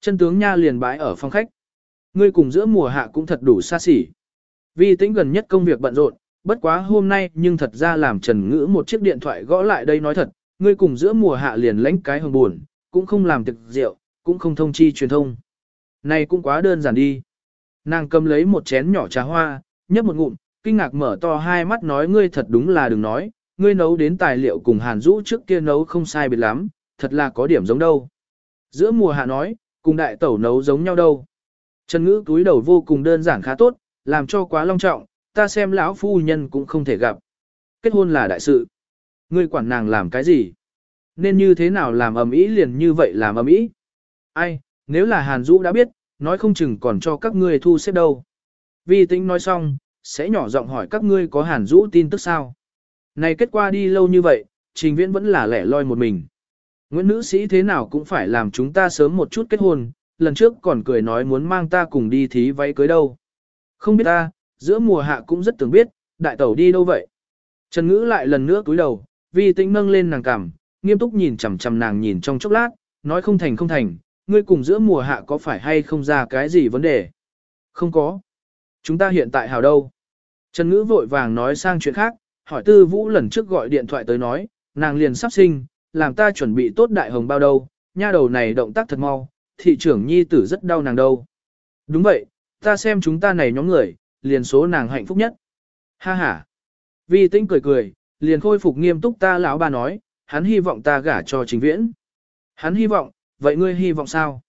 Chân tướng nha liền bãi ở phòng khách. Ngươi cùng giữa mùa hạ cũng thật đủ xa xỉ. Vi tĩnh gần nhất công việc bận rộn, bất quá hôm nay nhưng thật ra làm Trần Ngữ một chiếc điện thoại gõ lại đây nói thật, ngươi cùng giữa mùa hạ liền lãnh cái hồng buồn, cũng không làm thực rượu, cũng không thông chi truyền thông. Này cũng quá đơn giản đi. Nàng cầm lấy một chén nhỏ trà hoa, nhấp một ngụm, kinh ngạc mở to hai mắt nói ngươi thật đúng là đừng nói, ngươi nấu đến tài liệu cùng Hàn Dũ trước kia nấu không sai biệt lắm, thật là có điểm giống đâu. Giữa mùa hạ nói, cùng đại tẩu nấu giống nhau đâu. Trần ngữ túi đầu vô cùng đơn giản khá tốt, làm cho quá long trọng, ta xem lão phu nhân cũng không thể gặp. Kết hôn là đại sự. Ngươi quản nàng làm cái gì? Nên như thế nào làm ầm ĩ liền như vậy làm ầm ĩ? Ai, nếu là Hàn Dũ đã biết, nói không chừng còn cho các ngươi thu xếp đâu. Vi tính nói xong, sẽ nhỏ giọng hỏi các ngươi có Hàn Dũ tin tức sao? Này kết quả đi lâu như vậy, trình viễn vẫn là lẻ loi một mình. Nguyễn nữ sĩ thế nào cũng phải làm chúng ta sớm một chút kết hôn, lần trước còn cười nói muốn mang ta cùng đi thí váy cưới đâu. Không biết ta, giữa mùa hạ cũng rất tưởng biết, đại tẩu đi đâu vậy. Trần ngữ lại lần nữa cúi đầu, Vì tĩnh nâng lên nàng cằm, nghiêm túc nhìn chằm chằm nàng nhìn trong chốc lát, nói không thành không thành, ngươi cùng giữa mùa hạ có phải hay không ra cái gì vấn đề? Không có. Chúng ta hiện tại hào đâu? Trần ngữ vội vàng nói sang chuyện khác, hỏi tư vũ lần trước gọi điện thoại tới nói, nàng liền sắp sinh, làm ta chuẩn bị tốt đại hồng bao đâu, nha đầu này động tác thật mau, thị trưởng nhi tử rất đau nàng đâu. Đúng vậy, ta xem chúng ta này nhóm người, liền số nàng hạnh phúc nhất. Ha ha. Vi tinh cười cười, liền khôi phục nghiêm túc ta lão bà nói, hắn hy vọng ta gả cho trình viễn. Hắn hy vọng, vậy ngươi hy vọng sao?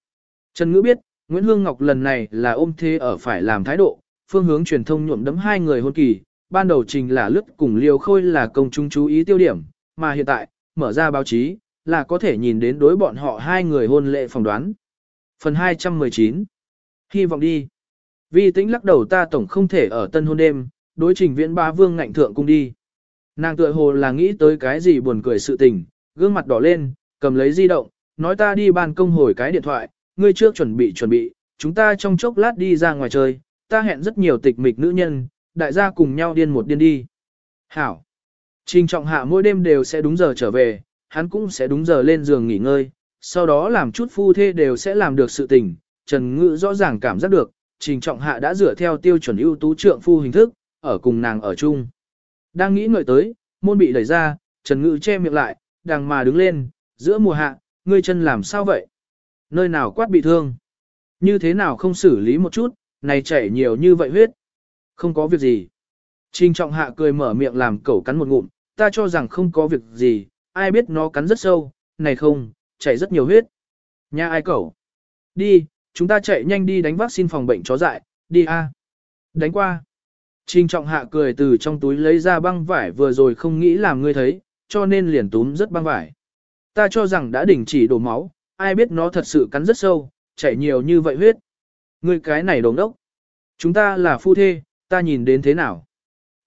Trần Ngữ biết, Nguyễn Hương Ngọc lần này là ôm thế ở phải làm thái độ, phương hướng truyền thông nhuộm đấm hai người hôn kỳ, ban đầu trình là lướt cùng liều khôi là công chúng chú ý tiêu điểm, mà hiện tại, mở ra báo chí, là có thể nhìn đến đối bọn họ hai người hôn lệ phỏng đoán. Phần 219 Hy vọng đi. Vi tĩnh lắc đầu ta tổng không thể ở tân hôn đêm, đối trình viễn ba vương ngạnh thượng cung đi. Nàng tựa hồ là nghĩ tới cái gì buồn cười sự tình, gương mặt đỏ lên, cầm lấy di động, nói ta đi ban công hồi cái điện thoại, ngươi trước chuẩn bị chuẩn bị, chúng ta trong chốc lát đi ra ngoài chơi, ta hẹn rất nhiều tịch mịch nữ nhân, đại gia cùng nhau điên một điên đi. Hảo. Trình trọng hạ mỗi đêm đều sẽ đúng giờ trở về, hắn cũng sẽ đúng giờ lên giường nghỉ ngơi, sau đó làm chút phu thê đều sẽ làm được sự tình. Trần Ngự rõ ràng cảm giác được, trình trọng hạ đã dựa theo tiêu chuẩn ưu tú trượng phu hình thức, ở cùng nàng ở chung. Đang nghĩ ngợi tới, môn bị đẩy ra, Trần Ngự che miệng lại, đằng mà đứng lên, giữa mùa hạ, ngươi chân làm sao vậy? Nơi nào quát bị thương? Như thế nào không xử lý một chút, này chảy nhiều như vậy huyết? Không có việc gì. Trình trọng hạ cười mở miệng làm cẩu cắn một ngụm, ta cho rằng không có việc gì, ai biết nó cắn rất sâu, này không, chảy rất nhiều huyết. Nhà ai cẩu? Đi, chúng ta chạy nhanh đi đánh vaccine phòng bệnh chó dại, đi a. Đánh qua. Trình trọng hạ cười từ trong túi lấy ra băng vải vừa rồi không nghĩ làm ngươi thấy, cho nên liền túm rất băng vải. Ta cho rằng đã đình chỉ đổ máu, ai biết nó thật sự cắn rất sâu, chảy nhiều như vậy huyết. Ngươi cái này đồng đốc. Chúng ta là phu thê, ta nhìn đến thế nào?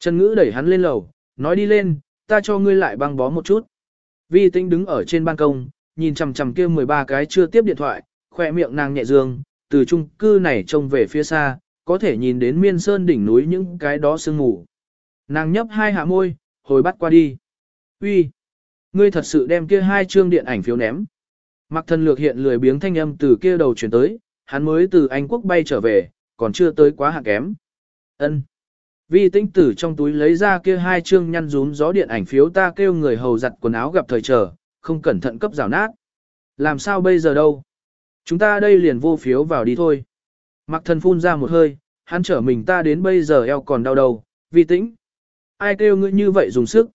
Trần Ngữ đẩy hắn lên lầu, nói đi lên, ta cho ngươi lại băng bó một chút. Vi Tĩnh đứng ở trên ban công, nhìn chằm chằm kia 13 cái chưa tiếp điện thoại, khỏe miệng nàng nhẹ dương, từ chung cư này trông về phía xa, có thể nhìn đến miên sơn đỉnh núi những cái đó sương mù. Nàng nhấp hai hạ môi, hồi bắt qua đi. Uy, ngươi thật sự đem kia hai chương điện ảnh phiếu ném. Mặc thân lược hiện lười biếng thanh âm từ kia đầu chuyển tới, hắn mới từ Anh quốc bay trở về, còn chưa tới quá hạ kém. Ân. Vi tinh tử trong túi lấy ra kia hai chương nhăn rúm gió điện ảnh phiếu ta kêu người hầu giặt quần áo gặp thời trở, không cẩn thận cấp rào nát. Làm sao bây giờ đâu? Chúng ta đây liền vô phiếu vào đi thôi. Mặc thần phun ra một hơi, hắn trở mình ta đến bây giờ eo còn đau đầu, vi tĩnh. Ai kêu ngươi như vậy dùng sức?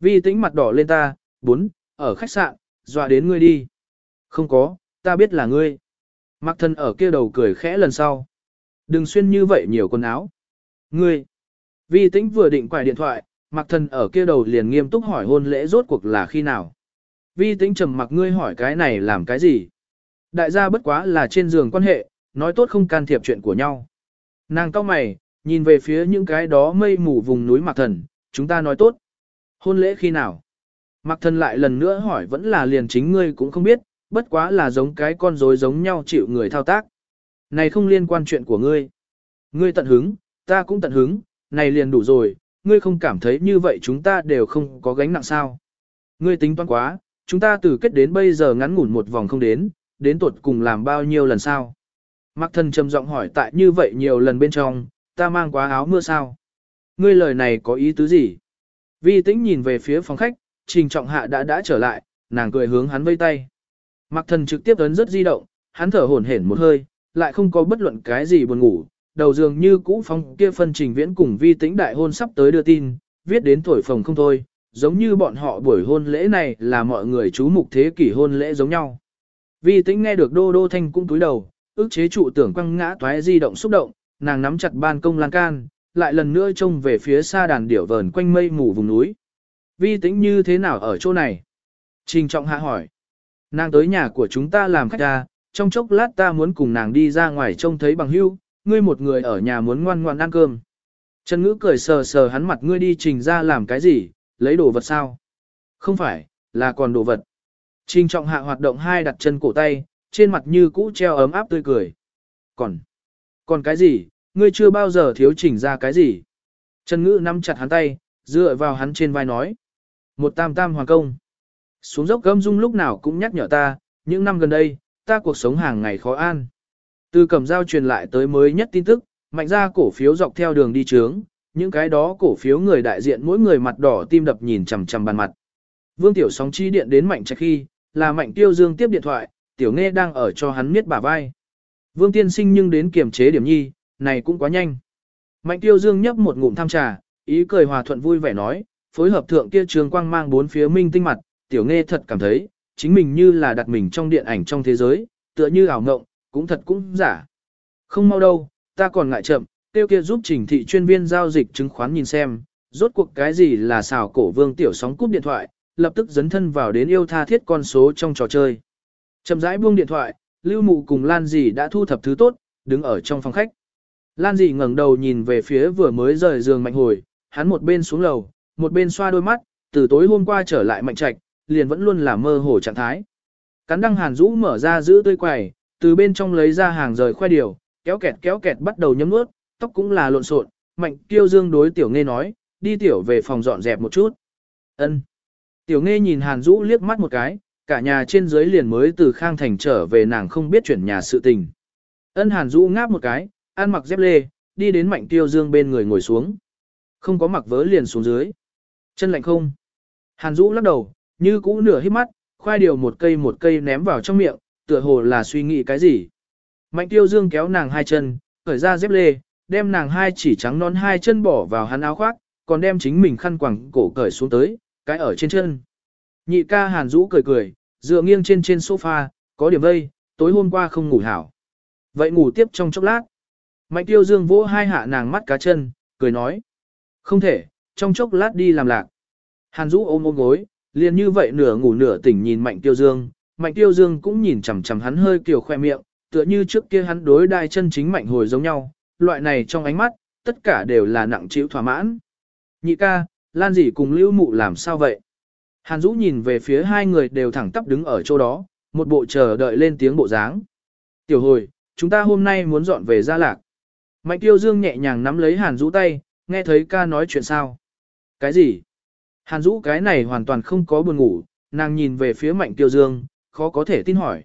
Vi tĩnh mặt đỏ lên ta, bốn, ở khách sạn, dọa đến ngươi đi. Không có, ta biết là ngươi. Mặc thần ở kia đầu cười khẽ lần sau. Đừng xuyên như vậy nhiều quần áo. Ngươi. Vi tĩnh vừa định quải điện thoại, mặc thần ở kia đầu liền nghiêm túc hỏi hôn lễ rốt cuộc là khi nào. Vi tĩnh trầm mặc ngươi hỏi cái này làm cái gì. Đại gia bất quá là trên giường quan hệ, nói tốt không can thiệp chuyện của nhau. Nàng cao mày, nhìn về phía những cái đó mây mù vùng núi mặc thần, chúng ta nói tốt. Hôn lễ khi nào? Mặc thần lại lần nữa hỏi vẫn là liền chính ngươi cũng không biết, bất quá là giống cái con rối giống nhau chịu người thao tác. Này không liên quan chuyện của ngươi. Ngươi tận hứng, ta cũng tận hứng, này liền đủ rồi, ngươi không cảm thấy như vậy chúng ta đều không có gánh nặng sao. Ngươi tính toán quá, chúng ta từ kết đến bây giờ ngắn ngủn một vòng không đến, đến tuột cùng làm bao nhiêu lần sao? Mạc thần trầm giọng hỏi tại như vậy nhiều lần bên trong, ta mang quá áo mưa sao? Ngươi lời này có ý tứ gì? Vi tĩnh nhìn về phía phòng khách, trình trọng hạ đã đã trở lại, nàng cười hướng hắn vây tay. Mạc thần trực tiếp ấn rất di động, hắn thở hổn hển một hơi, lại không có bất luận cái gì buồn ngủ, đầu dường như cũ phong kia phân trình viễn cùng vi tĩnh đại hôn sắp tới đưa tin, viết đến thổi phồng không thôi, giống như bọn họ buổi hôn lễ này là mọi người chú mục thế kỷ hôn lễ giống nhau. Vi tĩnh nghe được đô đô thanh cũng túi đầu, ức chế trụ tưởng quăng ngã toái di động xúc động, nàng nắm chặt ban công lan can, lại lần nữa trông về phía xa đàn điểu vờn quanh mây mù vùng núi. Vi tĩnh như thế nào ở chỗ này? Trình trọng hạ hỏi. Nàng tới nhà của chúng ta làm khách ra, trong chốc lát ta muốn cùng nàng đi ra ngoài trông thấy bằng hưu, ngươi một người ở nhà muốn ngoan ngoan ăn cơm. Trần ngữ cười sờ sờ hắn mặt ngươi đi trình ra làm cái gì, lấy đồ vật sao? Không phải, là còn đồ vật. Trình trọng hạ hoạt động hai đặt chân cổ tay, trên mặt như cũ treo ấm áp tươi cười. Còn, còn cái gì, ngươi chưa bao giờ thiếu chỉnh ra cái gì? Trần ngữ nắm chặt hắn tay, dựa vào hắn trên vai nói. Một tam tam hoàng công. Xuống dốc gâm dung lúc nào cũng nhắc nhở ta, những năm gần đây, ta cuộc sống hàng ngày khó an. Từ cầm dao truyền lại tới mới nhất tin tức, mạnh ra cổ phiếu dọc theo đường đi trướng, những cái đó cổ phiếu người đại diện mỗi người mặt đỏ tim đập nhìn chằm chằm bàn mặt. Vương Tiểu sóng chi điện đến mạnh trạch khi, là mạnh tiêu dương tiếp điện thoại, Tiểu nghe đang ở cho hắn miết bả vai. Vương tiên sinh nhưng đến kiềm chế điểm nhi, này cũng quá nhanh. Mạnh tiêu dương nhấp một ngụm tham trà, ý cười hòa thuận vui vẻ nói, phối hợp thượng kia trường quang mang bốn phía minh tinh mặt, tiểu nghe thật cảm thấy, chính mình như là đặt mình trong điện ảnh trong thế giới, tựa như ảo ngộng, cũng thật cũng giả. Không mau đâu, ta còn ngại chậm, tiêu kia giúp trình thị chuyên viên giao dịch chứng khoán nhìn xem, rốt cuộc cái gì là xào cổ vương tiểu sóng cúp điện thoại, lập tức dấn thân vào đến yêu tha thiết con số trong trò chơi. Chậm rãi buông điện thoại, Lưu Mụ cùng Lan Dì đã thu thập thứ tốt, đứng ở trong phòng khách. Lan Dì ngẩng đầu nhìn về phía vừa mới rời giường mạnh hồi, hắn một bên xuống lầu, một bên xoa đôi mắt, từ tối hôm qua trở lại mạnh trạch, liền vẫn luôn là mơ hồ trạng thái. Cắn đăng hàn rũ mở ra giữ tươi quầy, từ bên trong lấy ra hàng rời khoe điều, kéo kẹt kéo kẹt bắt đầu nhấm nuốt, tóc cũng là lộn xộn. Mạnh Tiêu Dương đối Tiểu Nghe nói, đi tiểu về phòng dọn dẹp một chút. Ân. Tiểu Nghe nhìn Hàn Dũ liếc mắt một cái, cả nhà trên dưới liền mới từ Khang Thành trở về nàng không biết chuyển nhà sự tình. Ân Hàn Dũ ngáp một cái, ăn mặc dép lê, đi đến Mạnh Tiêu Dương bên người ngồi xuống. Không có mặc vớ liền xuống dưới. Chân lạnh không? Hàn Dũ lắc đầu, như cũ nửa hít mắt, khoai điều một cây một cây ném vào trong miệng, tựa hồ là suy nghĩ cái gì. Mạnh tiêu dương kéo nàng hai chân, khởi ra dép lê, đem nàng hai chỉ trắng non hai chân bỏ vào hắn áo khoác, còn đem chính mình khăn quàng cổ cởi xuống tới, cái ở trên chân. Nhị ca hàn rũ cười cười, dựa nghiêng trên trên sofa, có điểm vây, tối hôm qua không ngủ hảo. Vậy ngủ tiếp trong chốc lát. Mạnh tiêu dương vỗ hai hạ nàng mắt cá chân, cười nói. Không thể, trong chốc lát đi làm lạc. Hàn rũ ôm ôm gối, liền như vậy nửa ngủ nửa tỉnh nhìn mạnh tiêu dương, mạnh tiêu dương cũng nhìn chằm chằm hắn hơi kiểu khoe miệng, tựa như trước kia hắn đối đai chân chính mạnh hồi giống nhau, loại này trong ánh mắt, tất cả đều là nặng chịu thỏa mãn. Nhị ca, Lan dì cùng lưu mụ làm sao vậy? Hàn Dũ nhìn về phía hai người đều thẳng tắp đứng ở chỗ đó, một bộ chờ đợi lên tiếng bộ dáng. Tiểu hồi, chúng ta hôm nay muốn dọn về Gia Lạc. Mạnh Tiêu Dương nhẹ nhàng nắm lấy Hàn Dũ tay, nghe thấy ca nói chuyện sao? Cái gì? Hàn Dũ cái này hoàn toàn không có buồn ngủ, nàng nhìn về phía Mạnh Tiêu Dương, khó có thể tin hỏi.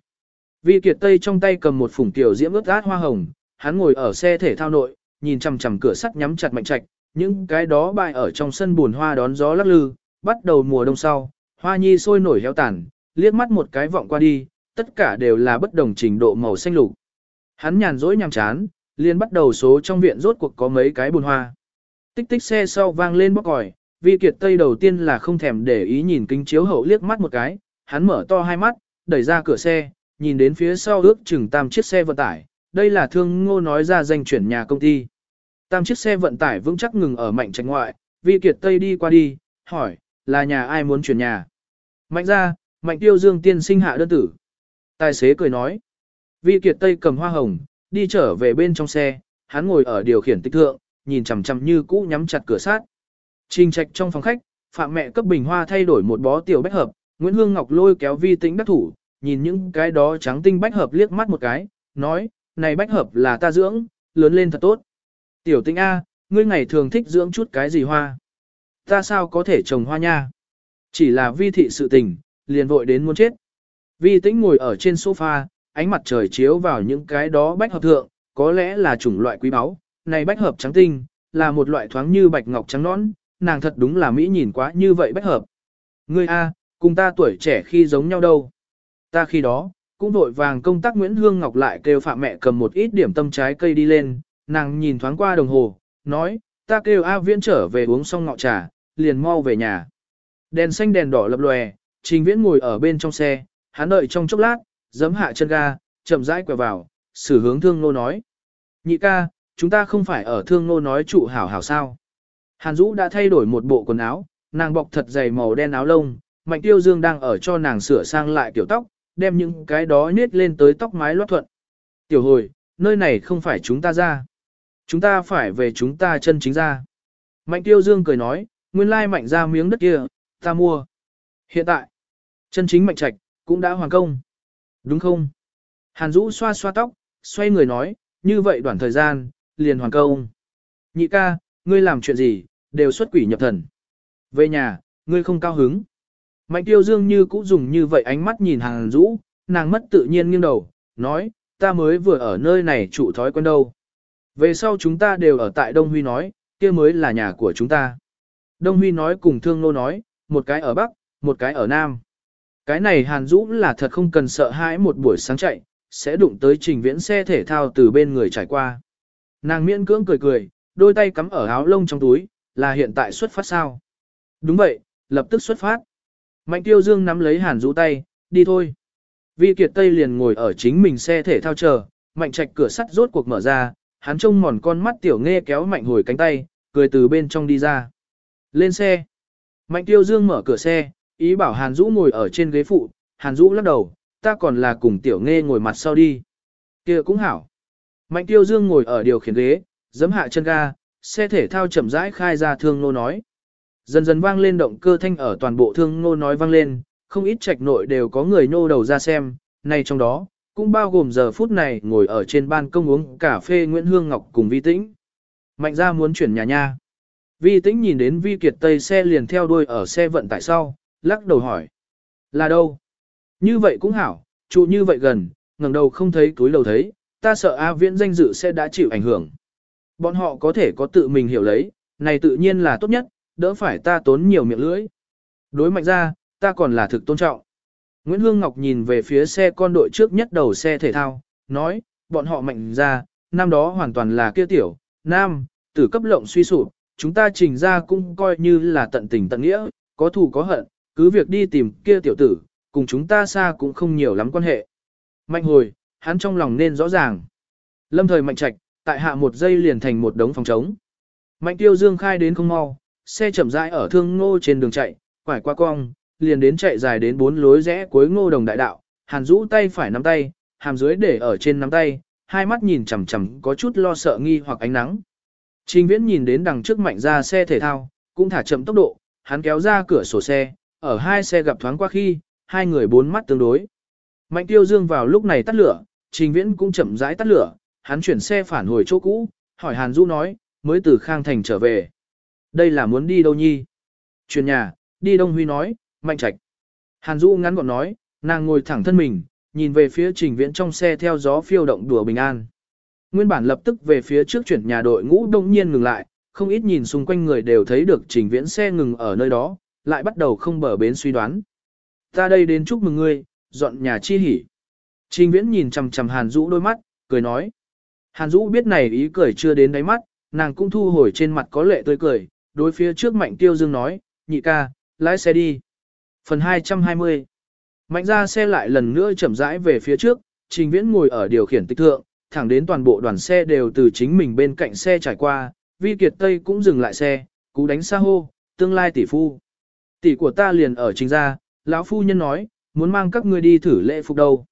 Vi Kiệt Tây trong tay cầm một phủng tiểu diễm ướt át hoa hồng, hắn ngồi ở xe thể thao nội, nhìn chằm chằm cửa sắt nhắm chặt mạnh trạch, những cái đó bại ở trong sân buồn hoa đón gió lắc lư, bắt đầu mùa đông sau, hoa nhi sôi nổi héo tàn, liếc mắt một cái vọng qua đi, tất cả đều là bất đồng trình độ màu xanh lục. Hắn nhàn rỗi nhàm chán, liền bắt đầu số trong viện rốt cuộc có mấy cái buồn hoa. Tích tích xe sau vang lên bóc còi, Vi Kiệt Tây đầu tiên là không thèm để ý nhìn kính chiếu hậu liếc mắt một cái, hắn mở to hai mắt, đẩy ra cửa xe, nhìn đến phía sau ước chừng tam chiếc xe vận tải, đây là thương ngô nói ra danh chuyển nhà công ty. Tam chiếc xe vận tải vững chắc ngừng ở mạnh trạch ngoại, Vi Kiệt Tây đi qua đi, hỏi, là nhà ai muốn chuyển nhà? Mạnh ra, mạnh tiêu dương tiên sinh hạ đơn tử. Tài xế cười nói, Vi Kiệt Tây cầm hoa hồng, đi trở về bên trong xe, hắn ngồi ở điều khiển tích thượng, nhìn chằm chằm như cũ nhắm chặt cửa sát. Trình trạch trong phòng khách, phạm mẹ cấp bình hoa thay đổi một bó tiểu bách hợp, Nguyễn Hương Ngọc lôi kéo vi tĩnh đắc thủ, nhìn những cái đó trắng tinh bách hợp liếc mắt một cái, nói, này bách hợp là ta dưỡng, lớn lên thật tốt. Tiểu tĩnh A, ngươi ngày thường thích dưỡng chút cái gì hoa? Ta sao có thể trồng hoa nha? Chỉ là vi thị sự tình, liền vội đến muốn chết. Vi tĩnh ngồi ở trên sofa, ánh mặt trời chiếu vào những cái đó bách hợp thượng, có lẽ là chủng loại quý báu, này bách hợp trắng tinh, là một loại thoáng như bạch ngọc trắng nõn, nàng thật đúng là mỹ nhìn quá như vậy bách hợp. Ngươi a, cùng ta tuổi trẻ khi giống nhau đâu. Ta khi đó, cũng vội vàng công tác Nguyễn Hương Ngọc lại kêu phạm mẹ cầm một ít điểm tâm trái cây đi lên, nàng nhìn thoáng qua đồng hồ, nói, ta kêu A Viễn trở về uống xong ngọ trà, liền mau về nhà. Đèn xanh đèn đỏ lập lòe, Trình Viễn ngồi ở bên trong xe, hắn đợi trong chốc lát, giấm hạ chân ga, chậm rãi quẹo vào, xử hướng thương nô nói. Nhị ca, chúng ta không phải ở thương nô nói trụ hảo hảo sao. Hàn Dũ đã thay đổi một bộ quần áo, nàng bọc thật dày màu đen áo lông, Mạnh Tiêu Dương đang ở cho nàng sửa sang lại kiểu tóc, đem những cái đó nết lên tới tóc mái loát thuận. Tiểu hồi, nơi này không phải chúng ta ra. Chúng ta phải về chúng ta chân chính ra. Mạnh Tiêu Dương cười nói, nguyên lai mạnh ra miếng đất kia, ta mua. Hiện tại, chân chính mạnh trạch, cũng đã hoàn công. Đúng không? Hàn Dũ xoa xoa tóc, xoay người nói, như vậy đoạn thời gian, liền hoàn công. Nhị ca, ngươi làm chuyện gì, đều xuất quỷ nhập thần. Về nhà, ngươi không cao hứng. Mạnh tiêu dương như cũng dùng như vậy ánh mắt nhìn Hàn Dũ, nàng mất tự nhiên nghiêng đầu, nói, ta mới vừa ở nơi này trụ thói quen đâu. Về sau chúng ta đều ở tại Đông Huy nói, kia mới là nhà của chúng ta. Đông Huy nói cùng Thương Nô nói, một cái ở Bắc, một cái ở Nam. Cái này Hàn Dũ là thật không cần sợ hãi một buổi sáng chạy, sẽ đụng tới trình viễn xe thể thao từ bên người trải qua. Nàng miễn cưỡng cười cười, đôi tay cắm ở áo lông trong túi, là hiện tại xuất phát sao? Đúng vậy, lập tức xuất phát. Mạnh tiêu dương nắm lấy hàn Dũ tay, đi thôi. Vi Kiệt Tây liền ngồi ở chính mình xe thể thao chờ, mạnh trạch cửa sắt rốt cuộc mở ra, hắn trông mòn con mắt tiểu nghe kéo mạnh hồi cánh tay, cười từ bên trong đi ra. Lên xe. Mạnh tiêu dương mở cửa xe, ý bảo hàn Dũ ngồi ở trên ghế phụ, hàn Dũ lắc đầu, ta còn là cùng tiểu nghe ngồi mặt sau đi. kia cũng hảo. Mạnh tiêu dương ngồi ở điều khiển ghế, giấm hạ chân ga, xe thể thao chậm rãi khai ra thương nô nói. Dần dần vang lên động cơ thanh ở toàn bộ thương nô nói vang lên, không ít trạch nội đều có người nô đầu ra xem, này trong đó, cũng bao gồm giờ phút này ngồi ở trên ban công uống cà phê Nguyễn Hương Ngọc cùng Vi Tĩnh. Mạnh ra muốn chuyển nhà nha. Vi Tĩnh nhìn đến Vi Kiệt Tây xe liền theo đuôi ở xe vận tải sau, lắc đầu hỏi. Là đâu? Như vậy cũng hảo, trụ như vậy gần, ngẩng đầu không thấy túi lầu thấy, ta sợ A Viễn danh dự sẽ đã chịu ảnh hưởng. Bọn họ có thể có tự mình hiểu lấy, này tự nhiên là tốt nhất, đỡ phải ta tốn nhiều miệng lưỡi. Đối mạnh ra, ta còn là thực tôn trọng. Nguyễn Hương Ngọc nhìn về phía xe con đội trước nhất đầu xe thể thao, nói, bọn họ mạnh ra, năm đó hoàn toàn là kia tiểu, nam, tử cấp lộng suy sụp, chúng ta trình ra cũng coi như là tận tình tận nghĩa, có thù có hận, cứ việc đi tìm kia tiểu tử, cùng chúng ta xa cũng không nhiều lắm quan hệ. Mạnh hồi, hắn trong lòng nên rõ ràng. Lâm thời mạnh trạch, tại hạ một giây liền thành một đống phòng trống. Mạnh tiêu dương khai đến không mau, xe chậm rãi ở thương ngô trên đường chạy, quải qua cong, liền đến chạy dài đến bốn lối rẽ cuối ngô đồng đại đạo, hàn rũ tay phải nắm tay, hàm dưới để ở trên nắm tay, hai mắt nhìn chằm chằm có chút lo sợ nghi hoặc ánh nắng. Trình viễn nhìn đến đằng trước mạnh ra xe thể thao, cũng thả chậm tốc độ, hắn kéo ra cửa sổ xe, ở hai xe gặp thoáng qua khi, hai người bốn mắt tương đối. Mạnh tiêu dương vào lúc này tắt lửa, trình viễn cũng chậm rãi tắt lửa, hắn chuyển xe phản hồi chỗ cũ, hỏi Hàn Du nói, mới từ Khang Thành trở về. Đây là muốn đi đâu nhi? Chuyển nhà, đi Đông Huy nói, mạnh trạch. Hàn Du ngắn gọn nói, nàng ngồi thẳng thân mình, nhìn về phía trình viễn trong xe theo gió phiêu động đùa bình an. Nguyên bản lập tức về phía trước chuyển nhà đội ngũ đông nhiên ngừng lại, không ít nhìn xung quanh người đều thấy được trình viễn xe ngừng ở nơi đó, lại bắt đầu không bờ bến suy đoán. Ta đây đến chúc mừng ngươi, dọn nhà chi hỉ. Trình viễn nhìn chằm chằm Hàn Dũ đôi mắt, cười nói. Hàn Dũ biết này ý cười chưa đến đáy mắt, nàng cũng thu hồi trên mặt có lệ tươi cười, đối phía trước Mạnh Tiêu Dương nói, nhị ca, lái xe đi. Phần 220 Mạnh ra xe lại lần nữa chậm rãi về phía trước, Trình Viễn ngồi ở điều khiển tích thượng, thẳng đến toàn bộ đoàn xe đều từ chính mình bên cạnh xe trải qua, Vi Kiệt Tây cũng dừng lại xe, cú đánh xa hô, tương lai tỷ phu. Tỷ của ta liền ở trình ra, lão phu nhân nói, muốn mang các ngươi đi thử lễ phục đâu.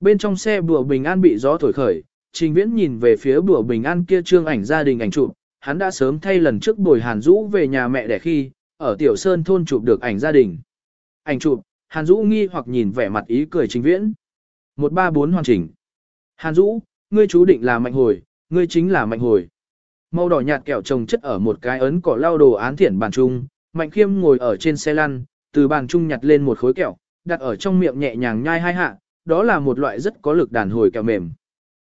Bên trong xe bùa bình an bị gió thổi khởi, Trình Viễn nhìn về phía bùa bình an kia trương ảnh gia đình ảnh chụp, hắn đã sớm thay lần trước bồi Hàn Dũ về nhà mẹ đẻ khi, ở Tiểu Sơn thôn chụp được ảnh gia đình. Ảnh chụp, Hàn Dũ nghi hoặc nhìn vẻ mặt ý cười Trình Viễn. 134 hoàn chỉnh. Hàn Dũ, ngươi chú định là mạnh hồi, ngươi chính là mạnh hồi. Màu đỏ nhạt kẹo trồng chất ở một cái ấn cỏ lao đồ án thiển bàn trung, Mạnh Khiêm ngồi ở trên xe lăn, từ bàn trung nhặt lên một khối kẹo, đặt ở trong miệng nhẹ nhàng nhai hai hạ, đó là một loại rất có lực đàn hồi kẹo mềm.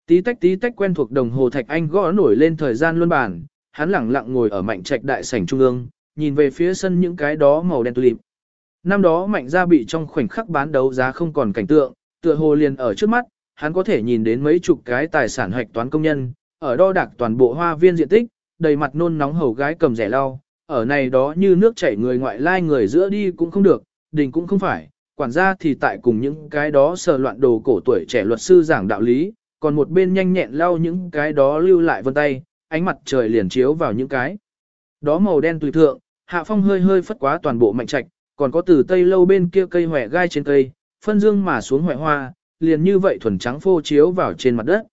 Tí tách tí tách quen thuộc đồng hồ thạch anh gõ nổi lên thời gian luân bản, hắn lẳng lặng ngồi ở mạnh trạch đại sảnh trung ương, nhìn về phía sân những cái đó màu đen tulip. Năm đó mạnh gia bị trong khoảnh khắc bán đấu giá không còn cảnh tượng, tựa hồ liền ở trước mắt, hắn có thể nhìn đến mấy chục cái tài sản hoạch toán công nhân, ở đo đạc toàn bộ hoa viên diện tích, đầy mặt nôn nóng hầu gái cầm rẻ lau, ở này đó như nước chảy người ngoại lai người giữa đi cũng không được, đình cũng không phải, quản gia thì tại cùng những cái đó sờ loạn đồ cổ tuổi trẻ luật sư giảng đạo lý, còn một bên nhanh nhẹn lau những cái đó lưu lại vân tay, ánh mặt trời liền chiếu vào những cái. Đó màu đen tùy thượng, hạ phong hơi hơi phất quá toàn bộ mạnh trạch, còn có từ tây lâu bên kia cây hòe gai trên cây, phân dương mà xuống hòe hoa, liền như vậy thuần trắng phô chiếu vào trên mặt đất.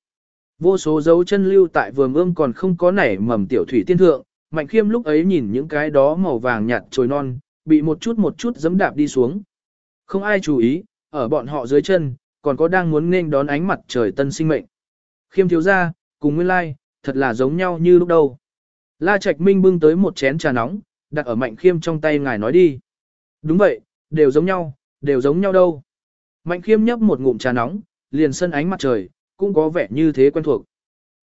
Vô số dấu chân lưu tại vườn ươm còn không có nảy mầm tiểu thủy tiên thượng, mạnh khiêm lúc ấy nhìn những cái đó màu vàng nhạt trồi non, bị một chút một chút dấm đạp đi xuống. Không ai chú ý, ở bọn họ dưới chân, còn có đang muốn nên đón ánh mặt trời tân sinh mệnh. Khiêm thiếu ra, cùng nguyên lai, thật là giống nhau như lúc đầu. La Trạch Minh bưng tới một chén trà nóng, đặt ở mạnh khiêm trong tay ngài nói đi. Đúng vậy, đều giống nhau, đều giống nhau đâu. Mạnh khiêm nhấp một ngụm trà nóng, liền sân ánh mặt trời, cũng có vẻ như thế quen thuộc.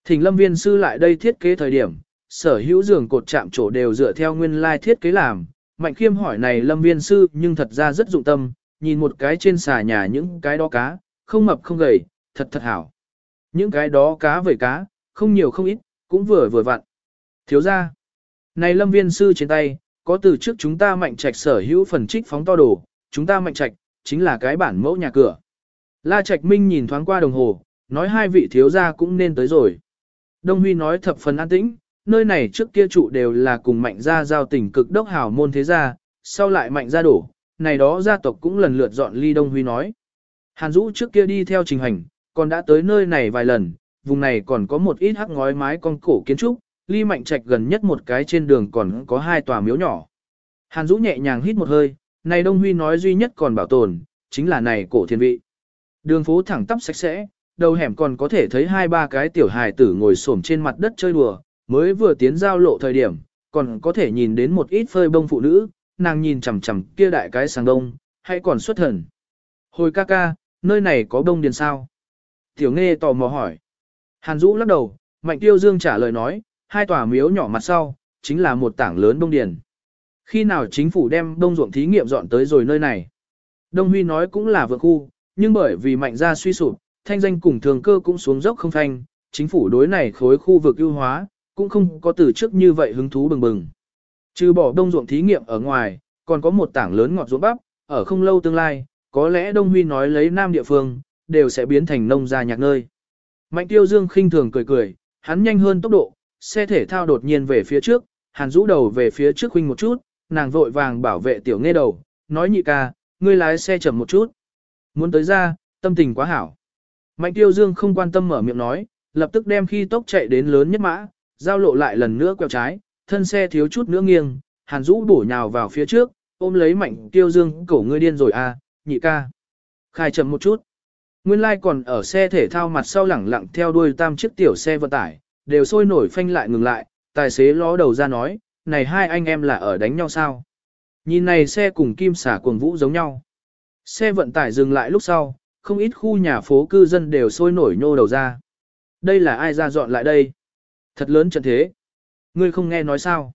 Thỉnh lâm viên sư lại đây thiết kế thời điểm, sở hữu giường cột chạm chỗ đều dựa theo nguyên lai thiết kế làm. Mạnh khiêm hỏi này lâm viên sư nhưng thật ra rất dụng tâm, nhìn một cái trên xà nhà những cái đó cá, không mập không gầy, thật thật hảo. Những cái đó cá vẩy cá, không nhiều không ít, cũng vừa vừa vặn. Thiếu ra, này lâm viên sư trên tay, có từ trước chúng ta mạnh trạch sở hữu phần trích phóng to đồ, chúng ta mạnh trạch, chính là cái bản mẫu nhà cửa. La Trạch Minh nhìn thoáng qua đồng hồ, nói hai vị thiếu gia cũng nên tới rồi. Đông Huy nói thập phần an tĩnh, nơi này trước kia trụ đều là cùng mạnh gia giao tình cực đốc hảo môn thế gia, sau lại mạnh gia đổ, này đó gia tộc cũng lần lượt dọn ly Đông Huy nói. Hàn Dũ trước kia đi theo trình hành, còn đã tới nơi này vài lần, vùng này còn có một ít hắc ngói mái con cổ kiến trúc, ly mạnh trạch gần nhất một cái trên đường còn có hai tòa miếu nhỏ. Hàn Dũ nhẹ nhàng hít một hơi, này Đông Huy nói duy nhất còn bảo tồn, chính là này cổ thiên vị. Đường phố thẳng tắp sạch sẽ, đầu hẻm còn có thể thấy hai ba cái tiểu hài tử ngồi xổm trên mặt đất chơi đùa, mới vừa tiến giao lộ thời điểm, còn có thể nhìn đến một ít phơi bông phụ nữ, nàng nhìn chằm chằm kia đại cái sang đông, hay còn xuất thần. Hồi ca ca, nơi này có bông điền sao? Tiểu nghe tò mò hỏi. Hàn Dũ lắc đầu, Mạnh Tiêu Dương trả lời nói, hai tòa miếu nhỏ mặt sau, chính là một tảng lớn đông điền. Khi nào chính phủ đem đông ruộng thí nghiệm dọn tới rồi nơi này? Đông Huy nói cũng là vượng khu, nhưng bởi vì mạnh gia suy sụp, thanh danh cùng thường cơ cũng xuống dốc không thanh, chính phủ đối này khối khu vực ưu hóa, cũng không có từ trước như vậy hứng thú bừng bừng. Trừ bỏ đông ruộng thí nghiệm ở ngoài, còn có một tảng lớn ngọt ruộng bắp, ở không lâu tương lai, có lẽ Đông Huy nói lấy nam địa phương, đều sẽ biến thành nông gia nhạc nơi. Mạnh tiêu dương khinh thường cười cười, hắn nhanh hơn tốc độ, xe thể thao đột nhiên về phía trước, hàn rũ đầu về phía trước huynh một chút, nàng vội vàng bảo vệ tiểu nghe đầu, nói nhị ca, ngươi lái xe chậm một chút. Muốn tới ra, tâm tình quá hảo. Mạnh tiêu dương không quan tâm mở miệng nói, lập tức đem khi tốc chạy đến lớn nhất mã, giao lộ lại lần nữa quẹo trái, thân xe thiếu chút nữa nghiêng, hàn rũ bổ nhào vào phía trước, ôm lấy mạnh tiêu dương cổ ngươi điên rồi à, nhị ca. Khai chậm một chút. Nguyên lai like còn ở xe thể thao mặt sau lẳng lặng theo đuôi tam chiếc tiểu xe vận tải, đều sôi nổi phanh lại ngừng lại, tài xế ló đầu ra nói, này hai anh em là ở đánh nhau sao? Nhìn này xe cùng kim xả cuồng vũ giống nhau. Xe vận tải dừng lại lúc sau, không ít khu nhà phố cư dân đều sôi nổi nhô đầu ra. Đây là ai ra dọn lại đây? Thật lớn trận thế. Ngươi không nghe nói sao?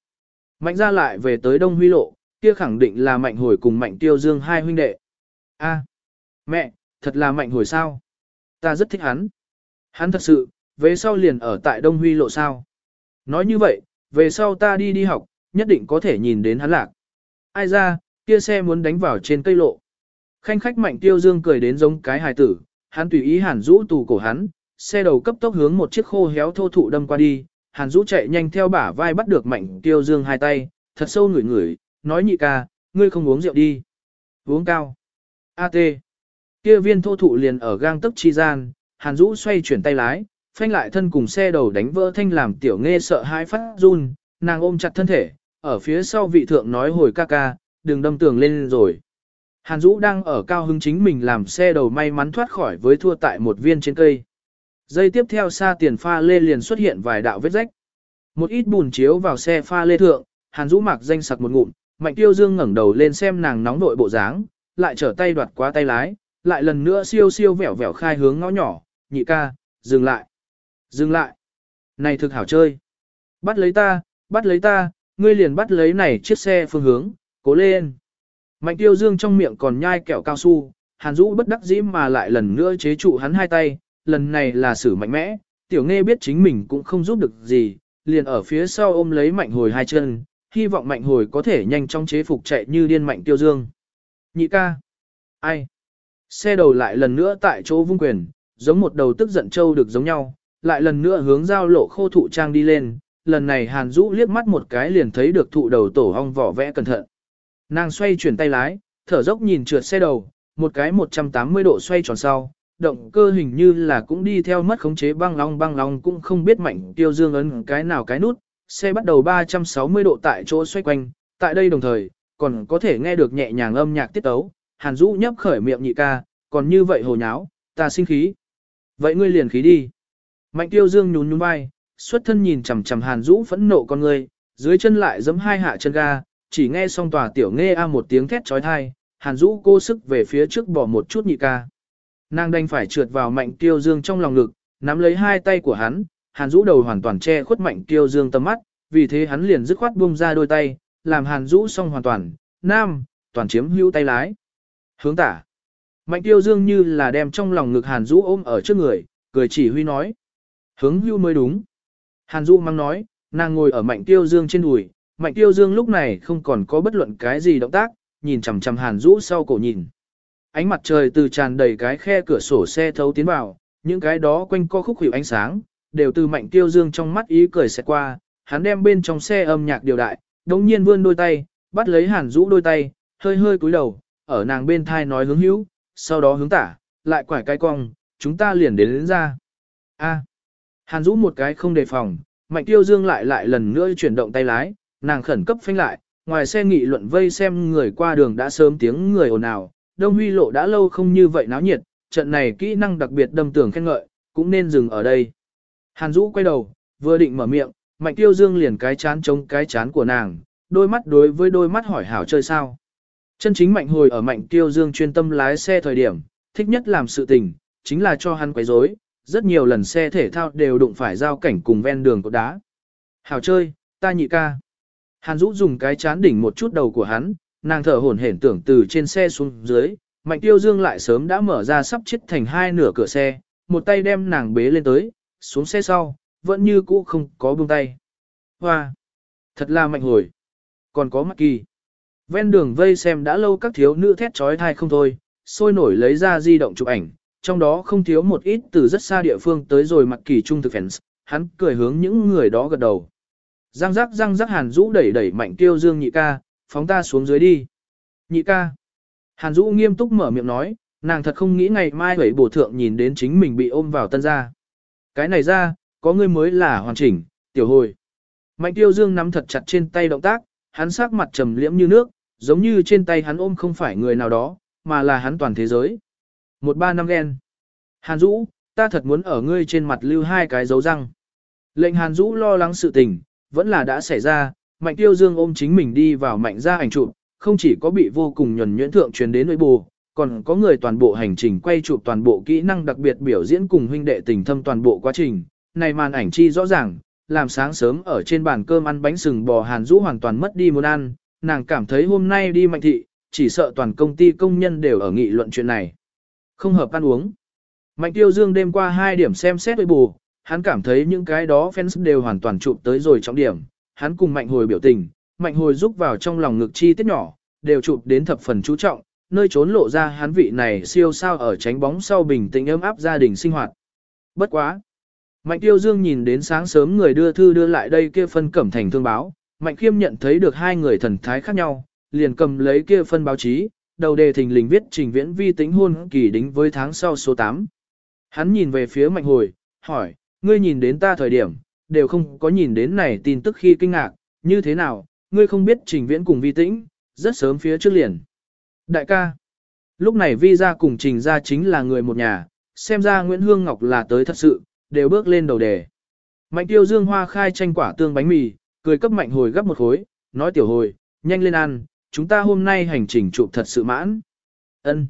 Mạnh ra lại về tới Đông Huy Lộ, kia khẳng định là mạnh hồi cùng mạnh tiêu dương hai huynh đệ. A, mẹ, thật là mạnh hồi sao? Ta rất thích hắn. Hắn thật sự, về sau liền ở tại Đông Huy Lộ sao? Nói như vậy, về sau ta đi đi học, nhất định có thể nhìn đến hắn lạc. Ai ra, kia xe muốn đánh vào trên cây lộ. Khanh khách mạnh tiêu dương cười đến giống cái hài tử, hắn tùy ý hàn rũ tù cổ hắn, xe đầu cấp tốc hướng một chiếc khô héo thô thụ đâm qua đi, hàn rũ chạy nhanh theo bả vai bắt được mạnh tiêu dương hai tay, thật sâu ngửi ngửi, nói nhị ca, ngươi không uống rượu đi. Uống cao. A T. Kia viên thô thụ liền ở gang tấc chi gian, hàn dũ xoay chuyển tay lái, phanh lại thân cùng xe đầu đánh vỡ thanh làm tiểu nghe sợ hãi phát run, nàng ôm chặt thân thể, ở phía sau vị thượng nói hồi ca ca, đừng đâm tường lên rồi. Hàn Dũ đang ở cao hứng chính mình làm xe đầu may mắn thoát khỏi với thua tại một viên trên cây. Giây tiếp theo xa tiền pha lê liền xuất hiện vài đạo vết rách. Một ít bùn chiếu vào xe pha lê thượng, Hàn Dũ mặc danh sặc một ngụm, Mạnh Tiêu Dương ngẩng đầu lên xem nàng nóng nội bộ dáng, lại trở tay đoạt qua tay lái, lại lần nữa siêu siêu vẻo vẻo khai hướng ngõ nhỏ, nhị ca, dừng lại, dừng lại. Này thực hảo chơi. Bắt lấy ta, bắt lấy ta, ngươi liền bắt lấy này chiếc xe phương hướng, cố lên. Mạnh tiêu dương trong miệng còn nhai kẹo cao su, hàn Dũ bất đắc dĩ mà lại lần nữa chế trụ hắn hai tay, lần này là xử mạnh mẽ, tiểu nghe biết chính mình cũng không giúp được gì, liền ở phía sau ôm lấy mạnh hồi hai chân, hy vọng mạnh hồi có thể nhanh chóng chế phục chạy như điên mạnh tiêu dương. Nhị ca. Ai? Xe đầu lại lần nữa tại chỗ vung quyền, giống một đầu tức giận trâu được giống nhau, lại lần nữa hướng giao lộ khô thụ trang đi lên, lần này Hàn Dũ liếc mắt một cái liền thấy được thụ đầu tổ hong vỏ vẽ cẩn thận. Nàng xoay chuyển tay lái, thở dốc nhìn trượt xe đầu, một cái 180 độ xoay tròn sau, động cơ hình như là cũng đi theo mất khống chế băng long băng long cũng không biết mạnh tiêu dương ấn cái nào cái nút, xe bắt đầu 360 độ tại chỗ xoay quanh, tại đây đồng thời, còn có thể nghe được nhẹ nhàng âm nhạc tiết tấu, Hàn Dũ nhấp khởi miệng nhị ca, còn như vậy hồ nháo, ta sinh khí. Vậy ngươi liền khí đi. Mạnh tiêu dương nhún nhún vai, xuất thân nhìn chằm chằm Hàn Dũ phẫn nộ con ngươi, dưới chân lại giẫm hai hạ chân ga, chỉ nghe xong tòa tiểu nghe a một tiếng thét chói tai, Hàn Dũ cô sức về phía trước bỏ một chút nhị ca. Nàng đành phải trượt vào mạnh tiêu dương trong lòng ngực, nắm lấy hai tay của hắn, Hàn Dũ đầu hoàn toàn che khuất mạnh tiêu dương tầm mắt, vì thế hắn liền dứt khoát buông ra đôi tay, làm Hàn Dũ xong hoàn toàn, nam, toàn chiếm hữu tay lái. Hướng tả. Mạnh tiêu dương như là đem trong lòng ngực Hàn Dũ ôm ở trước người, cười chỉ huy nói. Hướng hưu mới đúng. Hàn Dũ mang nói, nàng ngồi ở mạnh tiêu dương trên đùi, mạnh tiêu dương lúc này không còn có bất luận cái gì động tác, nhìn chằm chằm Hàn Dũ sau cổ nhìn. Ánh mặt trời từ tràn đầy cái khe cửa sổ xe thấu tiến vào, những cái đó quanh co khúc hiệu ánh sáng, đều từ mạnh tiêu dương trong mắt ý cười sẽ qua, hắn đem bên trong xe âm nhạc điều đại, đồng nhiên vươn đôi tay, bắt lấy hàn Dũ đôi tay, hơi hơi cúi đầu, ở nàng bên thai nói hướng hữu, sau đó hướng tả, lại quải cái cong, chúng ta liền đến, đến ra. A. hàn Dũ một cái không đề phòng, mạnh tiêu dương lại lại lần nữa chuyển động tay lái, nàng khẩn cấp phanh lại, ngoài xe nghị luận vây xem người qua đường đã sớm tiếng người ồn ào, Đông Huy lộ đã lâu không như vậy náo nhiệt, trận này kỹ năng đặc biệt đâm tưởng khen ngợi, cũng nên dừng ở đây. Hàn Dũ quay đầu, vừa định mở miệng, Mạnh Tiêu Dương liền cái chán chống cái chán của nàng, đôi mắt đối với đôi mắt hỏi hảo chơi sao. Chân chính Mạnh hồi ở Mạnh Tiêu Dương chuyên tâm lái xe thời điểm, thích nhất làm sự tình, chính là cho hắn quấy rối. rất nhiều lần xe thể thao đều đụng phải giao cảnh cùng ven đường cột đá. Hảo chơi, ta nhị ca. Hàn Dũ dùng cái chán đỉnh một chút đầu của hắn, nàng thở hổn hển tưởng từ trên xe xuống dưới, Mạnh Tiêu Dương lại sớm đã mở ra sắp chết thành hai nửa cửa xe, một tay đem nàng bế lên tới, xuống xe sau, vẫn như cũ không có buông tay. Hoa! Thật là mạnh hồi! Còn có mắt kỳ! Ven đường vây xem đã lâu các thiếu nữ thét trói thai không thôi, sôi nổi lấy ra di động chụp ảnh, trong đó không thiếu một ít từ rất xa địa phương tới rồi mặc kỳ trung thực fans, hắn cười hướng những người đó gật đầu. Răng rắc răng rắc hàn Dũ đẩy đẩy mạnh tiêu dương nhị ca, phóng ta xuống dưới đi. Nhị ca. Hàn Dũ nghiêm túc mở miệng nói, nàng thật không nghĩ ngày mai hủy bổ thượng nhìn đến chính mình bị ôm vào tân gia. Cái này ra, có ngươi mới là hoàn chỉnh, tiểu hồi. Mạnh tiêu dương nắm thật chặt trên tay động tác, hắn sắc mặt trầm liễm như nước, giống như trên tay hắn ôm không phải người nào đó, mà là hắn toàn thế giới. Một ba năm ghen. Hàn Dũ, ta thật muốn ở ngươi trên mặt lưu hai cái dấu răng. Lệnh Hàn Dũ lo lắng sự tình, vẫn là đã xảy ra, Mạnh Tiêu Dương ôm chính mình đi vào mạnh ra ảnh chụp, không chỉ có bị vô cùng nhuần nhuyễn thượng truyền đến nơi bù, còn có người toàn bộ hành trình quay chụp toàn bộ kỹ năng đặc biệt biểu diễn cùng huynh đệ tình thâm toàn bộ quá trình. Này màn ảnh chi rõ ràng, làm sáng sớm ở trên bàn cơm ăn bánh sừng bò Hàn Dũ hoàn toàn mất đi muốn ăn, nàng cảm thấy hôm nay đi mạnh thị, chỉ sợ toàn công ty công nhân đều ở nghị luận chuyện này. Không hợp ăn uống. Mạnh Tiêu Dương đêm qua hai điểm xem xét với bù, hắn cảm thấy những cái đó fans đều hoàn toàn chụp tới rồi trọng điểm, hắn cùng mạnh hồi biểu tình, mạnh hồi rúc vào trong lòng ngực chi tiết nhỏ, đều chụp đến thập phần chú trọng, nơi trốn lộ ra hắn vị này siêu sao ở tránh bóng sau bình tĩnh ấm áp gia đình sinh hoạt. Bất quá. Mạnh tiêu dương nhìn đến sáng sớm người đưa thư đưa lại đây kia phân cẩm thành thương báo, mạnh khiêm nhận thấy được hai người thần thái khác nhau, liền cầm lấy kia phân báo chí, đầu đề thình lình viết trình viễn vi tính hôn kỳ đính với tháng sau số 8. Hắn nhìn về phía mạnh hồi, hỏi, ngươi nhìn đến ta thời điểm, đều không có nhìn đến này tin tức khi kinh ngạc, như thế nào, ngươi không biết trình viễn cùng vi tĩnh, rất sớm phía trước liền. Đại ca, lúc này vi ra cùng trình ra chính là người một nhà, xem ra Nguyễn Hương Ngọc là tới thật sự, đều bước lên đầu đề. Mạnh tiêu dương hoa khai tranh quả tương bánh mì, cười cấp mạnh hồi gấp một khối, nói tiểu hồi, nhanh lên ăn, chúng ta hôm nay hành trình chụp thật sự mãn. Ân.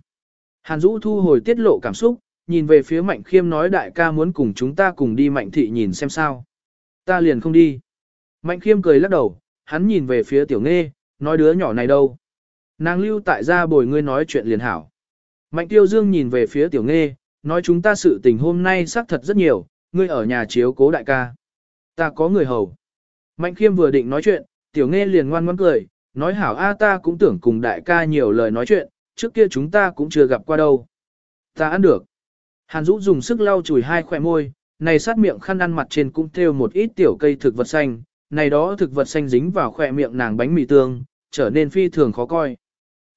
Hàn Dũ thu hồi tiết lộ cảm xúc, nhìn về phía Mạnh Khiêm nói đại ca muốn cùng chúng ta cùng đi Mạnh Thị nhìn xem sao. Ta liền không đi. Mạnh Khiêm cười lắc đầu, hắn nhìn về phía Tiểu Nghe, nói đứa nhỏ này đâu. Nàng lưu tại gia bồi ngươi nói chuyện liền hảo. Mạnh Tiêu Dương nhìn về phía Tiểu Nghe, nói chúng ta sự tình hôm nay xác thật rất nhiều, ngươi ở nhà chiếu cố đại ca. Ta có người hầu. Mạnh Khiêm vừa định nói chuyện, Tiểu Nghe liền ngoan ngoãn cười, nói hảo a ta cũng tưởng cùng đại ca nhiều lời nói chuyện, trước kia chúng ta cũng chưa gặp qua đâu. Ta ăn được. Hàn Dũ dùng sức lau chùi hai khỏe môi, này sát miệng khăn ăn mặt trên cũng thêu một ít tiểu cây thực vật xanh, này đó thực vật xanh dính vào khỏe miệng nàng bánh mì tương, trở nên phi thường khó coi.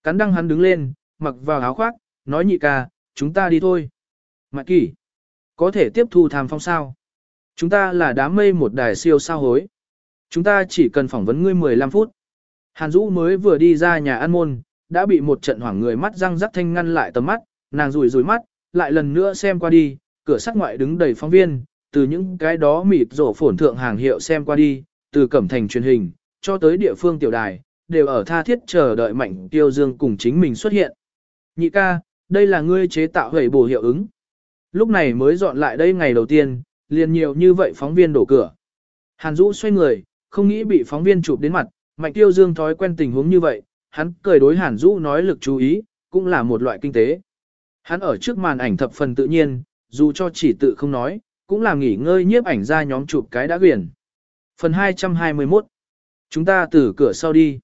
Cắn đăng hắn đứng lên, mặc vào áo khoác, nói nhị ca, chúng ta đi thôi. Mạc kỷ, có thể tiếp thu tham phong sao? Chúng ta là đám mây một đài siêu sao hối. Chúng ta chỉ cần phỏng vấn ngươi 15 phút. Hàn Dũ mới vừa đi ra nhà ăn môn, đã bị một trận hoảng người mắt răng rắc thanh ngăn lại tầm mắt, nàng rủi rủi mắt, lại lần nữa xem qua đi, cửa sắt ngoại đứng đầy phóng viên, từ những cái đó mịt rổ phổn thượng hàng hiệu xem qua đi, từ cẩm thành truyền hình, cho tới địa phương tiểu đài, đều ở tha thiết chờ đợi mạnh tiêu dương cùng chính mình xuất hiện. Nhị ca, đây là ngươi chế tạo hủy bổ hiệu ứng. Lúc này mới dọn lại đây ngày đầu tiên, liền nhiều như vậy phóng viên đổ cửa. Hàn Dũ xoay người, không nghĩ bị phóng viên chụp đến mặt, mạnh tiêu dương thói quen tình huống như vậy, hắn cười đối Hàn Dũ nói lực chú ý, cũng là một loại kinh tế. Hắn ở trước màn ảnh thập phần tự nhiên, dù cho chỉ tự không nói, cũng là nghỉ ngơi nhiếp ảnh ra nhóm chụp cái đã quyển. Phần 221 Chúng ta từ cửa sau đi.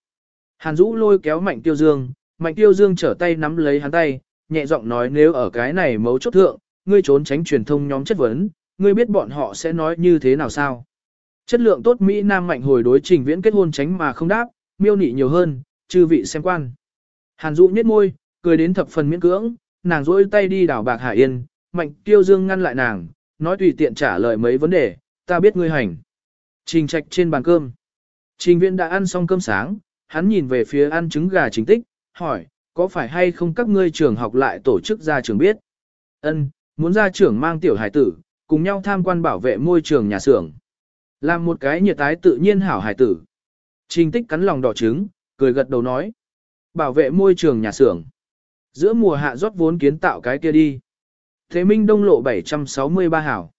Hàn Dũ lôi kéo Mạnh Tiêu Dương, Mạnh Tiêu Dương trở tay nắm lấy hắn tay, nhẹ giọng nói nếu ở cái này mấu chốt thượng, ngươi trốn tránh truyền thông nhóm chất vấn, ngươi biết bọn họ sẽ nói như thế nào sao? Chất lượng tốt Mỹ Nam Mạnh hồi đối trình viễn kết hôn tránh mà không đáp, miêu nị nhiều hơn, chư vị xem quan. Hàn Dũ nhếch môi, cười đến thập phần miễn cưỡng, nàng rỗi tay đi đảo bạc Hải Yên, Mạnh Tiêu Dương ngăn lại nàng, nói tùy tiện trả lời mấy vấn đề, ta biết ngươi hành. Trình trạch trên bàn cơm. Trình viễn đã ăn xong cơm sáng, hắn nhìn về phía ăn trứng gà chính tích, hỏi, có phải hay không các ngươi trường học lại tổ chức ra trường biết? Ân, muốn ra trưởng mang tiểu hải tử, cùng nhau tham quan bảo vệ môi trường nhà xưởng. Làm một cái nhiệt tái tự nhiên hảo hải tử. Trình tích cắn lòng đỏ trứng, cười gật đầu nói. Bảo vệ môi trường nhà xưởng. Giữa mùa hạ rót vốn kiến tạo cái kia đi. Thế Minh Đông lộ 763 hảo.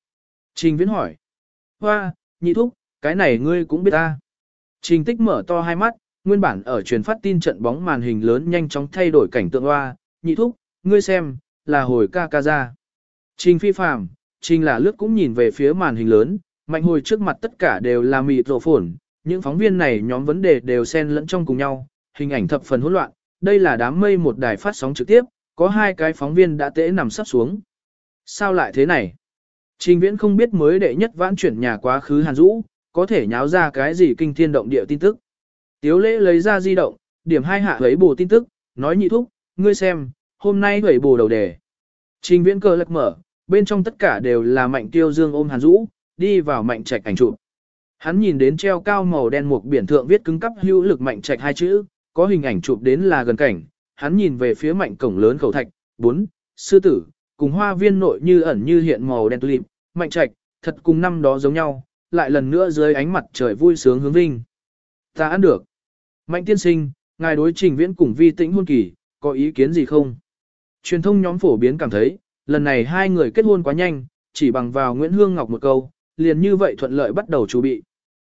Trình viễn hỏi. Hoa, nhị thúc, cái này ngươi cũng biết ta. Trình tích mở to hai mắt, nguyên bản ở truyền phát tin trận bóng màn hình lớn nhanh chóng thay đổi cảnh tượng hoa, nhị thúc, ngươi xem, là hồi ca ca ra. Trình phi phàm, trình là lướt cũng nhìn về phía màn hình lớn, mạnh hồi trước mặt tất cả đều là mịt rộ phồn, những phóng viên này nhóm vấn đề đều xen lẫn trong cùng nhau, hình ảnh thập phần hỗn loạn, đây là đám mây một đài phát sóng trực tiếp, có hai cái phóng viên đã tễ nằm sắp xuống. Sao lại thế này? Trình viễn không biết mới đệ nhất vãn chuyển nhà quá khứ Hàn Dũ, có thể nháo ra cái gì kinh thiên động địa tin tức. Tiếu lễ lấy ra di động, điểm hai hạ ấy bù tin tức, nói nhị thúc, ngươi xem, hôm nay hủy bù đầu đề. Trình viễn cơ lật mở, bên trong tất cả đều là mạnh tiêu dương ôm Hàn Dũ, đi vào mạnh trạch ảnh chụp. Hắn nhìn đến treo cao màu đen một biển thượng viết cứng cắp hữu lực mạnh trạch hai chữ, có hình ảnh chụp đến là gần cảnh, hắn nhìn về phía mạnh cổng lớn khẩu thạch, bốn, sư tử, cùng hoa viên nội như ẩn như hiện màu đen tulip, mạnh trạch, thật cùng năm đó giống nhau, lại lần nữa dưới ánh mặt trời vui sướng hướng vinh. Ta ăn được. Mạnh tiên sinh, ngài đối trình viễn cùng vi tĩnh hôn kỳ, có ý kiến gì không? Truyền thông nhóm phổ biến cảm thấy, lần này hai người kết hôn quá nhanh, chỉ bằng vào Nguyễn Hương Ngọc một câu, liền như vậy thuận lợi bắt đầu chuẩn bị.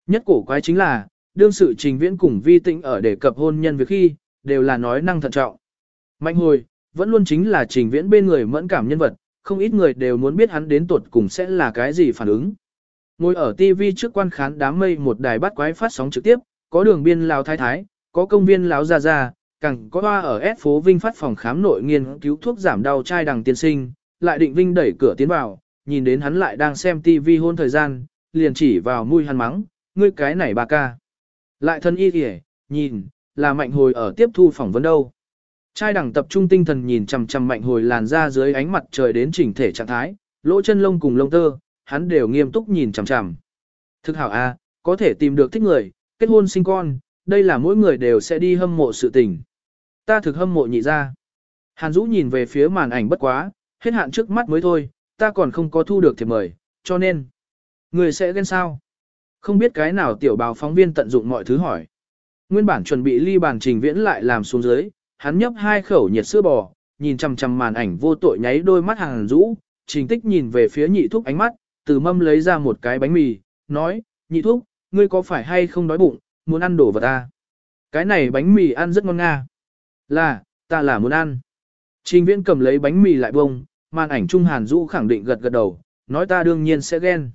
Nhất cổ quái chính là, đương sự trình viễn cùng vi tĩnh ở đề cập hôn nhân việc khi, đều là nói năng thận trọng. Mạnh hồi, vẫn luôn chính là trình viễn bên người mẫn cảm nhân vật, không ít người đều muốn biết hắn đến tuột cùng sẽ là cái gì phản ứng. Ngồi ở TV trước quan khán đám mây một đài bắt quái phát sóng trực tiếp, có đường biên Lào Thái Thái, có công viên lão Gia Gia, càng có hoa ở S phố Vinh phát phòng khám nội nghiên cứu thuốc giảm đau trai đằng tiên sinh, lại định Vinh đẩy cửa tiến vào, nhìn đến hắn lại đang xem TV hôn thời gian, liền chỉ vào mũi hắn mắng, ngươi cái này bà ca. Lại thân y kìa, nhìn, là mạnh hồi ở tiếp thu phỏng vấn đâu. Trai đẳng tập trung tinh thần nhìn chằm chằm mạnh hồi làn ra dưới ánh mặt trời đến chỉnh thể trạng thái, lỗ chân lông cùng lông tơ, hắn đều nghiêm túc nhìn chằm chằm. Thực hảo a, có thể tìm được thích người, kết hôn sinh con, đây là mỗi người đều sẽ đi hâm mộ sự tình. Ta thực hâm mộ nhị ra. Hàn Dũ nhìn về phía màn ảnh bất quá, hết hạn trước mắt mới thôi, ta còn không có thu được thiệp mời, cho nên. Người sẽ ghen sao? Không biết cái nào tiểu bào phóng viên tận dụng mọi thứ hỏi. Nguyên bản chuẩn bị ly bàn trình viễn lại làm xuống dưới, hắn nhấp hai khẩu nhiệt sữa bò, nhìn chằm chằm màn ảnh vô tội nháy đôi mắt hàng rũ, trình tích nhìn về phía nhị thúc ánh mắt, từ mâm lấy ra một cái bánh mì, nói, nhị thúc, ngươi có phải hay không đói bụng, muốn ăn đồ vật ta? Cái này bánh mì ăn rất ngon nga. Là, ta là muốn ăn. Trình viễn cầm lấy bánh mì lại bông, màn ảnh trung hàn Dũ khẳng định gật gật đầu, nói ta đương nhiên sẽ ghen.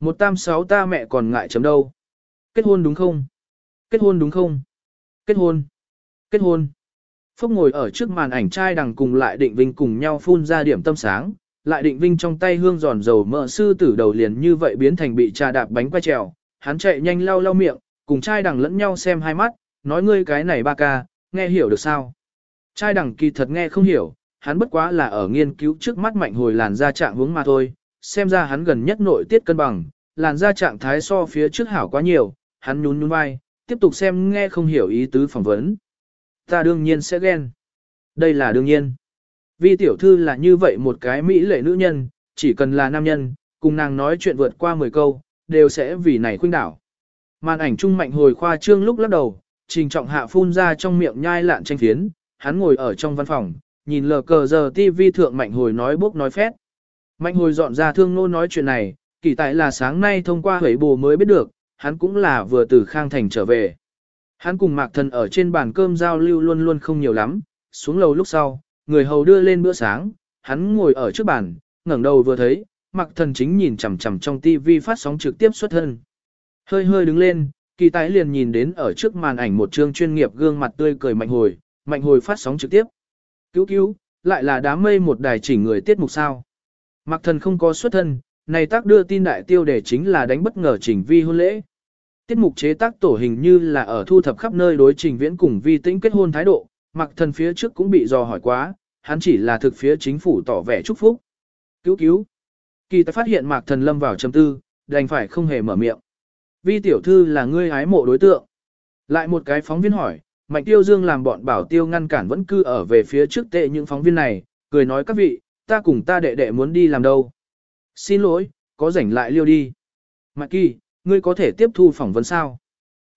Một tam sáu ta mẹ còn ngại chấm đâu. Kết hôn đúng không? Kết hôn đúng không? Kết hôn. Kết hôn. Phúc ngồi ở trước màn ảnh trai đằng cùng lại định vinh cùng nhau phun ra điểm tâm sáng, lại định vinh trong tay hương giòn dầu mỡ sư tử đầu liền như vậy biến thành bị trà đạp bánh quay trèo, hắn chạy nhanh lau lau miệng, cùng trai đằng lẫn nhau xem hai mắt, nói ngươi cái này ba ca, nghe hiểu được sao? Trai đằng kỳ thật nghe không hiểu, hắn bất quá là ở nghiên cứu trước mắt mạnh hồi làn da trạng hướng mà thôi, xem ra hắn gần nhất nội tiết cân bằng, làn da trạng thái so phía trước hảo quá nhiều, hắn nhún nhún vai, tiếp tục xem nghe không hiểu ý tứ phỏng vấn. Ta đương nhiên sẽ ghen. Đây là đương nhiên. Vi tiểu thư là như vậy một cái mỹ lệ nữ nhân, chỉ cần là nam nhân, cùng nàng nói chuyện vượt qua 10 câu, đều sẽ vì này khuynh đảo. Màn ảnh trung mạnh hồi khoa trương lúc lắc đầu, trình trọng hạ phun ra trong miệng nhai lạn tranh phiến, hắn ngồi ở trong văn phòng, nhìn lờ cờ giờ TV thượng mạnh hồi nói bốc nói phét. Mạnh hồi dọn ra thương nô nói chuyện này, kỳ tại là sáng nay thông qua hủy bồ mới biết được, hắn cũng là vừa từ Khang Thành trở về. Hắn cùng Mạc Thần ở trên bàn cơm giao lưu luôn luôn không nhiều lắm, xuống lầu lúc sau, người hầu đưa lên bữa sáng, hắn ngồi ở trước bàn, ngẩng đầu vừa thấy, Mạc Thần chính nhìn chằm chằm trong TV phát sóng trực tiếp xuất thân. Hơi hơi đứng lên, kỳ tái liền nhìn đến ở trước màn ảnh một chương chuyên nghiệp gương mặt tươi cười mạnh hồi, mạnh hồi phát sóng trực tiếp. Cứu cứu, lại là đám mây một đài chỉnh người tiết mục sao. Mặc Thần không có xuất thân, này tác đưa tin đại tiêu đề chính là đánh bất ngờ chỉnh vi hôn lễ. Tiết mục chế tác tổ hình như là ở thu thập khắp nơi đối trình viễn cùng vi tĩnh kết hôn thái độ, mặc thần phía trước cũng bị dò hỏi quá, hắn chỉ là thực phía chính phủ tỏ vẻ chúc phúc. Cứu cứu. Kỳ ta phát hiện mạc thần lâm vào châm tư, đành phải không hề mở miệng. Vi tiểu thư là ngươi ái mộ đối tượng. Lại một cái phóng viên hỏi, Mạnh Tiêu Dương làm bọn bảo tiêu ngăn cản vẫn cư ở về phía trước tệ những phóng viên này, cười nói các vị, ta cùng ta đệ đệ muốn đi làm đâu. Xin lỗi, có rảnh lại liêu đi. Mạnh Kỳ, ngươi có thể tiếp thu phỏng vấn sao?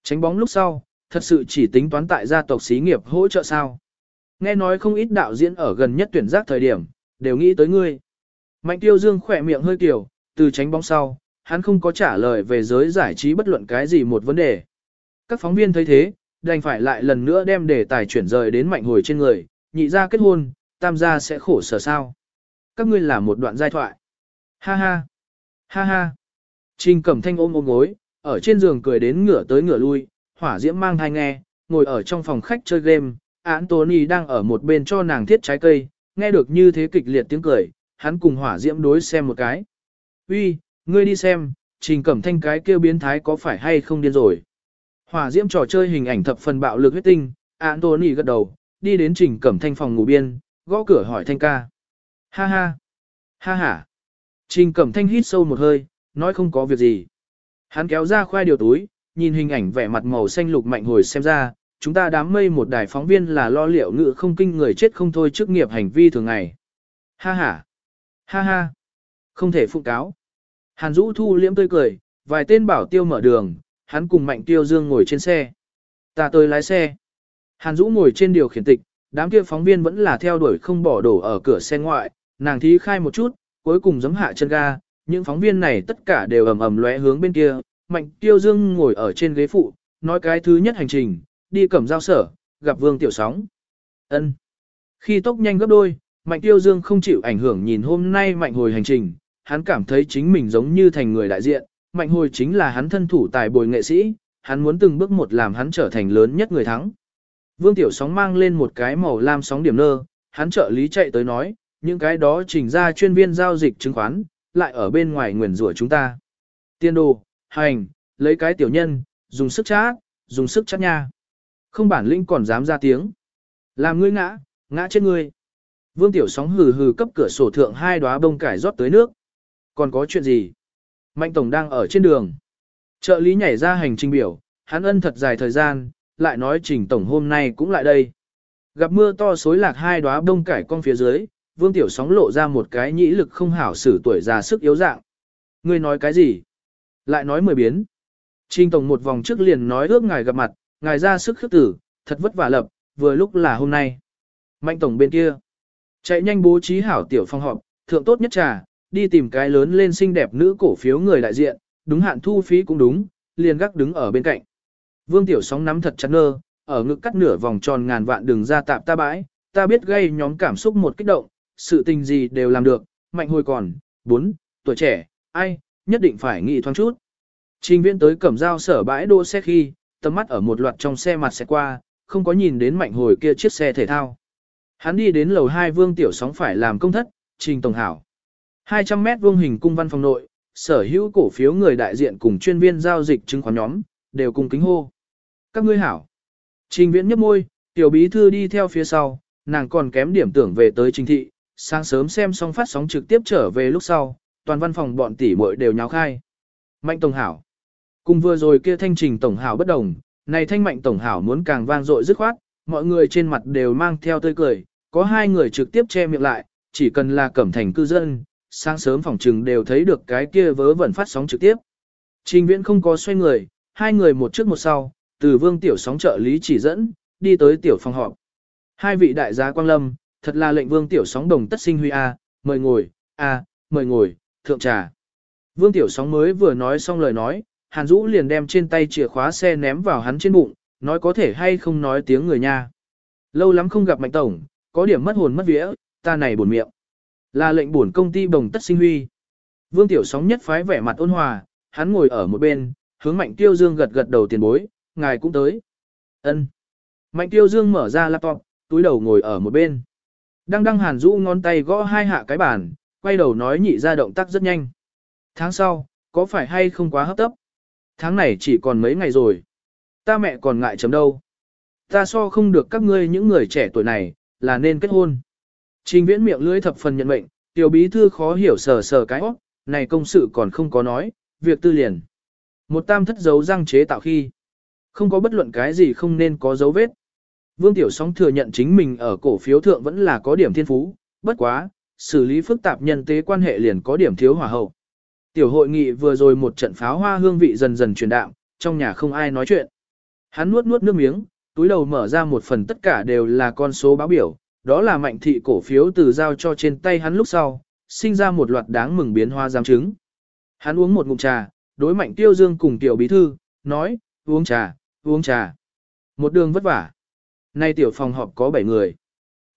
Tránh bóng lúc sau, thật sự chỉ tính toán tại gia tộc xí nghiệp hỗ trợ sao? Nghe nói không ít đạo diễn ở gần nhất tuyển giác thời điểm, đều nghĩ tới ngươi. Mạnh tiêu dương khỏe miệng hơi kiểu, từ tránh bóng sau, hắn không có trả lời về giới giải trí bất luận cái gì một vấn đề. Các phóng viên thấy thế, đành phải lại lần nữa đem đề tài chuyển rời đến mạnh hồi trên người, nhị ra kết hôn, tam gia sẽ khổ sở sao. Các ngươi là một đoạn giai thoại. Ha ha, ha ha. Trình Cẩm Thanh ôm ôm gối, ở trên giường cười đến ngửa tới ngửa lui, hỏa diễm mang thai nghe, ngồi ở trong phòng khách chơi game, Anthony đang ở một bên cho nàng thiết trái cây, nghe được như thế kịch liệt tiếng cười, hắn cùng hỏa diễm đối xem một cái. Uy, ngươi đi xem, Trình Cẩm Thanh cái kêu biến thái có phải hay không điên rồi. Hỏa diễm trò chơi hình ảnh thập phần bạo lực huyết tinh, Anthony gật đầu, đi đến Trình Cẩm Thanh phòng ngủ biên, gõ cửa hỏi Thanh ca. Ha ha, ha ha. Trình Cẩm Thanh hít sâu một hơi, nói không có việc gì. Hắn kéo ra khoai điều túi, nhìn hình ảnh vẻ mặt màu xanh lục mạnh hồi xem ra, chúng ta đám mây một đài phóng viên là lo liệu ngự không kinh người chết không thôi trước nghiệp hành vi thường ngày. Ha ha, ha ha, không thể phụ cáo. Hàn Dũ thu liễm tươi cười, vài tên bảo tiêu mở đường, hắn cùng mạnh tiêu dương ngồi trên xe. Ta tới lái xe. Hàn Dũ ngồi trên điều khiển tịch, đám kia phóng viên vẫn là theo đuổi không bỏ đổ ở cửa xe ngoại, nàng thí khai một chút, cuối cùng giấm hạ chân ga, những phóng viên này tất cả đều ầm ầm lóe hướng bên kia, Mạnh Tiêu Dương ngồi ở trên ghế phụ, nói cái thứ nhất hành trình, đi cẩm giao sở, gặp Vương Tiểu Sóng. Ân. Khi tốc nhanh gấp đôi, Mạnh Tiêu Dương không chịu ảnh hưởng nhìn hôm nay Mạnh Hồi hành trình, hắn cảm thấy chính mình giống như thành người đại diện, Mạnh Hồi chính là hắn thân thủ tài bồi nghệ sĩ, hắn muốn từng bước một làm hắn trở thành lớn nhất người thắng. Vương Tiểu Sóng mang lên một cái màu lam sóng điểm nơ, hắn trợ lý chạy tới nói, những cái đó chỉnh ra chuyên viên giao dịch chứng khoán, lại ở bên ngoài nguyền rủa chúng ta. Tiên đồ, hành, lấy cái tiểu nhân, dùng sức chát, dùng sức chát nha. Không bản lĩnh còn dám ra tiếng. Làm ngươi ngã, ngã trên ngươi. Vương Tiểu Sóng hừ hừ cấp cửa sổ thượng hai đóa bông cải rót tới nước. Còn có chuyện gì? Mạnh Tổng đang ở trên đường. Trợ lý nhảy ra hành trình biểu, hắn ân thật dài thời gian, lại nói Trình Tổng hôm nay cũng lại đây. Gặp mưa to xối lạc hai đóa bông cải con phía dưới, Vương Tiểu Sóng lộ ra một cái nhĩ lực không hảo xử tuổi già sức yếu dạng. Ngươi nói cái gì? Lại nói mười biến. Trình Tổng một vòng trước liền nói ước ngài gặp mặt, ngài ra sức khước tử, thật vất vả lập, vừa lúc là hôm nay. Mạnh Tổng bên kia. Chạy nhanh bố trí hảo tiểu phong họp, thượng tốt nhất trà, đi tìm cái lớn lên xinh đẹp nữ cổ phiếu người đại diện, đúng hạn thu phí cũng đúng, liền gác đứng ở bên cạnh. Vương Tiểu Sóng nắm thật chặt nơ, ở ngực cắt nửa vòng tròn ngàn vạn đường ra tạp ta bãi, ta biết gây nhóm cảm xúc một kích động, sự tình gì đều làm được, mạnh hồi còn, bốn, tuổi trẻ, ai, nhất định phải nghĩ thoáng chút. Trình viễn tới cẩm dao sở bãi đỗ xe khi, tầm mắt ở một loạt trong xe mặt xe qua, không có nhìn đến mạnh hồi kia chiếc xe thể thao. Hắn đi đến lầu 2 vương tiểu sóng phải làm công thất, trình tổng hảo. 200 mét vuông hình cung văn phòng nội, sở hữu cổ phiếu người đại diện cùng chuyên viên giao dịch chứng khoán nhóm, đều cùng kính hô. Các ngươi hảo. Trình viễn nhấp môi, tiểu bí thư đi theo phía sau, nàng còn kém điểm tưởng về tới trình thị, sáng sớm xem xong phát sóng trực tiếp trở về lúc sau, toàn văn phòng bọn tỷ muội đều nháo khai. Mạnh tổng hảo. Cùng vừa rồi kia thanh trình tổng hảo bất đồng, này thanh mạnh tổng hảo muốn càng vang dội dứt khoát, mọi người trên mặt đều mang theo tươi cười, có hai người trực tiếp che miệng lại, chỉ cần là cẩm thành cư dân, sáng sớm phòng trừng đều thấy được cái kia vớ vẩn phát sóng trực tiếp. Trình viễn không có xoay người, hai người một trước một sau, từ vương tiểu sóng trợ lý chỉ dẫn, đi tới tiểu phòng họp. Hai vị đại gia quang lâm, thật là lệnh vương tiểu sóng đồng tất sinh huy A, mời ngồi, A, mời ngồi, thượng trà. Vương tiểu sóng mới vừa nói xong lời nói, Hàn Dũ liền đem trên tay chìa khóa xe ném vào hắn trên bụng, nói có thể hay không nói tiếng người nha. Lâu lắm không gặp Mạnh Tổng, có điểm mất hồn mất vía, ta này buồn miệng. Là lệnh buồn công ty bồng tất sinh huy. Vương Tiểu Sóng nhất phái vẻ mặt ôn hòa, hắn ngồi ở một bên, hướng Mạnh Tiêu Dương gật gật đầu tiền bối, ngài cũng tới. Ân. Mạnh Tiêu Dương mở ra laptop, túi đầu ngồi ở một bên. Đang đăng Hàn Dũ ngón tay gõ hai hạ cái bàn, quay đầu nói nhị ra động tác rất nhanh. Tháng sau, có phải hay không quá hấp tấp? Tháng này chỉ còn mấy ngày rồi. Ta mẹ còn ngại chấm đâu. Ta so không được các ngươi những người trẻ tuổi này, là nên kết hôn. Trình viễn miệng lưỡi thập phần nhận mệnh, tiểu bí thư khó hiểu sờ sờ cái óc, này công sự còn không có nói, việc tư liền. Một tam thất dấu răng chế tạo khi. Không có bất luận cái gì không nên có dấu vết. Vương Tiểu Sóng thừa nhận chính mình ở cổ phiếu thượng vẫn là có điểm thiên phú, bất quá, xử lý phức tạp nhân tế quan hệ liền có điểm thiếu hòa hậu. Tiểu hội nghị vừa rồi một trận pháo hoa hương vị dần dần truyền đạm, trong nhà không ai nói chuyện. Hắn nuốt nuốt nước miếng, túi đầu mở ra một phần tất cả đều là con số báo biểu, đó là mạnh thị cổ phiếu từ giao cho trên tay hắn lúc sau, sinh ra một loạt đáng mừng biến hoa giám chứng. Hắn uống một ngụm trà, đối mạnh tiêu dương cùng tiểu bí thư, nói, uống trà, uống trà. Một đường vất vả. Nay tiểu phòng họp có 7 người.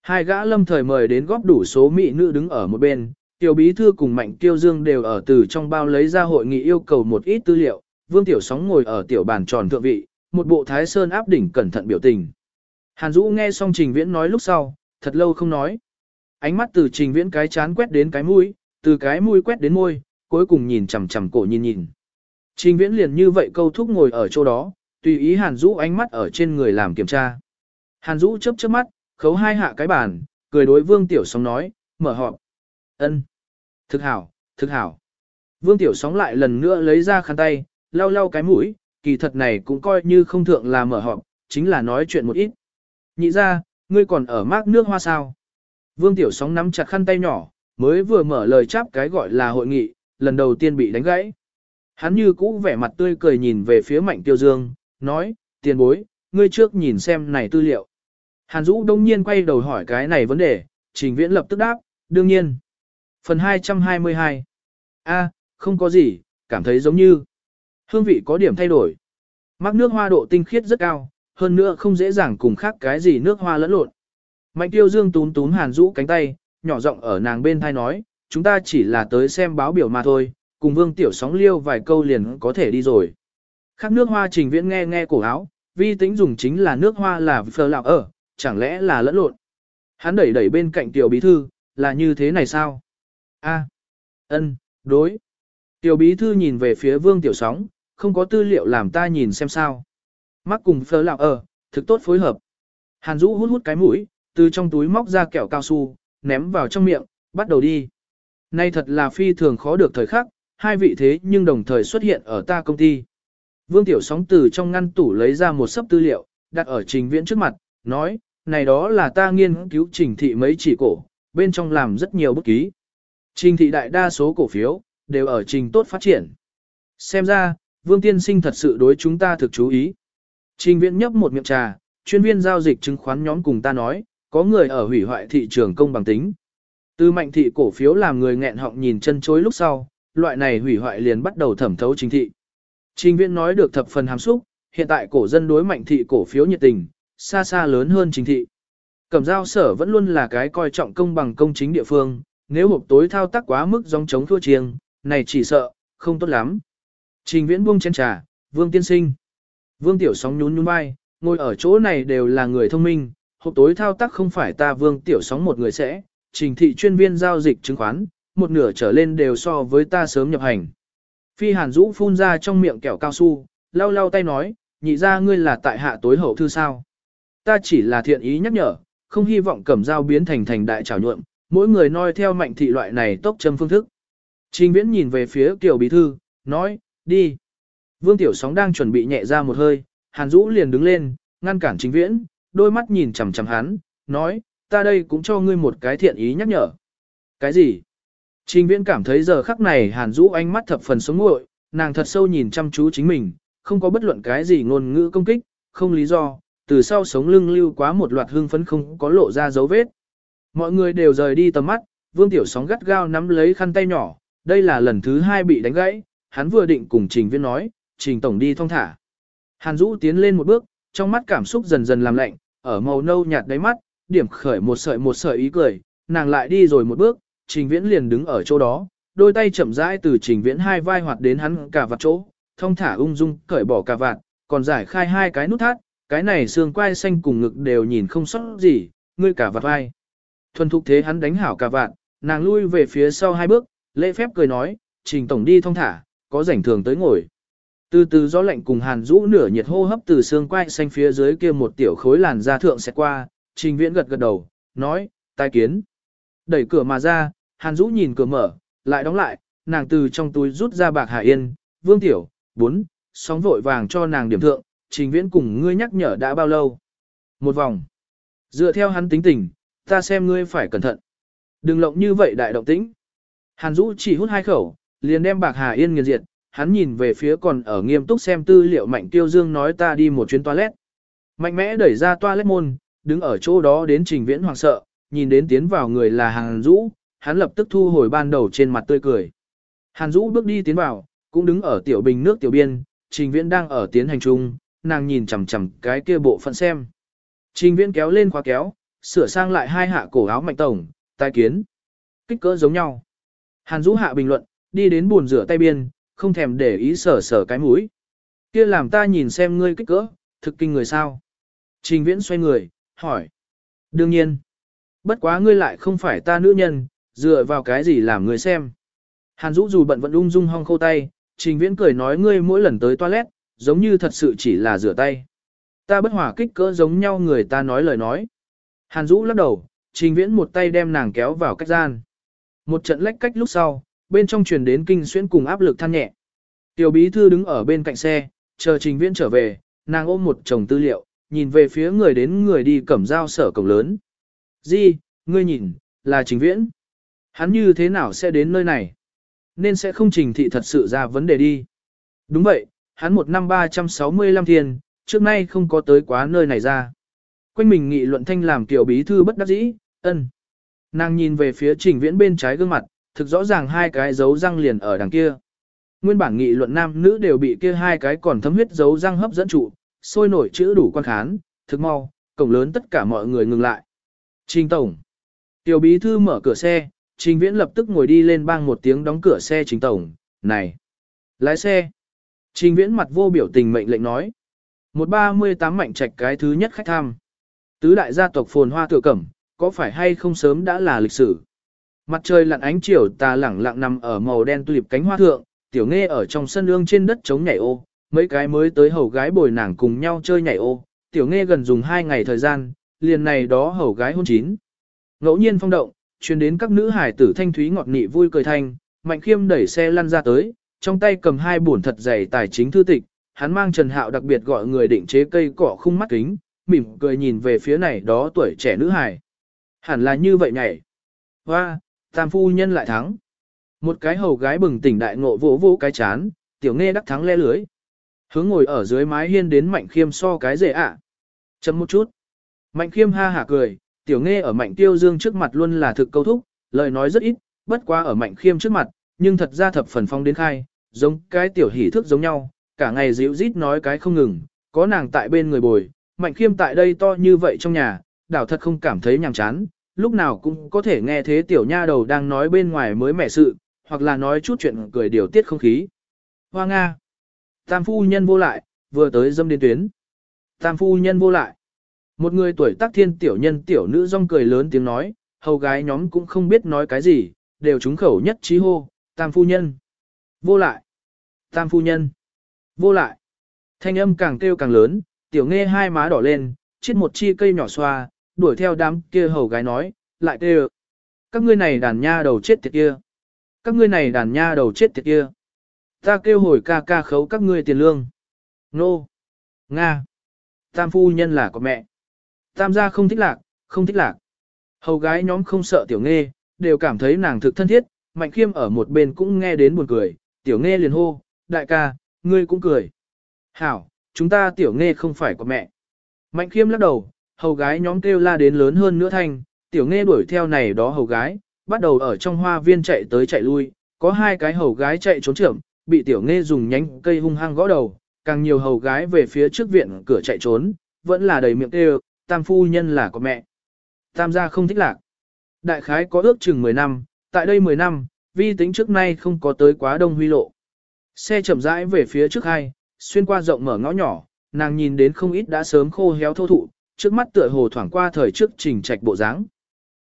Hai gã lâm thời mời đến góp đủ số mỹ nữ đứng ở một bên, tiểu bí thư cùng mạnh tiêu dương đều ở từ trong bao lấy ra hội nghị yêu cầu một ít tư liệu, vương tiểu sóng ngồi ở tiểu bàn tròn thượng vị, một bộ thái sơn áp đỉnh cẩn thận biểu tình. Hàn Dũ nghe xong Trình Viễn nói lúc sau, thật lâu không nói. Ánh mắt từ Trình Viễn cái chán quét đến cái mũi, từ cái mũi quét đến môi, cuối cùng nhìn chằm chằm cổ nhìn nhìn. Trình Viễn liền như vậy câu thúc ngồi ở chỗ đó, tùy ý Hàn Dũ ánh mắt ở trên người làm kiểm tra. Hàn Dũ chớp chớp mắt, khấu hai hạ cái bàn, cười đối Vương Tiểu Sóng nói, mở họp. Ân, Thực hảo, thực hảo. Vương Tiểu Sóng lại lần nữa lấy ra khăn tay, lau lau cái mũi, kỳ thật này cũng coi như không thượng là mở họp, chính là nói chuyện một ít. Nhị ra, ngươi còn ở mát nước hoa sao? Vương Tiểu Sóng nắm chặt khăn tay nhỏ, mới vừa mở lời chắp cái gọi là hội nghị, lần đầu tiên bị đánh gãy. Hắn như cũ vẻ mặt tươi cười nhìn về phía Mạnh Tiêu Dương, nói, tiền bối, ngươi trước nhìn xem này tư liệu. Hàn Dũ đông nhiên quay đầu hỏi cái này vấn đề, Trình Viễn lập tức đáp, đương nhiên. Phần 222 A, không có gì, cảm thấy giống như hương vị có điểm thay đổi. Mắc nước hoa độ tinh khiết rất cao, hơn nữa không dễ dàng cùng khác cái gì nước hoa lẫn lộn. Mạnh tiêu dương tún tún hàn rũ cánh tay, nhỏ giọng ở nàng bên thai nói, chúng ta chỉ là tới xem báo biểu mà thôi, cùng vương tiểu sóng liêu vài câu liền có thể đi rồi. Khác nước hoa trình viễn nghe nghe cổ áo, vi tính dùng chính là nước hoa là phờ lạc ở, chẳng lẽ là lẫn lộn. Hắn đẩy đẩy bên cạnh tiểu bí thư, là như thế này sao? A, ân, đối. Tiểu bí thư nhìn về phía vương tiểu sóng, không có tư liệu làm ta nhìn xem sao. Mắc cùng phở lạc ở, thực tốt phối hợp. Hàn Dũ hút hút cái mũi, từ trong túi móc ra kẹo cao su, ném vào trong miệng, bắt đầu đi. Nay thật là phi thường khó được thời khắc, hai vị thế nhưng đồng thời xuất hiện ở ta công ty. Vương Tiểu Sóng từ trong ngăn tủ lấy ra một sấp tư liệu, đặt ở trình viễn trước mặt, nói, này đó là ta nghiên cứu trình thị mấy chỉ cổ, bên trong làm rất nhiều bút ký. Trình thị đại đa số cổ phiếu, đều ở trình tốt phát triển. Xem ra, Vương Tiên Sinh thật sự đối chúng ta thực chú ý. Trình viễn nhấp một miệng trà, chuyên viên giao dịch chứng khoán nhóm cùng ta nói, có người ở hủy hoại thị trường công bằng tính. Từ mạnh thị cổ phiếu làm người nghẹn họng nhìn chân chối lúc sau, loại này hủy hoại liền bắt đầu thẩm thấu chính thị. Trình viễn nói được thập phần hàm xúc, hiện tại cổ dân đối mạnh thị cổ phiếu nhiệt tình, xa xa lớn hơn chính thị. Cẩm giao sở vẫn luôn là cái coi trọng công bằng công chính địa phương, nếu hộp tối thao tác quá mức dòng chống thua chiêng, này chỉ sợ, không tốt lắm. Trình viễn buông chén trà, vương tiên sinh. Vương tiểu sóng nhún nhún vai, ngồi ở chỗ này đều là người thông minh, hộp tối thao tác không phải ta vương tiểu sóng một người sẽ, trình thị chuyên viên giao dịch chứng khoán, một nửa trở lên đều so với ta sớm nhập hành. Phi hàn Dũ phun ra trong miệng kẹo cao su, lau lau tay nói, nhị ra ngươi là tại hạ tối hậu thư sao. Ta chỉ là thiện ý nhắc nhở, không hy vọng cẩm dao biến thành thành đại trào nhuộm, mỗi người noi theo mạnh thị loại này tốc châm phương thức. Trình viễn nhìn về phía tiểu bí thư, nói, đi. Vương tiểu sóng đang chuẩn bị nhẹ ra một hơi, hàn Dũ liền đứng lên, ngăn cản trình viễn, đôi mắt nhìn chằm chằm hắn, nói, ta đây cũng cho ngươi một cái thiện ý nhắc nhở. Cái gì? Trình viễn cảm thấy giờ khắc này hàn Dũ ánh mắt thập phần sống nguội, nàng thật sâu nhìn chăm chú chính mình, không có bất luận cái gì ngôn ngữ công kích, không lý do, từ sau sống lưng lưu quá một loạt hương phấn không có lộ ra dấu vết. Mọi người đều rời đi tầm mắt, vương tiểu sóng gắt gao nắm lấy khăn tay nhỏ, đây là lần thứ hai bị đánh gãy, hắn vừa định cùng trình viễn nói, trình tổng đi thong thả. Hàn Dũ tiến lên một bước, trong mắt cảm xúc dần dần làm lạnh, ở màu nâu nhạt đáy mắt, điểm khởi một sợi một sợi ý cười, nàng lại đi rồi một bước, trình viễn liền đứng ở chỗ đó, đôi tay chậm rãi từ trình viễn hai vai hoạt đến hắn cả vạt chỗ, thông thả ung dung cởi bỏ cả vạt, còn giải khai hai cái nút thắt, cái này xương quai xanh cùng ngực đều nhìn không sót gì, ngươi cả vạt vai. Thuần thục thế hắn đánh hảo cả vạt, nàng lui về phía sau hai bước, lễ phép cười nói, trình tổng đi thông thả, có rảnh thường tới ngồi. Từ từ gió lạnh cùng hàn rũ nửa nhiệt hô hấp từ xương quai xanh phía dưới kia một tiểu khối làn da thượng sẽ qua, trình viễn gật gật đầu, nói, tai kiến. Đẩy cửa mà ra, hàn rũ nhìn cửa mở, lại đóng lại, nàng từ trong túi rút ra bạc Hà yên, vương tiểu, bốn, sóng vội vàng cho nàng điểm thượng, trình viễn cùng ngươi nhắc nhở đã bao lâu. Một vòng. Dựa theo hắn tính tình, ta xem ngươi phải cẩn thận. Đừng lộng như vậy đại động tĩnh. Hàn Dũ chỉ hút hai khẩu, liền đem bạc Hà Yên nghiền diệt, hắn nhìn về phía còn ở nghiêm túc xem tư liệu Mạnh Tiêu Dương nói ta đi một chuyến toilet. Mạnh mẽ đẩy ra toilet môn, đứng ở chỗ đó đến trình viễn hoàng sợ, nhìn đến tiến vào người là Hàn Dũ, hắn lập tức thu hồi ban đầu trên mặt tươi cười. Hàn Dũ bước đi tiến vào, cũng đứng ở tiểu bình nước tiểu biên, trình viễn đang ở tiến hành chung, nàng nhìn chằm chằm cái kia bộ phận xem. Trình viễn kéo lên khóa kéo, sửa sang lại hai hạ cổ áo mạnh tổng, tai kiến. Kích cỡ giống nhau. Hàn Dũ hạ bình luận, đi đến buồn rửa tay biên, không thèm để ý sở sở cái mũi. Kia làm ta nhìn xem ngươi kích cỡ, thực kinh người sao. Trình viễn xoay người, hỏi. Đương nhiên. Bất quá ngươi lại không phải ta nữ nhân, dựa vào cái gì làm ngươi xem. Hàn Dũ dù bận vẫn ung dung hong khô tay, trình viễn cười nói ngươi mỗi lần tới toilet, giống như thật sự chỉ là rửa tay. Ta bất hòa kích cỡ giống nhau người ta nói lời nói. Hàn Dũ lắc đầu, trình viễn một tay đem nàng kéo vào cách gian. Một trận lách cách lúc sau, bên trong truyền đến kinh xuyên cùng áp lực than nhẹ. Tiểu bí thư đứng ở bên cạnh xe, chờ trình viễn trở về, nàng ôm một chồng tư liệu, nhìn về phía người đến người đi cẩm dao sở cổng lớn. Di, ngươi nhìn, là trình viễn. Hắn như thế nào sẽ đến nơi này? Nên sẽ không trình thị thật sự ra vấn đề đi. Đúng vậy, hắn một năm 365 thiên, trước nay không có tới quá nơi này ra. Quanh mình nghị luận thanh làm tiểu bí thư bất đắc dĩ, ân. Nàng nhìn về phía trình viễn bên trái gương mặt, thực rõ ràng hai cái dấu răng liền ở đằng kia. Nguyên bản nghị luận nam nữ đều bị kia hai cái còn thấm huyết dấu răng hấp dẫn trụ, sôi nổi chữ đủ quan khán, thực mau, cổng lớn tất cả mọi người ngừng lại. Trình Tổng. Tiểu bí thư mở cửa xe, Trình Viễn lập tức ngồi đi lên bang một tiếng đóng cửa xe Trình Tổng, này. Lái xe. Trình Viễn mặt vô biểu tình mệnh lệnh nói. Một ba mươi tám mạnh trạch cái thứ nhất khách tham, Tứ đại gia tộc phồn hoa tựa cẩm, có phải hay không sớm đã là lịch sử. Mặt trời lặn ánh chiều tà lẳng lặng nằm ở màu đen tulip cánh hoa thượng, tiểu nghe ở trong sân ương trên đất chống nhảy ô, mấy cái mới tới hầu gái bồi nàng cùng nhau chơi nhảy ô, tiểu nghe gần dùng hai ngày thời gian, liền này đó hầu gái hôn chín. Ngẫu nhiên phong động, truyền đến các nữ hải tử thanh thúy ngọt nị vui cười thanh, mạnh khiêm đẩy xe lăn ra tới, trong tay cầm hai bổn thật dày tài chính thư tịch, hắn mang Trần Hạo đặc biệt gọi người định chế cây cỏ khung mắt kính, mỉm cười nhìn về phía này đó tuổi trẻ nữ hải. Hẳn là như vậy nhảy. Hoa, tam phu nhân lại thắng. Một cái hầu gái bừng tỉnh đại ngộ vỗ vỗ cái chán, tiểu nghe đắc thắng le lưới. Hướng ngồi ở dưới mái hiên đến mạnh khiêm so cái rể ạ. À. Chấm một chút. Mạnh khiêm ha hả cười, Tiểu nghe ở mạnh tiêu dương trước mặt luôn là thực câu thúc, lời nói rất ít, bất quá ở mạnh khiêm trước mặt, nhưng thật ra thập phần phong đến khai, giống cái tiểu hỉ thức giống nhau, cả ngày dịu rít nói cái không ngừng, có nàng tại bên người bồi, mạnh khiêm tại đây to như vậy trong nhà, đảo thật không cảm thấy nhàm chán, lúc nào cũng có thể nghe thế tiểu nha đầu đang nói bên ngoài mới mẻ sự, hoặc là nói chút chuyện cười điều tiết không khí. Hoa Nga. Tam phu nhân vô lại, vừa tới dâm đến tuyến. Tam phu nhân vô lại. Một người tuổi tác thiên tiểu nhân tiểu nữ rong cười lớn tiếng nói, hầu gái nhóm cũng không biết nói cái gì, đều trúng khẩu nhất trí hô, tam phu nhân. Vô lại. Tam phu nhân. Vô lại. Thanh âm càng kêu càng lớn, tiểu nghe hai má đỏ lên, chết một chi cây nhỏ xoa, đuổi theo đám kia hầu gái nói, lại kêu. Các ngươi này đàn nha đầu chết tiệt kia. Các ngươi này đàn nha đầu chết tiệt kia. Ta kêu hồi ca ca khấu các ngươi tiền lương. Nô. Nga. Tam phu nhân là của mẹ. Tam gia không thích lạc, không thích lạc. Hầu gái nhóm không sợ tiểu nghe, đều cảm thấy nàng thực thân thiết, mạnh khiêm ở một bên cũng nghe đến buồn cười, tiểu nghe liền hô, đại ca, ngươi cũng cười. Hảo, chúng ta tiểu nghe không phải của mẹ. Mạnh khiêm lắc đầu, hầu gái nhóm kêu la đến lớn hơn nữa thanh, tiểu nghe đuổi theo này đó hầu gái, bắt đầu ở trong hoa viên chạy tới chạy lui, có hai cái hầu gái chạy trốn trưởng, bị tiểu nghe dùng nhánh cây hung hăng gõ đầu, càng nhiều hầu gái về phía trước viện cửa chạy trốn, vẫn là đầy miệng kêu, tam phu nhân là của mẹ. Tam gia không thích lạc. Đại khái có ước chừng 10 năm, tại đây 10 năm, vi tính trước nay không có tới quá đông huy lộ. Xe chậm rãi về phía trước hai, xuyên qua rộng mở ngõ nhỏ, nàng nhìn đến không ít đã sớm khô héo thô thụ, trước mắt tựa hồ thoảng qua thời trước trình trạch bộ dáng.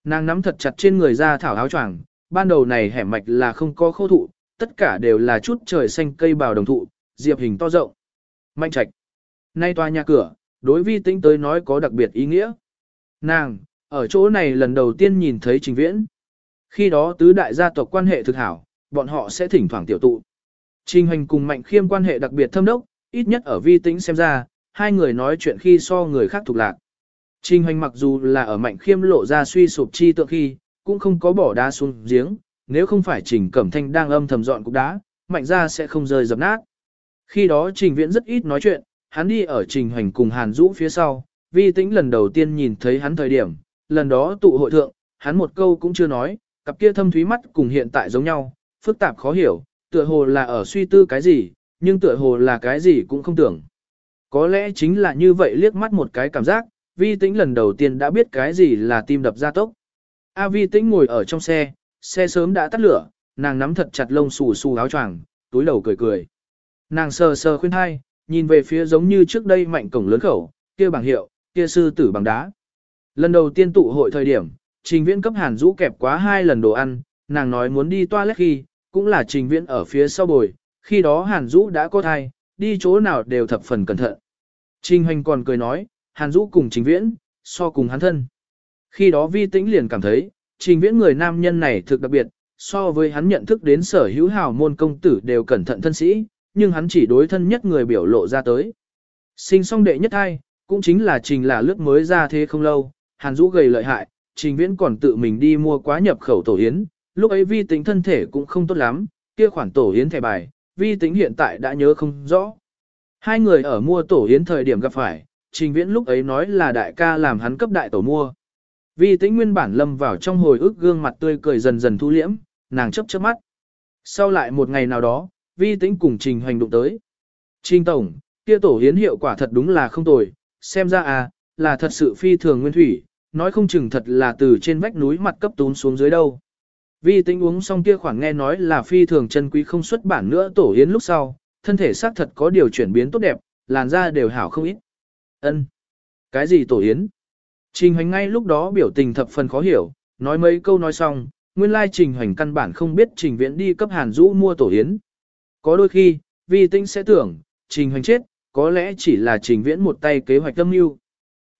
Nàng nắm thật chặt trên người ra thảo áo choàng, ban đầu này hẻm mạch là không có khô thụ, tất cả đều là chút trời xanh cây bào đồng thụ, diệp hình to rộng. Mạnh trạch. Nay tòa nhà cửa, đối vi tính tới nói có đặc biệt ý nghĩa. Nàng, ở chỗ này lần đầu tiên nhìn thấy trình viễn. Khi đó tứ đại gia tộc quan hệ thực hảo, bọn họ sẽ thỉnh thoảng tiểu tụ. Trình hành cùng mạnh khiêm quan hệ đặc biệt thâm đốc, ít nhất ở vi tính xem ra, hai người nói chuyện khi so người khác thuộc lạc. Trình hành mặc dù là ở mạnh khiêm lộ ra suy sụp chi tượng khi, cũng không có bỏ đá xuống giếng, nếu không phải trình cẩm thanh đang âm thầm dọn cục đá, mạnh ra sẽ không rơi dập nát. Khi đó trình viễn rất ít nói chuyện, hắn đi ở trình hành cùng hàn rũ phía sau, vi tĩnh lần đầu tiên nhìn thấy hắn thời điểm, lần đó tụ hội thượng, hắn một câu cũng chưa nói, cặp kia thâm thúy mắt cùng hiện tại giống nhau, phức tạp khó hiểu, tựa hồ là ở suy tư cái gì, nhưng tựa hồ là cái gì cũng không tưởng. Có lẽ chính là như vậy liếc mắt một cái cảm giác, vi tĩnh lần đầu tiên đã biết cái gì là tim đập gia tốc. A vi tĩnh ngồi ở trong xe, xe sớm đã tắt lửa, nàng nắm thật chặt lông xù xù áo choàng, túi đầu cười cười. Nàng sờ sờ khuyên hai, nhìn về phía giống như trước đây mạnh cổng lớn khẩu, kia bảng hiệu, kia sư tử bằng đá. Lần đầu tiên tụ hội thời điểm, trình viễn cấp hàn rũ kẹp quá hai lần đồ ăn, nàng nói muốn đi toilet khi, cũng là trình viễn ở phía sau bồi, khi đó hàn rũ đã có thai, đi chỗ nào đều thập phần cẩn thận. Trình Hoành còn cười nói, hàn Dũ cùng trình viễn, so cùng hắn thân. Khi đó vi tĩnh liền cảm thấy, trình viễn người nam nhân này thực đặc biệt, so với hắn nhận thức đến sở hữu hào môn công tử đều cẩn thận thân sĩ, nhưng hắn chỉ đối thân nhất người biểu lộ ra tới. Sinh song đệ nhất hai, cũng chính là trình là lướt mới ra thế không lâu, hàn Dũ gầy lợi hại, trình viễn còn tự mình đi mua quá nhập khẩu tổ yến, lúc ấy vi tính thân thể cũng không tốt lắm, kia khoản tổ yến thẻ bài, vi tính hiện tại đã nhớ không rõ. Hai người ở mua tổ yến thời điểm gặp phải, trình viễn lúc ấy nói là đại ca làm hắn cấp đại tổ mua. Vi tính nguyên bản lâm vào trong hồi ức gương mặt tươi cười dần dần thu liễm, nàng chấp chớp mắt. Sau lại một ngày nào đó, vi tính cùng trình hành đụng tới. Trình tổng, kia tổ hiến hiệu quả thật đúng là không tồi, xem ra à, là thật sự phi thường nguyên thủy, nói không chừng thật là từ trên vách núi mặt cấp tún xuống dưới đâu. Vi tính uống xong kia khoảng nghe nói là phi thường chân quý không xuất bản nữa tổ yến lúc sau, thân thể xác thật có điều chuyển biến tốt đẹp, làn da đều hảo không ít. Ân, Cái gì tổ yến? Trình hành ngay lúc đó biểu tình thập phần khó hiểu, nói mấy câu nói xong, nguyên lai trình hành căn bản không biết trình viễn đi cấp hàn rũ mua tổ yến. Có đôi khi, vi tinh sẽ tưởng, trình hành chết, có lẽ chỉ là trình viễn một tay kế hoạch tâm mưu.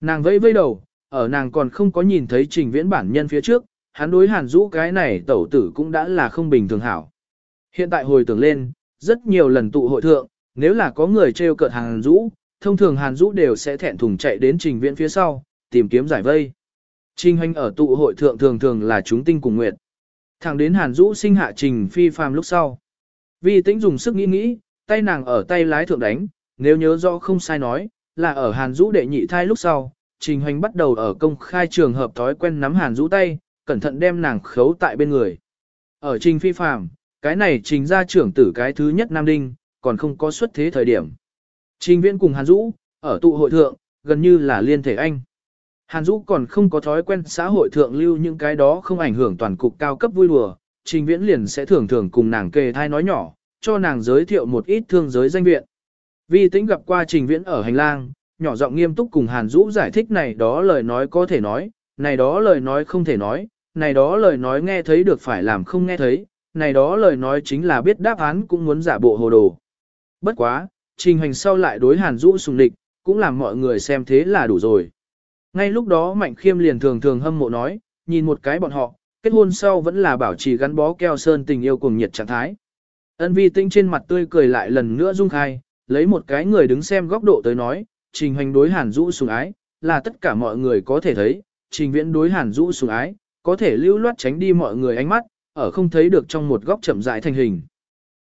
Nàng vẫy vẫy đầu, ở nàng còn không có nhìn thấy trình viễn bản nhân phía trước, hắn đối hàn rũ cái này tẩu tử cũng đã là không bình thường hảo. Hiện tại hồi tưởng lên, rất nhiều lần tụ hội thượng, nếu là có người trêu cợt hàn rũ, thông thường hàn rũ đều sẽ thẹn thùng chạy đến trình viện phía sau, tìm kiếm giải vây. Trình Hoành ở tụ hội thượng thường thường là chúng tinh cùng nguyệt. Thẳng đến hàn rũ sinh hạ trình phi phàm lúc sau. Vi tĩnh dùng sức nghĩ nghĩ, tay nàng ở tay lái thượng đánh, nếu nhớ rõ không sai nói, là ở hàn rũ đệ nhị thai lúc sau, Trình Hoành bắt đầu ở công khai trường hợp thói quen nắm Hàn Dũ tay, cẩn thận đem nàng khấu tại bên người. Ở Trình Phi Phạm, cái này Trình gia trưởng tử cái thứ nhất Nam Đinh, còn không có xuất thế thời điểm. Trình Viễn cùng Hàn Dũ, ở tụ hội thượng, gần như là liên thể anh. Hàn Dũ còn không có thói quen xã hội thượng lưu những cái đó không ảnh hưởng toàn cục cao cấp vui đùa, Trình Viễn liền sẽ thường thường cùng nàng kề thai nói nhỏ, cho nàng giới thiệu một ít thương giới danh viện. Vi tĩnh gặp qua Trình Viễn ở hành lang, nhỏ giọng nghiêm túc cùng Hàn Dũ giải thích này đó lời nói có thể nói, này đó lời nói không thể nói, này đó lời nói nghe thấy được phải làm không nghe thấy, này đó lời nói chính là biết đáp án cũng muốn giả bộ hồ đồ. Bất quá, Trình Hành sau lại đối Hàn Dũ sùng địch, cũng làm mọi người xem thế là đủ rồi. Ngay lúc đó Mạnh Khiêm liền thường thường hâm mộ nói, nhìn một cái bọn họ, kết hôn sau vẫn là bảo trì gắn bó keo sơn tình yêu cùng nhiệt trạng thái. Ân vi tinh trên mặt tươi cười lại lần nữa rung khai, lấy một cái người đứng xem góc độ tới nói, trình hành đối hàn Dũ sùng ái, là tất cả mọi người có thể thấy, trình viễn đối hàn rũ sùng ái, có thể lưu loát tránh đi mọi người ánh mắt, ở không thấy được trong một góc chậm rãi thành hình.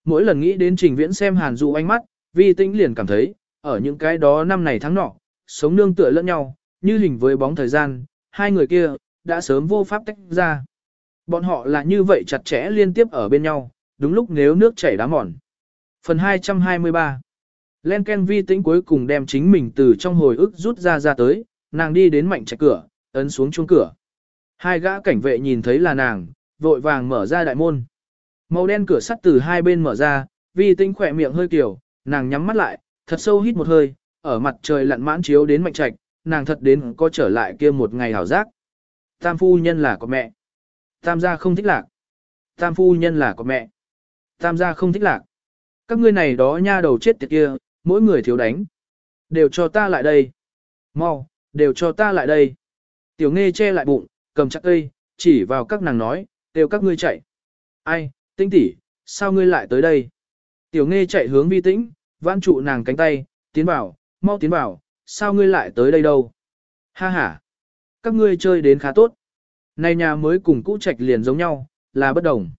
Mỗi lần nghĩ đến trình viễn xem hàn rũ ánh mắt, vi Tĩnh liền cảm thấy, ở những cái đó năm này tháng nọ, sống nương tựa lẫn nhau, như hình với bóng thời gian, hai người kia, đã sớm vô pháp tách ra. Bọn họ là như vậy chặt chẽ liên tiếp ở bên nhau, đúng lúc nếu nước chảy đá mòn. Phần 223 Len Ken vi tĩnh cuối cùng đem chính mình từ trong hồi ức rút ra ra tới, nàng đi đến mạnh trạch cửa, ấn xuống chuông cửa. Hai gã cảnh vệ nhìn thấy là nàng, vội vàng mở ra đại môn. Màu đen cửa sắt từ hai bên mở ra, vi tinh khỏe miệng hơi kiểu, nàng nhắm mắt lại, thật sâu hít một hơi, ở mặt trời lặn mãn chiếu đến mạnh trạch, nàng thật đến có trở lại kia một ngày hảo giác. Tam phu nhân là có mẹ. Tam gia không thích lạc. Tam phu nhân là có mẹ. Tam gia không thích lạc. Các ngươi này đó nha đầu chết tiệt kia, mỗi người thiếu đánh. Đều cho ta lại đây. Mau, đều cho ta lại đây. Tiểu nghe che lại bụng, cầm chắc cây, chỉ vào các nàng nói, đều các ngươi chạy. Ai, tinh tỷ, sao ngươi lại tới đây? Tiểu nghe chạy hướng vi tĩnh, vãn trụ nàng cánh tay, tiến vào, mau tiến vào, sao ngươi lại tới đây đâu? Ha ha, các ngươi chơi đến khá tốt. Này nhà mới cùng cũ trạch liền giống nhau, là bất đồng.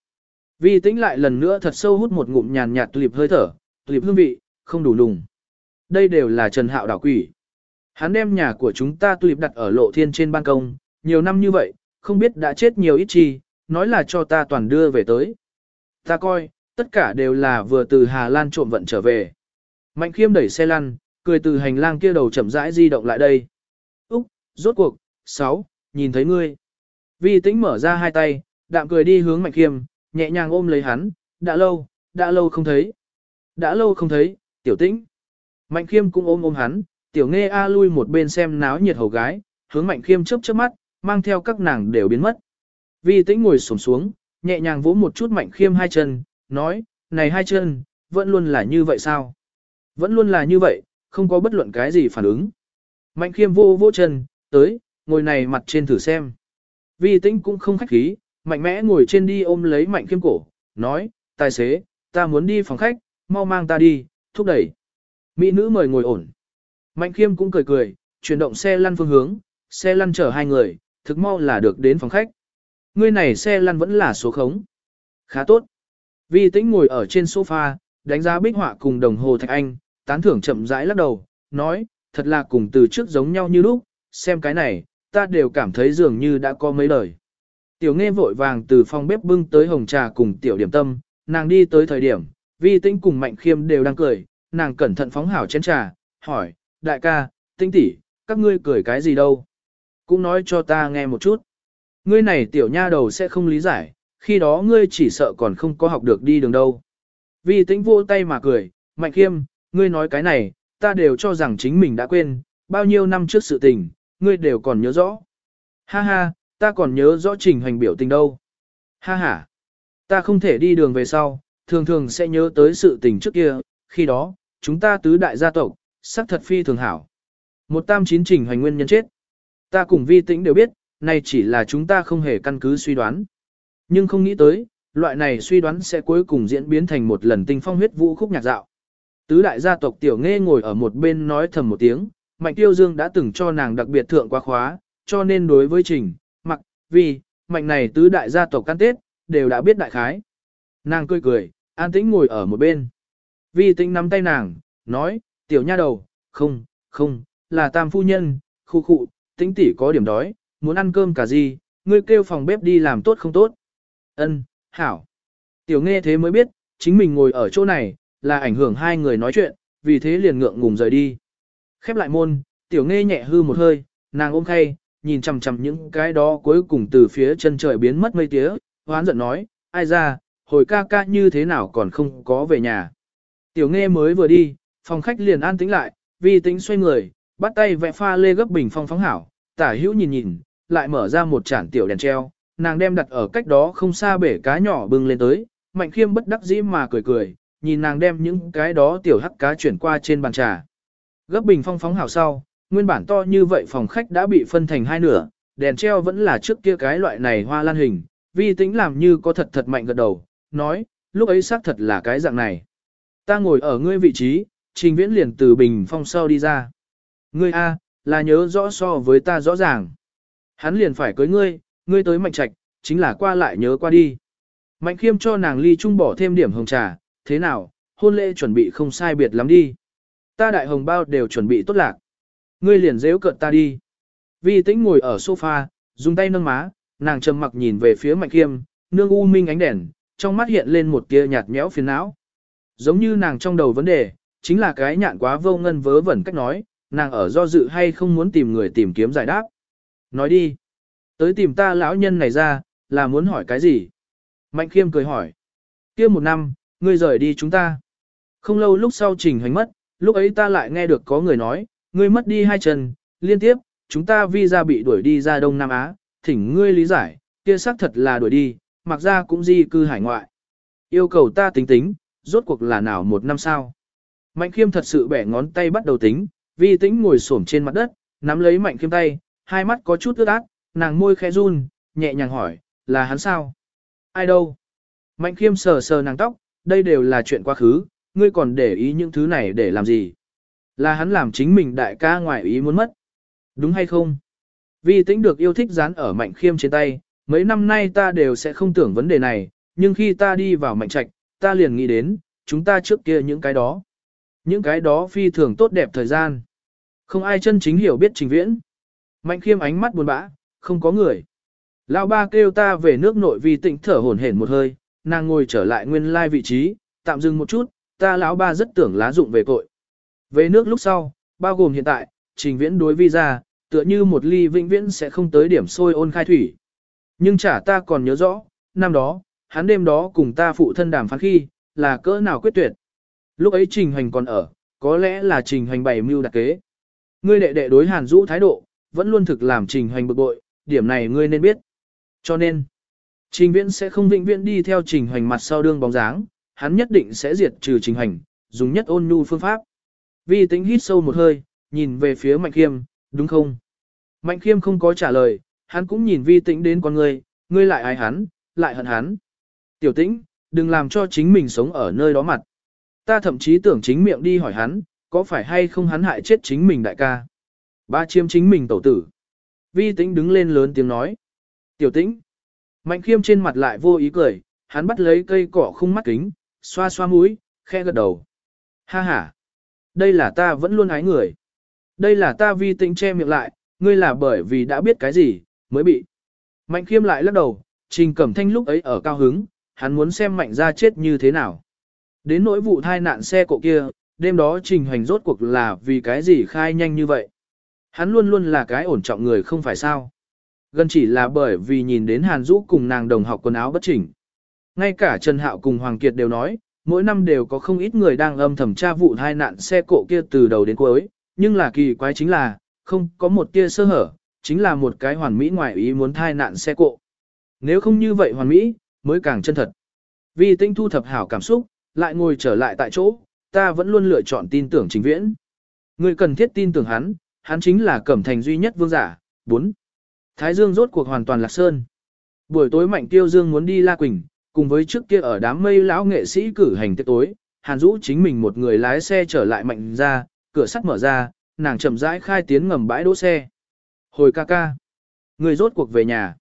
Vi tĩnh lại lần nữa thật sâu hút một ngụm nhàn nhạt tulip hơi thở, tulip hương vị, không đủ lùng. Đây đều là Trần Hạo đảo quỷ. Hắn đem nhà của chúng ta tulip đặt ở lộ thiên trên ban công, nhiều năm như vậy, không biết đã chết nhiều ít chi, nói là cho ta toàn đưa về tới. Ta coi, tất cả đều là vừa từ Hà Lan trộm vận trở về. Mạnh khiêm đẩy xe lăn, cười từ hành lang kia đầu chậm rãi di động lại đây. Úc, rốt cuộc, sáu, nhìn thấy ngươi. Vi tĩnh mở ra hai tay, đạm cười đi hướng mạnh khiêm, nhẹ nhàng ôm lấy hắn, đã lâu, đã lâu không thấy. Đã lâu không thấy, tiểu tĩnh. Mạnh khiêm cũng ôm ôm hắn, tiểu nghe A lui một bên xem náo nhiệt hầu gái, hướng mạnh khiêm chớp chớp mắt, mang theo các nàng đều biến mất. Vi tĩnh ngồi xổm xuống, nhẹ nhàng vỗ một chút mạnh khiêm hai chân, nói, này hai chân, vẫn luôn là như vậy sao? Vẫn luôn là như vậy, không có bất luận cái gì phản ứng. Mạnh khiêm vô vô chân, tới, ngồi này mặt trên thử xem. Vi tĩnh cũng không khách khí, mạnh mẽ ngồi trên đi ôm lấy mạnh khiêm cổ, nói, tài xế, ta muốn đi phòng khách, mau mang ta đi, thúc đẩy. Mỹ nữ mời ngồi ổn. Mạnh khiêm cũng cười cười, chuyển động xe lăn phương hướng, xe lăn chở hai người, thực mau là được đến phòng khách. Ngươi này xe lăn vẫn là số khống. Khá tốt. Vi tĩnh ngồi ở trên sofa, đánh giá bích họa cùng đồng hồ thạch anh, tán thưởng chậm rãi lắc đầu, nói, thật là cùng từ trước giống nhau như lúc, xem cái này, ta đều cảm thấy dường như đã có mấy lời. Tiểu nghe vội vàng từ phòng bếp bưng tới hồng trà cùng tiểu điểm tâm, nàng đi tới thời điểm, vi tĩnh cùng mạnh khiêm đều đang cười, nàng cẩn thận phóng hảo chén trà, hỏi, đại ca, tinh tỷ, các ngươi cười cái gì đâu? Cũng nói cho ta nghe một chút. Ngươi này tiểu nha đầu sẽ không lý giải, khi đó ngươi chỉ sợ còn không có học được đi đường đâu. Vi tĩnh vô tay mà cười, mạnh khiêm, ngươi nói cái này, ta đều cho rằng chính mình đã quên, bao nhiêu năm trước sự tình, ngươi đều còn nhớ rõ. Ha ha, ta còn nhớ rõ trình hành biểu tình đâu. Ha ha, ta không thể đi đường về sau, thường thường sẽ nhớ tới sự tình trước kia, khi đó, chúng ta tứ đại gia tộc, sắc thật phi thường hảo. Một tam chín trình hành nguyên nhân chết. Ta cùng vi tĩnh đều biết, này chỉ là chúng ta không hề căn cứ suy đoán. Nhưng không nghĩ tới, loại này suy đoán sẽ cuối cùng diễn biến thành một lần tinh phong huyết vũ khúc nhạc dạo. Tứ đại gia tộc tiểu nghe ngồi ở một bên nói thầm một tiếng, Mạnh Tiêu Dương đã từng cho nàng đặc biệt thượng quá khóa, cho nên đối với Trình, Mặc, vì Mạnh này tứ đại gia tộc căn tết, đều đã biết đại khái. Nàng cười cười, an tĩnh ngồi ở một bên. Vi tĩnh nắm tay nàng, nói, tiểu nha đầu, không, không, là tam phu nhân, khu khụ, tĩnh tỷ có điểm đói, muốn ăn cơm cả gì, ngươi kêu phòng bếp đi làm tốt không tốt. Ân, hảo. Tiểu nghe thế mới biết, chính mình ngồi ở chỗ này, là ảnh hưởng hai người nói chuyện, vì thế liền ngượng ngùng rời đi. Khép lại môn, tiểu nghe nhẹ hư một hơi, nàng ôm khay, nhìn chằm chằm những cái đó cuối cùng từ phía chân trời biến mất mây tía, hoán giận nói, ai ra, hồi ca ca như thế nào còn không có về nhà. Tiểu nghe mới vừa đi, phòng khách liền an tĩnh lại, vi tính xoay người, bắt tay vẽ pha lê gấp bình phong phóng hảo, tả hữu nhìn nhìn, lại mở ra một chản tiểu đèn treo, nàng đem đặt ở cách đó không xa bể cá nhỏ bưng lên tới, mạnh khiêm bất đắc dĩ mà cười cười, nhìn nàng đem những cái đó tiểu hắc cá chuyển qua trên bàn trà. Gấp bình phong phóng hảo sau, nguyên bản to như vậy phòng khách đã bị phân thành hai nửa, đèn treo vẫn là trước kia cái loại này hoa lan hình, vi tính làm như có thật thật mạnh gật đầu, nói, lúc ấy xác thật là cái dạng này. Ta ngồi ở ngươi vị trí, trình viễn liền từ bình phong sau đi ra. Ngươi A, là nhớ rõ so với ta rõ ràng. Hắn liền phải cưới ngươi, ngươi tới mạnh trạch, chính là qua lại nhớ qua đi. Mạnh khiêm cho nàng ly trung bỏ thêm điểm hồng trà, thế nào, hôn lễ chuẩn bị không sai biệt lắm đi. Ta đại hồng bao đều chuẩn bị tốt lạc. Ngươi liền dễu cợt ta đi. Vi tĩnh ngồi ở sofa, dùng tay nâng má, nàng trầm mặc nhìn về phía mạnh khiêm, nương u minh ánh đèn, trong mắt hiện lên một tia nhạt nhẽo phiền não. Giống như nàng trong đầu vấn đề, chính là cái nhạn quá vô ngân vớ vẩn cách nói, nàng ở do dự hay không muốn tìm người tìm kiếm giải đáp. Nói đi. Tới tìm ta lão nhân này ra, là muốn hỏi cái gì? Mạnh khiêm cười hỏi. kia một năm, ngươi rời đi chúng ta. Không lâu lúc sau trình hành mất, lúc ấy ta lại nghe được có người nói, ngươi mất đi hai chân, liên tiếp, chúng ta visa bị đuổi đi ra Đông Nam Á, thỉnh ngươi lý giải, kia xác thật là đuổi đi, mặc ra cũng di cư hải ngoại. Yêu cầu ta tính tính, rốt cuộc là nào một năm sao? Mạnh khiêm thật sự bẻ ngón tay bắt đầu tính, vi tĩnh ngồi xổm trên mặt đất, nắm lấy mạnh khiêm tay, hai mắt có chút ướt át, nàng môi khẽ run, nhẹ nhàng hỏi, là hắn sao? Ai đâu? Mạnh khiêm sờ sờ nàng tóc, đây đều là chuyện quá khứ, ngươi còn để ý những thứ này để làm gì? Là hắn làm chính mình đại ca ngoài ý muốn mất. Đúng hay không? Vi tĩnh được yêu thích dán ở mạnh khiêm trên tay, mấy năm nay ta đều sẽ không tưởng vấn đề này, nhưng khi ta đi vào mạnh trạch, ta liền nghĩ đến, chúng ta trước kia những cái đó. Những cái đó phi thường tốt đẹp thời gian. Không ai chân chính hiểu biết trình viễn. Mạnh khiêm ánh mắt buồn bã, không có người. Lão ba kêu ta về nước nội vì tỉnh thở hổn hển một hơi, nàng ngồi trở lại nguyên lai vị trí, tạm dừng một chút, ta lão ba rất tưởng lá dụng về cội. Về nước lúc sau, bao gồm hiện tại, trình viễn đối visa, tựa như một ly vĩnh viễn sẽ không tới điểm sôi ôn khai thủy. Nhưng chả ta còn nhớ rõ, năm đó, hắn đêm đó cùng ta phụ thân đàm phán khi, là cỡ nào quyết tuyệt. Lúc ấy trình hành còn ở, có lẽ là trình hành bày mưu đặc kế. Ngươi đệ đệ đối hàn rũ thái độ, vẫn luôn thực làm trình hành bực bội, điểm này ngươi nên biết. Cho nên, trình viễn sẽ không vĩnh viễn đi theo trình hành mặt sau đương bóng dáng, hắn nhất định sẽ diệt trừ trình hành, dùng nhất ôn nhu phương pháp. Vi tính hít sâu một hơi, nhìn về phía Mạnh Khiêm, đúng không? Mạnh Khiêm không có trả lời, hắn cũng nhìn vi tĩnh đến con ngươi, ngươi lại ai hắn, lại hận hắn. Tiểu tĩnh, đừng làm cho chính mình sống ở nơi đó mặt. Ta thậm chí tưởng chính miệng đi hỏi hắn, có phải hay không hắn hại chết chính mình đại ca. Ba chiếm chính mình tẩu tử. Vi tĩnh đứng lên lớn tiếng nói. Tiểu tĩnh. Mạnh khiêm trên mặt lại vô ý cười, hắn bắt lấy cây cỏ khung mắt kính, xoa xoa mũi, khe gật đầu. Ha ha. Đây là ta vẫn luôn ái người. Đây là ta vi tĩnh che miệng lại, ngươi là bởi vì đã biết cái gì, mới bị. Mạnh khiêm lại lắc đầu, trình cẩm thanh lúc ấy ở cao hứng, hắn muốn xem mạnh ra chết như thế nào. Đến nỗi vụ thai nạn xe cộ kia, đêm đó trình hành rốt cuộc là vì cái gì khai nhanh như vậy. Hắn luôn luôn là cái ổn trọng người không phải sao. Gần chỉ là bởi vì nhìn đến Hàn Dũ cùng nàng đồng học quần áo bất chỉnh. Ngay cả Trần Hạo cùng Hoàng Kiệt đều nói, mỗi năm đều có không ít người đang âm thầm tra vụ hai nạn xe cộ kia từ đầu đến cuối, nhưng là kỳ quái chính là, không có một tia sơ hở, chính là một cái hoàn mỹ ngoại ý muốn thai nạn xe cộ. Nếu không như vậy hoàn mỹ, mới càng chân thật. Vì tinh thu thập hảo cảm xúc, lại ngồi trở lại tại chỗ, ta vẫn luôn lựa chọn tin tưởng chính viễn. Người cần thiết tin tưởng hắn, hắn chính là cẩm thành duy nhất vương giả. 4. Thái Dương rốt cuộc hoàn toàn lạc sơn. Buổi tối Mạnh Tiêu Dương muốn đi La Quỳnh, cùng với trước kia ở đám mây lão nghệ sĩ cử hành tiệc tối, Hàn Dũ chính mình một người lái xe trở lại Mạnh ra, cửa sắt mở ra, nàng chậm rãi khai tiến ngầm bãi đỗ xe. Hồi ca ca. Người rốt cuộc về nhà.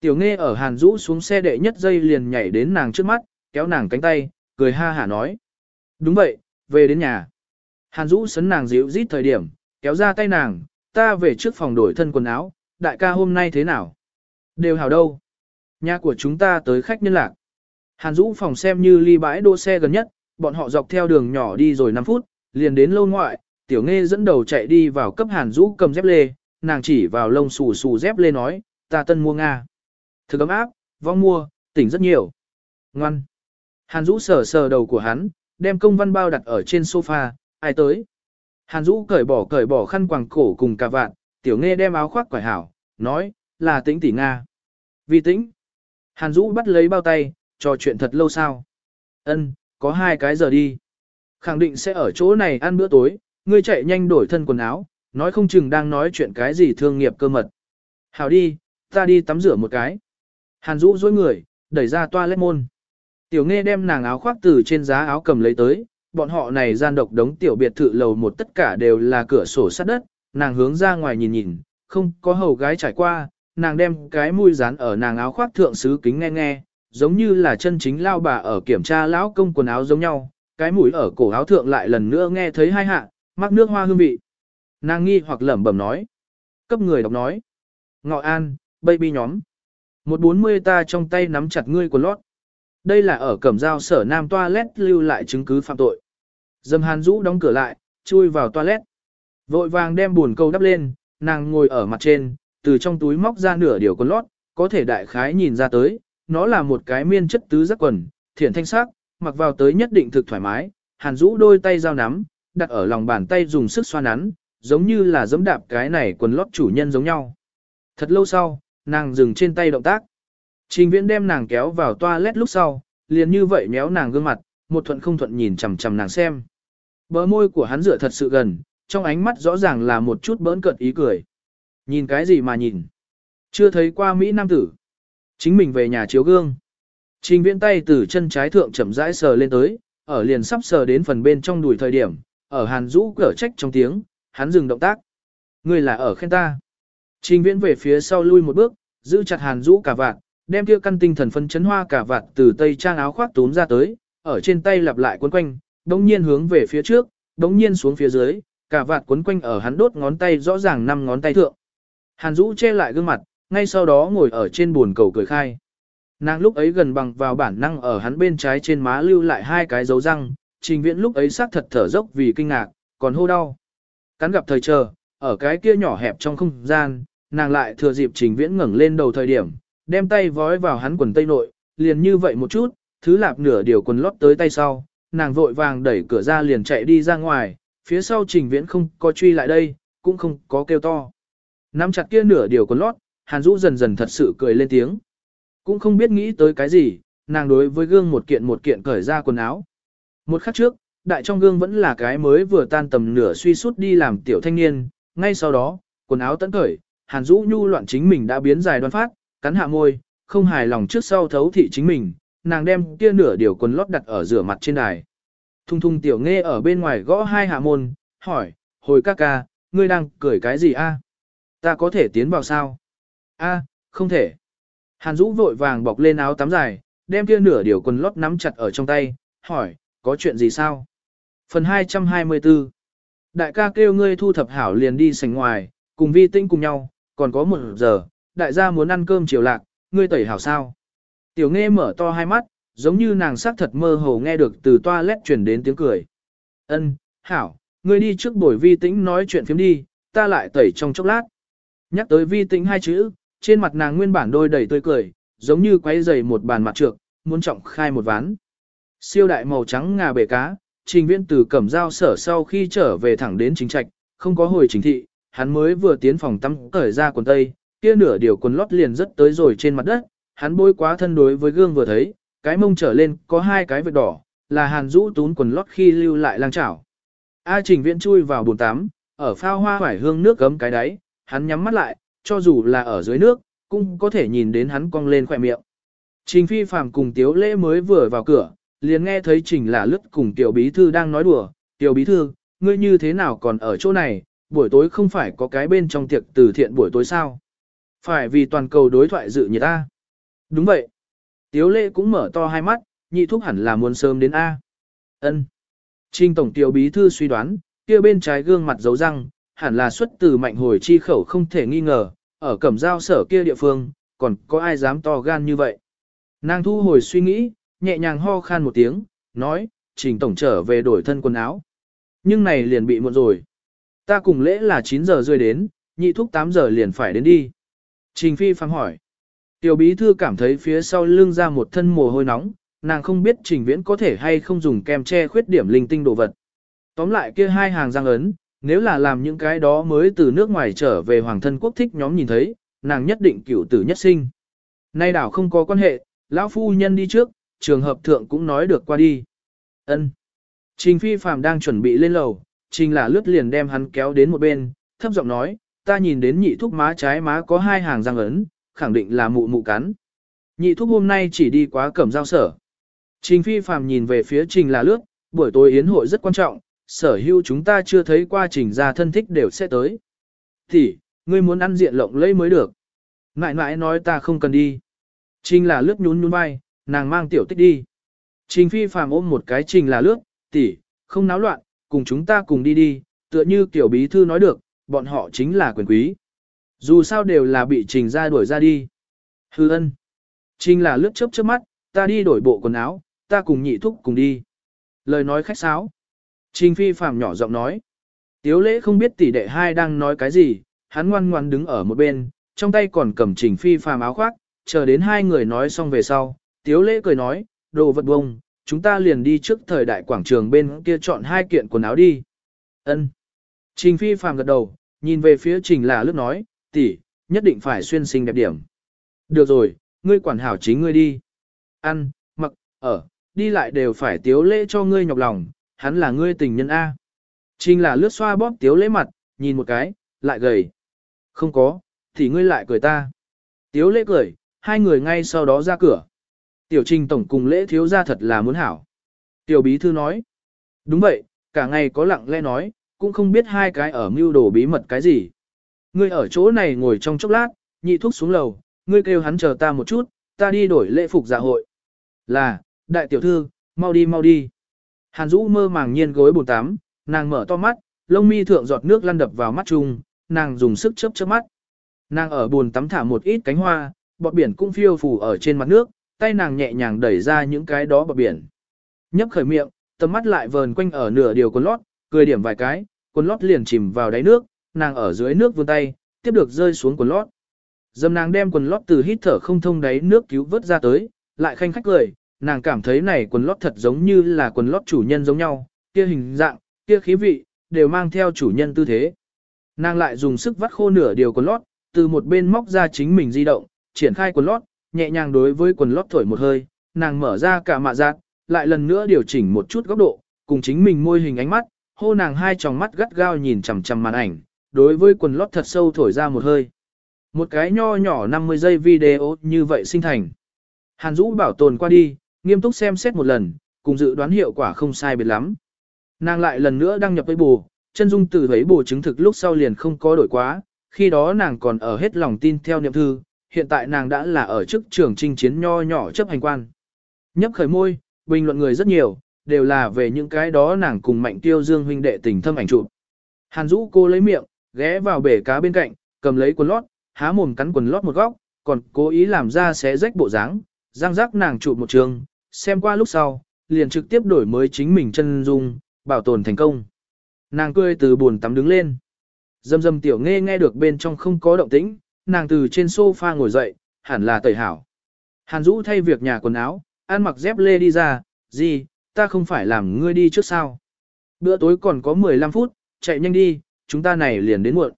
Tiểu nghe ở Hàn Dũ xuống xe đệ nhất giây liền nhảy đến nàng trước mắt, kéo nàng cánh tay, cười ha hả nói. Đúng vậy, về đến nhà. Hàn Dũ sấn nàng dịu rít thời điểm, kéo ra tay nàng, ta về trước phòng đổi thân quần áo, đại ca hôm nay thế nào? Đều hào đâu? Nhà của chúng ta tới khách nhân lạc. Hàn Dũ phòng xem như ly bãi đỗ xe gần nhất, bọn họ dọc theo đường nhỏ đi rồi 5 phút, liền đến lâu ngoại, tiểu nghe dẫn đầu chạy đi vào cấp Hàn Dũ cầm dép lê, nàng chỉ vào lông xù xù dép lê nói, ta tân mua Nga. Thực ấm áp, vong mua, tỉnh rất nhiều. Ngoan. Hàn Dũ sờ sờ đầu của hắn, đem công văn bao đặt ở trên sofa, ai tới. Hàn Dũ cởi bỏ cởi bỏ khăn quàng cổ cùng cà vạt, tiểu nghe đem áo khoác quải hảo, nói, là tĩnh tỷ Nga. Vì tĩnh. Hàn Dũ bắt lấy bao tay, trò chuyện thật lâu sao. Ân, có hai cái giờ đi. Khẳng định sẽ ở chỗ này ăn bữa tối, ngươi chạy nhanh đổi thân quần áo, nói không chừng đang nói chuyện cái gì thương nghiệp cơ mật. Hảo đi, ta đi tắm rửa một cái. Hàn Dũ dối người, đẩy ra toilet môn. Tiểu nghe đem nàng áo khoác từ trên giá áo cầm lấy tới, bọn họ này gian độc đống tiểu biệt thự lầu một tất cả đều là cửa sổ sắt đất, nàng hướng ra ngoài nhìn nhìn, không có hầu gái trải qua, nàng đem cái mũi dán ở nàng áo khoác thượng sứ kính nghe nghe, giống như là chân chính lao bà ở kiểm tra lão công quần áo giống nhau, cái mũi ở cổ áo thượng lại lần nữa nghe thấy hai hạ, mắc nước hoa hương vị. Nàng nghi hoặc lẩm bẩm nói. Cấp người đọc nói. Ngọ an, baby nhóm. Một bốn mươi ta trong tay nắm chặt ngươi của lót. Đây là ở cẩm giao sở nam toilet lưu lại chứng cứ phạm tội. Dâm hàn rũ đóng cửa lại, chui vào toilet. Vội vàng đem buồn câu đắp lên, nàng ngồi ở mặt trên, từ trong túi móc ra nửa điều con lót, có thể đại khái nhìn ra tới, nó là một cái miên chất tứ giác quần, thiện thanh sắc, mặc vào tới nhất định thực thoải mái, hàn rũ đôi tay giao nắm, đặt ở lòng bàn tay dùng sức xoa nắn, giống như là giẫm đạp cái này quần lót chủ nhân giống nhau. Thật lâu sau, nàng dừng trên tay động tác. Trình viễn đem nàng kéo vào toilet lúc sau, liền như vậy méo nàng gương mặt, một thuận không thuận nhìn chằm chằm nàng xem. Bờ môi của hắn dựa thật sự gần, trong ánh mắt rõ ràng là một chút bỡn cợt ý cười. Nhìn cái gì mà nhìn? Chưa thấy qua Mỹ Nam tử. Chính mình về nhà chiếu gương. Trình viễn tay từ chân trái thượng chậm rãi sờ lên tới, ở liền sắp sờ đến phần bên trong đùi thời điểm, ở hàn rũ cở trách trong tiếng, hắn dừng động tác. Người là ở khen ta. Trình viễn về phía sau lui một bước, giữ chặt hàn rũ cả vạn đem kia căn tinh thần phân chấn hoa cả vạt từ tây trang áo khoác túm ra tới, ở trên tay lặp lại quấn quanh, đống nhiên hướng về phía trước, đống nhiên xuống phía dưới, cả vạt quấn quanh ở hắn đốt ngón tay rõ ràng năm ngón tay thượng. Hàn Dũ che lại gương mặt, ngay sau đó ngồi ở trên buồn cầu cười khai. Nàng lúc ấy gần bằng vào bản năng ở hắn bên trái trên má lưu lại hai cái dấu răng, trình viễn lúc ấy xác thật thở dốc vì kinh ngạc, còn hô đau. Cắn gặp thời chờ, ở cái kia nhỏ hẹp trong không gian, nàng lại thừa dịp trình viễn ngẩng lên đầu thời điểm, đem tay vói vào hắn quần tây nội, liền như vậy một chút, thứ lạp nửa điều quần lót tới tay sau, nàng vội vàng đẩy cửa ra liền chạy đi ra ngoài, phía sau trình viễn không có truy lại đây, cũng không có kêu to. Nắm chặt kia nửa điều quần lót, Hàn Dũ dần dần thật sự cười lên tiếng. Cũng không biết nghĩ tới cái gì, nàng đối với gương một kiện một kiện cởi ra quần áo. Một khắc trước, đại trong gương vẫn là cái mới vừa tan tầm nửa suy sút đi làm tiểu thanh niên, ngay sau đó, quần áo tẫn cởi, Hàn Dũ nhu loạn chính mình đã biến dài đoan phát, cắn hạ môi, không hài lòng trước sau thấu thị chính mình, nàng đem kia nửa điều quần lót đặt ở rửa mặt trên đài. Thung thung tiểu nghe ở bên ngoài gõ hai hạ môn, hỏi, hồi ca ca, ngươi đang cười cái gì a? Ta có thể tiến vào sao? A, không thể. Hàn Dũ vội vàng bọc lên áo tắm dài, đem kia nửa điều quần lót nắm chặt ở trong tay, hỏi, có chuyện gì sao? Phần 224 Đại ca kêu ngươi thu thập hảo liền đi sảnh ngoài, cùng vi tinh cùng nhau, còn có một giờ, đại gia muốn ăn cơm chiều lạc, ngươi tẩy hảo sao? Tiểu nghe mở to hai mắt, giống như nàng sắc thật mơ hồ nghe được từ toilet truyền đến tiếng cười. Ân, hảo, ngươi đi trước buổi vi tĩnh nói chuyện phiếm đi, ta lại tẩy trong chốc lát. Nhắc tới vi tĩnh hai chữ, trên mặt nàng nguyên bản đôi đầy tươi cười, giống như quay dày một bàn mặt trược, muốn trọng khai một ván. Siêu đại màu trắng ngà bể cá, trình viễn từ cẩm giao sở sau khi trở về thẳng đến chính trạch, không có hồi chính thị, hắn mới vừa tiến phòng tắm cởi ra quần tây, kia nửa điều quần lót liền rất tới rồi trên mặt đất, hắn bôi quá thân đối với gương vừa thấy, cái mông trở lên có hai cái vết đỏ, là hàn rũ tún quần lót khi lưu lại lang chảo. A trình viễn chui vào bồn tắm, ở phao hoa hoải hương nước gấm cái đáy, hắn nhắm mắt lại, cho dù là ở dưới nước, cũng có thể nhìn đến hắn cong lên khỏe miệng. Trình phi phàm cùng tiếu lễ mới vừa vào cửa, liền nghe thấy trình là lướt cùng tiểu bí thư đang nói đùa, tiểu bí thư, ngươi như thế nào còn ở chỗ này, buổi tối không phải có cái bên trong tiệc từ thiện buổi tối sao? Phải vì toàn cầu đối thoại dự nhiệt ta. Đúng vậy. Tiếu lễ cũng mở to hai mắt, nhị thúc hẳn là muốn sớm đến A. Ân. Trình tổng tiểu bí thư suy đoán, kia bên trái gương mặt dấu răng, hẳn là xuất từ mạnh hồi chi khẩu không thể nghi ngờ, ở cẩm giao sở kia địa phương, còn có ai dám to gan như vậy. Nàng thu hồi suy nghĩ, nhẹ nhàng ho khan một tiếng, nói, trình tổng trở về đổi thân quần áo. Nhưng này liền bị muộn rồi. Ta cùng lễ là 9 giờ rơi đến, nhị thúc 8 giờ liền phải đến đi. Trình phi Phàm hỏi. Tiểu bí thư cảm thấy phía sau lưng ra một thân mồ hôi nóng, nàng không biết trình viễn có thể hay không dùng kem che khuyết điểm linh tinh đồ vật. Tóm lại kia hai hàng răng ấn, nếu là làm những cái đó mới từ nước ngoài trở về hoàng thân quốc thích nhóm nhìn thấy, nàng nhất định cửu tử nhất sinh. Nay đảo không có quan hệ, lão phu nhân đi trước, trường hợp thượng cũng nói được qua đi. Ân. Trình phi phàm đang chuẩn bị lên lầu, trình là lướt liền đem hắn kéo đến một bên, thấp giọng nói, ta nhìn đến nhị thúc má trái má có hai hàng răng ấn, khẳng định là mụ mụ cắn. Nhị thúc hôm nay chỉ đi quá cẩm giao sở. Trình phi phàm nhìn về phía trình là lướt, buổi tối yến hội rất quan trọng, sở hữu chúng ta chưa thấy qua trình ra thân thích đều sẽ tới. Thì, ngươi muốn ăn diện lộng lẫy mới được. Ngại ngại nói ta không cần đi. Trình là lướt nhún nhún vai, nàng mang tiểu tích đi. Trình phi phàm ôm một cái trình là lướt, tỷ, không náo loạn, cùng chúng ta cùng đi đi, tựa như tiểu bí thư nói được, bọn họ chính là quyền quý. Dù sao đều là bị trình ra đuổi ra đi. Hư ân. Trình là lướt chớp chớp mắt, ta đi đổi bộ quần áo, ta cùng nhị thúc cùng đi. Lời nói khách sáo. Trình phi phàm nhỏ giọng nói. Tiếu lễ không biết tỷ đệ hai đang nói cái gì, hắn ngoan ngoan đứng ở một bên, trong tay còn cầm trình phi phàm áo khoác, chờ đến hai người nói xong về sau. Tiếu lễ cười nói, đồ vật bông, chúng ta liền đi trước thời đại quảng trường bên kia chọn hai kiện quần áo đi. Ân. Trình phi phàm gật đầu, nhìn về phía trình là lướt nói, tỷ, nhất định phải xuyên sinh đẹp điểm. Được rồi, ngươi quản hảo chính ngươi đi. Ăn, mặc, ở, đi lại đều phải tiếu lễ cho ngươi nhọc lòng, hắn là ngươi tình nhân A. Trình là lướt xoa bóp tiếu lễ mặt, nhìn một cái, lại gầy. Không có, thì ngươi lại cười ta. Tiếu lễ cười, hai người ngay sau đó ra cửa. Tiểu trình tổng cùng lễ thiếu ra thật là muốn hảo. Tiểu bí thư nói. Đúng vậy, cả ngày có lặng lẽ nói, cũng không biết hai cái ở mưu đồ bí mật cái gì. Ngươi ở chỗ này ngồi trong chốc lát, nhị thuốc xuống lầu, ngươi kêu hắn chờ ta một chút, ta đi đổi lễ phục dạ hội. Là, đại tiểu thư, mau đi mau đi. Hàn Dũ mơ màng nhiên gối bồn tắm, nàng mở to mắt, lông mi thượng giọt nước lăn đập vào mắt chung, nàng dùng sức chớp chớp mắt. Nàng ở bồn tắm thả một ít cánh hoa, bọt biển cũng phiêu phù ở trên mặt nước, tay nàng nhẹ nhàng đẩy ra những cái đó bọt biển. Nhấp khởi miệng, tầm mắt lại vờn quanh ở nửa điều con lót, cười điểm vài cái, quần lót liền chìm vào đáy nước, nàng ở dưới nước vươn tay, tiếp được rơi xuống quần lót. Dầm nàng đem quần lót từ hít thở không thông đáy nước cứu vớt ra tới, lại khanh khách cười, nàng cảm thấy này quần lót thật giống như là quần lót chủ nhân giống nhau, kia hình dạng, kia khí vị, đều mang theo chủ nhân tư thế. Nàng lại dùng sức vắt khô nửa điều quần lót, từ một bên móc ra chính mình di động, triển khai quần lót, nhẹ nhàng đối với quần lót thổi một hơi, nàng mở ra cả mạ giác, lại lần nữa điều chỉnh một chút góc độ, cùng chính mình môi hình ánh mắt, hô nàng hai tròng mắt gắt gao nhìn chằm chằm màn ảnh, đối với quần lót thật sâu thổi ra một hơi. Một cái nho nhỏ 50 giây video như vậy sinh thành. Hàn Dũ bảo tồn qua đi, nghiêm túc xem xét một lần, cùng dự đoán hiệu quả không sai biệt lắm. Nàng lại lần nữa đăng nhập với bù, chân dung từ thấy bù chứng thực lúc sau liền không có đổi quá, khi đó nàng còn ở hết lòng tin theo niệm thư, hiện tại nàng đã là ở chức trường trinh chiến nho nhỏ chấp hành quan. Nhấp khởi môi, bình luận người rất nhiều, đều là về những cái đó nàng cùng mạnh tiêu dương huynh đệ tình thâm ảnh chụp. Hàn Dũ cô lấy miệng, ghé vào bể cá bên cạnh, cầm lấy quần lót, há mồm cắn quần lót một góc, còn cố ý làm ra xé rách bộ dáng, răng rắc nàng chụp một trường, xem qua lúc sau, liền trực tiếp đổi mới chính mình chân dung, bảo tồn thành công. Nàng cười từ buồn tắm đứng lên. Dâm dâm tiểu nghe nghe được bên trong không có động tĩnh, nàng từ trên sofa ngồi dậy, hẳn là tẩy hảo. Hàn Dũ thay việc nhà quần áo, ăn mặc dép lê đi ra, gì, ta không phải làm ngươi đi trước sao. Bữa tối còn có 15 phút, chạy nhanh đi, chúng ta này liền đến muộn.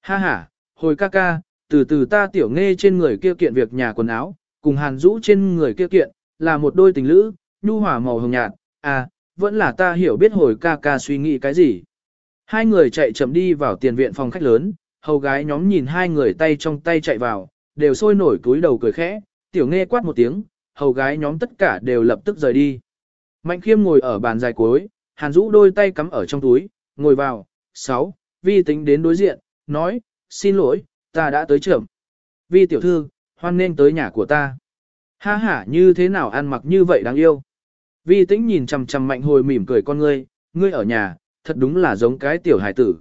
Ha ha, hồi ca ca, từ từ ta tiểu nghe trên người kia kiện việc nhà quần áo, cùng Hàn Dũ trên người kia kiện, là một đôi tình lữ, nhu hòa màu hồng nhạt, à, vẫn là ta hiểu biết hồi ca ca suy nghĩ cái gì. Hai người chạy chậm đi vào tiền viện phòng khách lớn, hầu gái nhóm nhìn hai người tay trong tay chạy vào, đều sôi nổi túi đầu cười khẽ, tiểu nghe quát một tiếng, hầu gái nhóm tất cả đều lập tức rời đi. Mạnh khiêm ngồi ở bàn dài cuối, hàn rũ đôi tay cắm ở trong túi, ngồi vào, sáu, vi tính đến đối diện, nói, xin lỗi, ta đã tới trưởng. Vi tiểu thư, hoan nên tới nhà của ta. Ha ha như thế nào ăn mặc như vậy đáng yêu. Vi tĩnh nhìn chằm chằm mạnh hồi mỉm cười con ngươi, ngươi ở nhà, thật đúng là giống cái tiểu hài tử.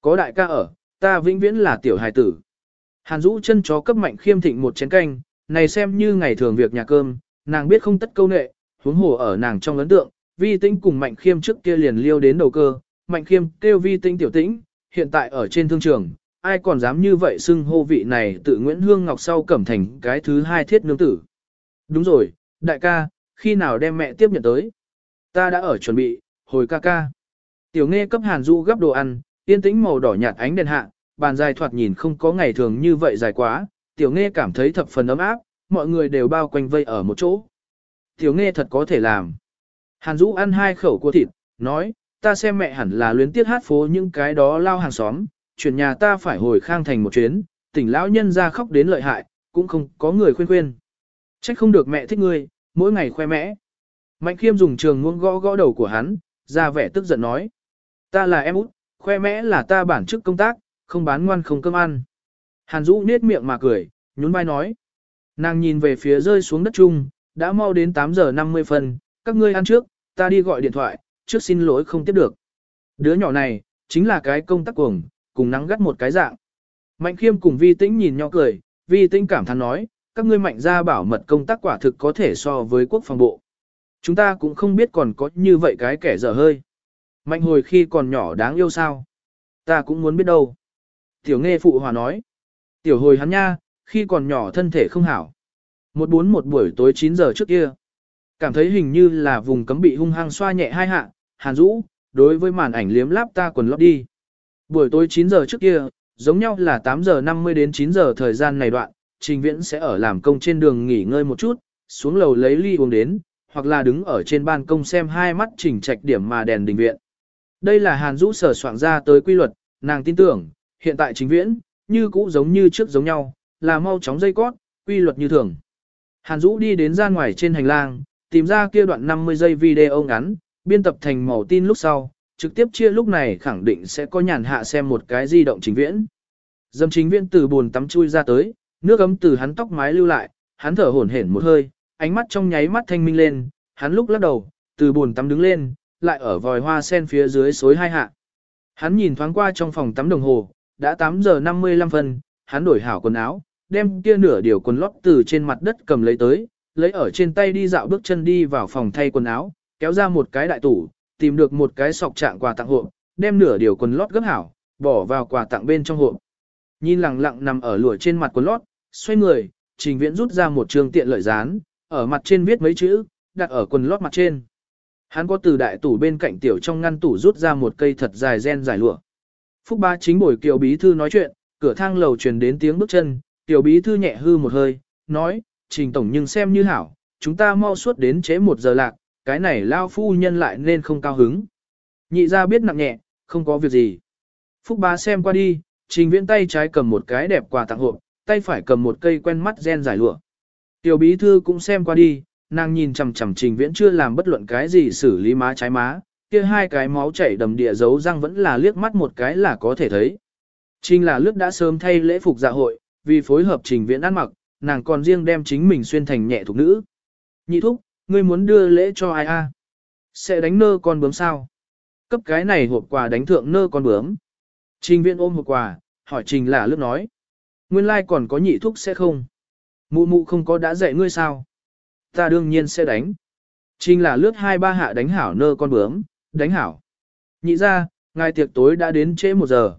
Có đại ca ở, ta vĩnh viễn là tiểu hài tử. Hàn Dũ chân chó cấp mạnh khiêm thịnh một chén canh, này xem như ngày thường việc nhà cơm, nàng biết không tất câu nệ, huống hồ ở nàng trong ấn tượng, vi tĩnh cùng mạnh khiêm trước kia liền liêu đến đầu cơ, mạnh khiêm kêu vi tĩnh tiểu tĩnh, hiện tại ở trên thương trường, ai còn dám như vậy xưng hô vị này tự Nguyễn Hương Ngọc sau cẩm thành cái thứ hai thiết nương tử. Đúng rồi, đại ca, khi nào đem mẹ tiếp nhận tới? Ta đã ở chuẩn bị, hồi ca ca. Tiểu nghe cấp hàn du gấp đồ ăn, yên tĩnh màu đỏ nhạt ánh đèn hạ, bàn dài thoạt nhìn không có ngày thường như vậy dài quá, tiểu nghe cảm thấy thập phần ấm áp, mọi người đều bao quanh vây ở một chỗ. Tiểu nghe thật có thể làm. Hàn Dũ ăn hai khẩu cua thịt, nói, ta xem mẹ hẳn là luyến tiếc hát phố những cái đó lao hàng xóm, chuyển nhà ta phải hồi khang thành một chuyến, tỉnh lão nhân ra khóc đến lợi hại, cũng không có người khuyên khuyên. Trách không được mẹ thích ngươi, mỗi ngày khoe mẽ. Mạnh khiêm dùng trường ngôn gõ gõ đầu của hắn, ra vẻ tức giận nói. Ta là em út, khoe mẽ là ta bản chức công tác, không bán ngoan không cơm ăn. Hàn Dũ nết miệng mà cười, nhún vai nói. Nàng nhìn về phía rơi xuống đất chung, đã mau đến 8 giờ 50 phân, các ngươi ăn trước, ta đi gọi điện thoại, trước xin lỗi không tiếp được. Đứa nhỏ này, chính là cái công tác cuồng, cùng nắng gắt một cái dạng. Mạnh khiêm cùng vi tĩnh nhìn nhau cười, vi tĩnh cảm thán nói, các ngươi mạnh ra bảo mật công tác quả thực có thể so với quốc phòng bộ. Chúng ta cũng không biết còn có như vậy cái kẻ dở hơi. Mạnh hồi khi còn nhỏ đáng yêu sao? Ta cũng muốn biết đâu. Tiểu nghe phụ hòa nói. Tiểu hồi hắn nha, khi còn nhỏ thân thể không hảo. Một bốn một buổi tối 9 giờ trước kia. Cảm thấy hình như là vùng cấm bị hung hăng xoa nhẹ hai hạ, hàn rũ, đối với màn ảnh liếm láp ta quần lót đi. Buổi tối 9 giờ trước kia, giống nhau là 8 giờ 50 đến 9 giờ thời gian này đoạn, trình viễn sẽ ở làm công trên đường nghỉ ngơi một chút, xuống lầu lấy ly uống đến, hoặc là đứng ở trên ban công xem hai mắt chỉnh trạch điểm mà đèn đình viện. Đây là hàn rũ sở soạn ra tới quy luật, nàng tin tưởng, hiện tại trình viễn, như cũ giống như trước giống nhau, là mau chóng dây cót, quy luật như thường. Hàn Dũ đi đến ra ngoài trên hành lang, tìm ra kia đoạn 50 giây video ngắn, biên tập thành màu tin lúc sau, trực tiếp chia lúc này khẳng định sẽ có nhàn hạ xem một cái di động chính viễn. Dâm chính viễn từ buồn tắm chui ra tới, nước ấm từ hắn tóc mái lưu lại, hắn thở hổn hển một hơi, ánh mắt trong nháy mắt thanh minh lên, hắn lúc lắc đầu, từ buồn tắm đứng lên, lại ở vòi hoa sen phía dưới xối hai hạ. Hắn nhìn thoáng qua trong phòng tắm đồng hồ, đã 8 giờ 55 phân, hắn đổi hảo quần áo, đem kia nửa điều quần lót từ trên mặt đất cầm lấy tới, lấy ở trên tay đi dạo bước chân đi vào phòng thay quần áo, kéo ra một cái đại tủ, tìm được một cái sọc trạng quà tặng hộp, đem nửa điều quần lót gấp hảo, bỏ vào quà tặng bên trong hộp. Nhìn lặng lặng nằm ở lụa trên mặt quần lót, xoay người, trình viễn rút ra một trường tiện lợi dán, ở mặt trên viết mấy chữ, đặt ở quần lót mặt trên. Hắn có từ đại tủ bên cạnh tiểu trong ngăn tủ rút ra một cây thật dài gen dài lụa. Phúc ba chính bồi kiều bí thư nói chuyện, cửa thang lầu truyền đến tiếng bước chân, tiểu bí thư nhẹ hư một hơi, nói, trình tổng nhưng xem như hảo, chúng ta mau suốt đến chế một giờ lạc, cái này lao phu nhân lại nên không cao hứng. Nhị ra biết nặng nhẹ, không có việc gì. Phúc bá xem qua đi, trình viễn tay trái cầm một cái đẹp quà tặng hộp, tay phải cầm một cây quen mắt gen giải lụa. Tiểu bí thư cũng xem qua đi, nàng nhìn chằm chằm trình viễn chưa làm bất luận cái gì xử lý má trái má, kia hai cái máu chảy đầm địa dấu răng vẫn là liếc mắt một cái là có thể thấy. Trình là lướt đã sớm thay lễ phục dạ hội, vì phối hợp trình viễn ăn mặc, nàng còn riêng đem chính mình xuyên thành nhẹ thuộc nữ. Nhị thúc, ngươi muốn đưa lễ cho ai a? Sẽ đánh nơ con bướm sao? Cấp cái này hộp quà đánh thượng nơ con bướm. Trình viễn ôm hộp quà, hỏi trình là lướt nói. Nguyên lai like còn có nhị thúc sẽ không? Mụ mụ không có đã dạy ngươi sao? Ta đương nhiên sẽ đánh. Trình là lướt hai ba hạ đánh hảo nơ con bướm, đánh hảo. Nhị ra, ngài tiệc tối đã đến trễ một giờ.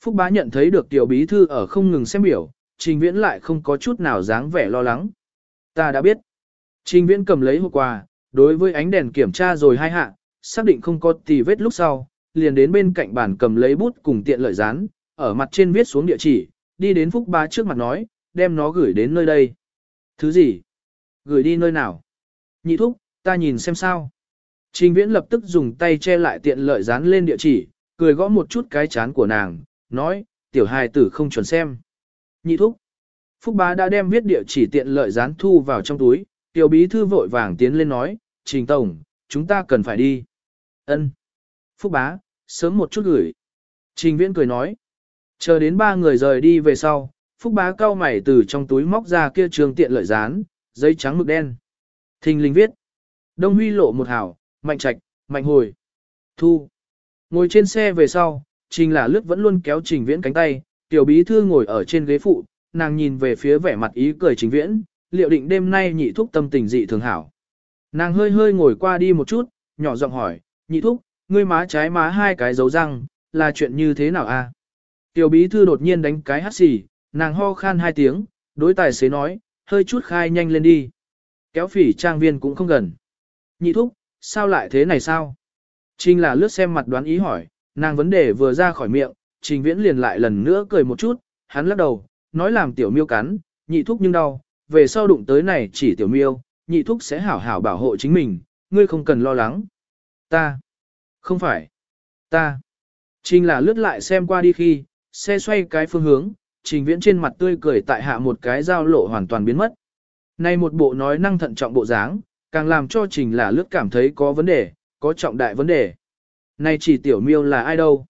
Phúc bá nhận thấy được tiểu bí thư ở không ngừng xem biểu, trình viễn lại không có chút nào dáng vẻ lo lắng. Ta đã biết. Trình viễn cầm lấy hộp quà, đối với ánh đèn kiểm tra rồi hai hạ, xác định không có tì vết lúc sau, liền đến bên cạnh bàn cầm lấy bút cùng tiện lợi dán, ở mặt trên viết xuống địa chỉ, đi đến Phúc bá trước mặt nói, đem nó gửi đến nơi đây. Thứ gì? Gửi đi nơi nào? Nhị thúc, ta nhìn xem sao. Trình viễn lập tức dùng tay che lại tiện lợi dán lên địa chỉ, cười gõ một chút cái chán của nàng, nói, tiểu hài tử không chuẩn xem. Nhị thúc. Phúc bá đã đem viết địa chỉ tiện lợi gián thu vào trong túi, tiểu bí thư vội vàng tiến lên nói, trình tổng, chúng ta cần phải đi. Ân. Phúc bá, sớm một chút gửi. Trình viễn cười nói. Chờ đến ba người rời đi về sau, Phúc bá cao mày từ trong túi móc ra kia trường tiện lợi gián, giấy trắng mực đen. Thình linh viết. Đông huy lộ một hảo, mạnh trạch, mạnh hồi. Thu. Ngồi trên xe về sau, Trình là lướt vẫn luôn kéo trình viễn cánh tay, tiểu bí thư ngồi ở trên ghế phụ, nàng nhìn về phía vẻ mặt ý cười trình viễn, liệu định đêm nay nhị thúc tâm tình dị thường hảo. Nàng hơi hơi ngồi qua đi một chút, nhỏ giọng hỏi, nhị thúc, ngươi má trái má hai cái dấu răng, là chuyện như thế nào a? Tiểu bí thư đột nhiên đánh cái hắt xì, nàng ho khan hai tiếng, đối tài xế nói, hơi chút khai nhanh lên đi. Kéo phỉ trang viên cũng không gần. Nhị thúc, sao lại thế này sao? Trình là lướt xem mặt đoán ý hỏi, nàng vấn đề vừa ra khỏi miệng, trình viễn liền lại lần nữa cười một chút, hắn lắc đầu, nói làm tiểu miêu cắn, nhị thúc nhưng đau, về sau đụng tới này chỉ tiểu miêu, nhị thúc sẽ hảo hảo bảo hộ chính mình, ngươi không cần lo lắng. Ta, không phải, ta. Trình là lướt lại xem qua đi khi, xe xoay cái phương hướng, trình viễn trên mặt tươi cười tại hạ một cái giao lộ hoàn toàn biến mất. Nay một bộ nói năng thận trọng bộ dáng, càng làm cho trình là lướt cảm thấy có vấn đề, có trọng đại vấn đề. Này chỉ tiểu miêu là ai đâu?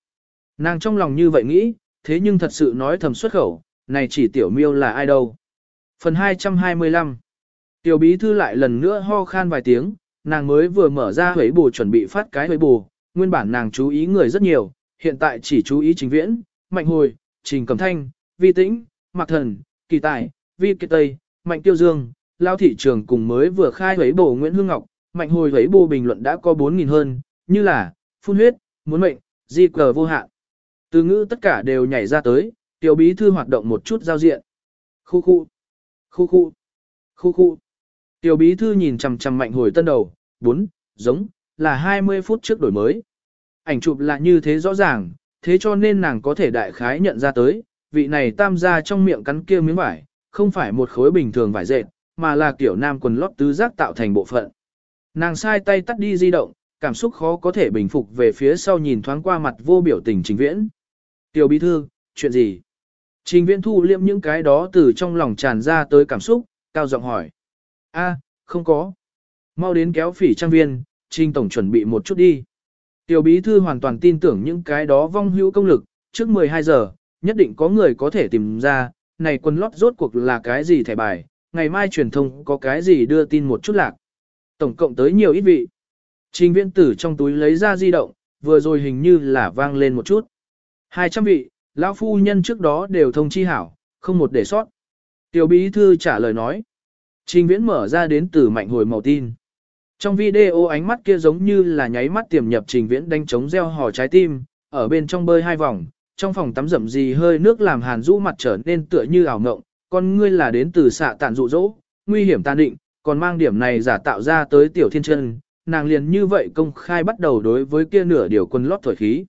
Nàng trong lòng như vậy nghĩ, thế nhưng thật sự nói thầm xuất khẩu, này chỉ tiểu miêu là ai đâu? Phần 225 Tiểu bí thư lại lần nữa ho khan vài tiếng, nàng mới vừa mở ra huế bù chuẩn bị phát cái huế bù, nguyên bản nàng chú ý người rất nhiều, hiện tại chỉ chú ý trình viễn, mạnh hồi, trình cầm thanh, vi tĩnh, mạc thần, kỳ tài, vi kiệt tây, mạnh tiêu dương, lao thị trường cùng mới vừa khai huế bù Nguyễn Hương Ngọc, mạnh hồi huế bù bình luận đã có 4.000 hơn, như là, phun huyết, muốn mệnh, di cờ vô hạn. Từ ngữ tất cả đều nhảy ra tới, tiểu bí thư hoạt động một chút giao diện. Khu khu, khu khu, khu khu. Tiểu bí thư nhìn chằm chằm mạnh hồi tân đầu, 4, giống, là 20 phút trước đổi mới. Ảnh chụp là như thế rõ ràng, thế cho nên nàng có thể đại khái nhận ra tới, vị này tam gia trong miệng cắn kia miếng vải, không phải một khối bình thường vải dệt, mà là kiểu nam quần lót tứ giác tạo thành bộ phận. Nàng sai tay tắt đi di động, cảm xúc khó có thể bình phục về phía sau nhìn thoáng qua mặt vô biểu tình trình viễn. Tiểu bí thư, chuyện gì? Trình viễn thu liệm những cái đó từ trong lòng tràn ra tới cảm xúc, cao giọng hỏi. A, không có. Mau đến kéo phỉ trang viên, trình tổng chuẩn bị một chút đi. Tiểu bí thư hoàn toàn tin tưởng những cái đó vong hữu công lực, trước 12 giờ, nhất định có người có thể tìm ra, này quân lót rốt cuộc là cái gì thẻ bài, ngày mai truyền thông có cái gì đưa tin một chút lạc. Tổng cộng tới nhiều ít vị. Trình viễn tử trong túi lấy ra di động, vừa rồi hình như là vang lên một chút. 200 vị, lão phu nhân trước đó đều thông chi hảo, không một để sót. Tiểu bí thư trả lời nói. Trình viễn mở ra đến từ mạnh hồi màu tin. Trong video ánh mắt kia giống như là nháy mắt tiềm nhập trình viễn đánh trống gieo hò trái tim, ở bên trong bơi hai vòng, trong phòng tắm rậm gì hơi nước làm hàn rũ mặt trở nên tựa như ảo ngộng, con ngươi là đến từ xạ tản dụ dỗ, nguy hiểm tàn định, còn mang điểm này giả tạo ra tới tiểu thiên chân, nàng liền như vậy công khai bắt đầu đối với kia nửa điều quân lót thổi khí.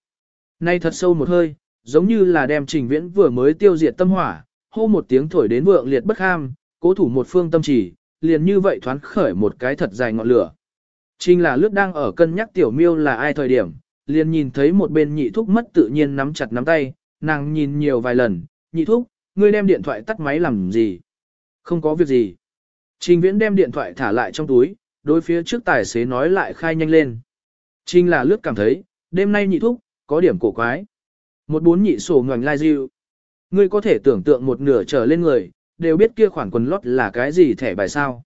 Nay thật sâu một hơi, giống như là đem trình viễn vừa mới tiêu diệt tâm hỏa, hô một tiếng thổi đến vượng liệt bất ham, cố thủ một phương tâm chỉ, liền như vậy thoáng khởi một cái thật dài ngọn lửa. Trình là lướt đang ở cân nhắc tiểu miêu là ai thời điểm, liền nhìn thấy một bên nhị thúc mất tự nhiên nắm chặt nắm tay, nàng nhìn nhiều vài lần, nhị thúc, ngươi đem điện thoại tắt máy làm gì? Không có việc gì. Trình viễn đem điện thoại thả lại trong túi, đối phía trước tài xế nói lại khai nhanh lên. Trinh là lướt cảm thấy, đêm nay nhị thúc, có điểm cổ quái. Một bốn nhị sổ ngoảnh lai diệu. Ngươi có thể tưởng tượng một nửa trở lên người, đều biết kia khoản quần lót là cái gì thẻ bài sao.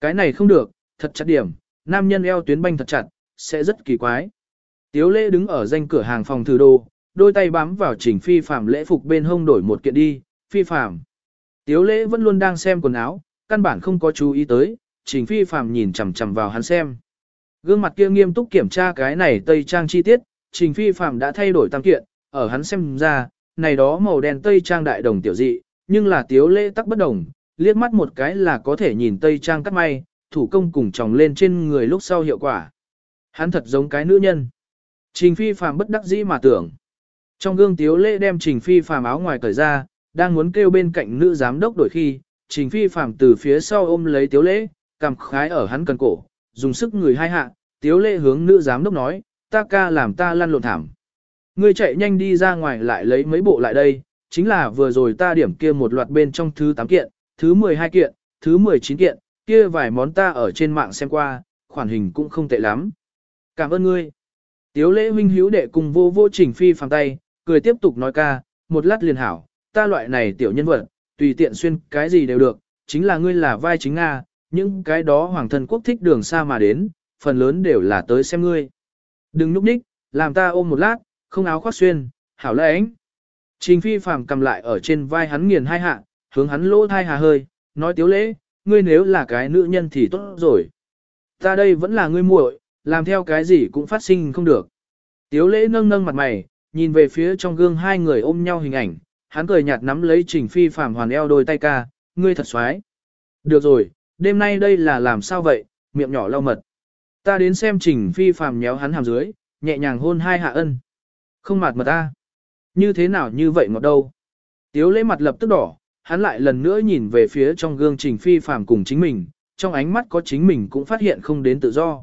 Cái này không được, thật chặt điểm, nam nhân eo tuyến banh thật chặt, sẽ rất kỳ quái. Tiếu lễ đứng ở danh cửa hàng phòng thử đồ, đôi tay bám vào trình phi phạm lễ phục bên hông đổi một kiện đi, phi phạm. Tiếu lễ vẫn luôn đang xem quần áo, căn bản không có chú ý tới, trình phi phạm nhìn chằm chằm vào hắn xem. Gương mặt kia nghiêm túc kiểm tra cái này tây trang chi tiết, trình phi phạm đã thay đổi tam kiện, ở hắn xem ra, này đó màu đen tây trang đại đồng tiểu dị, nhưng là tiếu lễ tắc bất đồng, liếc mắt một cái là có thể nhìn tây trang cắt may, thủ công cùng chồng lên trên người lúc sau hiệu quả. Hắn thật giống cái nữ nhân. Trình phi phàm bất đắc dĩ mà tưởng. Trong gương tiếu lễ đem trình phi phàm áo ngoài cởi ra, đang muốn kêu bên cạnh nữ giám đốc đổi khi, trình phi phàm từ phía sau ôm lấy tiếu lễ, cầm khái ở hắn cần cổ, dùng sức người hai hạ, tiếu lễ hướng nữ giám đốc nói, ta ca làm ta lăn lộn thảm. Ngươi chạy nhanh đi ra ngoài lại lấy mấy bộ lại đây, chính là vừa rồi ta điểm kia một loạt bên trong thứ 8 kiện, thứ 12 kiện, thứ 19 kiện, kia vài món ta ở trên mạng xem qua, khoản hình cũng không tệ lắm. Cảm ơn ngươi. Tiếu lễ huynh hữu đệ cùng vô vô trình phi phàng tay, cười tiếp tục nói ca, một lát liền hảo, ta loại này tiểu nhân vật, tùy tiện xuyên cái gì đều được, chính là ngươi là vai chính Nga, những cái đó hoàng thân quốc thích đường xa mà đến, phần lớn đều là tới xem ngươi. Đừng núp đích làm ta ôm một lát, không áo khoác xuyên, hảo lãnh. Trình phi phàm cầm lại ở trên vai hắn nghiền hai hạ, hướng hắn lỗ thai hà hơi, nói tiếu lễ, ngươi nếu là cái nữ nhân thì tốt rồi. Ta đây vẫn là ngươi muội, làm theo cái gì cũng phát sinh không được. Tiếu lễ nâng nâng mặt mày, nhìn về phía trong gương hai người ôm nhau hình ảnh, hắn cười nhạt nắm lấy trình phi phàm hoàn eo đôi tay ca, ngươi thật xoái. Được rồi, đêm nay đây là làm sao vậy, miệng nhỏ lau mật. Ta đến xem trình phi phàm nhéo hắn hàm dưới, nhẹ nhàng hôn hai hạ ân. Không mạt mật ta. Như thế nào như vậy ngọt đâu. Tiếu lễ mặt lập tức đỏ, hắn lại lần nữa nhìn về phía trong gương trình phi phàm cùng chính mình, trong ánh mắt có chính mình cũng phát hiện không đến tự do.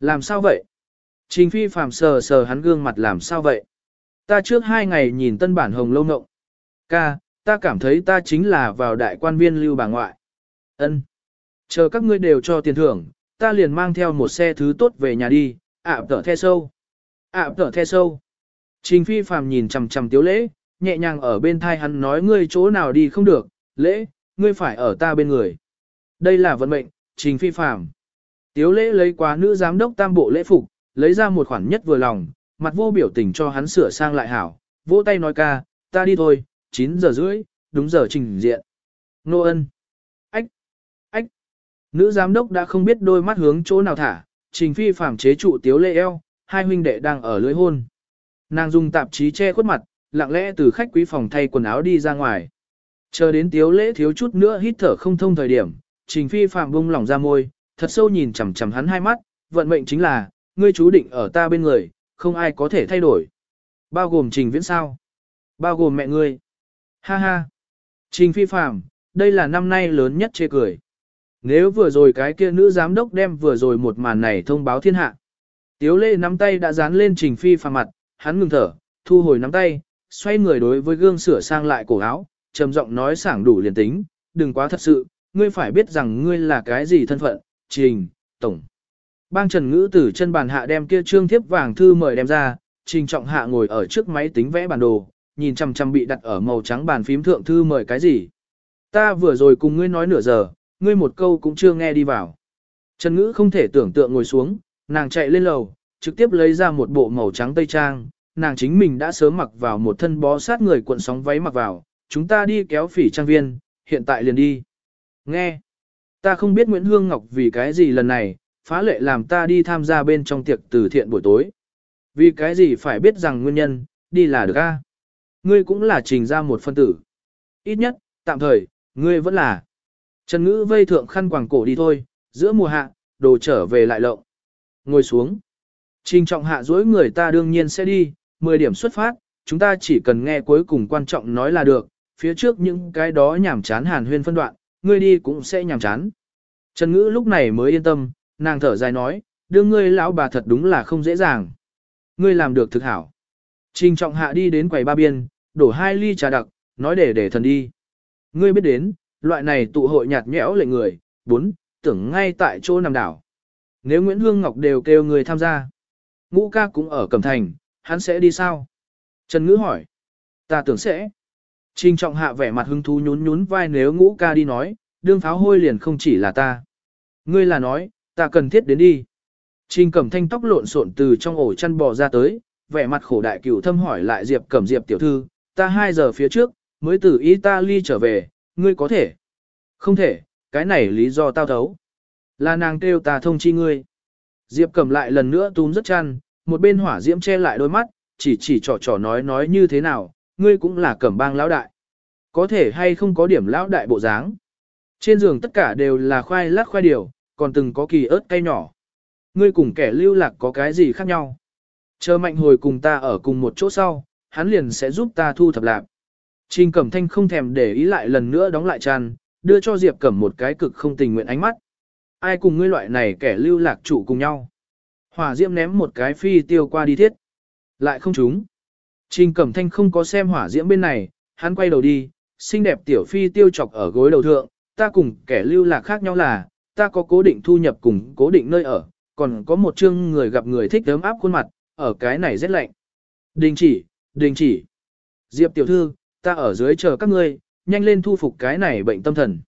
Làm sao vậy? Trình phi phàm sờ sờ hắn gương mặt làm sao vậy? Ta trước hai ngày nhìn tân bản hồng lâu ngộng. Ca, ta cảm thấy ta chính là vào đại quan viên lưu bà ngoại. Ân, Chờ các ngươi đều cho tiền thưởng, ta liền mang theo một xe thứ tốt về nhà đi, ạ tở the sâu. ạ tở the sâu. Trình phi phàm nhìn chằm chằm tiếu lễ, nhẹ nhàng ở bên thai hắn nói ngươi chỗ nào đi không được, lễ, ngươi phải ở ta bên người. Đây là vận mệnh, trình phi phàm. Tiếu lễ lấy quá nữ giám đốc tam bộ lễ phục, lấy ra một khoản nhất vừa lòng, mặt vô biểu tình cho hắn sửa sang lại hảo, vỗ tay nói ca, ta đi thôi, 9 giờ rưỡi, đúng giờ trình diện. Nô ân. Nữ giám đốc đã không biết đôi mắt hướng chỗ nào thả, trình phi phàm chế trụ tiếu lễ eo, hai huynh đệ đang ở lưới hôn. Nàng dùng tạp chí che khuất mặt, lặng lẽ từ khách quý phòng thay quần áo đi ra ngoài. Chờ đến tiếu lễ thiếu chút nữa hít thở không thông thời điểm, trình phi Phạm bung lỏng ra môi, thật sâu nhìn chằm chằm hắn hai mắt, vận mệnh chính là, ngươi chú định ở ta bên người, không ai có thể thay đổi. Bao gồm trình viễn sao? Bao gồm mẹ ngươi. Ha ha. Trình phi Phạm, đây là năm nay lớn nhất chê cười. Nếu vừa rồi cái kia nữ giám đốc đem vừa rồi một màn này thông báo thiên hạ. Tiếu lệ nắm tay đã dán lên trình phi phàm mặt, hắn ngừng thở, thu hồi nắm tay, xoay người đối với gương sửa sang lại cổ áo, trầm giọng nói sảng đủ liền tính, đừng quá thật sự, ngươi phải biết rằng ngươi là cái gì thân phận, trình, tổng. Bang Trần Ngữ từ chân bàn hạ đem kia trương thiếp vàng thư mời đem ra, trình trọng hạ ngồi ở trước máy tính vẽ bản đồ, nhìn chằm chằm bị đặt ở màu trắng bàn phím thượng thư mời cái gì. Ta vừa rồi cùng ngươi nói nửa giờ, ngươi một câu cũng chưa nghe đi vào. Trần Ngữ không thể tưởng tượng ngồi xuống, nàng chạy lên lầu, trực tiếp lấy ra một bộ màu trắng tây trang, nàng chính mình đã sớm mặc vào một thân bó sát người cuộn sóng váy mặc vào, chúng ta đi kéo phỉ trang viên, hiện tại liền đi. Nghe, ta không biết Nguyễn Hương Ngọc vì cái gì lần này, phá lệ làm ta đi tham gia bên trong tiệc từ thiện buổi tối. Vì cái gì phải biết rằng nguyên nhân, đi là được a. Ngươi cũng là trình ra một phân tử. Ít nhất, tạm thời, ngươi vẫn là. Trần Ngữ vây thượng khăn quàng cổ đi thôi, giữa mùa hạ, đồ trở về lại lộng. Ngồi xuống. Trình trọng hạ dối người ta đương nhiên sẽ đi, 10 điểm xuất phát, chúng ta chỉ cần nghe cuối cùng quan trọng nói là được, phía trước những cái đó nhảm chán hàn huyên phân đoạn, ngươi đi cũng sẽ nhảm chán. Trần Ngữ lúc này mới yên tâm, nàng thở dài nói, đưa ngươi lão bà thật đúng là không dễ dàng. Ngươi làm được thực hảo. Trình trọng hạ đi đến quầy ba biên, đổ hai ly trà đặc, nói để để thần đi. Ngươi biết đến, loại này tụ hội nhạt nhẽo lệnh người, bốn, tưởng ngay tại chỗ nằm đảo. Nếu Nguyễn Hương Ngọc đều kêu người tham gia, ngũ ca cũng ở Cẩm Thành, hắn sẽ đi sao? Trần Ngữ hỏi. Ta tưởng sẽ. Trình trọng hạ vẻ mặt hứng thú nhún nhún vai nếu ngũ ca đi nói, đương pháo hôi liền không chỉ là ta. Ngươi là nói, ta cần thiết đến đi. Trình cẩm thanh tóc lộn xộn từ trong ổ chăn bò ra tới, vẻ mặt khổ đại cửu thâm hỏi lại Diệp cẩm Diệp tiểu thư, ta 2 giờ phía trước, mới từ Italy trở về, ngươi có thể. Không thể, cái này lý do tao thấu. Là nàng kêu ta thông chi ngươi. Diệp cẩm lại lần nữa túm rất chăn, một bên hỏa diễm che lại đôi mắt, chỉ chỉ trò trò nói nói như thế nào, ngươi cũng là cẩm bang lão đại. Có thể hay không có điểm lão đại bộ dáng. Trên giường tất cả đều là khoai lát khoai điều, còn từng có kỳ ớt cay nhỏ. Ngươi cùng kẻ lưu lạc có cái gì khác nhau? Chờ mạnh hồi cùng ta ở cùng một chỗ sau, hắn liền sẽ giúp ta thu thập lạc. Trình Cẩm Thanh không thèm để ý lại lần nữa đóng lại tràn, đưa cho Diệp Cẩm một cái cực không tình nguyện ánh mắt. Ai cùng ngươi loại này kẻ lưu lạc chủ cùng nhau? Hỏa diễm ném một cái phi tiêu qua đi thiết. Lại không trúng. Trình Cẩm Thanh không có xem hỏa diễm bên này, hắn quay đầu đi, xinh đẹp tiểu phi tiêu chọc ở gối đầu thượng, ta cùng kẻ lưu lạc khác nhau là, ta có cố định thu nhập cùng cố định nơi ở, còn có một chương người gặp người thích ấm áp khuôn mặt, ở cái này rất lạnh. Đình chỉ, đình chỉ. Diệp tiểu thư, ta ở dưới chờ các ngươi, nhanh lên thu phục cái này bệnh tâm thần.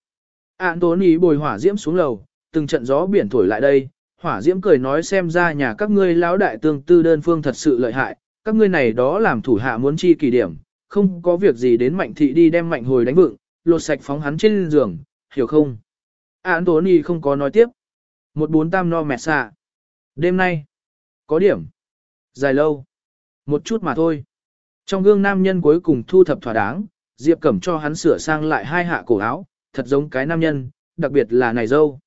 Ản tốn ý bồi hỏa diễm xuống lầu, từng trận gió biển thổi lại đây, hỏa diễm cười nói xem ra nhà các ngươi lão đại tương tư đơn phương thật sự lợi hại, Các ngươi này đó làm thủ hạ muốn chi kỳ điểm, không có việc gì đến mạnh thị đi đem mạnh hồi đánh vựng, lột sạch phóng hắn trên giường, hiểu không? Anthony không có nói tiếp. Một bốn tam no mẹ xạ. Đêm nay, có điểm. Dài lâu. Một chút mà thôi. Trong gương nam nhân cuối cùng thu thập thỏa đáng, Diệp Cẩm cho hắn sửa sang lại hai hạ cổ áo, thật giống cái nam nhân, đặc biệt là này dâu.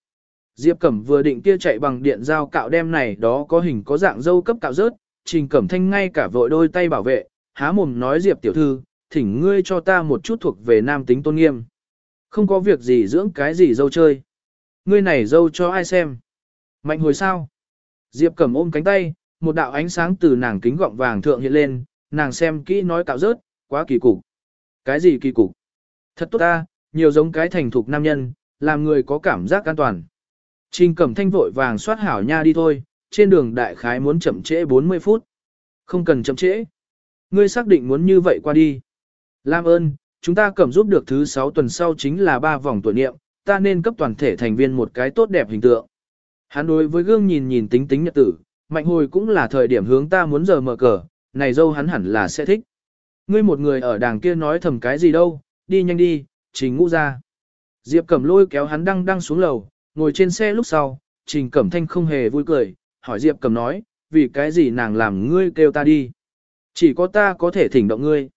Diệp Cẩm vừa định kia chạy bằng điện dao cạo đem này đó có hình có dạng dâu cấp cạo rớt, Trình Cẩm Thanh ngay cả vội đôi tay bảo vệ, há mồm nói Diệp tiểu thư, thỉnh ngươi cho ta một chút thuộc về nam tính tôn nghiêm. Không có việc gì dưỡng cái gì dâu chơi. Ngươi này dâu cho ai xem. Mạnh hồi sao? Diệp Cẩm ôm cánh tay, một đạo ánh sáng từ nàng kính gọng vàng thượng hiện lên, nàng xem kỹ nói cạo rớt, quá kỳ cục. Cái gì kỳ cục? Thật tốt ta, nhiều giống cái thành thục nam nhân, làm người có cảm giác an toàn. Trình cẩm thanh vội vàng soát hảo nha đi thôi, trên đường đại khái muốn chậm trễ 40 phút. Không cần chậm trễ. Ngươi xác định muốn như vậy qua đi. làm ơn, chúng ta cẩm giúp được thứ 6 tuần sau chính là 3 vòng tuổi niệm, ta nên cấp toàn thể thành viên một cái tốt đẹp hình tượng. Hắn đối với gương nhìn nhìn tính tính nhật tử, mạnh hồi cũng là thời điểm hướng ta muốn giờ mở cờ, này dâu hắn hẳn là sẽ thích. Ngươi một người ở đàng kia nói thầm cái gì đâu, đi nhanh đi, trình ngũ ra. Diệp Cẩm lôi kéo hắn đăng đăng xuống lầu, ngồi trên xe lúc sau, trình Cẩm Thanh không hề vui cười, hỏi Diệp Cẩm nói, vì cái gì nàng làm ngươi kêu ta đi. Chỉ có ta có thể thỉnh động ngươi.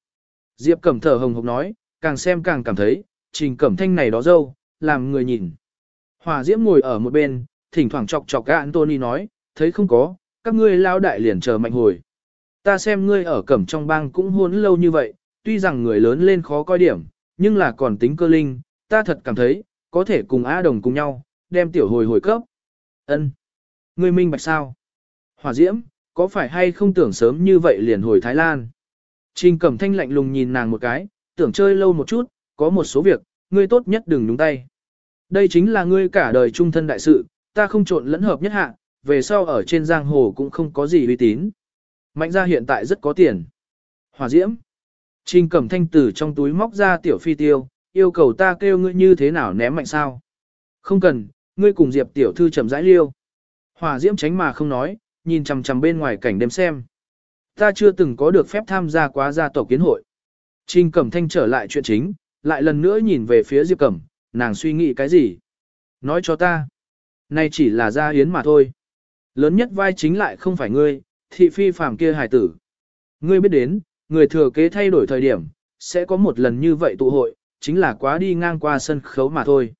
Diệp Cẩm thở hồng hộc nói, càng xem càng cảm thấy, trình Cẩm Thanh này đó dâu, làm người nhìn. Hòa Diễm ngồi ở một bên, thỉnh thoảng chọc chọc Anthony nói, thấy không có, các ngươi lao đại liền chờ mạnh hồi. Ta xem ngươi ở cẩm trong bang cũng hôn lâu như vậy, tuy rằng người lớn lên khó coi điểm, nhưng là còn tính cơ linh, ta thật cảm thấy, có thể cùng A Đồng cùng nhau, đem tiểu hồi hồi cấp. Ân, Ngươi minh bạch sao? Hỏa diễm, có phải hay không tưởng sớm như vậy liền hồi Thái Lan? Trình cẩm thanh lạnh lùng nhìn nàng một cái, tưởng chơi lâu một chút, có một số việc, ngươi tốt nhất đừng nhúng tay. Đây chính là ngươi cả đời trung thân đại sự, ta không trộn lẫn hợp nhất hạ, về sau ở trên giang hồ cũng không có gì uy tín. Mạnh gia hiện tại rất có tiền. Hỏa diễm. Trình cẩm thanh từ trong túi móc ra tiểu phi tiêu, yêu cầu ta kêu ngươi như thế nào ném mạnh sao. Không cần, ngươi cùng diệp tiểu thư chậm rãi liêu. Hỏa diễm tránh mà không nói, nhìn chằm chằm bên ngoài cảnh đêm xem. Ta chưa từng có được phép tham gia quá gia tộc kiến hội. Trình cẩm thanh trở lại chuyện chính, lại lần nữa nhìn về phía diệp cẩm, nàng suy nghĩ cái gì? Nói cho ta. nay chỉ là gia hiến mà thôi. Lớn nhất vai chính lại không phải ngươi, thị phi phàm kia hài tử. Ngươi biết đến, người thừa kế thay đổi thời điểm, sẽ có một lần như vậy tụ hội, chính là quá đi ngang qua sân khấu mà thôi.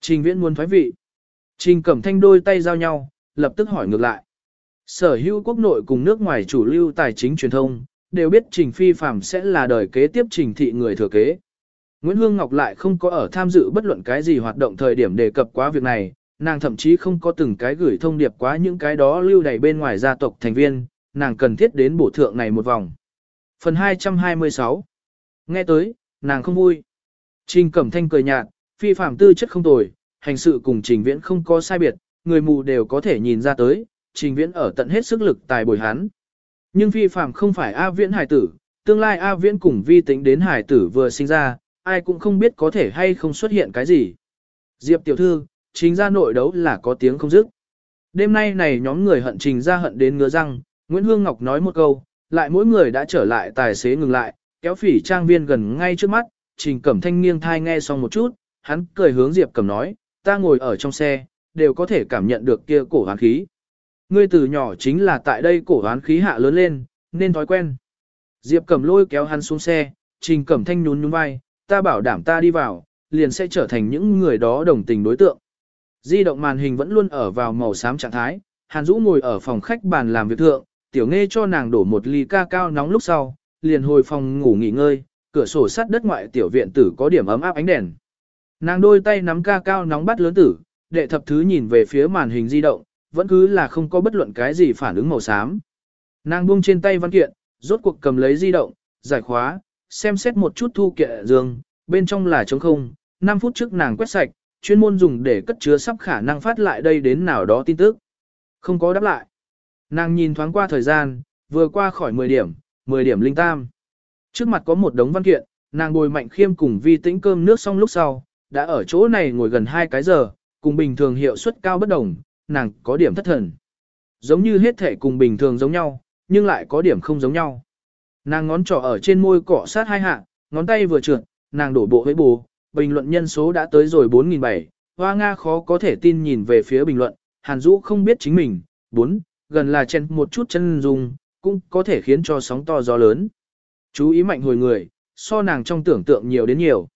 Trình viễn muốn thoái vị. Trình cẩm thanh đôi tay giao nhau, lập tức hỏi ngược lại. Sở hữu quốc nội cùng nước ngoài chủ lưu tài chính truyền thông, đều biết trình phi phàm sẽ là đời kế tiếp trình thị người thừa kế. Nguyễn Hương Ngọc lại không có ở tham dự bất luận cái gì hoạt động thời điểm đề cập quá việc này, nàng thậm chí không có từng cái gửi thông điệp quá những cái đó lưu đầy bên ngoài gia tộc thành viên, nàng cần thiết đến bổ thượng này một vòng. Phần 226 Nghe tới, nàng không vui. Trình Cẩm Thanh cười nhạt, phi phạm tư chất không tồi, hành sự cùng Trình Viễn không có sai biệt, người mù đều có thể nhìn ra tới, Trình Viễn ở tận hết sức lực tài bồi hắn. Nhưng phi phạm không phải A Viễn hải tử, tương lai A Viễn cùng vi tính đến hải tử vừa sinh ra, ai cũng không biết có thể hay không xuất hiện cái gì. Diệp tiểu thư, chính ra nội đấu là có tiếng không dứt. Đêm nay này nhóm người hận trình ra hận đến ngứa răng, Nguyễn Hương Ngọc nói một câu, lại mỗi người đã trở lại tài xế ngừng lại, kéo phỉ trang viên gần ngay trước mắt, trình cẩm thanh nghiêng thai nghe xong một chút, hắn cười hướng Diệp cẩm nói, ta ngồi ở trong xe, đều có thể cảm nhận được kia cổ hoán khí. Ngươi từ nhỏ chính là tại đây cổ hoán khí hạ lớn lên, nên thói quen. Diệp cẩm lôi kéo hắn xuống xe, trình cẩm thanh nhún nhún vai, ta bảo đảm ta đi vào, liền sẽ trở thành những người đó đồng tình đối tượng. Di động màn hình vẫn luôn ở vào màu xám trạng thái, Hàn Dũ ngồi ở phòng khách bàn làm việc thượng, tiểu nghe cho nàng đổ một ly ca cao nóng lúc sau, liền hồi phòng ngủ nghỉ ngơi, cửa sổ sắt đất ngoại tiểu viện tử có điểm ấm áp ánh đèn. Nàng đôi tay nắm ca cao nóng bắt lớn tử, đệ thập thứ nhìn về phía màn hình di động, vẫn cứ là không có bất luận cái gì phản ứng màu xám. Nàng buông trên tay văn kiện, rốt cuộc cầm lấy di động, giải khóa, xem xét một chút thu kiện dương, bên trong là trống không, 5 phút trước nàng quét sạch, chuyên môn dùng để cất chứa sắp khả năng phát lại đây đến nào đó tin tức. Không có đáp lại. Nàng nhìn thoáng qua thời gian, vừa qua khỏi 10 điểm, 10 điểm linh tam. Trước mặt có một đống văn kiện, nàng ngồi mạnh khiêm cùng vi tĩnh cơm nước xong lúc sau, đã ở chỗ này ngồi gần hai cái giờ, cùng bình thường hiệu suất cao bất đồng, nàng có điểm thất thần. Giống như hết thể cùng bình thường giống nhau, nhưng lại có điểm không giống nhau. Nàng ngón trỏ ở trên môi cọ sát hai hạ, ngón tay vừa trượt, nàng đổ bộ với bù, bình luận nhân số đã tới rồi 4.700, Hoa Nga khó có thể tin nhìn về phía bình luận, Hàn Dũ không biết chính mình, 4, gần là chen một chút chân dung, cũng có thể khiến cho sóng to gió lớn. Chú ý mạnh hồi người, so nàng trong tưởng tượng nhiều đến nhiều.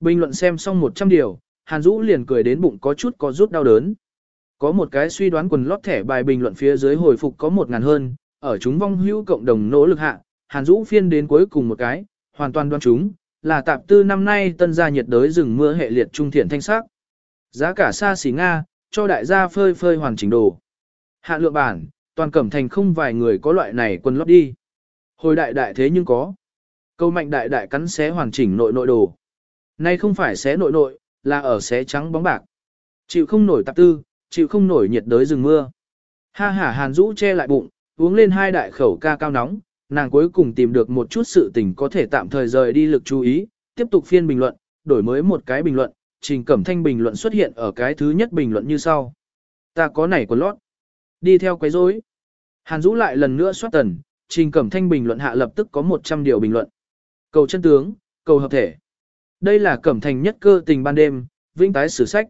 Bình luận xem xong 100 điều, Hàn Dũ liền cười đến bụng có chút có rút đau đớn. Có một cái suy đoán quần lót thẻ bài bình luận phía dưới hồi phục có một ngàn hơn, ở chúng vong hữu cộng đồng nỗ lực hạ, Hàn Dũ phiên đến cuối cùng một cái, hoàn toàn đoán chúng, là tạp tư năm nay tân gia nhiệt đới rừng mưa hệ liệt trung thiện thanh sắc. Giá cả xa xỉ Nga, cho đại gia phơi phơi hoàn chỉnh đồ. Hạ lượng bản, toàn cẩm thành không vài người có loại này quần lót đi. Hồi đại đại thế nhưng có. Câu mạnh đại đại cắn xé hoàn chỉnh nội nội đồ. Nay không phải xé nội nội, là ở xé trắng bóng bạc. Chịu không nổi tạp tư, chịu không nổi nhiệt đới rừng mưa. Ha hả hàn rũ che lại bụng, uống lên hai đại khẩu ca cao nóng, nàng cuối cùng tìm được một chút sự tình có thể tạm thời rời đi lực chú ý, tiếp tục phiên bình luận, đổi mới một cái bình luận, trình cẩm thanh bình luận xuất hiện ở cái thứ nhất bình luận như sau. Ta có nảy quần lót. Đi theo quấy rối. Hàn Dũ lại lần nữa soát tần, trình cẩm thanh bình luận hạ lập tức có 100 điều bình luận. Cầu chân tướng, cầu hợp thể. Đây là cẩm thành nhất cơ tình ban đêm, vĩnh tái sử sách.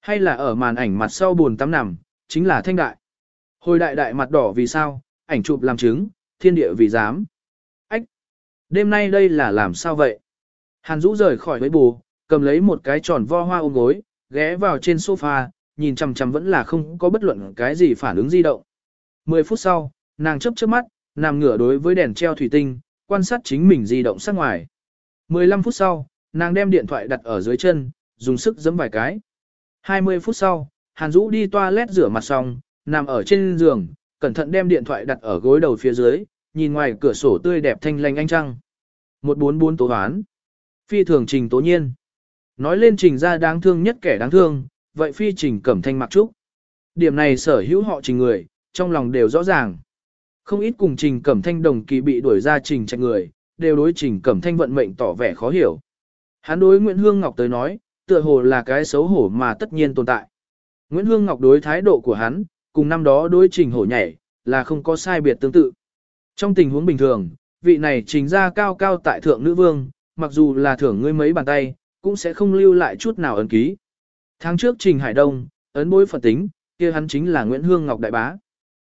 Hay là ở màn ảnh mặt sau buồn tắm nằm, chính là thanh đại. Hồi đại đại mặt đỏ vì sao, ảnh chụp làm chứng, thiên địa vì dám. Ách! Đêm nay đây là làm sao vậy? Hàn Dũ rời khỏi với bù, cầm lấy một cái tròn vo hoa ôm gối, ghé vào trên sofa, nhìn chằm chằm vẫn là không có bất luận cái gì phản ứng di động. Mười phút sau, nàng chớp chớp mắt, nằm ngửa đối với đèn treo thủy tinh, quan sát chính mình di động sát ngoài. 15 phút sau, nàng đem điện thoại đặt ở dưới chân, dùng sức giẫm vài cái. 20 phút sau, Hàn Dũ đi toilet rửa mặt xong, nằm ở trên giường, cẩn thận đem điện thoại đặt ở gối đầu phía dưới, nhìn ngoài cửa sổ tươi đẹp thanh lành ánh trăng. 144 tố hoán. Phi thường trình tố nhiên. Nói lên trình ra đáng thương nhất kẻ đáng thương, vậy phi trình cẩm thanh mặc trúc. Điểm này sở hữu họ trình người, trong lòng đều rõ ràng. Không ít cùng trình cẩm thanh đồng kỳ bị đuổi ra trình trạch người, đều đối trình cẩm thanh vận mệnh tỏ vẻ khó hiểu. Hắn đối Nguyễn Hương Ngọc tới nói, tựa hồ là cái xấu hổ mà tất nhiên tồn tại. Nguyễn Hương Ngọc đối thái độ của hắn, cùng năm đó đối trình hổ nhảy, là không có sai biệt tương tự. Trong tình huống bình thường, vị này trình ra cao cao tại thượng nữ vương, mặc dù là thưởng ngươi mấy bàn tay, cũng sẽ không lưu lại chút nào ấn ký. Tháng trước Trình Hải Đông, ấn bối phật tính, kia hắn chính là Nguyễn Hương Ngọc Đại Bá.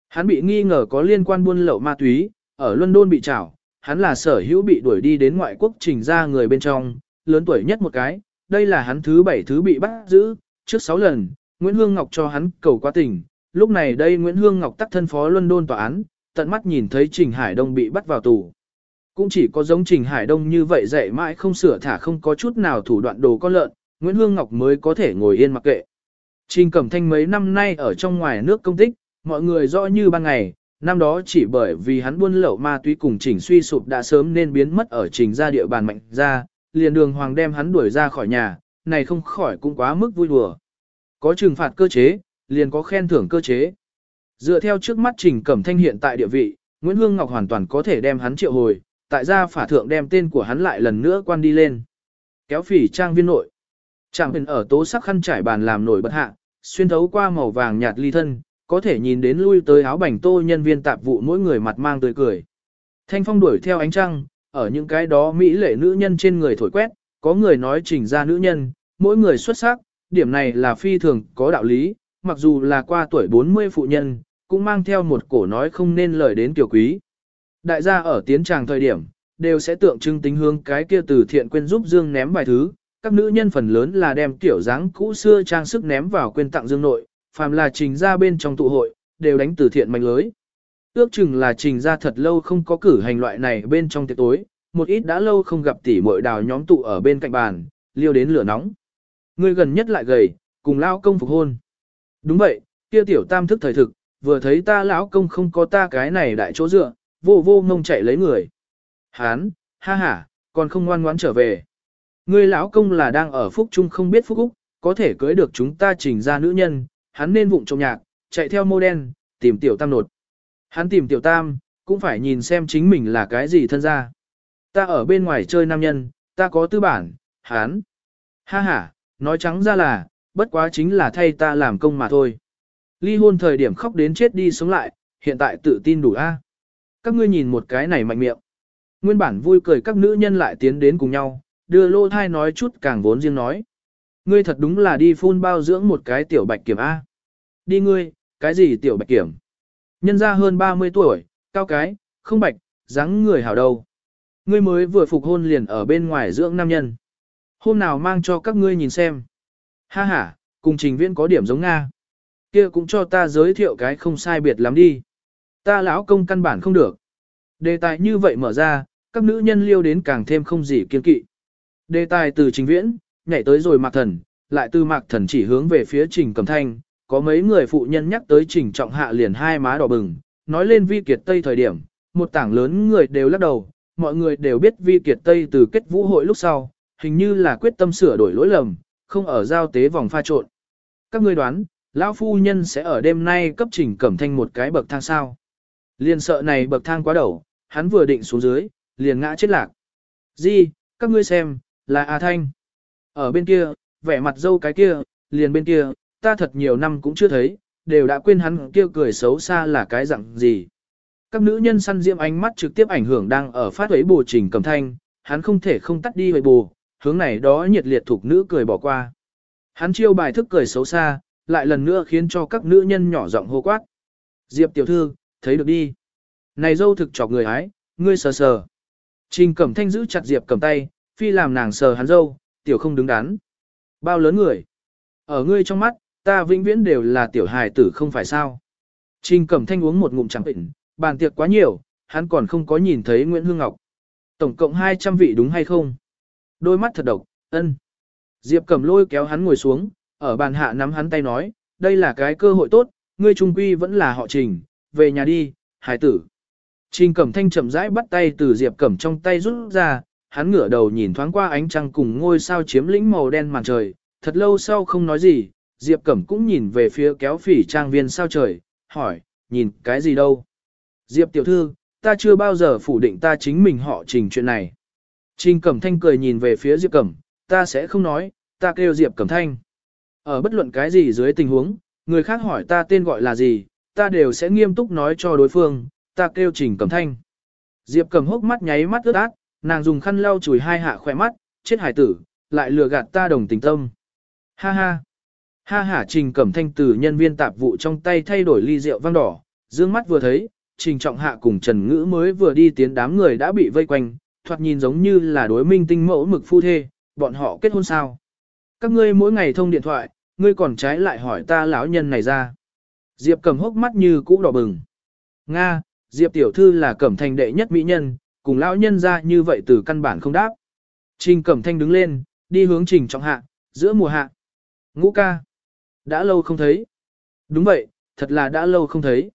Hắn bị nghi ngờ có liên quan buôn lậu ma túy, ở London bị trảo, hắn là sở hữu bị đuổi đi đến ngoại quốc trình ra người bên trong, lớn tuổi nhất một cái, đây là hắn thứ bảy thứ bị bắt giữ, trước sáu lần, Nguyễn Hương Ngọc cho hắn cầu qua tình, lúc này đây Nguyễn Hương Ngọc tắc thân phó London tòa án, tận mắt nhìn thấy Trình Hải Đông bị bắt vào tù. Cũng chỉ có giống Trình Hải Đông như vậy dạy mãi không sửa thả không có chút nào thủ đoạn đồ con lợn, Nguyễn Hương Ngọc mới có thể ngồi yên mặc kệ. Trình Cẩm Thanh mấy năm nay ở trong ngoài nước công tích, mọi người rõ như ban ngày, năm đó chỉ bởi vì hắn buôn lậu ma túy cùng Trình suy sụp đã sớm nên biến mất ở Trình ra địa bàn mạnh ra, liền đường hoàng đem hắn đuổi ra khỏi nhà, này không khỏi cũng quá mức vui đùa. Có trừng phạt cơ chế, liền có khen thưởng cơ chế. Dựa theo trước mắt Trình Cẩm Thanh hiện tại địa vị, Nguyễn Hương Ngọc hoàn toàn có thể đem hắn triệu hồi, tại gia phả thượng đem tên của hắn lại lần nữa quan đi lên. Kéo phỉ trang viên nội. trạng hình ở tố sắc khăn trải bàn làm nổi bật hạ, xuyên thấu qua màu vàng nhạt ly thân, có thể nhìn đến lui tới áo bảnh tô nhân viên tạp vụ mỗi người mặt mang tươi cười. Thanh phong đuổi theo ánh trăng, ở những cái đó mỹ lệ nữ nhân trên người thổi quét, có người nói trình ra nữ nhân, mỗi người xuất sắc, điểm này là phi thường có đạo lý, mặc dù là qua tuổi 40 phụ nhân, cũng mang theo một cổ nói không nên lời đến tiểu quý. Đại gia ở tiến tràng thời điểm, đều sẽ tượng trưng tính hướng cái kia từ thiện quên giúp Dương ném vài thứ, các nữ nhân phần lớn là đem tiểu dáng cũ xưa trang sức ném vào quên tặng Dương nội, phàm là trình ra bên trong tụ hội, đều đánh từ thiện mạnh lưới. Ước chừng là trình ra thật lâu không có cử hành loại này bên trong tiệc tối, một ít đã lâu không gặp tỷ muội đào nhóm tụ ở bên cạnh bàn, liêu đến lửa nóng. Người gần nhất lại gầy, cùng lao công phục hôn. Đúng vậy, kia tiểu tam thức thời thực, vừa thấy ta lão công không có ta cái này đại chỗ dựa, vô vô ngông chạy lấy người. Hán, ha ha, còn không ngoan ngoãn trở về. Ngươi lão công là đang ở phúc trung không biết phúc úc, có thể cưới được chúng ta trình ra nữ nhân, hắn nên vụng trong nhạc, chạy theo mô đen, tìm tiểu tam nột. Hắn tìm tiểu tam, cũng phải nhìn xem chính mình là cái gì thân ra. Ta ở bên ngoài chơi nam nhân, ta có tư bản, hắn. Ha ha, nói trắng ra là, bất quá chính là thay ta làm công mà thôi. Ly hôn thời điểm khóc đến chết đi sống lại, hiện tại tự tin đủ a. các ngươi nhìn một cái này mạnh miệng. Nguyên bản vui cười các nữ nhân lại tiến đến cùng nhau, đưa lô thai nói chút càng vốn riêng nói. Ngươi thật đúng là đi phun bao dưỡng một cái tiểu bạch kiểm A. Đi ngươi, cái gì tiểu bạch kiểm? Nhân ra hơn 30 tuổi, cao cái, không bạch, dáng người hảo đâu. Ngươi mới vừa phục hôn liền ở bên ngoài dưỡng nam nhân. Hôm nào mang cho các ngươi nhìn xem. Ha ha, cùng trình viễn có điểm giống Nga. Kia cũng cho ta giới thiệu cái không sai biệt lắm đi. Ta lão công căn bản không được. Đề tài như vậy mở ra, các nữ nhân liêu đến càng thêm không gì kiên kỵ. Đề tài từ trình viễn, nhảy tới rồi mạc thần, lại từ mạc thần chỉ hướng về phía trình cầm thanh, có mấy người phụ nhân nhắc tới trình trọng hạ liền hai má đỏ bừng, nói lên vi kiệt tây thời điểm, một tảng lớn người đều lắc đầu, mọi người đều biết vi kiệt tây từ kết vũ hội lúc sau, hình như là quyết tâm sửa đổi lỗi lầm, không ở giao tế vòng pha trộn. Các ngươi đoán, lão phu nhân sẽ ở đêm nay cấp trình cẩm thanh một cái bậc thang sao. Liền sợ này bậc thang quá đầu, hắn vừa định xuống dưới, liền ngã chết lạc. Di, các ngươi xem, là A Thanh. Ở bên kia, vẻ mặt dâu cái kia, liền bên kia, ta thật nhiều năm cũng chưa thấy, đều đã quên hắn kia cười xấu xa là cái dạng gì. Các nữ nhân săn diễm ánh mắt trực tiếp ảnh hưởng đang ở phát huế bù trình cầm thanh, hắn không thể không tắt đi huế bù, hướng này đó nhiệt liệt thuộc nữ cười bỏ qua. Hắn chiêu bài thức cười xấu xa, lại lần nữa khiến cho các nữ nhân nhỏ giọng hô quát. Diệp tiểu thư, thấy được đi. Này dâu thực chọc người hái, ngươi sờ sờ. Trình cẩm thanh giữ chặt Diệp cầm tay, phi làm nàng sờ hắn dâu, tiểu không đứng đắn. Bao lớn người. Ở ngươi trong mắt, ta vĩnh viễn đều là tiểu hài tử không phải sao. Trình cẩm thanh uống một ngụm trắng bệnh, bàn tiệc quá nhiều, hắn còn không có nhìn thấy Nguyễn Hương Ngọc. Tổng cộng 200 vị đúng hay không? Đôi mắt thật độc, ân. Diệp Cẩm lôi kéo hắn ngồi xuống, ở bàn hạ nắm hắn tay nói, đây là cái cơ hội tốt, ngươi trung quy vẫn là họ trình, về nhà đi, hải tử. Trình Cẩm Thanh chậm rãi bắt tay từ Diệp Cẩm trong tay rút ra, hắn ngửa đầu nhìn thoáng qua ánh trăng cùng ngôi sao chiếm lĩnh màu đen màn trời, thật lâu sau không nói gì, Diệp Cẩm cũng nhìn về phía kéo phỉ trang viên sao trời, hỏi, nhìn cái gì đâu? Diệp tiểu thư, ta chưa bao giờ phủ định ta chính mình họ trình chuyện này. Trình Cẩm Thanh cười nhìn về phía Diệp Cẩm, ta sẽ không nói, ta kêu Diệp Cẩm Thanh. Ở bất luận cái gì dưới tình huống, người khác hỏi ta tên gọi là gì, ta đều sẽ nghiêm túc nói cho đối phương, ta kêu Trình Cẩm Thanh. Diệp Cẩm hốc mắt nháy mắt ướt át, nàng dùng khăn lau chùi hai hạ khỏe mắt, chết hải tử, lại lừa gạt ta đồng tình tâm. Ha ha. Ha ha Trình Cẩm Thanh từ nhân viên tạp vụ trong tay thay đổi ly rượu vang đỏ, dương mắt vừa thấy, Trình Trọng Hạ cùng Trần Ngữ mới vừa đi tiến đám người đã bị vây quanh, thoạt nhìn giống như là đối minh tinh mẫu mực phu thê, bọn họ kết hôn sao. Các ngươi mỗi ngày thông điện thoại, ngươi còn trái lại hỏi ta lão nhân này ra. Diệp cầm hốc mắt như cũ đỏ bừng. Nga, Diệp tiểu thư là cẩm thành đệ nhất mỹ nhân, cùng lão nhân ra như vậy từ căn bản không đáp. Trình cẩm thanh đứng lên, đi hướng trình trọng hạ, giữa mùa hạ. Ngũ ca. Đã lâu không thấy. Đúng vậy, thật là đã lâu không thấy.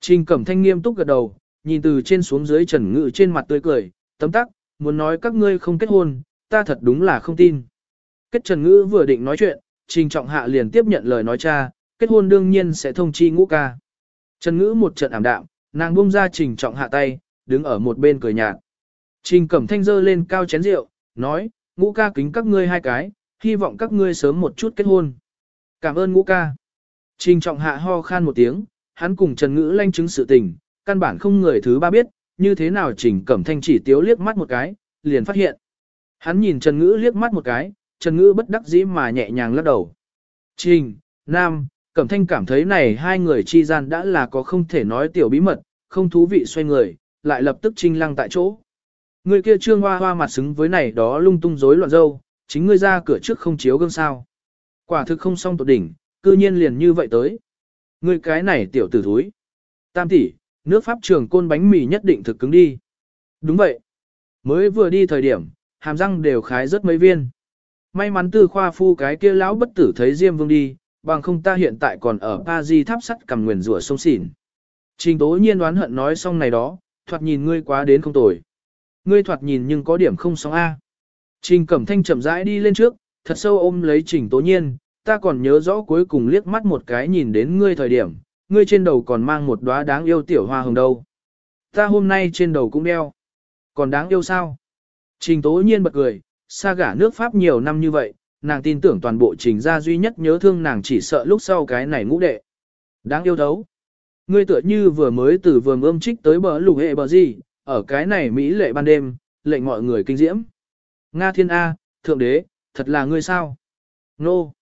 Trình cẩm thanh nghiêm túc gật đầu, nhìn từ trên xuống dưới trần ngự trên mặt tươi cười, tấm tắc, muốn nói các ngươi không kết hôn, ta thật đúng là không tin. Kết Trần Ngữ vừa định nói chuyện, Trình Trọng Hạ liền tiếp nhận lời nói cha, kết hôn đương nhiên sẽ thông chi ngũ ca. Trần Ngữ một trận ảm đạm, nàng buông ra Trình Trọng Hạ tay, đứng ở một bên cười nhạt. Trình Cẩm Thanh dơ lên cao chén rượu, nói, ngũ ca kính các ngươi hai cái, hy vọng các ngươi sớm một chút kết hôn. Cảm ơn ngũ ca. Trình Trọng Hạ ho khan một tiếng, hắn cùng Trần Ngữ lanh chứng sự tình, căn bản không người thứ ba biết, như thế nào Trình Cẩm Thanh chỉ tiếu liếc mắt một cái, liền phát hiện. Hắn nhìn Trần Ngữ liếc mắt một cái, Trần Ngữ bất đắc dĩ mà nhẹ nhàng lắc đầu. Trình, Nam, Cẩm Thanh cảm thấy này hai người chi gian đã là có không thể nói tiểu bí mật, không thú vị xoay người, lại lập tức trinh lăng tại chỗ. Người kia trương hoa hoa mặt xứng với này đó lung tung rối loạn dâu, chính ngươi ra cửa trước không chiếu gương sao. Quả thực không xong tột đỉnh, cư nhiên liền như vậy tới. Ngươi cái này tiểu tử thúi. Tam tỷ, nước Pháp trường côn bánh mì nhất định thực cứng đi. Đúng vậy. Mới vừa đi thời điểm, hàm răng đều khái rất mấy viên. May mắn từ khoa phu cái kia lão bất tử thấy Diêm Vương đi, bằng không ta hiện tại còn ở Paris tháp sắt cầm nguyền rủa sông xỉn. Trình tố nhiên đoán hận nói xong này đó, thoạt nhìn ngươi quá đến không tồi. Ngươi thoạt nhìn nhưng có điểm không xong A. Trình cẩm thanh chậm rãi đi lên trước, thật sâu ôm lấy trình tố nhiên, ta còn nhớ rõ cuối cùng liếc mắt một cái nhìn đến ngươi thời điểm, ngươi trên đầu còn mang một đóa đáng yêu tiểu hoa hồng đâu. Ta hôm nay trên đầu cũng đeo. Còn đáng yêu sao? Trình tố nhiên bật cười, xa gả nước Pháp nhiều năm như vậy, nàng tin tưởng toàn bộ trình gia duy nhất nhớ thương nàng chỉ sợ lúc sau cái này ngũ đệ. Đáng yêu đấu. ngươi tựa như vừa mới từ vườn ươm trích tới bờ lục hệ bờ gì, ở cái này Mỹ lệ ban đêm, lệnh mọi người kinh diễm. Nga thiên A, thượng đế, thật là ngươi sao? Nô!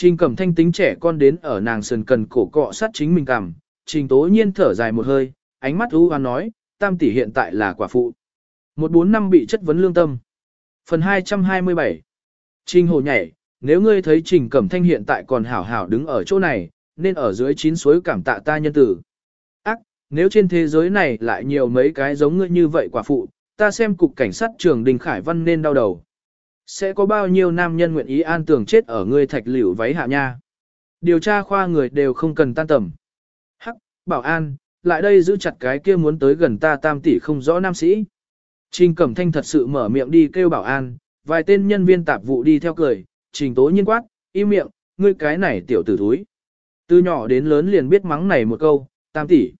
Trình cẩm thanh tính trẻ con đến ở nàng sườn cần cổ cọ sát chính mình cằm, trình tố nhiên thở dài một hơi, ánh mắt u hoan nói, tam tỷ hiện tại là quả phụ. Một bốn năm bị chất vấn lương tâm. Phần 227 Trình hồ nhảy, nếu ngươi thấy trình cẩm thanh hiện tại còn hảo hảo đứng ở chỗ này, nên ở dưới chín suối cảm tạ ta nhân tử. Ác, nếu trên thế giới này lại nhiều mấy cái giống ngươi như vậy quả phụ, ta xem cục cảnh sát trường Đình Khải Văn nên đau đầu. Sẽ có bao nhiêu nam nhân nguyện ý an tưởng chết ở ngươi thạch liễu váy hạ nha. Điều tra khoa người đều không cần tan tầm. Hắc, bảo an, lại đây giữ chặt cái kia muốn tới gần ta tam tỷ không rõ nam sĩ. Trình Cẩm Thanh thật sự mở miệng đi kêu bảo an, vài tên nhân viên tạp vụ đi theo cười, trình tố nhiên quát, im miệng, ngươi cái này tiểu tử thúi. Từ nhỏ đến lớn liền biết mắng này một câu, tam tỷ.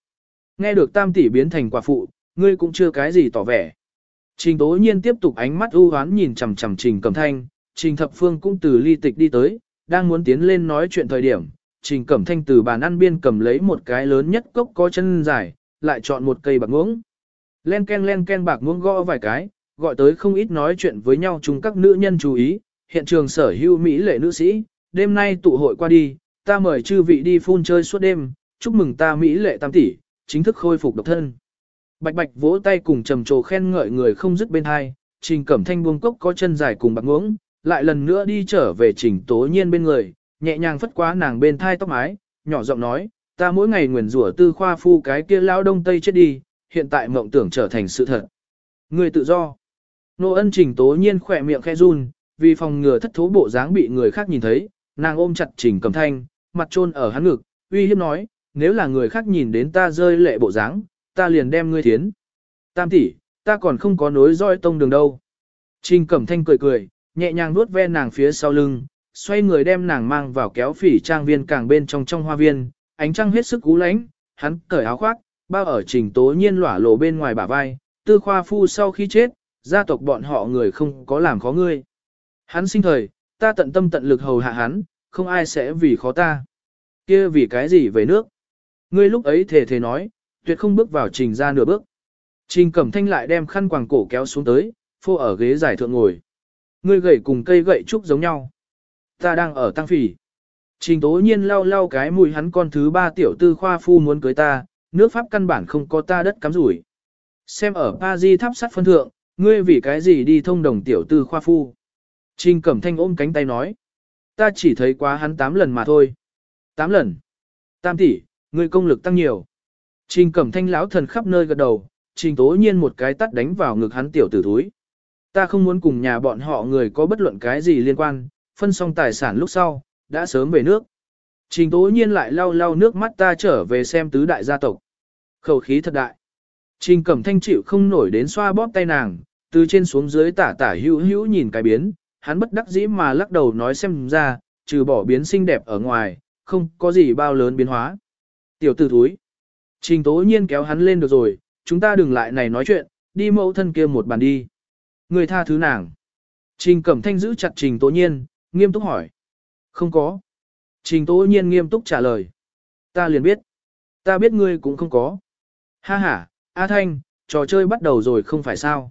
Nghe được tam tỷ biến thành quả phụ, ngươi cũng chưa cái gì tỏ vẻ. Trình tố nhiên tiếp tục ánh mắt ưu hoán nhìn chằm chằm trình cẩm thanh, trình thập phương cũng từ ly tịch đi tới, đang muốn tiến lên nói chuyện thời điểm. Trình cẩm thanh từ bàn ăn biên cầm lấy một cái lớn nhất cốc có chân dài, lại chọn một cây bạc muỗng. Len ken len ken bạc muỗng gõ vài cái, gọi tới không ít nói chuyện với nhau chung các nữ nhân chú ý, hiện trường sở hữu Mỹ lệ nữ sĩ, đêm nay tụ hội qua đi, ta mời chư vị đi phun chơi suốt đêm, chúc mừng ta Mỹ lệ tam tỷ, chính thức khôi phục độc thân. Bạch bạch vỗ tay cùng trầm trồ khen ngợi người không dứt bên hai, trình cẩm thanh buông cốc có chân dài cùng bạc ngưỡng, lại lần nữa đi trở về trình tố nhiên bên người, nhẹ nhàng phất quá nàng bên thai tóc mái, nhỏ giọng nói, ta mỗi ngày nguyền rủa tư khoa phu cái kia lao đông tây chết đi, hiện tại mộng tưởng trở thành sự thật. Người tự do. Nô ân trình tố nhiên khỏe miệng khe run, vì phòng ngừa thất thố bộ dáng bị người khác nhìn thấy, nàng ôm chặt trình cẩm thanh, mặt trôn ở hắn ngực, uy hiếp nói, nếu là người khác nhìn đến ta rơi lệ bộ dáng, ta liền đem ngươi thiến. Tam tỷ, ta còn không có nối dõi tông đường đâu. Trình Cẩm Thanh cười cười, nhẹ nhàng nuốt ve nàng phía sau lưng, xoay người đem nàng mang vào kéo phỉ trang viên càng bên trong trong hoa viên, ánh trăng hết sức cú lánh, hắn cởi áo khoác, bao ở trình tố nhiên lỏa lộ bên ngoài bả vai, tư khoa phu sau khi chết, gia tộc bọn họ người không có làm khó ngươi. Hắn sinh thời, ta tận tâm tận lực hầu hạ hắn, không ai sẽ vì khó ta. kia vì cái gì về nước? Ngươi lúc ấy thề thề nói, tuyệt không bước vào trình ra nửa bước. Trình cẩm thanh lại đem khăn quàng cổ kéo xuống tới, phô ở ghế giải thượng ngồi. Ngươi gậy cùng cây gậy trúc giống nhau. Ta đang ở tăng phỉ. Trình tố nhiên lau lau cái mùi hắn con thứ ba tiểu tư khoa phu muốn cưới ta, nước Pháp căn bản không có ta đất cắm rủi. Xem ở Paris tháp sắt phân thượng, ngươi vì cái gì đi thông đồng tiểu tư khoa phu. Trình cẩm thanh ôm cánh tay nói. Ta chỉ thấy quá hắn 8 lần mà thôi. 8 lần. Tam tỷ, ngươi công lực tăng nhiều. Trình cẩm thanh lão thần khắp nơi gật đầu, trình tố nhiên một cái tắt đánh vào ngực hắn tiểu tử thúi. Ta không muốn cùng nhà bọn họ người có bất luận cái gì liên quan, phân xong tài sản lúc sau, đã sớm về nước. Trình tố nhiên lại lau lau nước mắt ta trở về xem tứ đại gia tộc. Khẩu khí thật đại. Trình cẩm thanh chịu không nổi đến xoa bóp tay nàng, từ trên xuống dưới tả tả hữu hữu nhìn cái biến, hắn bất đắc dĩ mà lắc đầu nói xem ra, trừ bỏ biến xinh đẹp ở ngoài, không có gì bao lớn biến hóa. Tiểu tử thúi. Trình tố nhiên kéo hắn lên được rồi, chúng ta đừng lại này nói chuyện, đi mẫu thân kia một bàn đi. Người tha thứ nàng. Trình cẩm thanh giữ chặt trình tố nhiên, nghiêm túc hỏi. Không có. Trình tố nhiên nghiêm túc trả lời. Ta liền biết. Ta biết ngươi cũng không có. Ha ha, A Thanh, trò chơi bắt đầu rồi không phải sao.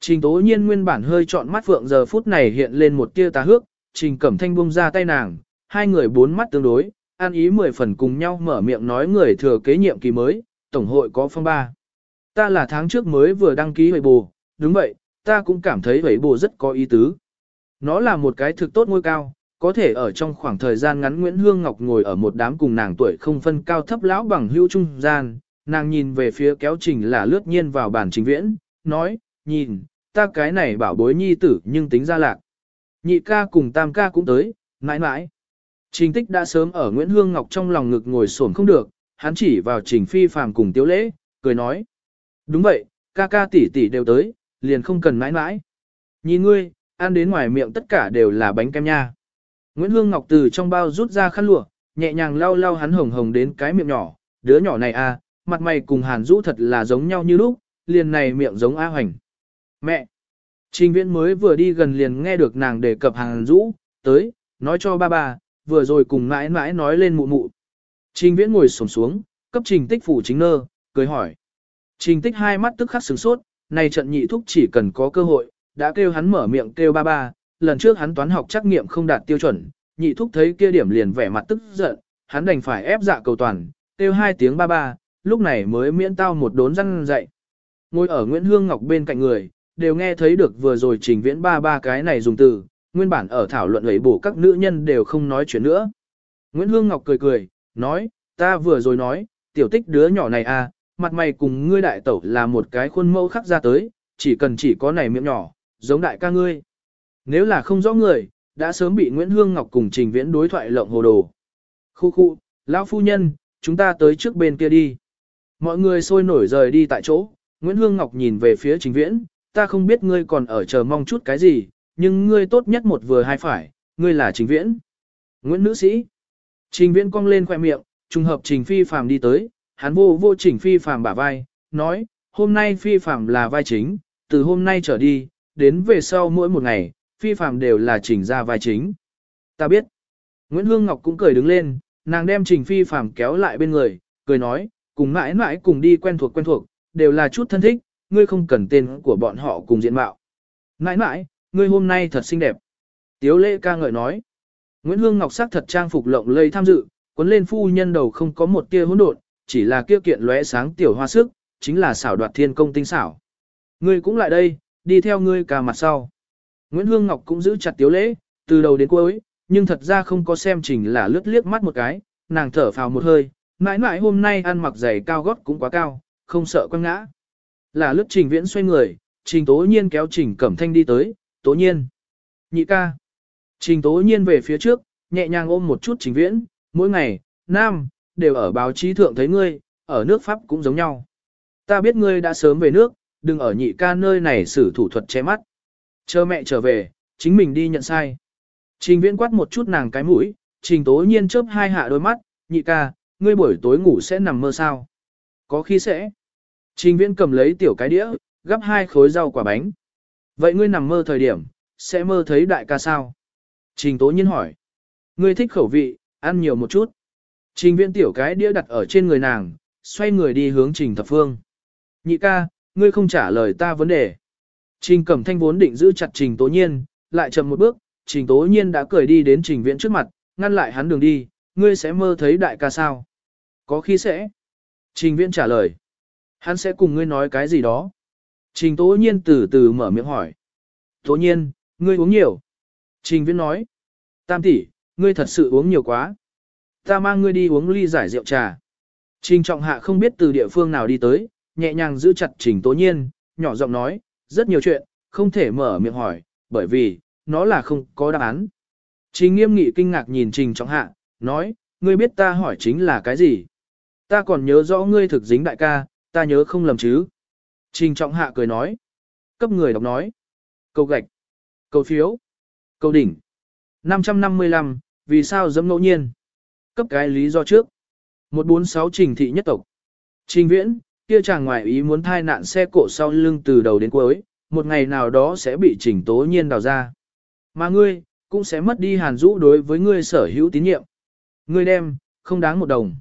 Trình tố nhiên nguyên bản hơi trọn mắt phượng giờ phút này hiện lên một tia tà hước, trình cẩm thanh buông ra tay nàng, hai người bốn mắt tương đối, an ý mười phần cùng nhau mở miệng nói người thừa kế nhiệm kỳ mới, tổng hội có phong ba. Ta là tháng trước mới vừa đăng ký vậy bù, đúng vậy, ta cũng cảm thấy vậy bù rất có ý tứ. Nó là một cái thực tốt ngôi cao, có thể ở trong khoảng thời gian ngắn Nguyễn Hương Ngọc ngồi ở một đám cùng nàng tuổi không phân cao thấp lão bằng hữu trung gian, nàng nhìn về phía kéo trình là lướt nhiên vào bản trình viễn, nói, nhìn, ta cái này bảo bối nhi tử nhưng tính ra lạc. Nhị ca cùng tam ca cũng tới, mãi mãi. Trình tích đã sớm ở Nguyễn Hương Ngọc trong lòng ngực ngồi xổm không được, hắn chỉ vào trình phi phàm cùng tiếu lễ, cười nói. Đúng vậy, ca ca tỷ tỷ đều tới, liền không cần mãi mãi. Nhìn ngươi, ăn đến ngoài miệng tất cả đều là bánh kem nha. Nguyễn Hương Ngọc từ trong bao rút ra khăn lụa, nhẹ nhàng lau lau hắn hồng hồng đến cái miệng nhỏ, đứa nhỏ này à, mặt mày cùng Hàn Dũ thật là giống nhau như lúc, liền này miệng giống A Hoành. Mẹ! Trình viễn mới vừa đi gần liền nghe được nàng đề cập Hàn Dũ, tới, nói cho ba ba, vừa rồi cùng mãi mãi nói lên mụ mụ. Trình viễn ngồi xổm xuống, cấp trình tích phủ chính nơ, cười hỏi. Trình tích hai mắt tức khắc sửng sốt, này trận nhị thúc chỉ cần có cơ hội, đã kêu hắn mở miệng kêu ba ba, lần trước hắn toán học trắc nghiệm không đạt tiêu chuẩn, nhị thúc thấy kia điểm liền vẻ mặt tức giận, hắn đành phải ép dạ cầu toàn, kêu hai tiếng ba ba, lúc này mới miễn tao một đốn răng dậy. Ngồi ở Nguyễn Hương Ngọc bên cạnh người, đều nghe thấy được vừa rồi trình viễn ba ba cái này dùng từ, nguyên bản ở thảo luận ấy bổ các nữ nhân đều không nói chuyện nữa. Nguyễn Hương Ngọc cười cười, nói, ta vừa rồi nói, tiểu tích đứa nhỏ này à, mặt mày cùng ngươi đại tẩu là một cái khuôn mẫu khắc ra tới, chỉ cần chỉ có này miệng nhỏ, giống đại ca ngươi. Nếu là không rõ người, đã sớm bị Nguyễn Hương Ngọc cùng Trình Viễn đối thoại lộng hồ đồ. Khu khu, lão phu nhân, chúng ta tới trước bên kia đi. Mọi người sôi nổi rời đi tại chỗ, Nguyễn Hương Ngọc nhìn về phía Trình Viễn, ta không biết ngươi còn ở chờ mong chút cái gì, nhưng ngươi tốt nhất một vừa hai phải, ngươi là Trình Viễn. Nguyễn Nữ Sĩ. Trình Viễn cong lên khoẻ miệng, trùng hợp Trình Phi Phàm đi tới, hắn vô vô Trình Phi Phàm bả vai, nói, hôm nay Phi Phàm là vai chính, từ hôm nay trở đi, đến về sau mỗi một ngày, Phi Phàm đều là Trình ra vai chính. Ta biết. Nguyễn Hương Ngọc cũng cười đứng lên, nàng đem Trình Phi Phàm kéo lại bên người, cười nói, cùng mãi mãi cùng đi quen thuộc quen thuộc, đều là chút thân thích, ngươi không cần tên của bọn họ cùng diện mạo. Mãi mãi, ngươi hôm nay thật xinh đẹp. Tiếu lễ ca ngợi nói. Nguyễn Hương Ngọc sắc thật trang phục lộng lây tham dự, cuốn lên phu nhân đầu không có một tia hỗn độn, chỉ là kia kiện lóe sáng tiểu hoa sức, chính là xảo đoạt thiên công tinh xảo. Ngươi cũng lại đây, đi theo ngươi cả mặt sau. Nguyễn Hương Ngọc cũng giữ chặt tiếu lễ, từ đầu đến cuối, nhưng thật ra không có xem trình là lướt liếc mắt một cái, nàng thở phào một hơi, mãi mãi hôm nay ăn mặc giày cao gót cũng quá cao, không sợ quăng ngã. Là lướt trình viễn xoay người, trình tố nhiên kéo trình cẩm thanh đi tới, tố nhiên. Nhị ca. Trình tố nhiên về phía trước, nhẹ nhàng ôm một chút trình viễn, mỗi ngày, nam, đều ở báo chí thượng thấy ngươi, ở nước Pháp cũng giống nhau. Ta biết ngươi đã sớm về nước, đừng ở nhị ca nơi này xử thủ thuật che mắt. Chờ mẹ trở về, chính mình đi nhận sai. Trình viễn quát một chút nàng cái mũi, trình tố nhiên chớp hai hạ đôi mắt, nhị ca, ngươi buổi tối ngủ sẽ nằm mơ sao? Có khi sẽ. Trình viễn cầm lấy tiểu cái đĩa, gắp hai khối rau quả bánh. Vậy ngươi nằm mơ thời điểm, sẽ mơ thấy đại ca sao? Trình tố nhiên hỏi. Ngươi thích khẩu vị, ăn nhiều một chút. Trình viễn tiểu cái đĩa đặt ở trên người nàng, xoay người đi hướng trình thập phương. Nhị ca, ngươi không trả lời ta vấn đề. Trình cẩm thanh vốn định giữ chặt trình tố nhiên, lại chậm một bước, trình tố nhiên đã cười đi đến trình viễn trước mặt, ngăn lại hắn đường đi, ngươi sẽ mơ thấy đại ca sao? Có khi sẽ. Trình viễn trả lời. Hắn sẽ cùng ngươi nói cái gì đó. Trình tố nhiên từ từ mở miệng hỏi. Tố nhiên, ngươi uống nhiều. Trình viễn nói. Tam tỷ, ngươi thật sự uống nhiều quá. Ta mang ngươi đi uống ly giải rượu trà. Trình trọng hạ không biết từ địa phương nào đi tới, nhẹ nhàng giữ chặt trình tố nhiên, nhỏ giọng nói, rất nhiều chuyện, không thể mở miệng hỏi, bởi vì, nó là không có đáp án. Trình nghiêm nghị kinh ngạc nhìn trình trọng hạ, nói, ngươi biết ta hỏi chính là cái gì? Ta còn nhớ rõ ngươi thực dính đại ca, ta nhớ không lầm chứ? Trình trọng hạ cười nói. Cấp người đọc nói. Câu gạch. Câu phiếu. Câu đỉnh. 555, vì sao dẫm ngẫu nhiên? Cấp cái lý do trước. 146 trình thị nhất tộc. Trình viễn, kia chàng ngoài ý muốn thai nạn xe cộ sau lưng từ đầu đến cuối, một ngày nào đó sẽ bị trình tố nhiên đào ra. Mà ngươi, cũng sẽ mất đi hàn rũ đối với ngươi sở hữu tín nhiệm. Ngươi đem, không đáng một đồng.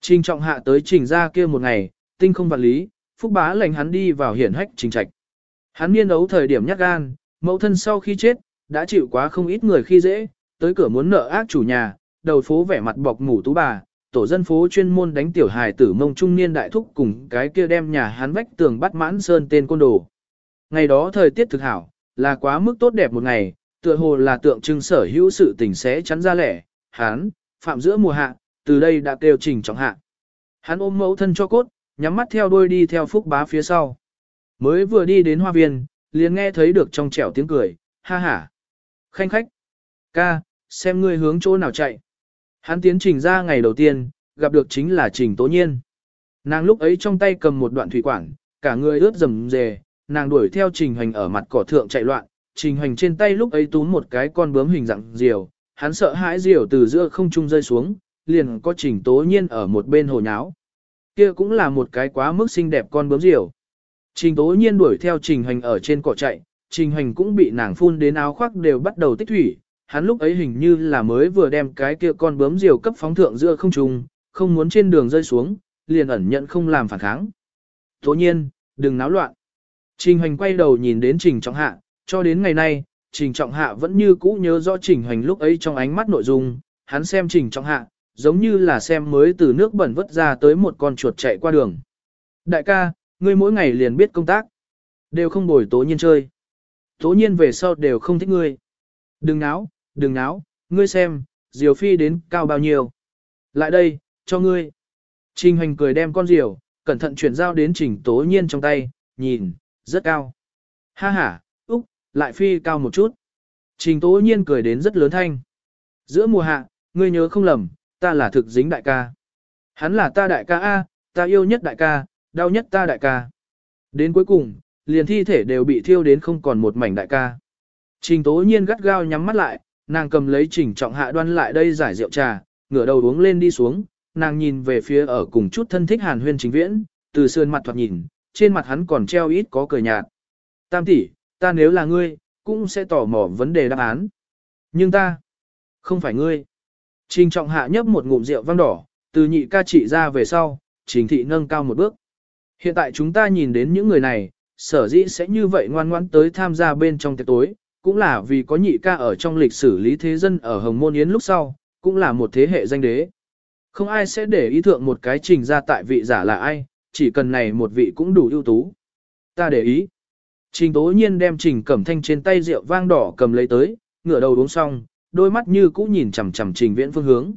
Trình trọng hạ tới trình ra kia một ngày, tinh không vật lý, phúc bá lệnh hắn đi vào hiển hách trình trạch. Hắn niên đấu thời điểm nhát gan, mẫu thân sau khi chết, đã chịu quá không ít người khi dễ, tới cửa muốn nợ ác chủ nhà, đầu phố vẻ mặt bọc mủ tú bà, tổ dân phố chuyên môn đánh tiểu hài tử mông trung niên đại thúc cùng cái kia đem nhà hắn vách tường bắt mãn sơn tên côn đồ. Ngày đó thời tiết thực hảo, là quá mức tốt đẹp một ngày, tựa hồ là tượng trưng sở hữu sự tình sẽ chắn ra lẻ, hắn, phạm giữa mùa hạ, từ đây đã kêu trình trọng hạ. Hắn ôm mẫu thân cho cốt, nhắm mắt theo đuôi đi theo phúc bá phía sau. Mới vừa đi đến hoa viên, liền nghe thấy được trong trẻo tiếng cười, ha ha. Khanh khách, ca, xem ngươi hướng chỗ nào chạy. Hắn tiến trình ra ngày đầu tiên, gặp được chính là trình tố nhiên. Nàng lúc ấy trong tay cầm một đoạn thủy quản, cả người ướt rầm rề, nàng đuổi theo trình hành ở mặt cỏ thượng chạy loạn, trình hành trên tay lúc ấy túm một cái con bướm hình dạng diều, hắn sợ hãi diều từ giữa không trung rơi xuống, liền có trình tố nhiên ở một bên hồ nháo. Kia cũng là một cái quá mức xinh đẹp con bướm diều. Trình tố nhiên đuổi theo trình hành ở trên cỏ chạy, trình hành cũng bị nàng phun đến áo khoác đều bắt đầu tích thủy, hắn lúc ấy hình như là mới vừa đem cái kia con bướm diều cấp phóng thượng giữa không trung, không muốn trên đường rơi xuống, liền ẩn nhận không làm phản kháng. Tố nhiên, đừng náo loạn. Trình hành quay đầu nhìn đến Trình Trọng Hạ, cho đến ngày nay, Trình Trọng Hạ vẫn như cũ nhớ rõ Trình hành lúc ấy trong ánh mắt nội dung, hắn xem Trình Trọng Hạ, giống như là xem mới từ nước bẩn vứt ra tới một con chuột chạy qua đường. Đại ca, ngươi mỗi ngày liền biết công tác, đều không bồi tố nhiên chơi. Tố nhiên về sau đều không thích ngươi. Đừng náo, đừng náo, ngươi xem, diều phi đến cao bao nhiêu. Lại đây, cho ngươi. Trình Hoành cười đem con diều, cẩn thận chuyển giao đến Trình Tố Nhiên trong tay, nhìn, rất cao. Ha ha, Úc, lại phi cao một chút. Trình Tố Nhiên cười đến rất lớn thanh. Giữa mùa hạ, ngươi nhớ không lầm, ta là thực dính đại ca. Hắn là ta đại ca A, ta yêu nhất đại ca, đau nhất ta đại ca. Đến cuối cùng, liền thi thể đều bị thiêu đến không còn một mảnh đại ca. Trình Tố Nhiên gắt gao nhắm mắt lại, nàng cầm lấy Trình Trọng Hạ đoan lại đây giải rượu trà, ngửa đầu uống lên đi xuống, nàng nhìn về phía ở cùng chút thân thích Hàn Huyên Chính Viễn, từ sườn mặt thoạt nhìn, trên mặt hắn còn treo ít có cười nhạt. Tam tỷ, ta nếu là ngươi, cũng sẽ tỏ mò vấn đề đáp án. Nhưng ta, không phải ngươi. Trình trọng hạ nhấp một ngụm rượu vang đỏ, từ nhị ca trị ra về sau, trình thị nâng cao một bước. Hiện tại chúng ta nhìn đến những người này, sở dĩ sẽ như vậy ngoan ngoãn tới tham gia bên trong tiệc tối, cũng là vì có nhị ca ở trong lịch sử lý thế dân ở Hồng Môn Yến lúc sau, cũng là một thế hệ danh đế. Không ai sẽ để ý thượng một cái trình ra tại vị giả là ai, chỉ cần này một vị cũng đủ ưu tú. Ta để ý. Trình tố nhiên đem trình cẩm thanh trên tay rượu vang đỏ cầm lấy tới, ngửa đầu uống xong, đôi mắt như cũ nhìn chằm chằm trình viễn phương hướng.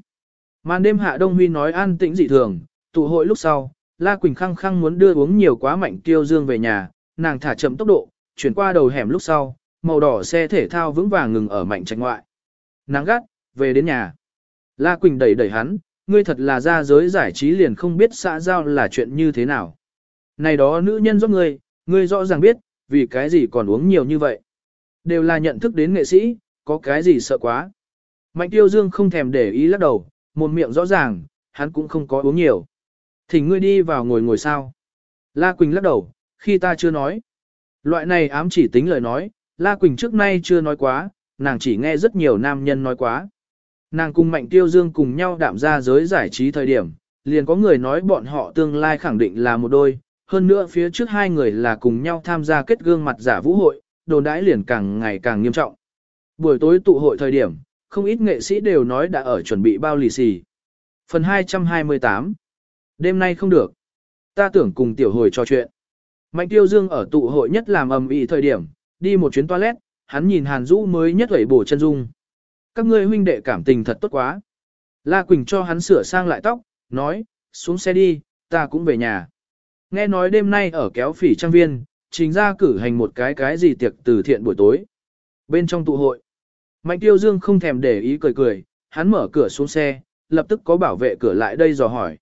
Màn đêm hạ Đông Huy nói an tĩnh dị thường, tụ hội lúc sau, La Quỳnh khăng khăng muốn đưa uống nhiều quá mạnh tiêu dương về nhà, nàng thả chậm tốc độ, chuyển qua đầu hẻm lúc sau, màu đỏ xe thể thao vững vàng ngừng ở mạnh trạch ngoại. Nắng gắt, về đến nhà. La Quỳnh đẩy đẩy hắn, ngươi thật là ra giới giải trí liền không biết xã giao là chuyện như thế nào. Này đó nữ nhân giúp ngươi, ngươi rõ ràng biết, vì cái gì còn uống nhiều như vậy. Đều là nhận thức đến nghệ sĩ, có cái gì sợ quá. Mạnh tiêu dương không thèm để ý lắc đầu, một miệng rõ ràng, hắn cũng không có uống nhiều. Thỉnh ngươi đi vào ngồi ngồi sao. La Quỳnh lắc đầu, khi ta chưa nói. Loại này ám chỉ tính lời nói, La Quỳnh trước nay chưa nói quá, nàng chỉ nghe rất nhiều nam nhân nói quá. Nàng cùng Mạnh Tiêu Dương cùng nhau đạm ra giới giải trí thời điểm, liền có người nói bọn họ tương lai khẳng định là một đôi, hơn nữa phía trước hai người là cùng nhau tham gia kết gương mặt giả vũ hội, đồn đãi liền càng ngày càng nghiêm trọng. Buổi tối tụ hội thời điểm, không ít nghệ sĩ đều nói đã ở chuẩn bị bao lì xì. Phần 228 Đêm nay không được. Ta tưởng cùng tiểu hồi trò chuyện. Mạnh Tiêu Dương ở tụ hội nhất làm ầm ĩ thời điểm, đi một chuyến toilet, hắn nhìn Hàn Dũ mới nhất hẩy bổ chân dung các ngươi huynh đệ cảm tình thật tốt quá. La Quỳnh cho hắn sửa sang lại tóc, nói, xuống xe đi, ta cũng về nhà. Nghe nói đêm nay ở kéo phỉ trang viên, trình ra cử hành một cái cái gì tiệc từ thiện buổi tối. Bên trong tụ hội, Mạnh Tiêu Dương không thèm để ý cười cười, hắn mở cửa xuống xe, lập tức có bảo vệ cửa lại đây dò hỏi.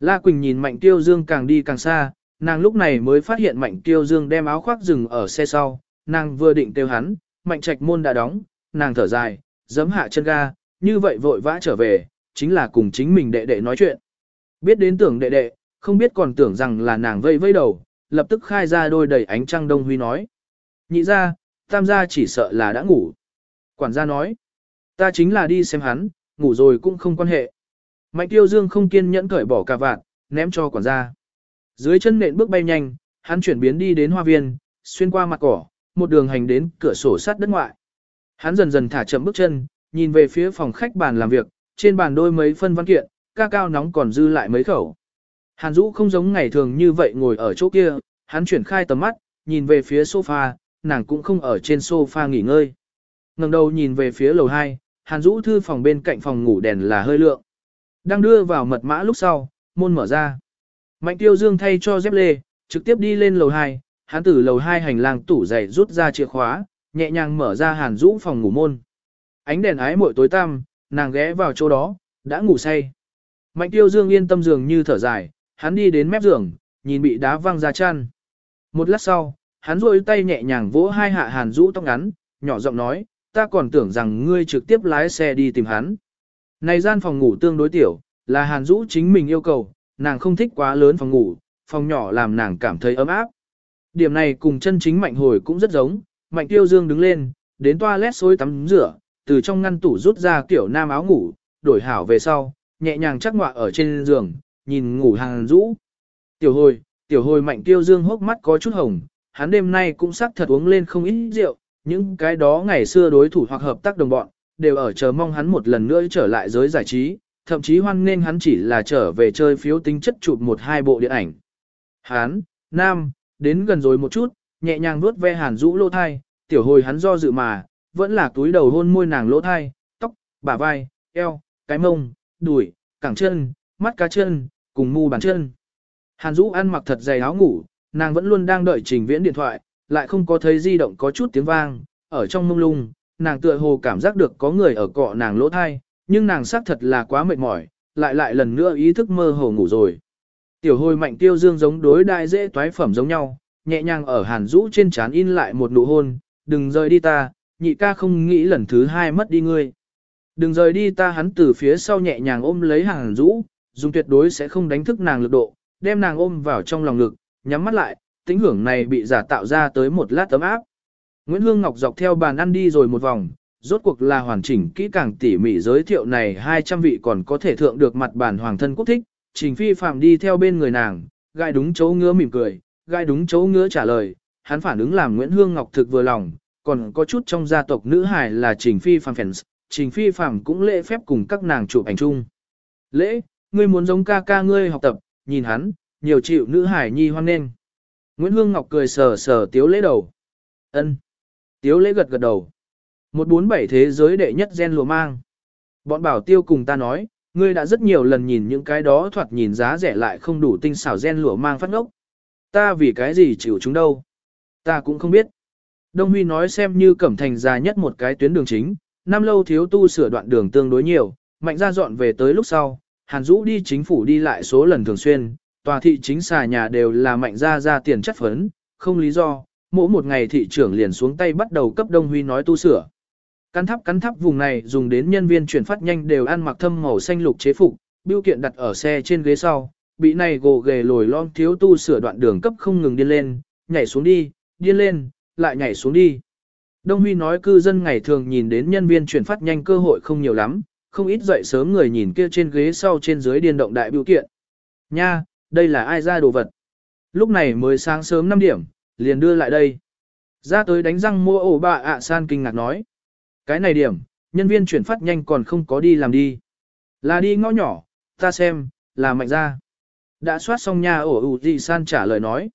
La Quỳnh nhìn Mạnh Tiêu Dương càng đi càng xa, nàng lúc này mới phát hiện Mạnh Tiêu Dương đem áo khoác dừng ở xe sau, nàng vừa định kêu hắn, Mạnh Trạch môn đã đóng, nàng thở dài, giấm hạ chân ga, như vậy vội vã trở về, chính là cùng chính mình đệ đệ nói chuyện. Biết đến tưởng đệ đệ, không biết còn tưởng rằng là nàng vây vây đầu, lập tức khai ra đôi đầy ánh trăng đông huy nói. Nhị ra, tam gia chỉ sợ là đã ngủ. Quản gia nói, ta chính là đi xem hắn, ngủ rồi cũng không quan hệ. Mạnh tiêu dương không kiên nhẫn cởi bỏ cà vạt, ném cho quản gia. Dưới chân nện bước bay nhanh, hắn chuyển biến đi đến hoa viên, xuyên qua mặt cỏ, một đường hành đến cửa sổ sát đất ngoại. Hắn dần dần thả chậm bước chân, nhìn về phía phòng khách bàn làm việc, trên bàn đôi mấy phân văn kiện, ca cao nóng còn dư lại mấy khẩu. Hàn Dũ không giống ngày thường như vậy ngồi ở chỗ kia, hắn chuyển khai tầm mắt, nhìn về phía sofa, nàng cũng không ở trên sofa nghỉ ngơi ngẩng đầu nhìn về phía lầu 2, Hàn Dũ thư phòng bên cạnh phòng ngủ đèn là hơi lượng. Đang đưa vào mật mã lúc sau, môn mở ra. Mạnh tiêu dương thay cho dép lê, trực tiếp đi lên lầu 2, hắn từ lầu 2 hành lang tủ giày rút ra chìa khóa, nhẹ nhàng mở ra hàn Dũ phòng ngủ môn. Ánh đèn ái muội tối tăm, nàng ghé vào chỗ đó, đã ngủ say. Mạnh tiêu dương yên tâm giường như thở dài, hắn đi đến mép giường, nhìn bị đá văng ra chăn. Một lát sau, hắn duỗi tay nhẹ nhàng vỗ hai hạ hàn Dũ tóc ngắn, nhỏ giọng nói, ta còn tưởng rằng ngươi trực tiếp lái xe đi tìm hắn. Này gian phòng ngủ tương đối tiểu, là hàn Dũ chính mình yêu cầu, nàng không thích quá lớn phòng ngủ, phòng nhỏ làm nàng cảm thấy ấm áp. Điểm này cùng chân chính mạnh hồi cũng rất giống, Mạnh tiêu dương đứng lên, đến toilet xối tắm rửa, từ trong ngăn tủ rút ra kiểu nam áo ngủ, đổi hảo về sau, nhẹ nhàng chắc ngọa ở trên giường, nhìn ngủ Hàn Dũ. Tiểu hồi, tiểu hồi mạnh tiêu dương hốc mắt có chút hồng, hắn đêm nay cũng sắc thật uống lên không ít rượu, những cái đó ngày xưa đối thủ hoặc hợp tác đồng bọn, đều ở chờ mong hắn một lần nữa trở lại giới giải trí, thậm chí hoan nên hắn chỉ là trở về chơi phiếu tính chất chụp một hai bộ điện ảnh. Hán Nam, đến gần rồi một chút, nhẹ nhàng vuốt ve hàn rũ lỗ thai, tiểu hồi hắn do dự mà, vẫn là túi đầu hôn môi nàng lỗ thai, tóc, bả vai, eo, cái mông, đùi, cẳng chân, mắt cá chân, cùng mu bàn chân. Hàn Dũ ăn mặc thật dày áo ngủ, nàng vẫn luôn đang đợi trình viễn điện thoại, lại không có thấy di động có chút tiếng vang, ở trong mông lung, nàng tựa hồ cảm giác được có người ở cọ nàng lỗ thai, nhưng nàng xác thật là quá mệt mỏi, lại lại lần nữa ý thức mơ hồ ngủ rồi. Tiểu hồi mạnh tiêu dương giống đối đại dễ toái phẩm giống nhau, nhẹ nhàng ở hàn rũ trên trán in lại một nụ hôn, đừng rời đi ta, nhị ca không nghĩ lần thứ hai mất đi ngươi. Đừng rời đi ta hắn từ phía sau nhẹ nhàng ôm lấy hàn rũ, dùng tuyệt đối sẽ không đánh thức nàng lực độ, đem nàng ôm vào trong lòng ngực, nhắm mắt lại, tính hưởng này bị giả tạo ra tới một lát tấm áp. Nguyễn Hương Ngọc dọc theo bàn ăn đi rồi một vòng, rốt cuộc là hoàn chỉnh kỹ càng tỉ mỉ giới thiệu này 200 vị còn có thể thượng được mặt bàn hoàng thân quốc thích, trình phi phạm đi theo bên người nàng, gai đúng chỗ ngứa mỉm cười, gai đúng chỗ ngứa trả lời, hắn phản ứng làm Nguyễn Hương Ngọc thực vừa lòng, còn có chút trong gia tộc nữ hài là trình phi phạm fans, trình phi phạm cũng lễ phép cùng các nàng chụp ảnh chung. Lễ, ngươi muốn giống ca ca ngươi học tập, nhìn hắn, nhiều chịu nữ hải nhi hoan nên. Nguyễn Hương Ngọc cười sờ sờ tiếu lễ đầu. ân Tiếu lễ gật gật đầu. Một bốn bảy thế giới đệ nhất gen lùa mang. Bọn bảo tiêu cùng ta nói, ngươi đã rất nhiều lần nhìn những cái đó thoạt nhìn giá rẻ lại không đủ tinh xảo gen lùa mang phát ngốc. Ta vì cái gì chịu chúng đâu. Ta cũng không biết. Đông Huy nói xem như cẩm thành già nhất một cái tuyến đường chính, năm lâu thiếu tu sửa đoạn đường tương đối nhiều, mạnh ra dọn về tới lúc sau, Hàn Dũ đi chính phủ đi lại số lần thường xuyên, tòa thị chính xà nhà đều là mạnh ra ra tiền chất phấn, không lý do, mỗi một ngày thị trưởng liền xuống tay bắt đầu cấp Đông Huy nói tu sửa. Cắn thắp cắn thắp vùng này dùng đến nhân viên chuyển phát nhanh đều ăn mặc thâm màu xanh lục chế phục, biêu kiện đặt ở xe trên ghế sau, bị này gồ ghề lồi lon thiếu tu sửa đoạn đường cấp không ngừng điên lên, nhảy xuống đi, điên lên, lại nhảy xuống đi. Đông Huy nói cư dân ngày thường nhìn đến nhân viên chuyển phát nhanh cơ hội không nhiều lắm, không ít dậy sớm người nhìn kia trên ghế sau trên dưới điên động đại biểu kiện. Nha, đây là ai ra đồ vật? Lúc này mới sáng sớm 5 điểm, liền đưa lại đây. Ra tới đánh răng mua ổ bà ạ san kinh ngạc nói. Cái này điểm, nhân viên chuyển phát nhanh còn không có đi làm đi. Là đi ngõ nhỏ, ta xem, là mạnh ra. Đã soát xong nhà ổ ủ gì san trả lời nói.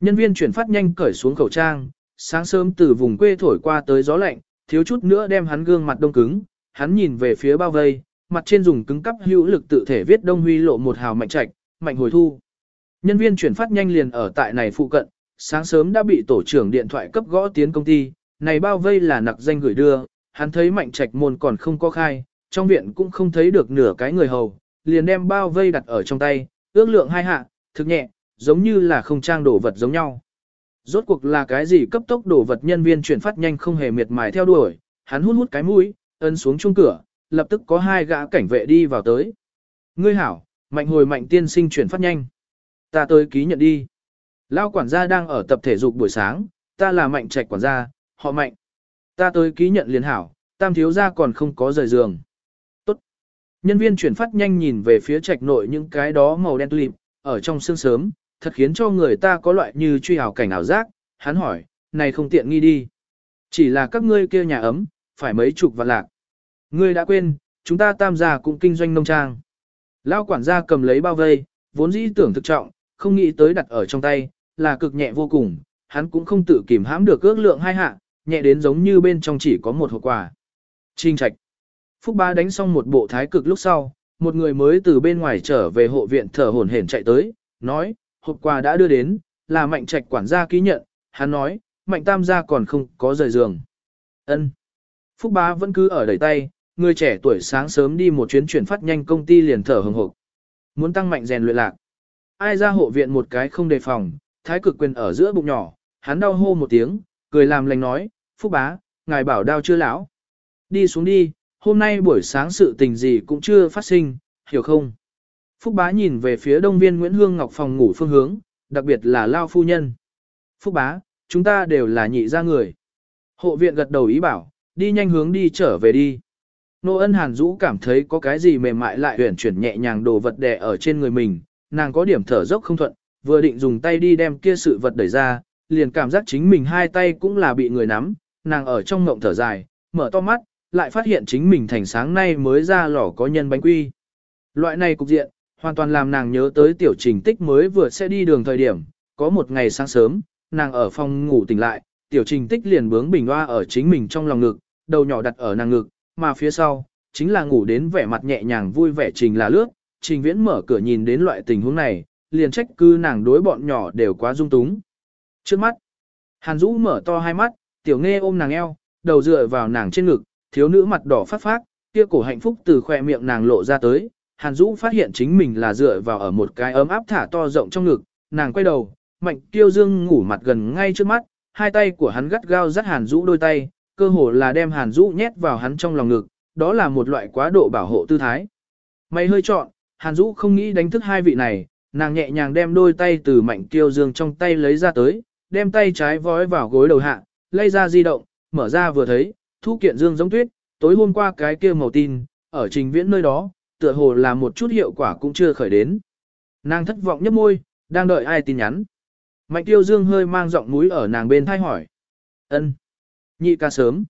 Nhân viên chuyển phát nhanh cởi xuống khẩu trang, sáng sớm từ vùng quê thổi qua tới gió lạnh, thiếu chút nữa đem hắn gương mặt đông cứng, hắn nhìn về phía bao vây, mặt trên dùng cứng cắp hữu lực tự thể viết Đông Huy lộ một hào mạnh trạch, mạnh hồi thu. Nhân viên chuyển phát nhanh liền ở tại này phụ cận, sáng sớm đã bị tổ trưởng điện thoại cấp gõ tiến công ty, này bao vây là nặc danh gửi đưa, hắn thấy mạnh trạch môn còn không có khai, trong viện cũng không thấy được nửa cái người hầu, liền đem bao vây đặt ở trong tay, ước lượng hai hạ, thực nhẹ, giống như là không trang đổ vật giống nhau. Rốt cuộc là cái gì cấp tốc đổ vật nhân viên chuyển phát nhanh không hề miệt mài theo đuổi, hắn hút hút cái mũi, ấn xuống chung cửa, lập tức có hai gã cảnh vệ đi vào tới. Ngươi hảo, mạnh hồi mạnh tiên sinh chuyển phát nhanh. Ta tới ký nhận đi. Lao quản gia đang ở tập thể dục buổi sáng, ta là mạnh trạch quản gia, họ mạnh. Ta tới ký nhận liền hảo, tam thiếu gia còn không có rời giường. Tốt. Nhân viên chuyển phát nhanh nhìn về phía trạch nội những cái đó màu đen tulip, ở trong sương sớm, thật khiến cho người ta có loại như truy hào cảnh ảo giác. Hắn hỏi, này không tiện nghi đi. Chỉ là các ngươi kia nhà ấm, phải mấy chục vạn lạc. Ngươi đã quên, chúng ta tam gia cũng kinh doanh nông trang. Lao quản gia cầm lấy bao vây, vốn dĩ tưởng thực trọng, không nghĩ tới đặt ở trong tay, là cực nhẹ vô cùng, hắn cũng không tự kìm hãm được ước lượng hai hạ, nhẹ đến giống như bên trong chỉ có một hộp quà. Trinh trạch. Phúc ba đánh xong một bộ thái cực lúc sau, một người mới từ bên ngoài trở về hộ viện thở hổn hển chạy tới, nói, hộp quà đã đưa đến, là mạnh trạch quản gia ký nhận, hắn nói, mạnh tam gia còn không có rời giường. ân Phúc bá vẫn cứ ở đẩy tay, người trẻ tuổi sáng sớm đi một chuyến chuyển phát nhanh công ty liền thở hừng hực. Muốn tăng mạnh rèn luyện lạc. Ai ra hộ viện một cái không đề phòng, thái cực quyền ở giữa bụng nhỏ, hắn đau hô một tiếng, cười làm lành nói, Phúc bá, ngài bảo đau chưa lão. Đi xuống đi, hôm nay buổi sáng sự tình gì cũng chưa phát sinh, hiểu không? Phúc bá nhìn về phía đông viên Nguyễn Hương Ngọc phòng ngủ phương hướng, đặc biệt là Lao Phu Nhân. Phúc bá, chúng ta đều là nhị gia người. Hộ viện gật đầu ý bảo, đi nhanh hướng đi trở về đi. Nô ân hàn Dũ cảm thấy có cái gì mềm mại lại huyển chuyển nhẹ nhàng đồ vật đè ở trên người mình, nàng có điểm thở dốc không thuận, vừa định dùng tay đi đem kia sự vật đẩy ra, liền cảm giác chính mình hai tay cũng là bị người nắm, nàng ở trong ngộng thở dài, mở to mắt, lại phát hiện chính mình thành sáng nay mới ra lò có nhân bánh quy. Loại này cục diện, hoàn toàn làm nàng nhớ tới tiểu trình tích mới vừa sẽ đi đường thời điểm, có một ngày sáng sớm, nàng ở phòng ngủ tỉnh lại, tiểu trình tích liền bướng bình hoa ở chính mình trong lòng ngực, đầu nhỏ đặt ở nàng ngực, mà phía sau, chính là ngủ đến vẻ mặt nhẹ nhàng vui vẻ trình là lướt, trình viễn mở cửa nhìn đến loại tình huống này, liền trách cư nàng đối bọn nhỏ đều quá dung túng. Trước mắt, Hàn Dũ mở to hai mắt, tiểu nghe ôm nàng eo, đầu dựa vào nàng trên ngực, thiếu nữ mặt đỏ phát phát, kia cổ hạnh phúc từ khỏe miệng nàng lộ ra tới. Hàn Dũ phát hiện chính mình là dựa vào ở một cái ấm áp thả to rộng trong ngực, nàng quay đầu, mạnh tiêu dương ngủ mặt gần ngay trước mắt, hai tay của hắn gắt gao dắt Hàn Dũ đôi tay, cơ hồ là đem Hàn Dũ nhét vào hắn trong lòng ngực, đó là một loại quá độ bảo hộ tư thái. Mày hơi chọn, Hàn Dũ không nghĩ đánh thức hai vị này, nàng nhẹ nhàng đem đôi tay từ mạnh tiêu dương trong tay lấy ra tới, đem tay trái vói vào gối đầu hạ, lay ra di động, mở ra vừa thấy, thu kiện dương giống tuyết, tối hôm qua cái kia màu tin, ở trình viễn nơi đó, tựa hồ là một chút hiệu quả cũng chưa khởi đến. Nàng thất vọng nhấp môi, đang đợi ai tin nhắn. Mạnh tiêu dương hơi mang giọng mũi ở nàng bên thay hỏi. ân Nhị ca sớm.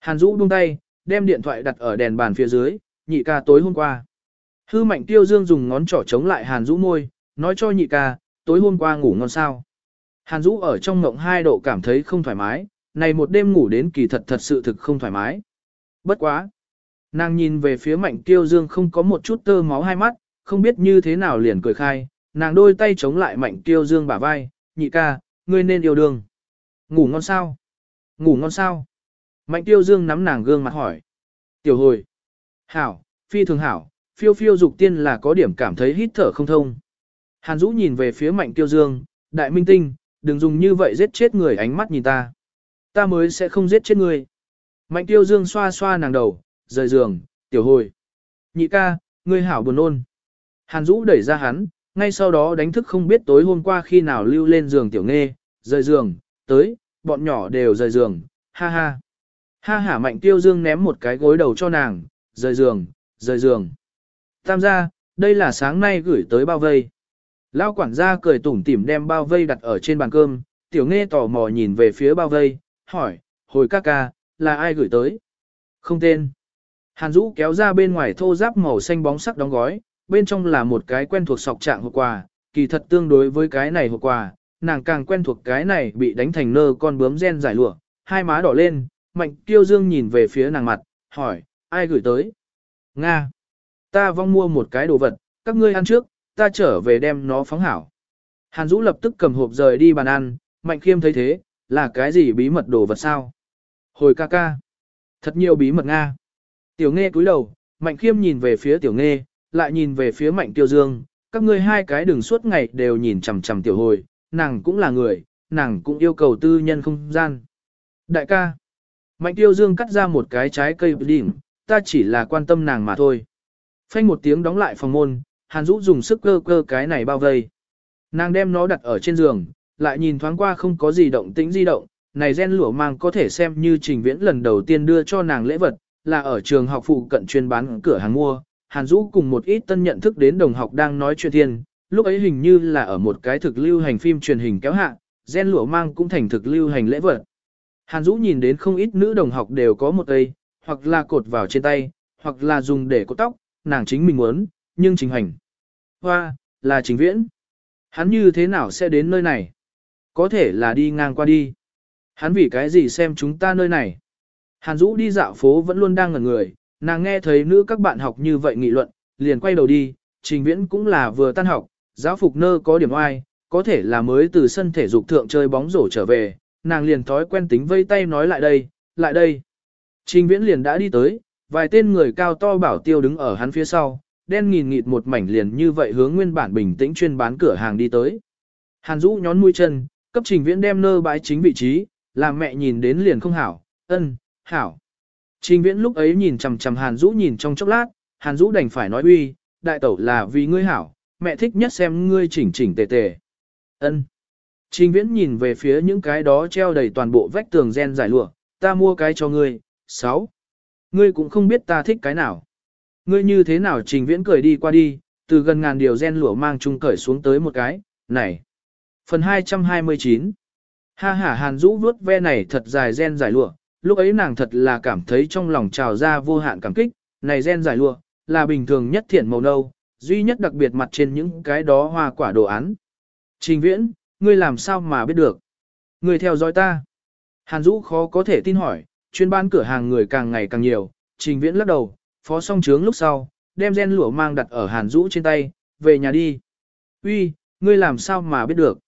Hàn Dũ buông tay, đem điện thoại đặt ở đèn bàn phía dưới, nhị ca tối hôm qua. Hư mạnh tiêu dương dùng ngón trỏ chống lại Hàn Dũ môi, nói cho nhị ca, tối hôm qua ngủ ngon sao. Hàn Dũ ở trong ngộng hai độ cảm thấy không thoải mái, này một đêm ngủ đến kỳ thật thật sự thực không thoải mái. Bất quá. Nàng nhìn về phía mạnh tiêu dương không có một chút tơ máu hai mắt, không biết như thế nào liền cười khai, nàng đôi tay chống lại mạnh tiêu dương bả vai, nhị ca, ngươi nên yêu đương. Ngủ ngon sao? Ngủ ngon sao? Mạnh tiêu dương nắm nàng gương mặt hỏi. Tiểu hồi. Hảo, phi thường hảo, phiêu phiêu dục tiên là có điểm cảm thấy hít thở không thông. Hàn Dũ nhìn về phía mạnh tiêu dương, đại minh tinh, đừng dùng như vậy giết chết người ánh mắt nhìn ta. Ta mới sẽ không giết chết ngươi. Mạnh tiêu dương xoa xoa nàng đầu, rời giường, tiểu hồi. Nhị ca, ngươi hảo buồn ôn. Hàn Dũ đẩy ra hắn, ngay sau đó đánh thức không biết tối hôm qua khi nào lưu lên giường tiểu nghe, rời giường, tới, bọn nhỏ đều rời giường, ha ha. Ha hả mạnh tiêu dương ném một cái gối đầu cho nàng, rời giường, rời giường. Tam gia, đây là sáng nay gửi tới bao vây. Lao quản gia cười tủm tỉm đem bao vây đặt ở trên bàn cơm, tiểu nghe tò mò nhìn về phía bao vây, hỏi, hồi ca ca, là ai gửi tới? Không tên. Hàn Dũ kéo ra bên ngoài thô giáp màu xanh bóng sắc đóng gói, bên trong là một cái quen thuộc sọc trạng hộp quà, kỳ thật tương đối với cái này hộp quà, nàng càng quen thuộc cái này bị đánh thành nơ con bướm gen giải lụa, hai má đỏ lên, mạnh tiêu dương nhìn về phía nàng mặt, hỏi, ai gửi tới? Nga. Ta vong mua một cái đồ vật, các ngươi ăn trước, ta trở về đem nó phóng hảo. Hàn Dũ lập tức cầm hộp rời đi bàn ăn, Mạnh Khiêm thấy thế, là cái gì bí mật đồ vật sao? Hồi ca ca. Thật nhiều bí mật Nga. Tiểu Nghe cúi đầu, Mạnh Khiêm nhìn về phía Tiểu Nghe, lại nhìn về phía Mạnh Tiêu Dương, các ngươi hai cái đừng suốt ngày đều nhìn chằm chằm Tiểu Hồi, nàng cũng là người, nàng cũng yêu cầu tư nhân không gian. Đại ca. Mạnh Tiêu Dương cắt ra một cái trái cây đỉnh, ta chỉ là quan tâm nàng mà thôi. Phanh một tiếng đóng lại phòng môn, Hàn Dũ dùng sức cơ cơ cái này bao vây. Nàng đem nó đặt ở trên giường, lại nhìn thoáng qua không có gì động tĩnh di động, này gen lụa mang có thể xem như trình viễn lần đầu tiên đưa cho nàng lễ vật, là ở trường học phụ cận chuyên bán cửa hàng mua. Hàn Dũ cùng một ít tân nhận thức đến đồng học đang nói chuyện thiên, lúc ấy hình như là ở một cái thực lưu hành phim truyền hình kéo hạ, gen lụa mang cũng thành thực lưu hành lễ vật. Hàn Dũ nhìn đến không ít nữ đồng học đều có một cây, hoặc là cột vào trên tay, hoặc là dùng để cột tóc, nàng chính mình muốn, nhưng trình hành. Hoa, là trình viễn. Hắn như thế nào sẽ đến nơi này? Có thể là đi ngang qua đi. Hắn vì cái gì xem chúng ta nơi này? Hàn Dũ đi dạo phố vẫn luôn đang ngẩn người, nàng nghe thấy nữ các bạn học như vậy nghị luận, liền quay đầu đi, trình viễn cũng là vừa tan học, giáo phục nơ có điểm oai, có thể là mới từ sân thể dục thượng chơi bóng rổ trở về, nàng liền thói quen tính vây tay nói lại đây, lại đây. Trình viễn liền đã đi tới, vài tên người cao to bảo tiêu đứng ở hắn phía sau, đen nghìn nghịt một mảnh liền như vậy hướng nguyên bản bình tĩnh chuyên bán cửa hàng đi tới. Hàn Dũ nhón mũi chân, cấp trình viễn đem nơ bái chính vị trí, làm mẹ nhìn đến liền không hảo, ân, hảo. Trình viễn lúc ấy nhìn chằm chằm Hàn Dũ nhìn trong chốc lát, Hàn Dũ đành phải nói uy, đại tẩu là vì ngươi hảo, mẹ thích nhất xem ngươi chỉnh chỉnh tề tề. Ân. Trình viễn nhìn về phía những cái đó treo đầy toàn bộ vách tường gen giải lụa, ta mua cái cho ngươi, 6. ngươi cũng không biết ta thích cái nào. Ngươi như thế nào trình viễn cười đi qua đi, từ gần ngàn điều gen lụa mang chung cởi xuống tới một cái, này. Phần 229 Ha ha hàn rũ vớt ve này thật dài gen dài lụa, lúc ấy nàng thật là cảm thấy trong lòng trào ra vô hạn cảm kích, này gen dài lụa, là bình thường nhất thiện màu nâu, duy nhất đặc biệt mặt trên những cái đó hoa quả đồ án. Trình viễn, ngươi làm sao mà biết được? Ngươi theo dõi ta. Hàn Dũ khó có thể tin hỏi, chuyên ban cửa hàng người càng ngày càng nhiều, trình viễn lắc đầu, phó song trướng lúc sau, đem gen lụa mang đặt ở Hàn Dũ trên tay, về nhà đi. Uy, ngươi làm sao mà biết được?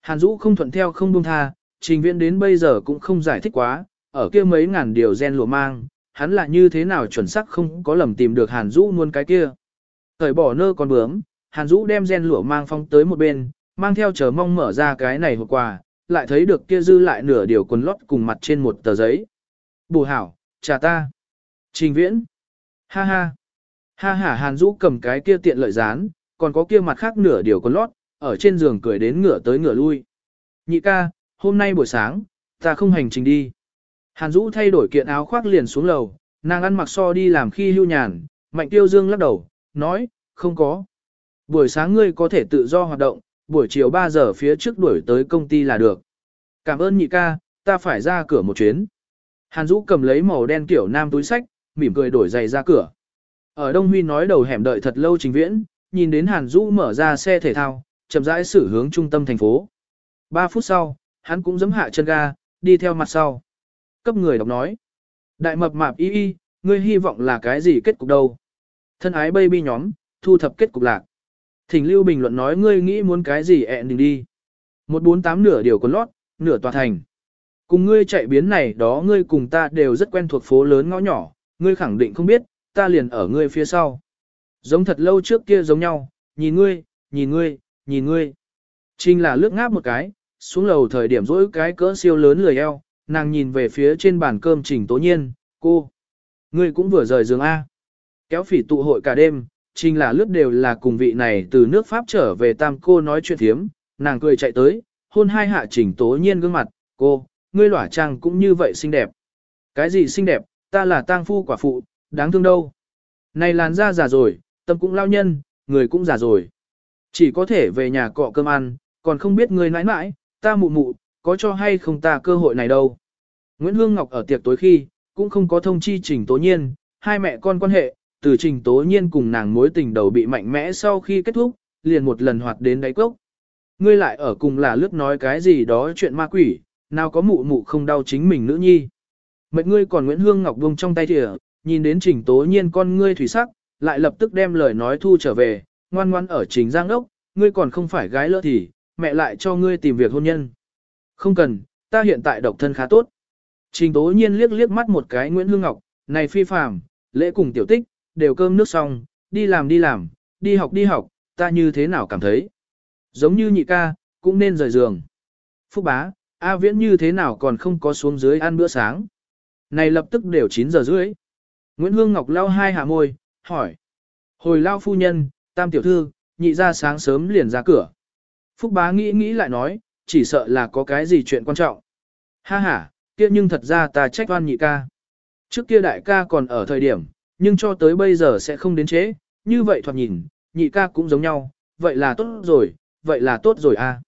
Hàn Dũ không thuận theo không buông tha, trình viễn đến bây giờ cũng không giải thích quá, ở kia mấy ngàn điều gen lụa mang, hắn là như thế nào chuẩn xác không có lầm tìm được Hàn Dũ luôn cái kia. Cởi bỏ nơ con bướm, Hàn Dũ đem gen lụa mang phong tới một bên, mang theo chờ mong mở ra cái này hộp quà, lại thấy được kia dư lại nửa điều quần lót cùng mặt trên một tờ giấy. Bù hảo, trả ta. Trình viễn. Ha ha. Ha ha Hàn Dũ cầm cái kia tiện lợi dán, còn có kia mặt khác nửa điều quần lót, ở trên giường cười đến ngửa tới ngửa lui. Nhị ca, hôm nay buổi sáng, ta không hành trình đi. Hàn Dũ thay đổi kiện áo khoác liền xuống lầu, nàng ăn mặc so đi làm khi hưu nhàn, Mạnh Tiêu Dương lắc đầu, nói, không có. Buổi sáng ngươi có thể tự do hoạt động, buổi chiều 3 giờ phía trước đuổi tới công ty là được. Cảm ơn nhị ca, ta phải ra cửa một chuyến. Hàn Dũ cầm lấy màu đen kiểu nam túi sách, mỉm cười đổi giày ra cửa. Ở Đông Huy nói đầu hẻm đợi thật lâu trình viễn, nhìn đến Hàn Dũ mở ra xe thể thao, chậm rãi xử hướng trung tâm thành phố. 3 phút sau, hắn cũng giẫm hạ chân ga, đi theo mặt sau. Cấp người đọc nói. Đại mập mạp y y, ngươi hy vọng là cái gì kết cục đâu? Thân ái baby nhóm, thu thập kết cục lạc. Thỉnh lưu bình luận nói ngươi nghĩ muốn cái gì ẹn đình đi. 148 nửa điều còn lót, nửa tòa thành. Cùng ngươi chạy biến này đó ngươi cùng ta đều rất quen thuộc phố lớn ngõ nhỏ, ngươi khẳng định không biết, ta liền ở ngươi phía sau. Giống thật lâu trước kia giống nhau, nhìn ngươi, nhìn ngươi, nhìn ngươi. Trinh là lướt ngáp một cái, xuống lầu thời điểm rỗi cái cỡ siêu lớn lười eo, nàng nhìn về phía trên bàn cơm trình tố nhiên, cô. Ngươi cũng vừa rời giường A. Kéo phỉ tụ hội cả đêm, trình là lướt đều là cùng vị này từ nước Pháp trở về tam cô nói chuyện thiếm, nàng cười chạy tới, hôn hai hạ trình tố nhiên gương mặt, cô, ngươi lỏa trang cũng như vậy xinh đẹp. Cái gì xinh đẹp, ta là tang phu quả phụ, đáng thương đâu. Này làn da già rồi, tâm cũng lao nhân, người cũng già rồi. Chỉ có thể về nhà cọ cơm ăn, còn không biết người nãi nãi, ta mụ mụ, có cho hay không ta cơ hội này đâu. Nguyễn Hương Ngọc ở tiệc tối khi, cũng không có thông chi trình tố nhiên, hai mẹ con quan hệ, từ trình tố nhiên cùng nàng mối tình đầu bị mạnh mẽ sau khi kết thúc, liền một lần hoạt đến đáy cốc. Ngươi lại ở cùng là lướt nói cái gì đó chuyện ma quỷ, nào có mụ mụ không đau chính mình nữ nhi. Mệt ngươi còn Nguyễn Hương Ngọc buông trong tay thìa, nhìn đến trình tố nhiên con ngươi thủy sắc, lại lập tức đem lời nói thu trở về, ngoan ngoan ở trình giang ốc, ngươi còn không phải gái lỡ thì, mẹ lại cho ngươi tìm việc hôn nhân. Không cần, ta hiện tại độc thân khá tốt. Trình tố nhiên liếc liếc mắt một cái Nguyễn Hương Ngọc, này phi phàm, lễ cùng tiểu tích, đều cơm nước xong, đi làm đi làm, đi học đi học, ta như thế nào cảm thấy. Giống như nhị ca, cũng nên rời giường. Phúc bá, A viễn như thế nào còn không có xuống dưới ăn bữa sáng. Này lập tức đều 9 giờ rưỡi. Nguyễn Hương Ngọc lau hai hạ môi, hỏi. Hồi lao phu nhân, tam tiểu thư, nhị ra sáng sớm liền ra cửa. Phúc bá nghĩ nghĩ lại nói, chỉ sợ là có cái gì chuyện quan trọng. Ha ha, kia nhưng thật ra ta trách oan nhị ca. Trước kia đại ca còn ở thời điểm, nhưng cho tới bây giờ sẽ không đến chế, như vậy thoạt nhìn, nhị ca cũng giống nhau, vậy là tốt rồi, vậy là tốt rồi a. À.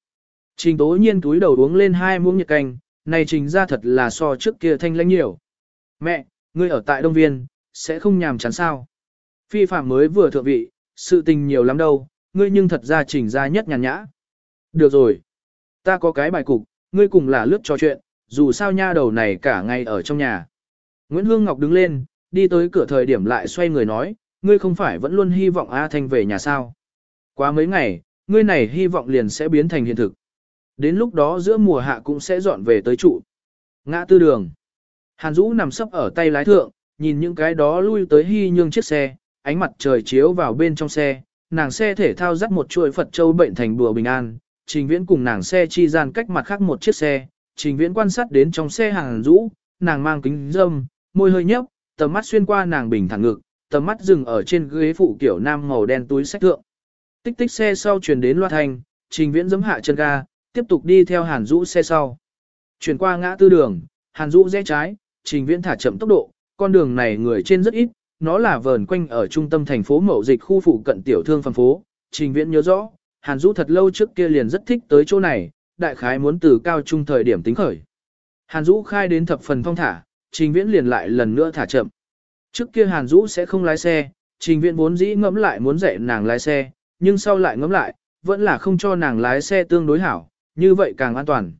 Trình tố nhiên túi đầu uống lên hai muỗng nhiệt canh, này trình ra thật là so trước kia thanh lãnh nhiều. Mẹ, ngươi ở tại Đông Viên, sẽ không nhàm chán sao. Phi phạm mới vừa thượng vị, sự tình nhiều lắm đâu, ngươi nhưng thật ra trình ra nhất nhàn nhã. Được rồi. Ta có cái bài cục, ngươi cùng là lướt trò chuyện, dù sao nha đầu này cả ngày ở trong nhà. Nguyễn Hương Ngọc đứng lên, đi tới cửa thời điểm lại xoay người nói, ngươi không phải vẫn luôn hy vọng A Thanh về nhà sao. Quá mấy ngày, ngươi này hy vọng liền sẽ biến thành hiện thực. Đến lúc đó giữa mùa hạ cũng sẽ dọn về tới trụ. Ngã tư đường. Hàn Dũ nằm sấp ở tay lái thượng, nhìn những cái đó lui tới hy nhương chiếc xe, ánh mặt trời chiếu vào bên trong xe, nàng xe thể thao dắt một chuỗi Phật Châu bệnh thành bùa bình an, trình viễn cùng nàng xe chi gian cách mặt khác một chiếc xe, trình viễn quan sát đến trong xe hàng rũ, nàng mang kính dâm, môi hơi nhấp, tầm mắt xuyên qua nàng bình thẳng ngực, tầm mắt dừng ở trên ghế phụ kiểu nam màu đen túi sách thượng. Tích tích xe sau truyền đến loa thanh, trình viễn giấm hạ chân ga, tiếp tục đi theo hàn rũ xe sau. Chuyển qua ngã tư đường, hàn rũ rẽ trái, trình viễn thả chậm tốc độ, con đường này người trên rất ít, nó là vờn quanh ở trung tâm thành phố mậu dịch khu phụ cận tiểu thương phân phố. Trình Viễn nhớ rõ, Hàn Dũ thật lâu trước kia liền rất thích tới chỗ này, đại khái muốn từ cao trung thời điểm tính khởi. Hàn Dũ khai đến thập phần thong thả, Trình Viễn liền lại lần nữa thả chậm. Trước kia Hàn Dũ sẽ không lái xe, Trình Viễn vốn dĩ ngẫm lại muốn dạy nàng lái xe, nhưng sau lại ngẫm lại, vẫn là không cho nàng lái xe tương đối hảo, như vậy càng an toàn.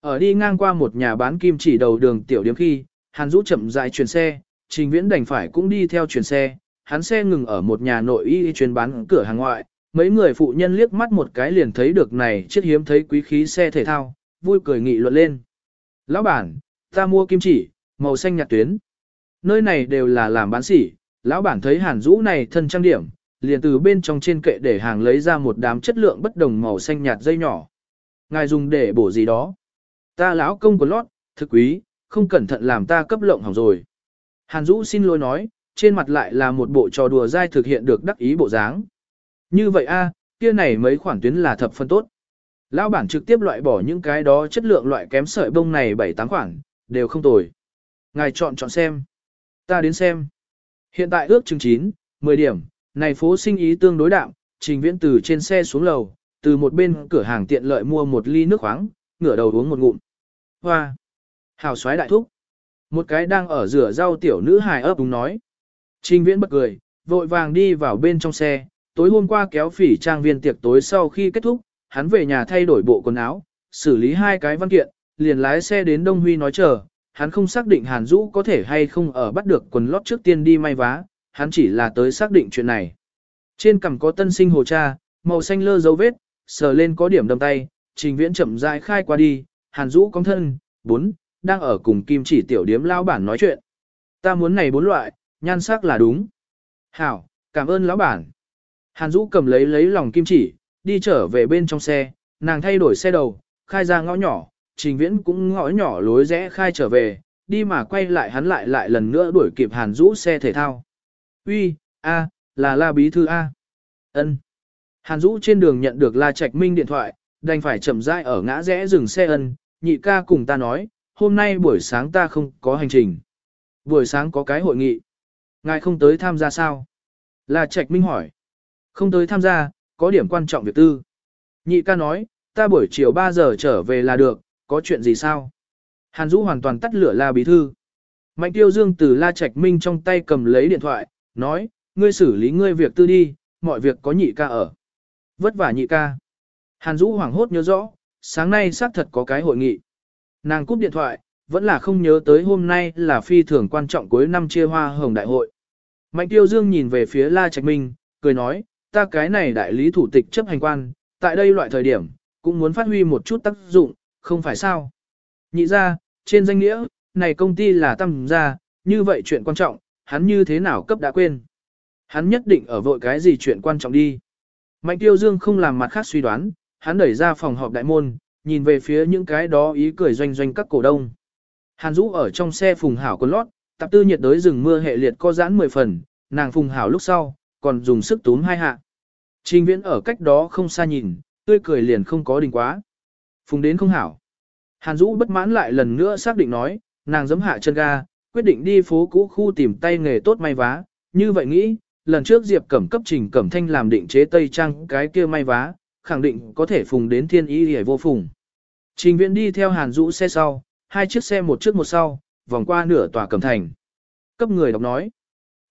Ở đi ngang qua một nhà bán kim chỉ đầu đường tiểu điểm khi, Hàn Dũ chậm rãi chuyển xe, Trình Viễn đành phải cũng đi theo chuyển xe, hắn xe ngừng ở một nhà nội y chuyên bán cửa hàng ngoại, mấy người phụ nhân liếc mắt một cái liền thấy được này chiếc hiếm thấy quý khí xe thể thao, vui cười nghị luận lên. Lão bản, ta mua kim chỉ, màu xanh nhạt tuyến. Nơi này đều là làm bán sỉ, lão bản thấy hàn Dũ này thân trang điểm, liền từ bên trong trên kệ để hàng lấy ra một đám chất lượng bất đồng màu xanh nhạt dây nhỏ. Ngài dùng để bổ gì đó. Ta lão công của lót, thực quý, không cẩn thận làm ta cấp lộng hỏng rồi. Hàn Dũ xin lỗi nói, trên mặt lại là một bộ trò đùa dai thực hiện được đắc ý bộ dáng. Như vậy a, kia này mấy khoản tuyến là thập phân tốt. Lão bản trực tiếp loại bỏ những cái đó chất lượng loại kém sợi bông này 7-8 khoản, đều không tồi. Ngài chọn chọn xem. Ta đến xem. Hiện tại ước chừng 9, 10 điểm, này phố sinh ý tương đối đạm, trình viễn từ trên xe xuống lầu, từ một bên cửa hàng tiện lợi mua một ly nước khoáng, ngửa đầu uống một ngụm. Hoa! Hào xoái đại thúc. Một cái đang ở rửa rau tiểu nữ hài ấp đúng nói. Trình viễn bật cười, vội vàng đi vào bên trong xe, tối hôm qua kéo phỉ trang viên tiệc tối sau khi kết thúc, hắn về nhà thay đổi bộ quần áo, xử lý hai cái văn kiện, liền lái xe đến Đông Huy nói chờ, hắn không xác định Hàn Dũ có thể hay không ở bắt được quần lót trước tiên đi may vá, hắn chỉ là tới xác định chuyện này. Trên cằm có tân sinh hồ cha, màu xanh lơ dấu vết, sờ lên có điểm đâm tay, trình viễn chậm rãi khai qua đi, Hàn Dũ cong thân, bốn, đang ở cùng kim chỉ tiểu điếm lao bản nói chuyện. Ta muốn này bốn loại, nhan sắc là đúng. Hảo, cảm ơn lão bản. Hàn Dũ cầm lấy lấy lòng kim chỉ, đi trở về bên trong xe, nàng thay đổi xe đầu, khai ra ngõ nhỏ, trình viễn cũng ngõ nhỏ lối rẽ khai trở về, đi mà quay lại hắn lại lại lần nữa đuổi kịp Hàn Dũ xe thể thao. Uy, a, là La Bí Thư A. ân Hàn Dũ trên đường nhận được La Trạch Minh điện thoại, đành phải chậm rãi ở ngã rẽ dừng xe ân, nhị ca cùng ta nói, hôm nay buổi sáng ta không có hành trình. Buổi sáng có cái hội nghị. Ngài không tới tham gia sao? La Trạch Minh hỏi. Không tới tham gia, có điểm quan trọng việc tư. Nhị ca nói, ta buổi chiều 3 giờ trở về là được, có chuyện gì sao? Hàn Dũ hoàn toàn tắt lửa La Bí Thư. Mạnh Tiêu Dương từ La Trạch Minh trong tay cầm lấy điện thoại, nói, ngươi xử lý ngươi việc tư đi, mọi việc có nhị ca ở. Vất vả nhị ca. Hàn Dũ hoảng hốt nhớ rõ, sáng nay xác thật có cái hội nghị. Nàng cúp điện thoại, vẫn là không nhớ tới hôm nay là phi thường quan trọng cuối năm chia hoa hồng đại hội. Mạnh Tiêu Dương nhìn về phía La Trạch Minh, cười nói, ta cái này đại lý thủ tịch chấp hành quan, tại đây loại thời điểm, cũng muốn phát huy một chút tác dụng, không phải sao. Nhị ra, trên danh nghĩa, này công ty là tăng gia, như vậy chuyện quan trọng, hắn như thế nào cấp đã quên. Hắn nhất định ở vội cái gì chuyện quan trọng đi. Mạnh tiêu dương không làm mặt khác suy đoán, hắn đẩy ra phòng họp đại môn, nhìn về phía những cái đó ý cười doanh doanh các cổ đông. Hàn Dũ ở trong xe phùng hảo con lót, tạp tư nhiệt đới rừng mưa hệ liệt co giãn 10 phần, nàng phùng hảo lúc sau, còn dùng sức túm hai hạ. Trình viễn ở cách đó không xa nhìn, tươi cười liền không có đình quá. Phùng đến không hảo. Hàn Dũ bất mãn lại lần nữa xác định nói, nàng giấm hạ chân ga, quyết định đi phố cũ khu tìm tay nghề tốt may vá, như vậy nghĩ, lần trước Diệp Cẩm cấp trình Cẩm Thanh làm định chế tây trang cái kia may vá, khẳng định có thể phùng đến thiên ý hề vô phùng. Trình Viễn đi theo Hàn Dũ xe sau, hai chiếc xe một trước một sau, vòng qua nửa tòa Cẩm Thành. Cấp người đọc nói,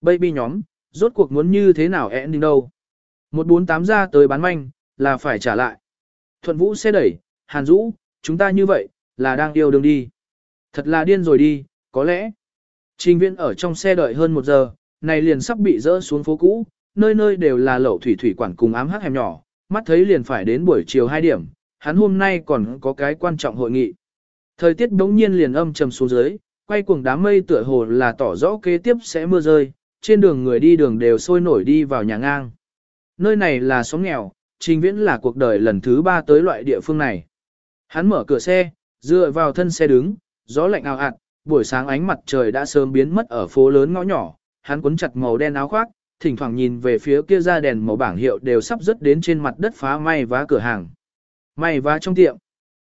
baby nhóm, rốt cuộc muốn như thế nào ending đâu. 148 ra tới bán manh, là phải trả lại. Thuận Vũ xe đẩy, Hàn Dũ, chúng ta như vậy, là đang yêu đương đi. Thật là điên rồi đi, có lẽ. Trình Viễn ở trong xe đợi hơn một giờ, này liền sắp bị rỡ xuống phố cũ, nơi nơi đều là lẩu thủy thủy quản cùng ám hắc hẻm nhỏ, mắt thấy liền phải đến buổi chiều 2 điểm, hắn hôm nay còn có cái quan trọng hội nghị. Thời tiết đống nhiên liền âm trầm xuống dưới, quay cuồng đám mây tựa hồ là tỏ rõ kế tiếp sẽ mưa rơi, trên đường người đi đường đều sôi nổi đi vào nhà ngang. Nơi này là xóm nghèo, trình viễn là cuộc đời lần thứ ba tới loại địa phương này. Hắn mở cửa xe, dựa vào thân xe đứng, gió lạnh ào ạt, buổi sáng ánh mặt trời đã sớm biến mất ở phố lớn ngõ nhỏ, hắn cuốn chặt màu đen áo khoác, thỉnh thoảng nhìn về phía kia ra đèn màu bảng hiệu đều sắp rớt đến trên mặt đất phá may vá cửa hàng. May vá trong tiệm.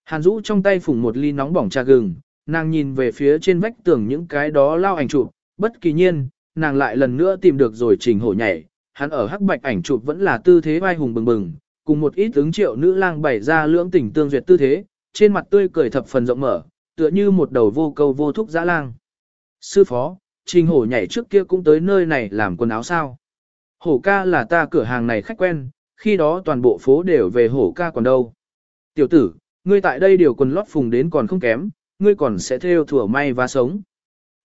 Hàn Dũ trong tay phủng một ly nóng bỏng trà gừng, nàng nhìn về phía trên vách tường những cái đó lao ảnh chụp, bất kỳ nhiên, nàng lại lần nữa tìm được rồi trình hổ nhảy, hắn ở hắc bạch ảnh chụp vẫn là tư thế vai hùng bừng bừng, cùng một ít ứng triệu nữ lang bày ra lưỡng tình tương duyệt tư thế, trên mặt tươi cười thập phần rộng mở, tựa như một đầu vô câu vô thúc dã lang. Sư phó, trình hổ nhảy trước kia cũng tới nơi này làm quần áo sao. Hổ ca là ta cửa hàng này khách quen, khi đó toàn bộ phố đều về hổ ca còn đâu. Tiểu tử, ngươi tại đây điều quần lót phùng đến còn không kém, ngươi còn sẽ theo thủa may và sống.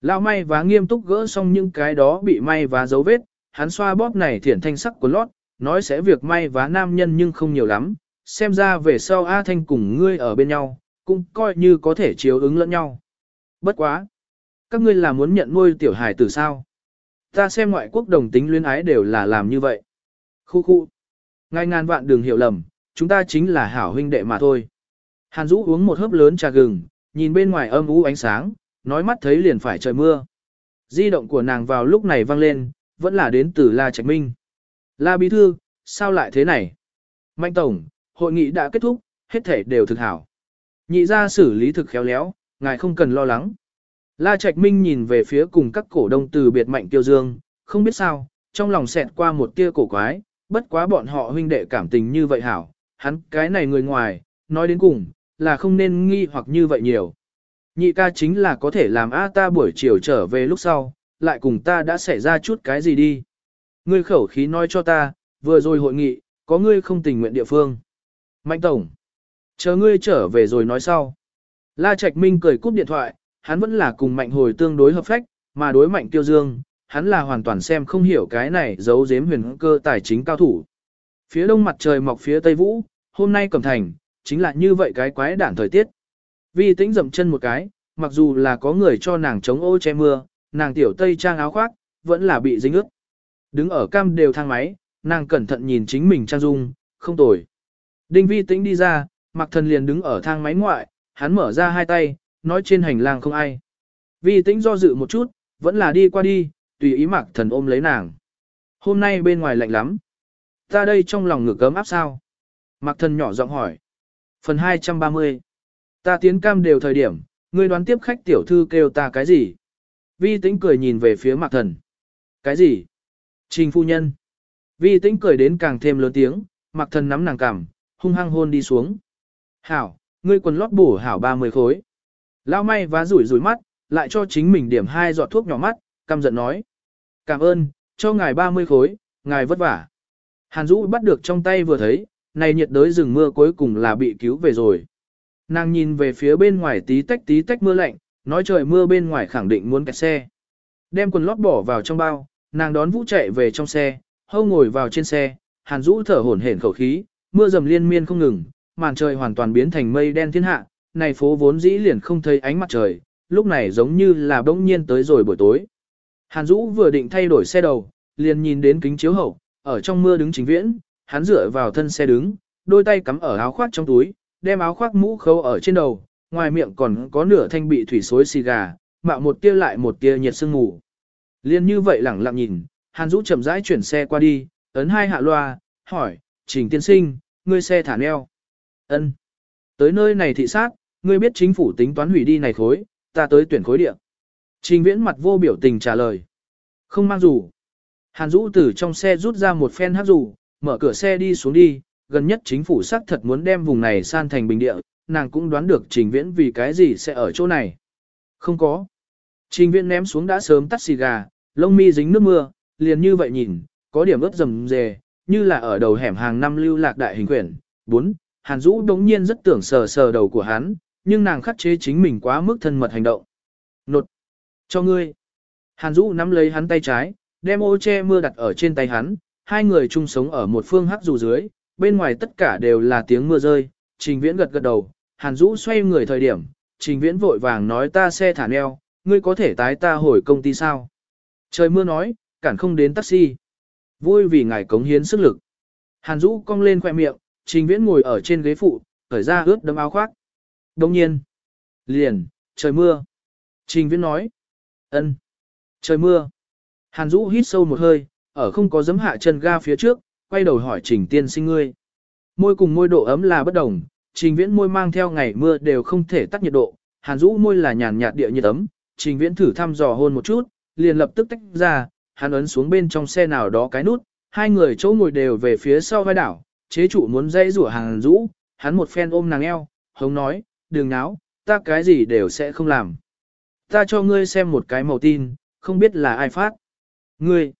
Lão may và nghiêm túc gỡ xong những cái đó bị may và dấu vết, hắn xoa bóp này thiển thanh sắc của lót, nói sẽ việc may và nam nhân nhưng không nhiều lắm, xem ra về sau A Thanh cùng ngươi ở bên nhau, cũng coi như có thể chiếu ứng lẫn nhau. Bất quá! Các ngươi là muốn nhận nuôi tiểu hài từ sao? Ta xem ngoại quốc đồng tính luyến ái đều là làm như vậy. Khu khu! Ngài ngàn vạn đường hiểu lầm, chúng ta chính là hảo huynh đệ mà thôi. Hàn Dũ uống một hớp lớn trà gừng, nhìn bên ngoài âm u ánh sáng, nói mắt thấy liền phải trời mưa. Di động của nàng vào lúc này vang lên, vẫn là đến từ La Trạch Minh. La Bí Thư, sao lại thế này? Mạnh Tổng, hội nghị đã kết thúc, hết thể đều thực hảo. Nhị ra xử lý thực khéo léo, ngài không cần lo lắng. La Trạch Minh nhìn về phía cùng các cổ đông từ biệt Mạnh Tiêu Dương, không biết sao, trong lòng xẹt qua một tia cổ quái, bất quá bọn họ huynh đệ cảm tình như vậy hảo, hắn cái này người ngoài, nói đến cùng, là không nên nghi hoặc như vậy nhiều. Nhị ca chính là có thể làm A ta buổi chiều trở về lúc sau, lại cùng ta đã xảy ra chút cái gì đi. Ngươi khẩu khí nói cho ta, vừa rồi hội nghị, có ngươi không tình nguyện địa phương. Mạnh Tổng, chờ ngươi trở về rồi nói sau. La Trạch Minh cười cúp điện thoại, hắn vẫn là cùng Mạnh hồi tương đối hợp phách, mà đối Mạnh Tiêu Dương, hắn là hoàn toàn xem không hiểu cái này giấu giếm huyền cơ tài chính cao thủ. Phía đông mặt trời mọc phía tây vũ, hôm nay cẩm thành, chính là như vậy cái quái đản thời tiết. Vi tĩnh dậm chân một cái, mặc dù là có người cho nàng chống ô che mưa, nàng tiểu tây trang áo khoác, vẫn là bị dính ướt. Đứng ở cam đều thang máy, nàng cẩn thận nhìn chính mình trang dung, không tồi. Đinh vi tĩnh đi ra, mặc thần liền đứng ở thang máy ngoại, hắn mở ra hai tay, nói trên hành lang không ai. Vi tĩnh do dự một chút, vẫn là đi qua đi, tùy ý mặc thần ôm lấy nàng. Hôm nay bên ngoài lạnh lắm. Ta đây trong lòng ngực cấm áp sao? Mặc thần nhỏ giọng hỏi. Phần 230. Ta tiến cam đều thời điểm, ngươi đoán tiếp khách tiểu thư kêu ta cái gì? Vi tĩnh cười nhìn về phía Mặc thần. Cái gì? Trình phu nhân. Vi tĩnh cười đến càng thêm lớn tiếng, mặc thần nắm nàng cằm, hung hăng hôn đi xuống. Hảo, ngươi quần lót bổ hảo 30 khối. Lao may vá rủi rủi mắt, lại cho chính mình điểm hai giọt thuốc nhỏ mắt, căm giận nói. Cảm ơn, cho ngài 30 khối, ngài vất vả. Hàn Dũ bắt được trong tay vừa thấy, này nhiệt đới rừng mưa cuối cùng là bị cứu về rồi. Nàng nhìn về phía bên ngoài tí tách tí tách mưa lạnh, nói trời mưa bên ngoài khẳng định muốn kẹt xe. Đem quần lót bỏ vào trong bao, nàng đón vũ chạy về trong xe, hâu ngồi vào trên xe, hàn rũ thở hổn hển khẩu khí, mưa dầm liên miên không ngừng, màn trời hoàn toàn biến thành mây đen thiên hạ, này phố vốn dĩ liền không thấy ánh mặt trời, lúc này giống như là bỗng nhiên tới rồi buổi tối. Hàn Dũ vừa định thay đổi xe đầu, liền nhìn đến kính chiếu hậu, ở trong mưa đứng chính viễn, hắn dựa vào thân xe đứng, đôi tay cắm ở áo khoác trong túi, đem áo khoác mũ khâu ở trên đầu, ngoài miệng còn có nửa thanh bị thủy xối xì gà, mạo một tia lại một tia nhiệt sương ngủ. Liên như vậy lẳng lặng nhìn, Hàn Dũ chậm rãi chuyển xe qua đi, ấn hai hạ loa, hỏi, Trình tiên sinh, ngươi xe thả neo. ân Tới nơi này thị sát, ngươi biết chính phủ tính toán hủy đi này khối, ta tới tuyển khối địa. Trình viễn mặt vô biểu tình trả lời. Không mang dù. Hàn Dũ từ trong xe rút ra một phen hát dù, mở cửa xe đi xuống đi, gần nhất chính phủ xác thật muốn đem vùng này san thành bình địa, nàng cũng đoán được trình viễn vì cái gì sẽ ở chỗ này. Không có. Trình viễn ném xuống đã sớm tắt xì gà, lông mi dính nước mưa, liền như vậy nhìn, có điểm ướt rầm rề, như là ở đầu hẻm hàng năm lưu lạc đại hình quyển. 4. Hàn Dũ đống nhiên rất tưởng sờ sờ đầu của hắn, nhưng nàng khắc chế chính mình quá mức thân mật hành động. Nột. Cho ngươi. Hàn Dũ nắm lấy hắn tay trái, đem ô che mưa đặt ở trên tay hắn, hai người chung sống ở một phương hắc dù dưới, bên ngoài tất cả đều là tiếng mưa rơi, trình viễn gật gật đầu, hàn Dũ xoay người thời điểm, trình viễn vội vàng nói ta xe thả neo, ngươi có thể tái ta hồi công ty sao? Trời mưa nói, cản không đến taxi. Vui vì ngài cống hiến sức lực. Hàn Dũ cong lên khoẻ miệng, trình viễn ngồi ở trên ghế phụ, khởi ra ướt đấm áo khoác. Đồng nhiên. Liền, trời mưa. Trình viễn nói. ân, Trời mưa. Hàn Dũ hít sâu một hơi, ở không có giấm hạ chân ga phía trước, quay đầu hỏi trình tiên sinh ngươi. Môi cùng môi độ ấm là bất đồng, trình viễn môi mang theo ngày mưa đều không thể tắt nhiệt độ, hàn Dũ môi là nhàn nhạt địa nhiệt ấm, trình viễn thử thăm dò hôn một chút, liền lập tức tách ra, hắn ấn xuống bên trong xe nào đó cái nút, hai người chỗ ngồi đều về phía sau vai đảo, chế chủ muốn dây rủa hàng rũ, hắn một phen ôm nàng eo, hống nói, đừng náo, ta cái gì đều sẽ không làm. Ta cho ngươi xem một cái màu tin, không biết là ai phát. Ngươi,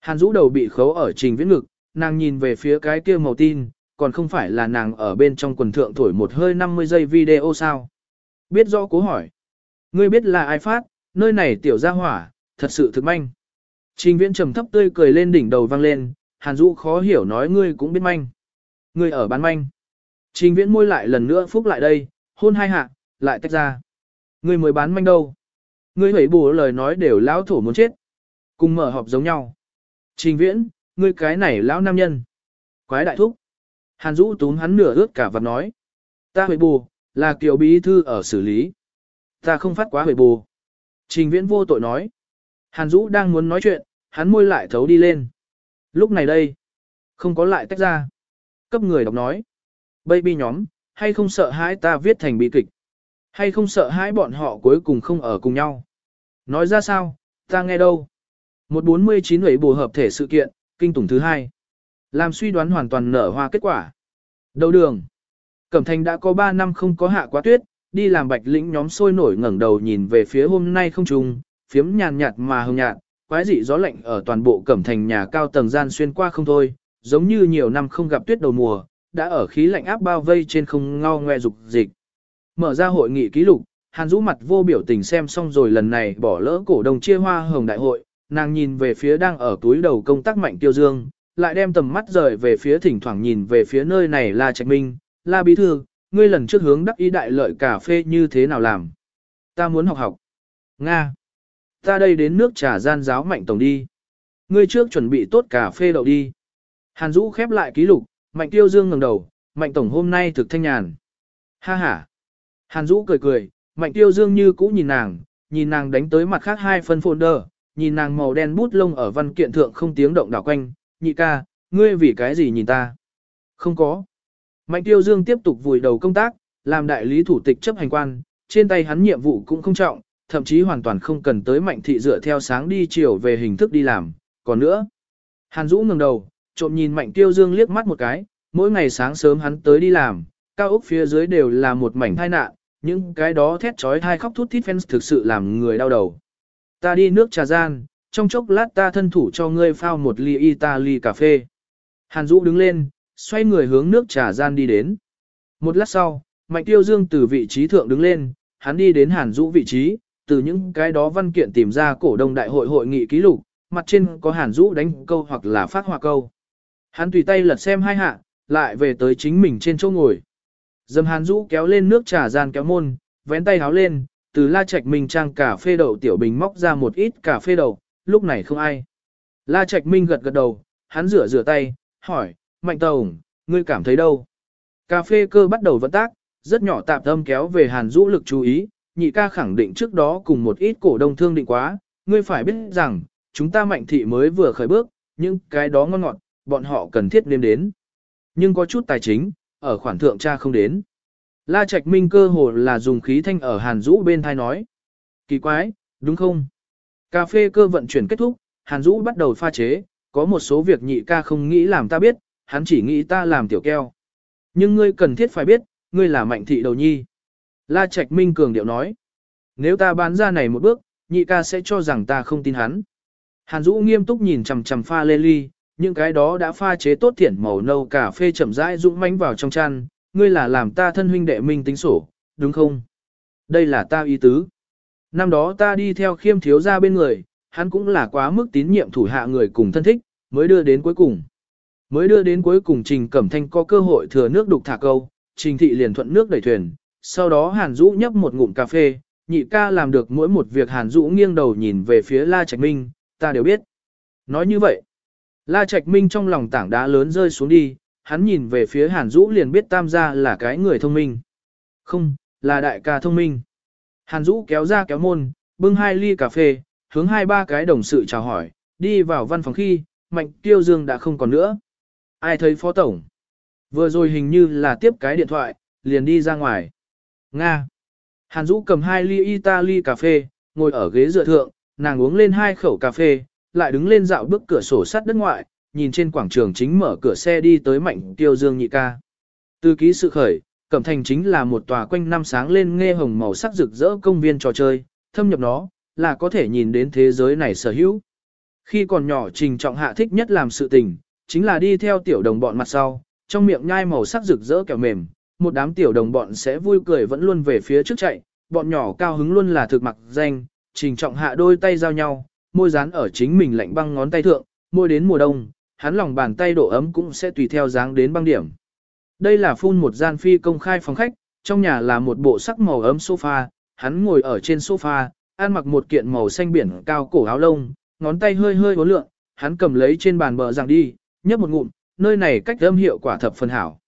hàn rũ đầu bị khấu ở trình viễn ngực, nàng nhìn về phía cái kia màu tin, còn không phải là nàng ở bên trong quần thượng thổi một hơi 50 giây video sao. Biết rõ cố hỏi. Ngươi biết là ai phát, nơi này tiểu gia hỏa, thật sự thực manh. Trình viễn trầm thấp tươi cười lên đỉnh đầu vang lên, hàn dũ khó hiểu nói ngươi cũng biết manh. Ngươi ở bán manh. Trình viễn môi lại lần nữa phúc lại đây, hôn hai hạ, lại tách ra. Ngươi mới bán manh đâu. Ngươi hủy bù lời nói đều lão thổ muốn chết. Cùng mở họp giống nhau. Trình viễn, ngươi cái này lão nam nhân. Quái đại thúc. Hàn Dũ túm hắn nửa ướt cả vật nói. Ta hủy bù, là kiều bí thư ở xử lý. Ta không phát quá hủy bù. Trình viễn vô tội nói. Hàn Dũ đang muốn nói chuyện, hắn môi lại thấu đi lên. Lúc này đây, không có lại tách ra. Cấp người đọc nói. Baby nhóm, hay không sợ hãi ta viết thành bi kịch? Hay không sợ hãi bọn họ cuối cùng không ở cùng nhau? Nói ra sao, ta nghe đâu? Một bốn mươi chín bù hợp thể sự kiện, kinh tủng thứ hai. Làm suy đoán hoàn toàn nở hoa kết quả. Đầu đường. Cẩm thành đã có 3 năm không có hạ quá tuyết, đi làm bạch lĩnh nhóm sôi nổi ngẩng đầu nhìn về phía hôm nay không trùng, phiếm nhàn nhạt mà hồng nhạt, quái dị gió lạnh ở toàn bộ cẩm thành nhà cao tầng gian xuyên qua không thôi, giống như nhiều năm không gặp tuyết đầu mùa, đã ở khí lạnh áp bao vây trên không ngao ngoe dục dịch. Mở ra hội nghị ký lục, Hàn Dũ mặt vô biểu tình xem xong rồi lần này bỏ lỡ cổ đồng chia hoa hồng đại hội, nàng nhìn về phía đang ở túi đầu công tác mạnh tiêu dương, lại đem tầm mắt rời về phía thỉnh thoảng nhìn về phía nơi này là Trạch Minh, La Bí Thư, ngươi lần trước hướng đắc ý đại lợi cà phê như thế nào làm? Ta muốn học học. Nga. Ta đây đến nước trà gian giáo mạnh tổng đi. Ngươi trước chuẩn bị tốt cà phê đậu đi. Hàn Dũ khép lại ký lục, mạnh tiêu dương ngẩng đầu, mạnh tổng hôm nay thực thanh nhàn. Ha ha. Hàn Dũ cười cười, mạnh tiêu dương như cũ nhìn nàng, nhìn nàng đánh tới mặt khác hai phân folder, nhìn nàng màu đen bút lông ở văn kiện thượng không tiếng động đảo quanh, nhị ca, ngươi vì cái gì nhìn ta? Không có. Mạnh tiêu dương tiếp tục vùi đầu công tác, làm đại lý thủ tịch chấp hành quan, trên tay hắn nhiệm vụ cũng không trọng, thậm chí hoàn toàn không cần tới mạnh thị dựa theo sáng đi chiều về hình thức đi làm, còn nữa. Hàn Dũ ngẩng đầu, trộm nhìn mạnh tiêu dương liếc mắt một cái, mỗi ngày sáng sớm hắn tới đi làm, cao ốc phía dưới đều là một mảnh thai nạn, những cái đó thét trói thai khóc thút thít fans thực sự làm người đau đầu. Ta đi nước trà gian, trong chốc lát ta thân thủ cho ngươi phao một ly Italy cà phê. Hàn Dũ đứng lên, xoay người hướng nước trà gian đi đến. Một lát sau, Mạnh Tiêu Dương từ vị trí thượng đứng lên, hắn đi đến Hàn Dũ vị trí, từ những cái đó văn kiện tìm ra cổ đông đại hội hội nghị ký lục, mặt trên có Hàn rũ đánh câu hoặc là phát họa câu. Hắn tùy tay lật xem hai hạ, lại về tới chính mình trên chỗ ngồi. Dầm Hàn rũ kéo lên nước trà gian kéo môn, vén tay háo lên, từ la trạch minh trang cà phê đậu tiểu bình móc ra một ít cà phê đậu, lúc này không ai. La trạch minh gật gật đầu, hắn rửa rửa tay, hỏi, mạnh tổng, ngươi cảm thấy đâu? Cà phê cơ bắt đầu vận tác, rất nhỏ tạp âm kéo về hàn Dũ lực chú ý, nhị ca khẳng định trước đó cùng một ít cổ đông thương định quá, ngươi phải biết rằng, chúng ta mạnh thị mới vừa khởi bước, nhưng cái đó ngon ngọt, bọn họ cần thiết nếm đến. Nhưng có chút tài chính, ở khoản thượng cha không đến. La Trạch Minh cơ hồ là dùng khí thanh ở Hàn Dũ bên thai nói. Kỳ quái, đúng không? Cà phê cơ vận chuyển kết thúc, Hàn Dũ bắt đầu pha chế, có một số việc nhị ca không nghĩ làm ta biết, hắn chỉ nghĩ ta làm tiểu keo. Nhưng ngươi cần thiết phải biết, ngươi là mạnh thị đầu nhi. La Trạch Minh cường điệu nói. Nếu ta bán ra này một bước, nhị ca sẽ cho rằng ta không tin hắn. Hàn Dũ nghiêm túc nhìn chằm chằm pha lê ly, những cái đó đã pha chế tốt thiển màu nâu cà phê chậm rãi dũng mãnh vào trong chăn, ngươi là làm ta thân huynh đệ minh tính sổ, đúng không? Đây là ta ý tứ. Năm đó ta đi theo khiêm thiếu ra bên người, hắn cũng là quá mức tín nhiệm thủ hạ người cùng thân thích, mới đưa đến cuối cùng. Mới đưa đến cuối cùng Trình Cẩm Thanh có cơ hội thừa nước đục thả câu, Trình Thị liền thuận nước đẩy thuyền. Sau đó Hàn Dũ nhấp một ngụm cà phê, nhị ca làm được mỗi một việc Hàn Dũ nghiêng đầu nhìn về phía La Trạch Minh, ta đều biết. Nói như vậy, La Trạch Minh trong lòng tảng đá lớn rơi xuống đi, hắn nhìn về phía Hàn Dũ liền biết tam gia là cái người thông minh. Không, là đại ca thông minh. Hàn Dũ kéo ra kéo môn, bưng hai ly cà phê, hướng hai ba cái đồng sự chào hỏi, đi vào văn phòng khi, Mạnh Tiêu Dương đã không còn nữa. Ai thấy phó tổng? Vừa rồi hình như là tiếp cái điện thoại, liền đi ra ngoài. Nga. Hàn Dũ cầm hai ly Italy cà phê, ngồi ở ghế dựa thượng, nàng uống lên hai khẩu cà phê, lại đứng lên dạo bước cửa sổ sắt đất ngoại, nhìn trên quảng trường chính mở cửa xe đi tới mạnh tiêu dương nhị ca. Từ ký sự khởi, Cẩm Thành chính là một tòa quanh năm sáng lên nghe hồng màu sắc rực rỡ công viên trò chơi, thâm nhập nó, là có thể nhìn đến thế giới này sở hữu. Khi còn nhỏ Trình Trọng Hạ thích nhất làm sự tình, chính là đi theo tiểu đồng bọn mặt sau, trong miệng nhai màu sắc rực rỡ kẹo mềm, một đám tiểu đồng bọn sẽ vui cười vẫn luôn về phía trước chạy, bọn nhỏ cao hứng luôn là thực mặc danh, Trình Trọng Hạ đôi tay giao nhau, môi dán ở chính mình lạnh băng ngón tay thượng, môi đến mùa đông, hắn lòng bàn tay độ ấm cũng sẽ tùy theo dáng đến băng điểm. Đây là phun một gian phi công khai phòng khách, trong nhà là một bộ sắc màu ấm sofa, hắn ngồi ở trên sofa, ăn mặc một kiện màu xanh biển cao cổ áo lông, ngón tay hơi hơi uốn lượn, hắn cầm lấy trên bàn bờ rằng đi, nhấp một ngụm, nơi này cách âm hiệu quả thập phần hảo.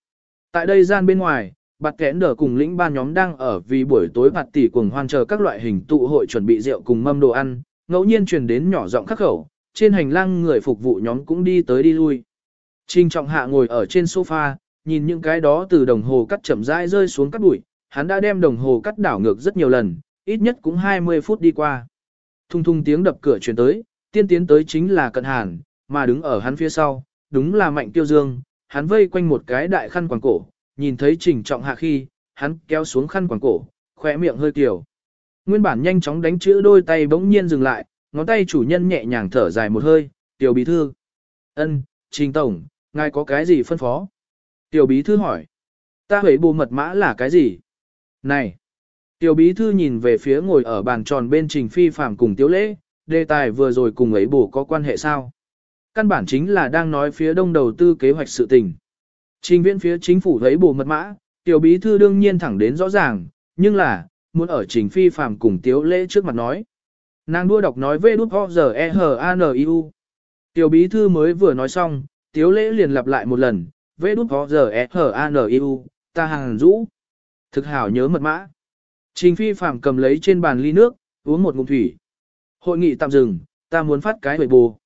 Tại đây gian bên ngoài, bạt kẽn đờ cùng lĩnh ban nhóm đang ở vì buổi tối bạt tỷ cùng hoan chờ các loại hình tụ hội chuẩn bị rượu cùng mâm đồ ăn, ngẫu nhiên truyền đến nhỏ giọng khắc khẩu, trên hành lang người phục vụ nhóm cũng đi tới đi lui. Trình trọng hạ ngồi ở trên sofa, nhìn những cái đó từ đồng hồ cắt chậm rãi rơi xuống cắt bụi, hắn đã đem đồng hồ cắt đảo ngược rất nhiều lần, ít nhất cũng 20 phút đi qua. Thung thung tiếng đập cửa truyền tới, tiên tiến tới chính là cận hàn, mà đứng ở hắn phía sau, đúng là mạnh tiêu dương, hắn vây quanh một cái đại khăn quàng cổ, nhìn thấy trình trọng hạ khi, hắn kéo xuống khăn quàng cổ, khỏe miệng hơi tiểu. Nguyên bản nhanh chóng đánh chữ đôi tay bỗng nhiên dừng lại, ngón tay chủ nhân nhẹ nhàng thở dài một hơi, tiểu bí thư. ân, trình tổng, ngài có cái gì phân phó? Tiểu bí thư hỏi. Ta hủy bù mật mã là cái gì? Này! Tiểu bí thư nhìn về phía ngồi ở bàn tròn bên trình phi phạm cùng tiếu lễ, đề tài vừa rồi cùng ấy bù có quan hệ sao? Căn bản chính là đang nói phía đông đầu tư kế hoạch sự tình. Trình viễn phía chính phủ thấy bù mật mã, tiểu bí thư đương nhiên thẳng đến rõ ràng, nhưng là, muốn ở trình phi phạm cùng tiếu lễ trước mặt nói. Nàng đua đọc nói về đút ho giờ e h a n i u. Tiểu bí thư mới vừa nói xong, tiếu lễ liền lặp lại một lần, vê đút ho giờ e h a n i u ta hàng rũ. Thực hảo nhớ mật mã. Trình phi phạm cầm lấy trên bàn ly nước, uống một ngụm thủy. Hội nghị tạm dừng, ta muốn phát cái hủy bù.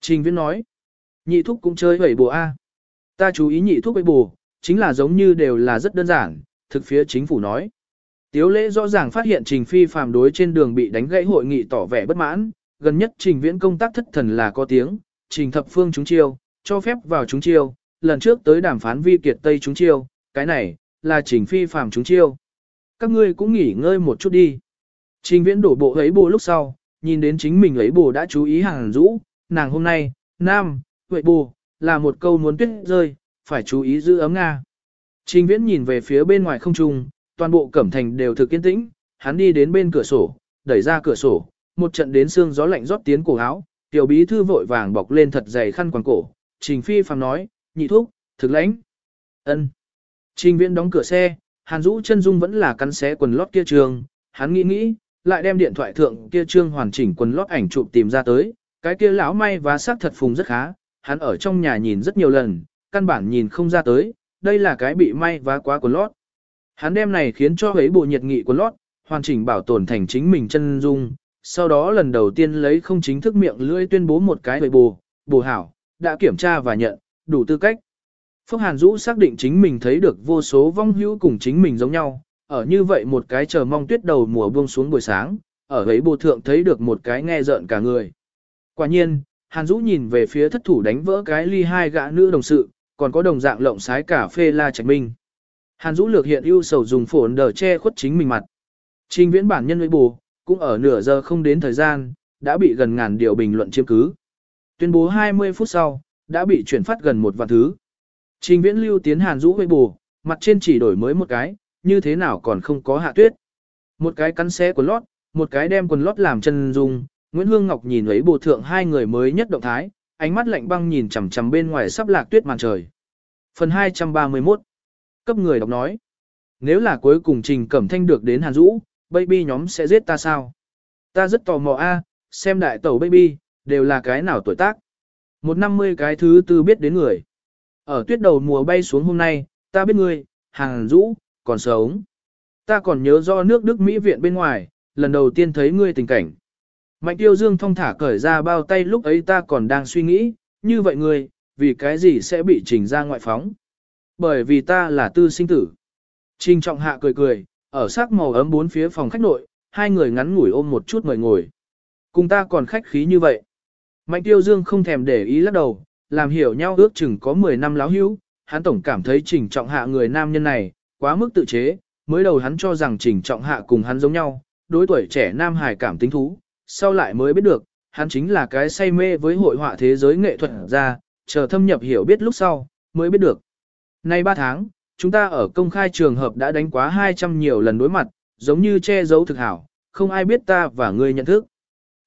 Trình viễn nói. Nhị thúc cũng chơi hủy bùa A. Ta chú ý nhị thúc hủy bùa, chính là giống như đều là rất đơn giản, thực phía chính phủ nói. Tiếu lễ rõ ràng phát hiện trình phi phàm đối trên đường bị đánh gãy hội nghị tỏ vẻ bất mãn, gần nhất trình viễn công tác thất thần là có tiếng, trình thập phương chúng chiêu, cho phép vào chúng chiêu, lần trước tới đàm phán vi kiệt Tây chúng chiêu, cái này, là trình phi phàm chúng chiêu. Các ngươi cũng nghỉ ngơi một chút đi. Trình viễn đổ bộ ấy bồ lúc sau, nhìn đến chính mình ấy bồ đã chú ý hàng rũ, nàng hôm nay, nam, huệ bù là một câu muốn tuyết rơi, phải chú ý giữ ấm Nga. Trình viễn nhìn về phía bên ngoài không trung, toàn bộ cẩm thành đều thực kiên tĩnh, hắn đi đến bên cửa sổ, đẩy ra cửa sổ, một trận đến xương gió lạnh rót tiến cổ áo, tiểu bí thư vội vàng bọc lên thật dày khăn quàng cổ, trình phi phàm nói, nhị thuốc thực lãnh. ân Trình viễn đóng cửa xe, Hàn Dũ chân dung vẫn là cắn xé quần lót kia trường, hắn nghĩ nghĩ, lại đem điện thoại thượng kia trương hoàn chỉnh quần lót ảnh chụp tìm ra tới, cái kia lão may và xác thật phùng rất khá, hắn ở trong nhà nhìn rất nhiều lần, căn bản nhìn không ra tới, đây là cái bị may và quá quần lót. Hắn đem này khiến cho ấy bộ nhiệt nghị quần lót, hoàn chỉnh bảo tồn thành chính mình chân dung, sau đó lần đầu tiên lấy không chính thức miệng lưỡi tuyên bố một cái về bồ, bồ hảo, đã kiểm tra và nhận, đủ tư cách. Phúc Hàn Dũ xác định chính mình thấy được vô số vong hữu cùng chính mình giống nhau, ở như vậy một cái chờ mong tuyết đầu mùa buông xuống buổi sáng, ở ấy bộ thượng thấy được một cái nghe rợn cả người. Quả nhiên, Hàn Dũ nhìn về phía thất thủ đánh vỡ cái ly hai gã nữ đồng sự, còn có đồng dạng lộng sái cà phê la trạch minh. Hàn Dũ lược hiện ưu sầu dùng phổn đờ che khuất chính mình mặt. Trình viễn bản nhân với bù, cũng ở nửa giờ không đến thời gian, đã bị gần ngàn điều bình luận chiếm cứ. Tuyên bố 20 phút sau, đã bị chuyển phát gần một vạn thứ. Trình viễn lưu tiến hàn Dũ với bù, mặt trên chỉ đổi mới một cái, như thế nào còn không có hạ tuyết. Một cái cắn xé quần lót, một cái đem quần lót làm chân dung, Nguyễn Hương Ngọc nhìn ấy bộ thượng hai người mới nhất động thái, ánh mắt lạnh băng nhìn chằm chằm bên ngoài sắp lạc tuyết màn trời. Phần 231 Cấp người đọc nói Nếu là cuối cùng Trình Cẩm Thanh được đến Hàn Dũ, baby nhóm sẽ giết ta sao? Ta rất tò mò a, xem đại tẩu baby, đều là cái nào tuổi tác. Một năm mươi cái thứ tư biết đến người. Ở tuyết đầu mùa bay xuống hôm nay, ta biết ngươi, Hàn Dũ còn sống. Ta còn nhớ do nước Đức Mỹ viện bên ngoài, lần đầu tiên thấy ngươi tình cảnh. Mạnh tiêu dương thong thả cởi ra bao tay lúc ấy ta còn đang suy nghĩ, như vậy ngươi, vì cái gì sẽ bị trình ra ngoại phóng. Bởi vì ta là tư sinh tử. Trình trọng hạ cười cười, ở sắc màu ấm bốn phía phòng khách nội, hai người ngắn ngủi ôm một chút mời ngồi. Cùng ta còn khách khí như vậy. Mạnh tiêu dương không thèm để ý lắc đầu, làm hiểu nhau ước chừng có 10 năm láo hữu, hắn tổng cảm thấy trình trọng hạ người nam nhân này, quá mức tự chế, mới đầu hắn cho rằng trình trọng hạ cùng hắn giống nhau, đối tuổi trẻ nam hài cảm tính thú, sau lại mới biết được, hắn chính là cái say mê với hội họa thế giới nghệ thuật ra, chờ thâm nhập hiểu biết lúc sau, mới biết được. Nay 3 tháng, chúng ta ở công khai trường hợp đã đánh quá 200 nhiều lần đối mặt, giống như che giấu thực hảo, không ai biết ta và ngươi nhận thức.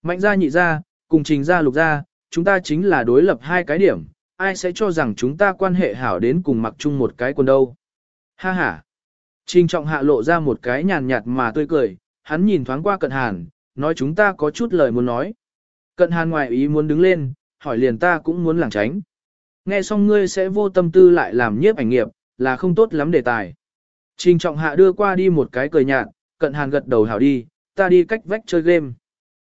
Mạnh gia nhị gia, cùng trình gia lục gia, chúng ta chính là đối lập hai cái điểm, ai sẽ cho rằng chúng ta quan hệ hảo đến cùng mặc chung một cái quần đâu. Ha ha. Trình trọng hạ lộ ra một cái nhàn nhạt mà tươi cười, hắn nhìn thoáng qua cận hàn, nói chúng ta có chút lời muốn nói. Cận hàn ngoài ý muốn đứng lên, hỏi liền ta cũng muốn lảng tránh. Nghe xong ngươi sẽ vô tâm tư lại làm nhiếp ảnh nghiệp, là không tốt lắm đề tài. Trình trọng hạ đưa qua đi một cái cười nhạt, cận hàn gật đầu hảo đi, ta đi cách vách chơi game.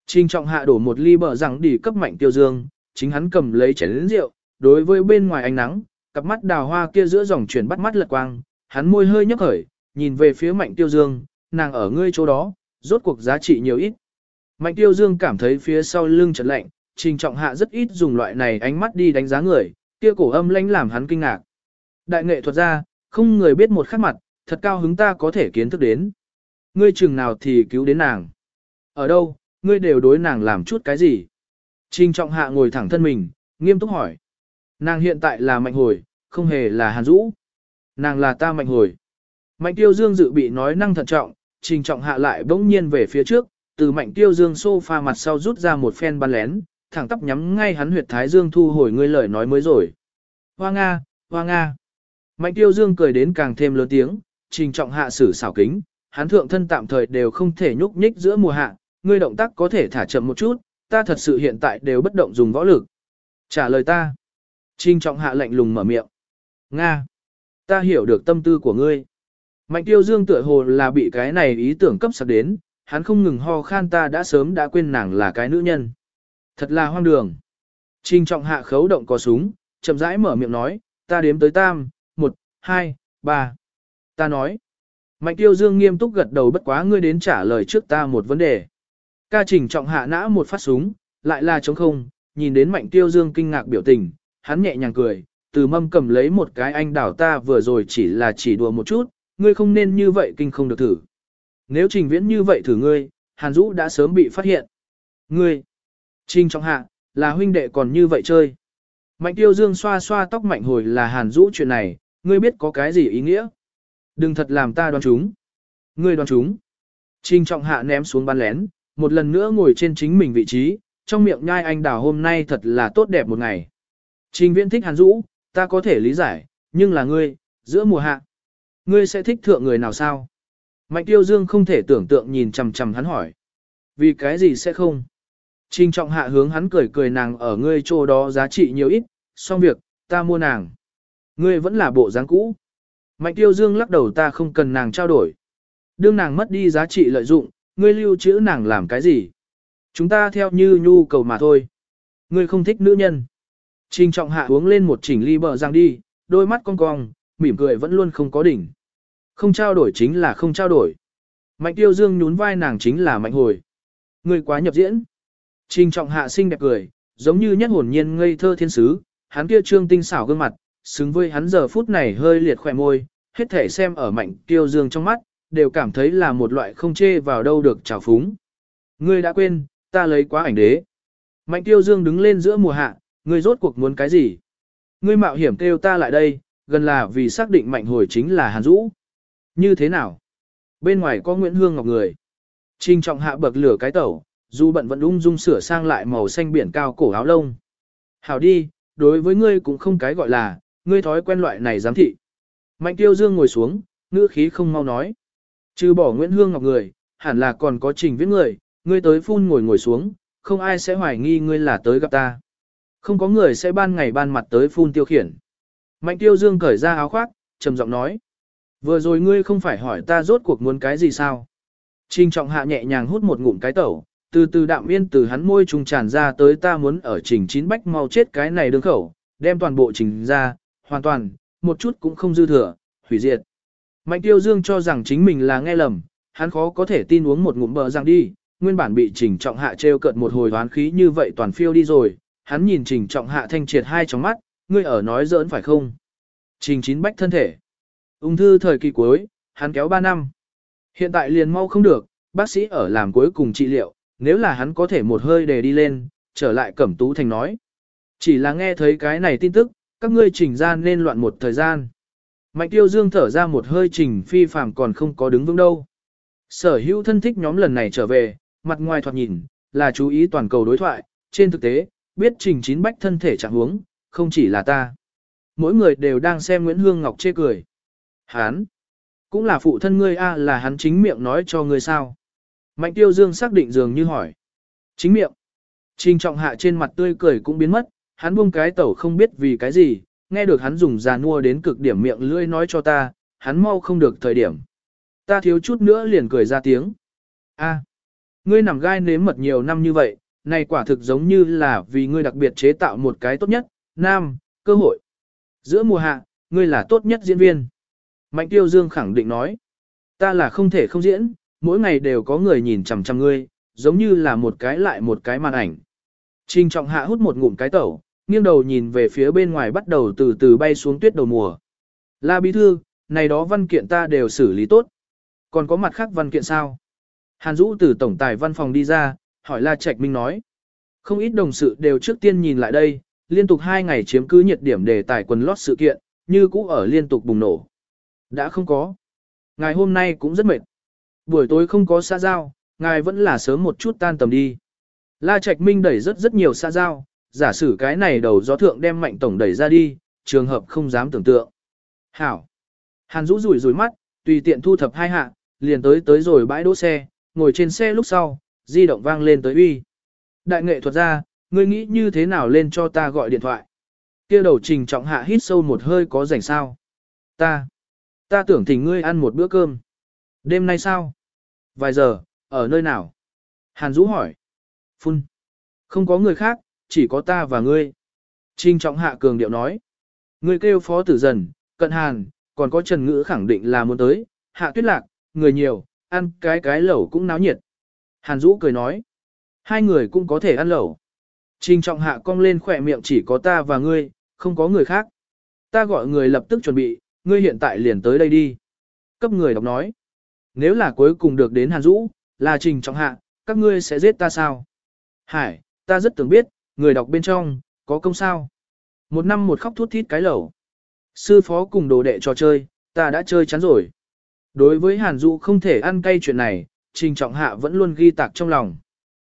Trình trọng hạ đổ một ly bờ rằng đi cấp mạnh tiêu dương, chính hắn cầm lấy chén lĩnh rượu, đối với bên ngoài ánh nắng, cặp mắt đào hoa kia giữa dòng chuyển bắt mắt lật quang, hắn môi hơi nhấc khởi, nhìn về phía mạnh tiêu dương, nàng ở ngươi chỗ đó, rốt cuộc giá trị nhiều ít. Mạnh tiêu dương cảm thấy phía sau lưng chợt lạnh, trình trọng hạ rất ít dùng loại này ánh mắt đi đánh giá người, kia cổ âm lãnh làm hắn kinh ngạc. Đại nghệ thuật ra, không người biết một khắc mặt, thật cao hứng ta có thể kiến thức đến. Ngươi chừng nào thì cứu đến nàng. Ở đâu, ngươi đều đối nàng làm chút cái gì? Trình trọng hạ ngồi thẳng thân mình, nghiêm túc hỏi. Nàng hiện tại là mạnh hồi, không hề là hàn rũ. Nàng là ta mạnh hồi. Mạnh tiêu dương dự bị nói năng thận trọng, trình trọng hạ lại bỗng nhiên về phía trước, từ mạnh tiêu dương sofa mặt sau rút ra một phen bắn lén, thẳng tắp nhắm ngay hắn huyệt thái dương thu hồi ngươi lời nói mới rồi. Hoa Nga, Hoa Nga. Mạnh tiêu dương cười đến càng thêm lớn tiếng, trình trọng hạ sử xảo kính, hắn thượng thân tạm thời đều không thể nhúc nhích giữa mùa hạ, ngươi động tác có thể thả chậm một chút, ta thật sự hiện tại đều bất động dùng võ lực. Trả lời ta. Trình trọng hạ lạnh lùng mở miệng. Nga. Ta hiểu được tâm tư của ngươi. Mạnh tiêu dương tựa hồ là bị cái này ý tưởng cấp sạc đến, hắn không ngừng ho khan ta đã sớm đã quên nàng là cái nữ nhân. Thật là hoang đường. Trình trọng hạ khấu động có súng, chậm rãi mở miệng nói, ta đếm tới tam, một, hai, ba. Ta nói. Mạnh tiêu dương nghiêm túc gật đầu bất quá ngươi đến trả lời trước ta một vấn đề. Ca trình trọng hạ nã một phát súng, lại là trống không, nhìn đến mạnh tiêu dương kinh ngạc biểu tình, hắn nhẹ nhàng cười, từ mâm cầm lấy một cái anh đảo ta vừa rồi chỉ là chỉ đùa một chút, ngươi không nên như vậy kinh không được thử. Nếu trình viễn như vậy thử ngươi, Hàn Dũ đã sớm bị phát hiện. Ngươi, trình trọng hạ, là huynh đệ còn như vậy chơi. Mạnh tiêu dương xoa xoa tóc mạnh hồi là Hàn Dũ chuyện này, ngươi biết có cái gì ý nghĩa. Đừng thật làm ta đoán chúng. Ngươi đoán chúng. Trình trọng hạ ném xuống ban lén, một lần nữa ngồi trên chính mình vị trí, trong miệng nhai anh đào hôm nay thật là tốt đẹp một ngày. Trình viễn thích Hàn Dũ, ta có thể lý giải, nhưng là ngươi, giữa mùa hạ. Ngươi sẽ thích thượng người nào sao? Mạnh tiêu dương không thể tưởng tượng nhìn chằm chằm hắn hỏi. Vì cái gì sẽ không? Trình trọng hạ hướng hắn cười cười nàng ở ngươi chỗ đó giá trị nhiều ít, xong việc, ta mua nàng. Ngươi vẫn là bộ dáng cũ. Mạnh tiêu dương lắc đầu ta không cần nàng trao đổi. Đương nàng mất đi giá trị lợi dụng, ngươi lưu trữ nàng làm cái gì? Chúng ta theo như nhu cầu mà thôi. Ngươi không thích nữ nhân. Trình trọng hạ uống lên một chỉnh ly bờ răng đi, đôi mắt cong cong, mỉm cười vẫn luôn không có đỉnh. Không trao đổi chính là không trao đổi. Mạnh tiêu dương nhún vai nàng chính là mạnh hồi. Ngươi quá nhập diễn. Trình trọng hạ sinh đẹp cười, giống như nhất hồn nhiên ngây thơ thiên sứ, hắn kia trương tinh xảo gương mặt, xứng với hắn giờ phút này hơi liệt khỏe môi, hết thể xem ở mạnh tiêu dương trong mắt, đều cảm thấy là một loại không chê vào đâu được trào phúng. Ngươi đã quên, ta lấy quá ảnh đế. Mạnh tiêu dương đứng lên giữa mùa hạ, ngươi rốt cuộc muốn cái gì? Ngươi mạo hiểm kêu ta lại đây, gần là vì xác định mạnh hồi chính là Hàn Dũ. Như thế nào? Bên ngoài có Nguyễn Hương Ngọc người. Trình trọng hạ bậc lửa cái tẩu, dù bận vẫn ung dung sửa sang lại màu xanh biển cao cổ áo lông. Hảo đi, đối với ngươi cũng không cái gọi là, ngươi thói quen loại này giám thị. Mạnh tiêu dương ngồi xuống, ngữ khí không mau nói. Trừ bỏ Nguyễn Hương Ngọc người, hẳn là còn có trình viết người, ngươi tới phun ngồi ngồi xuống, không ai sẽ hoài nghi ngươi là tới gặp ta. Không có người sẽ ban ngày ban mặt tới phun tiêu khiển. Mạnh tiêu dương cởi ra áo khoác, trầm giọng nói. Vừa rồi ngươi không phải hỏi ta rốt cuộc muốn cái gì sao? Trình trọng hạ nhẹ nhàng hút một ngụm cái tẩu, từ từ đạm yên từ hắn môi trùng tràn ra tới ta muốn ở trình chín bách mau chết cái này đường khẩu, đem toàn bộ trình ra, hoàn toàn, một chút cũng không dư thừa, hủy diệt. Mạnh tiêu dương cho rằng chính mình là nghe lầm, hắn khó có thể tin uống một ngụm bờ răng đi, nguyên bản bị trình trọng hạ treo cợt một hồi hoán khí như vậy toàn phiêu đi rồi, hắn nhìn trình trọng hạ thanh triệt hai trong mắt, ngươi ở nói giỡn phải không? Trình chín bách thân thể. Ung thư thời kỳ cuối, hắn kéo 3 năm. Hiện tại liền mau không được, bác sĩ ở làm cuối cùng trị liệu, nếu là hắn có thể một hơi để đi lên, trở lại cẩm tú thành nói. Chỉ là nghe thấy cái này tin tức, các ngươi trình ra nên loạn một thời gian. Mạnh tiêu dương thở ra một hơi trình phi phàm còn không có đứng vững đâu. Sở hữu thân thích nhóm lần này trở về, mặt ngoài thoạt nhìn, là chú ý toàn cầu đối thoại, trên thực tế, biết trình chín bách thân thể trạng huống, không chỉ là ta. Mỗi người đều đang xem Nguyễn Hương Ngọc chê cười. Hán, cũng là phụ thân ngươi a là hắn chính miệng nói cho ngươi sao. Mạnh tiêu dương xác định dường như hỏi. Chính miệng. Trình trọng hạ trên mặt tươi cười cũng biến mất, hắn buông cái tẩu không biết vì cái gì, nghe được hắn dùng già nua đến cực điểm miệng lưỡi nói cho ta, hắn mau không được thời điểm. Ta thiếu chút nữa liền cười ra tiếng. A, ngươi nằm gai nếm mật nhiều năm như vậy, này quả thực giống như là vì ngươi đặc biệt chế tạo một cái tốt nhất, nam, cơ hội. Giữa mùa hạ, ngươi là tốt nhất diễn viên. Mạnh tiêu dương khẳng định nói, ta là không thể không diễn, mỗi ngày đều có người nhìn chằm chằm ngươi, giống như là một cái lại một cái màn ảnh. Trình trọng hạ hút một ngụm cái tẩu, nghiêng đầu nhìn về phía bên ngoài bắt đầu từ từ bay xuống tuyết đầu mùa. La bí thư, này đó văn kiện ta đều xử lý tốt. Còn có mặt khác văn kiện sao? Hàn Dũ từ tổng tài văn phòng đi ra, hỏi La Trạch Minh nói. Không ít đồng sự đều trước tiên nhìn lại đây, liên tục hai ngày chiếm cứ nhiệt điểm để tài quần lót sự kiện, như cũ ở liên tục bùng nổ. Đã không có. ngài hôm nay cũng rất mệt. Buổi tối không có xa giao, ngài vẫn là sớm một chút tan tầm đi. La Trạch Minh đẩy rất rất nhiều xa giao, giả sử cái này đầu gió thượng đem mạnh tổng đẩy ra đi, trường hợp không dám tưởng tượng. Hảo. Hàn rũ rủi rủi mắt, tùy tiện thu thập hai hạ, liền tới tới rồi bãi đỗ xe, ngồi trên xe lúc sau, di động vang lên tới uy. Đại nghệ thuật ra, ngươi nghĩ như thế nào lên cho ta gọi điện thoại. kia đầu trình trọng hạ hít sâu một hơi có rảnh sao. Ta, ta tưởng thỉnh ngươi ăn một bữa cơm. Đêm nay sao? Vài giờ, ở nơi nào? Hàn Dũ hỏi. Phun. Không có người khác, chỉ có ta và ngươi. Trình trọng hạ cường điệu nói. Ngươi kêu phó tử dần, cận hàn, còn có Trần Ngữ khẳng định là muốn tới, hạ tuyết lạc, người nhiều, ăn cái cái lẩu cũng náo nhiệt. Hàn Dũ cười nói. Hai người cũng có thể ăn lẩu. Trình trọng hạ cong lên khỏe miệng chỉ có ta và ngươi, không có người khác. Ta gọi người lập tức chuẩn bị, ngươi hiện tại liền tới đây đi. Cấp người đọc nói. Nếu là cuối cùng được đến Hàn Dũ, là trình trọng hạ, các ngươi sẽ giết ta sao? Hải, ta rất tưởng biết, người đọc bên trong, có công sao? Một năm một khóc thút thít cái lẩu. Sư phó cùng đồ đệ trò chơi, ta đã chơi chán rồi. Đối với Hàn Dũ không thể ăn cay chuyện này, Trình Trọng Hạ vẫn luôn ghi tạc trong lòng.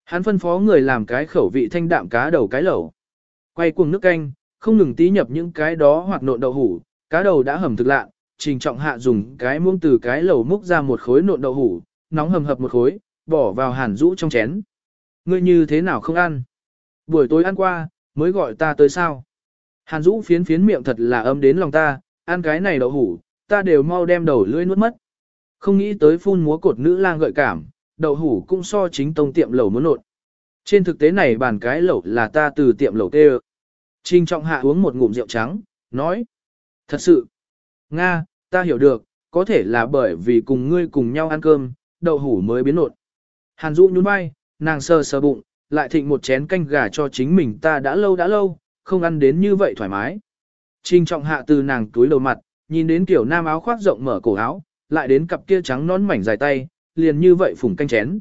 Hắn phân phó người làm cái khẩu vị thanh đạm cá đầu cái lẩu. Quay cuồng nước canh, không ngừng tí nhập những cái đó hoặc nộn đậu hủ, cá đầu đã hầm thực lạ, Trình Trọng Hạ dùng cái muông từ cái lẩu múc ra một khối nộn đậu hủ, nóng hầm hập một khối, bỏ vào Hàn Dũ trong chén. Ngươi như thế nào không ăn? Buổi tối ăn qua, mới gọi ta tới sao? Hàn Dũ phiến phiến miệng thật là âm đến lòng ta, ăn cái này đậu hủ, ta đều mau đem đầu lưỡi nuốt mất. Không nghĩ tới phun múa cột nữ lang gợi cảm, đậu hủ cũng so chính tông tiệm lẩu muốn nộn. Trên thực tế này bàn cái lẩu là ta từ tiệm lẩu tê Trình trọng hạ uống một ngụm rượu trắng, nói. Thật sự, Nga, ta hiểu được, có thể là bởi vì cùng ngươi cùng nhau ăn cơm, đậu hủ mới biến nột. Hàn Dũ nhún vai, nàng sờ sờ bụng, lại thịnh một chén canh gà cho chính mình ta đã lâu đã lâu, không ăn đến như vậy thoải mái. Trình trọng hạ từ nàng túi đầu mặt, nhìn đến kiểu nam áo khoác rộng mở cổ áo, lại đến cặp kia trắng nón mảnh dài tay, liền như vậy phùng canh chén.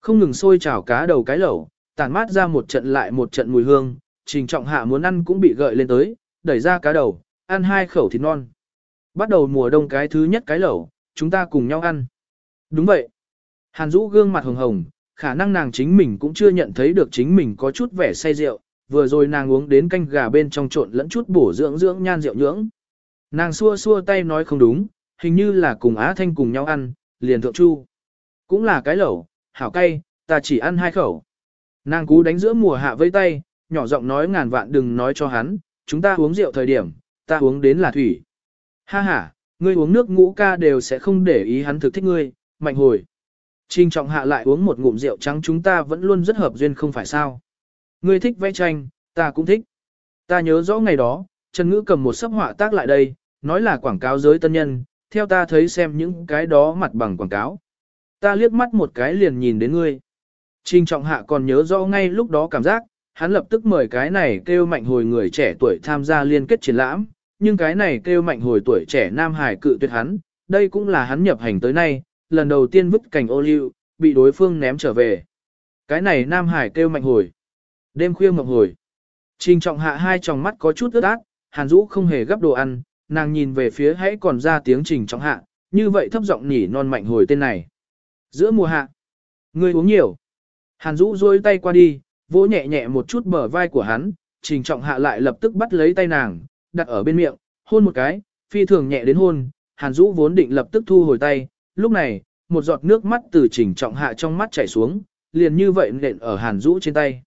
Không ngừng sôi chảo cá đầu cái lẩu, tản mát ra một trận lại một trận mùi hương, trình trọng hạ muốn ăn cũng bị gợi lên tới, đẩy ra cá đầu, ăn hai khẩu thịt non. Bắt đầu mùa đông cái thứ nhất cái lẩu, chúng ta cùng nhau ăn. Đúng vậy. Hàn Dũ gương mặt hồng hồng, khả năng nàng chính mình cũng chưa nhận thấy được chính mình có chút vẻ say rượu, vừa rồi nàng uống đến canh gà bên trong trộn lẫn chút bổ dưỡng dưỡng nhan rượu nhưỡng. Nàng xua xua tay nói không đúng, hình như là cùng Á Thanh cùng nhau ăn, liền thượng chu. Cũng là cái lẩu, hảo cay, ta chỉ ăn hai khẩu. Nàng cú đánh giữa mùa hạ vây tay, nhỏ giọng nói ngàn vạn đừng nói cho hắn, chúng ta uống rượu thời điểm, ta uống đến là thủy. Ha ha, ngươi uống nước ngũ ca đều sẽ không để ý hắn thực thích ngươi, mạnh hồi. Trình trọng hạ lại uống một ngụm rượu trắng chúng ta vẫn luôn rất hợp duyên không phải sao. Ngươi thích vẽ tranh, ta cũng thích. Ta nhớ rõ ngày đó, Trần Ngữ cầm một sấp họa tác lại đây, nói là quảng cáo giới tân nhân, theo ta thấy xem những cái đó mặt bằng quảng cáo. Ta liếc mắt một cái liền nhìn đến ngươi. Trình trọng hạ còn nhớ rõ ngay lúc đó cảm giác, hắn lập tức mời cái này kêu mạnh hồi người trẻ tuổi tham gia liên kết triển lãm, nhưng cái này kêu mạnh hồi tuổi trẻ Nam Hải cự tuyệt hắn, đây cũng là hắn nhập hành tới nay, lần đầu tiên vứt cảnh ô liu, bị đối phương ném trở về. Cái này Nam Hải kêu mạnh hồi. Đêm khuya mộng hồi. Trình trọng hạ hai tròng mắt có chút ướt át, Hàn Dũ không hề gấp đồ ăn, nàng nhìn về phía hãy còn ra tiếng trình trọng hạ, như vậy thấp giọng nhỉ non mạnh hồi tên này. Giữa mùa hạ, ngươi uống nhiều. Hàn Dũ duỗi tay qua đi, vỗ nhẹ nhẹ một chút bờ vai của hắn, trình trọng hạ lại lập tức bắt lấy tay nàng, đặt ở bên miệng, hôn một cái, phi thường nhẹ đến hôn, Hàn Dũ vốn định lập tức thu hồi tay, lúc này, một giọt nước mắt từ trình trọng hạ trong mắt chảy xuống, liền như vậy nện ở Hàn Dũ trên tay.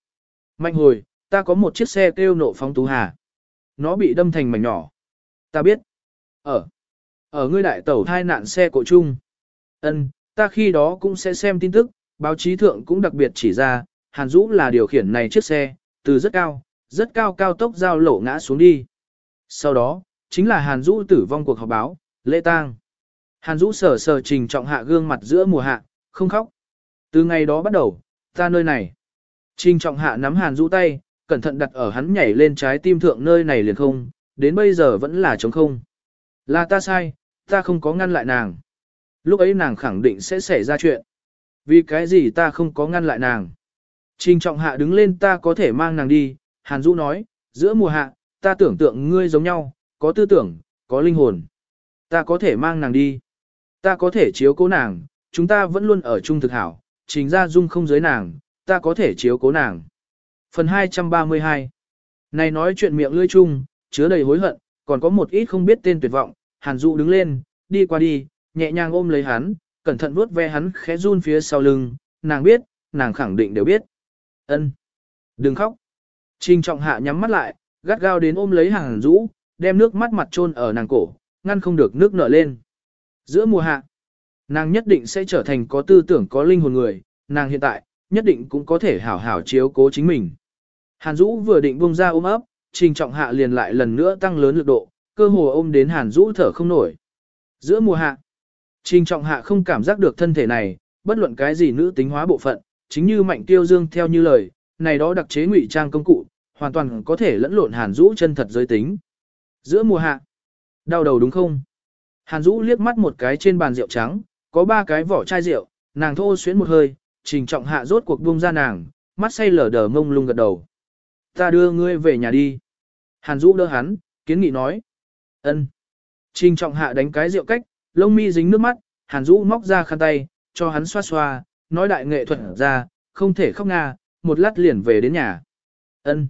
Mạnh hồi, ta có một chiếc xe kêu nộ phóng tú hà. Nó bị đâm thành mảnh nhỏ. Ta biết. Ở. Ở ngươi đại tẩu thai nạn xe cộ chung. Ân, ta khi đó cũng sẽ xem tin tức, báo chí thượng cũng đặc biệt chỉ ra, Hàn Dũ là điều khiển này chiếc xe, từ rất cao, rất cao cao tốc giao lộ ngã xuống đi. Sau đó, chính là Hàn Dũ tử vong cuộc họp báo, lễ tang. Hàn Dũ sờ sờ trình trọng hạ gương mặt giữa mùa hạ, không khóc. Từ ngày đó bắt đầu, ta nơi này. Trình trọng hạ nắm Hàn Dũ tay, cẩn thận đặt ở hắn nhảy lên trái tim thượng nơi này liền không, đến bây giờ vẫn là trống không. Là ta sai, ta không có ngăn lại nàng. Lúc ấy nàng khẳng định sẽ xảy ra chuyện. Vì cái gì ta không có ngăn lại nàng. Trình trọng hạ đứng lên ta có thể mang nàng đi, Hàn Dũ nói, giữa mùa hạ, ta tưởng tượng ngươi giống nhau, có tư tưởng, có linh hồn. Ta có thể mang nàng đi. Ta có thể chiếu cố nàng, chúng ta vẫn luôn ở chung thực hảo, trình ra dung không giới nàng, ta có thể chiếu cố nàng. Phần 232 Này nói chuyện miệng lươi chung, chứa đầy hối hận, còn có một ít không biết tên tuyệt vọng, Hàn Dụ đứng lên, đi qua đi, nhẹ nhàng ôm lấy hắn, cẩn thận vuốt ve hắn khẽ run phía sau lưng, nàng biết, nàng khẳng định đều biết. Ân, Đừng khóc. Trình trọng hạ nhắm mắt lại, gắt gao đến ôm lấy Hàn Dũ, đem nước mắt mặt trôn ở nàng cổ, ngăn không được nước nở lên. Giữa mùa hạ, nàng nhất định sẽ trở thành có tư tưởng có linh hồn người, nàng hiện tại, nhất định cũng có thể hảo hảo chiếu cố chính mình. Hàn Dũ vừa định buông ra ôm ấp, trình trọng hạ liền lại lần nữa tăng lớn lực độ, cơ hồ ôm đến Hàn Dũ thở không nổi. Giữa mùa hạ, trình trọng hạ không cảm giác được thân thể này, bất luận cái gì nữ tính hóa bộ phận, chính như mạnh tiêu dương theo như lời, này đó đặc chế ngụy trang công cụ, hoàn toàn có thể lẫn lộn Hàn Dũ chân thật giới tính. Giữa mùa hạ, đau đầu đúng không? Hàn Dũ liếc mắt một cái trên bàn rượu trắng, có ba cái vỏ chai rượu, nàng thô xuyến một hơi, trình trọng hạ rốt cuộc buông ra nàng, mắt say lở đờ mông lung gật đầu. Ta đưa ngươi về nhà đi. Hàn Dũ đỡ hắn, kiến nghị nói. ân. Trình trọng hạ đánh cái rượu cách, lông mi dính nước mắt, Hàn Dũ móc ra khăn tay, cho hắn xoa xoa, nói đại nghệ thuật ra, không thể khóc nga, một lát liền về đến nhà. ân.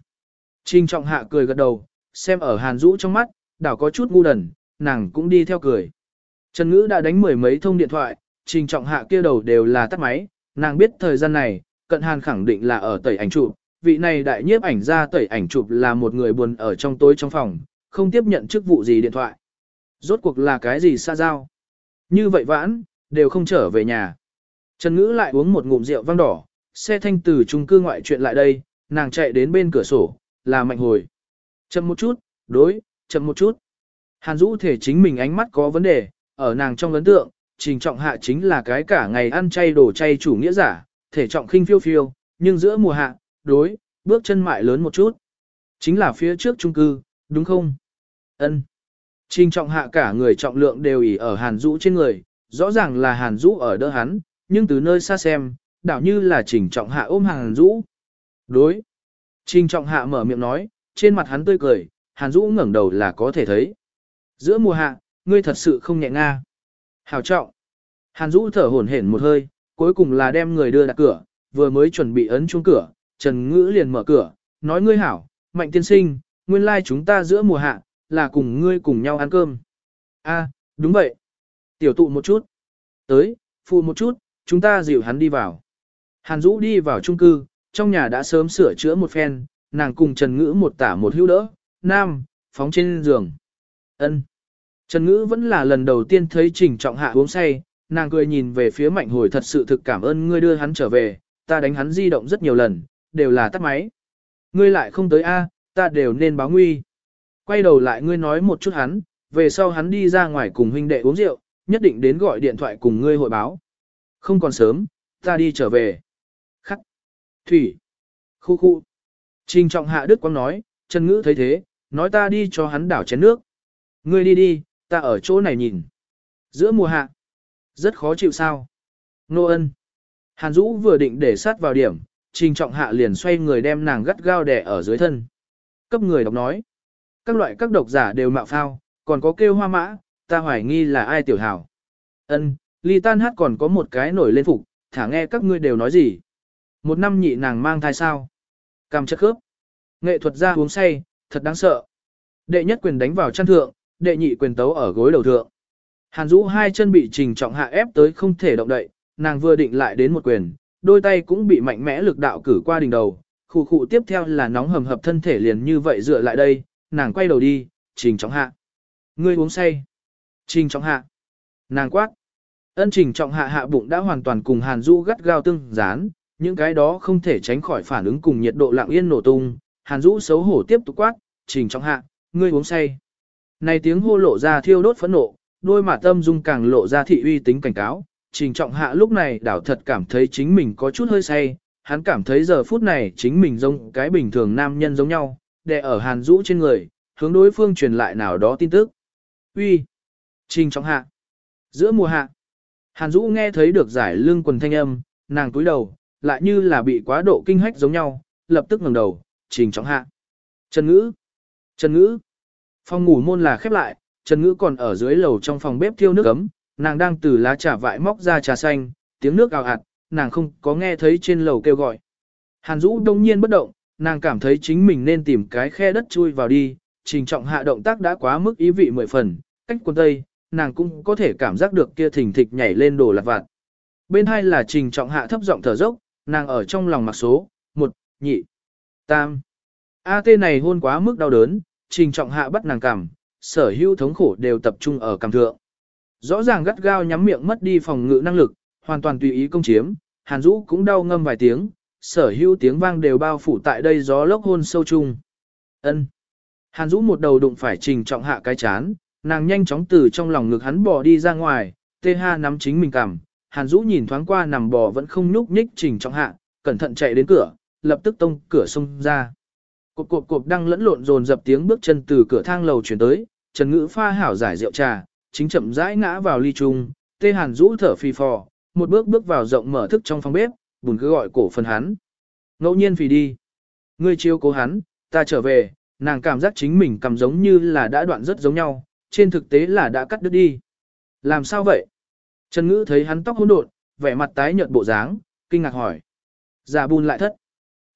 Trình trọng hạ cười gật đầu, xem ở Hàn Dũ trong mắt, đảo có chút ngu đần, nàng cũng đi theo cười. Trần Ngữ đã đánh mười mấy thông điện thoại, trình trọng hạ kia đầu đều là tắt máy, nàng biết thời gian này, cận hàn khẳng định là ở tẩy ảnh chụp, vị này đại nhiếp ảnh ra tẩy ảnh chụp là một người buồn ở trong tối trong phòng, không tiếp nhận chức vụ gì điện thoại. Rốt cuộc là cái gì xa giao? Như vậy vãn, đều không trở về nhà. Trần Ngữ lại uống một ngụm rượu vang đỏ, xe thanh từ trung cư ngoại chuyện lại đây, nàng chạy đến bên cửa sổ, là mạnh hồi. Chậm một chút, đối, chậm một chút. Hàn Dũ thể chính mình ánh mắt có vấn đề, ở nàng trong ấn tượng, trình trọng hạ chính là cái cả ngày ăn chay đổ chay chủ nghĩa giả, thể trọng khinh phiêu phiêu, nhưng giữa mùa hạ, đối, bước chân mại lớn một chút. Chính là phía trước trung cư, đúng không? Ân. Trình trọng hạ cả người trọng lượng đều ỉ ở Hàn Dũ trên người, rõ ràng là Hàn Dũ ở đỡ hắn, nhưng từ nơi xa xem, đảo như là trình trọng hạ ôm Hàn Dũ. Đối. Trình trọng hạ mở miệng nói, trên mặt hắn tươi cười, Hàn Dũ ngẩng đầu là có thể thấy. Giữa mùa hạ, ngươi thật sự không nhẹ nga. Hào trọng. Hàn Dũ thở hổn hển một hơi, cuối cùng là đem người đưa đặt cửa, vừa mới chuẩn bị ấn chuông cửa, Trần Ngữ liền mở cửa, nói ngươi hảo, mạnh tiên sinh, nguyên lai like chúng ta giữa mùa hạ, là cùng ngươi cùng nhau ăn cơm. A, đúng vậy. Tiểu tụ một chút. Tới, phụ một chút, chúng ta dịu hắn đi vào. Hàn Dũ đi vào trung cư, trong nhà đã sớm sửa chữa một phen, nàng cùng Trần Ngữ một tả một hữu đỡ, nam, phóng trên giường. ân Trần Ngữ vẫn là lần đầu tiên thấy Trình Trọng Hạ uống say, nàng cười nhìn về phía mạnh hồi thật sự thực cảm ơn ngươi đưa hắn trở về, ta đánh hắn di động rất nhiều lần, đều là tắt máy. Ngươi lại không tới A, ta đều nên báo nguy. Quay đầu lại ngươi nói một chút hắn, về sau hắn đi ra ngoài cùng huynh đệ uống rượu, nhất định đến gọi điện thoại cùng ngươi hội báo. Không còn sớm, ta đi trở về. Khắc. Thủy. Khu khu. Trình trọng hạ đức quang nói, Trần Ngữ thấy thế, nói ta đi cho hắn đảo chén nước. Ngươi đi đi, ta ở chỗ này nhìn. Giữa mùa hạ. Rất khó chịu sao. Nô ân. Hàn Dũ vừa định để sát vào điểm, trình trọng hạ liền xoay người đem nàng gắt gao đè ở dưới thân. Cấp người đọc nói. Các loại các độc giả đều mạo phao, còn có kêu hoa mã, ta hoài nghi là ai tiểu hảo. Ân, ly tan hát còn có một cái nổi lên phục, thả nghe các ngươi đều nói gì. Một năm nhị nàng mang thai sao. Cầm chất khớp. Nghệ thuật ra uống say, thật đáng sợ. Đệ nhất quyền đánh vào chân thượng, đệ nhị quyền tấu ở gối đầu thượng. Hàn Dũ hai chân bị trình trọng hạ ép tới không thể động đậy, nàng vừa định lại đến một quyền, đôi tay cũng bị mạnh mẽ lực đạo cử qua đỉnh đầu, khụ khụ tiếp theo là nóng hầm hập thân thể liền như vậy dựa lại đây, nàng quay đầu đi, trình trọng hạ. Ngươi uống say. Trình trọng hạ. Nàng quát. Ân trình trọng hạ hạ bụng đã hoàn toàn cùng Hàn Dũ gắt gao tương dán, những cái đó không thể tránh khỏi phản ứng cùng nhiệt độ lặng yên nổ tung. Hàn Dũ xấu hổ tiếp tục quát, trình trọng hạ, ngươi uống say. Này tiếng hô lộ ra thiêu đốt phẫn nộ, đôi mà tâm dung càng lộ ra thị uy tính cảnh cáo. Trình trọng hạ lúc này đảo thật cảm thấy chính mình có chút hơi say, hắn cảm thấy giờ phút này chính mình giống cái bình thường nam nhân giống nhau, đè ở hàn Dũ trên người, hướng đối phương truyền lại nào đó tin tức. Uy, Trình trọng hạ. Giữa mùa hạ. Hàn Dũ nghe thấy được giải lương quần thanh âm, nàng cúi đầu, lại như là bị quá độ kinh hách giống nhau, lập tức ngẩng đầu, trình trọng hạ. Trần Ngữ. Trần Ngữ. Phòng ngủ môn là khép lại, Trần Ngữ còn ở dưới lầu trong phòng bếp thiêu nước ấm, nàng đang từ lá trà vại móc ra trà xanh, tiếng nước ào ạt, nàng không có nghe thấy trên lầu kêu gọi. Hàn Dũ đông nhiên bất động, nàng cảm thấy chính mình nên tìm cái khe đất chui vào đi, trình trọng hạ động tác đã quá mức ý vị mười phần, cách quần tây, nàng cũng có thể cảm giác được kia thình thịch nhảy lên đồ lặt vặt. Bên hai là trình trọng hạ thấp giọng thở dốc, nàng ở trong lòng mặc số, một, nhị, tam. A tê này hôn quá mức đau đớn, trình trọng hạ bắt nàng cảm, sở hữu thống khổ đều tập trung ở cảm thượng. Rõ ràng gắt gao nhắm miệng mất đi phòng ngự năng lực, hoàn toàn tùy ý công chiếm, Hàn Dũ cũng đau ngâm vài tiếng, sở hữu tiếng vang đều bao phủ tại đây gió lốc hôn sâu chung. Ân. Hàn Dũ một đầu đụng phải trình trọng hạ cái chán, nàng nhanh chóng từ trong lòng ngực hắn bò đi ra ngoài, tê ha nắm chính mình cằm. Hàn Dũ nhìn thoáng qua nằm bò vẫn không nhúc nhích trình trọng hạ, cẩn thận chạy đến cửa, lập tức tông cửa xông ra. Cộp cộp cộp đang lẫn lộn dồn dập tiếng bước chân từ cửa thang lầu chuyển tới, Trần Ngữ pha hảo giải rượu trà, chính chậm rãi ngã vào ly chung, tê Hàn Dũ thở phì phò, một bước bước vào rộng mở thức trong phòng bếp, buồn cứ gọi cổ phần hắn. Ngẫu nhiên phì đi. Ngươi chiêu cố hắn, ta trở về, nàng cảm giác chính mình cầm giống như là đã đoạn rất giống nhau, trên thực tế là đã cắt đứt đi. Làm sao vậy? Trần Ngữ thấy hắn tóc hỗn độn, vẻ mặt tái nhợt bộ dáng, kinh ngạc hỏi. Giả bùn lại thất.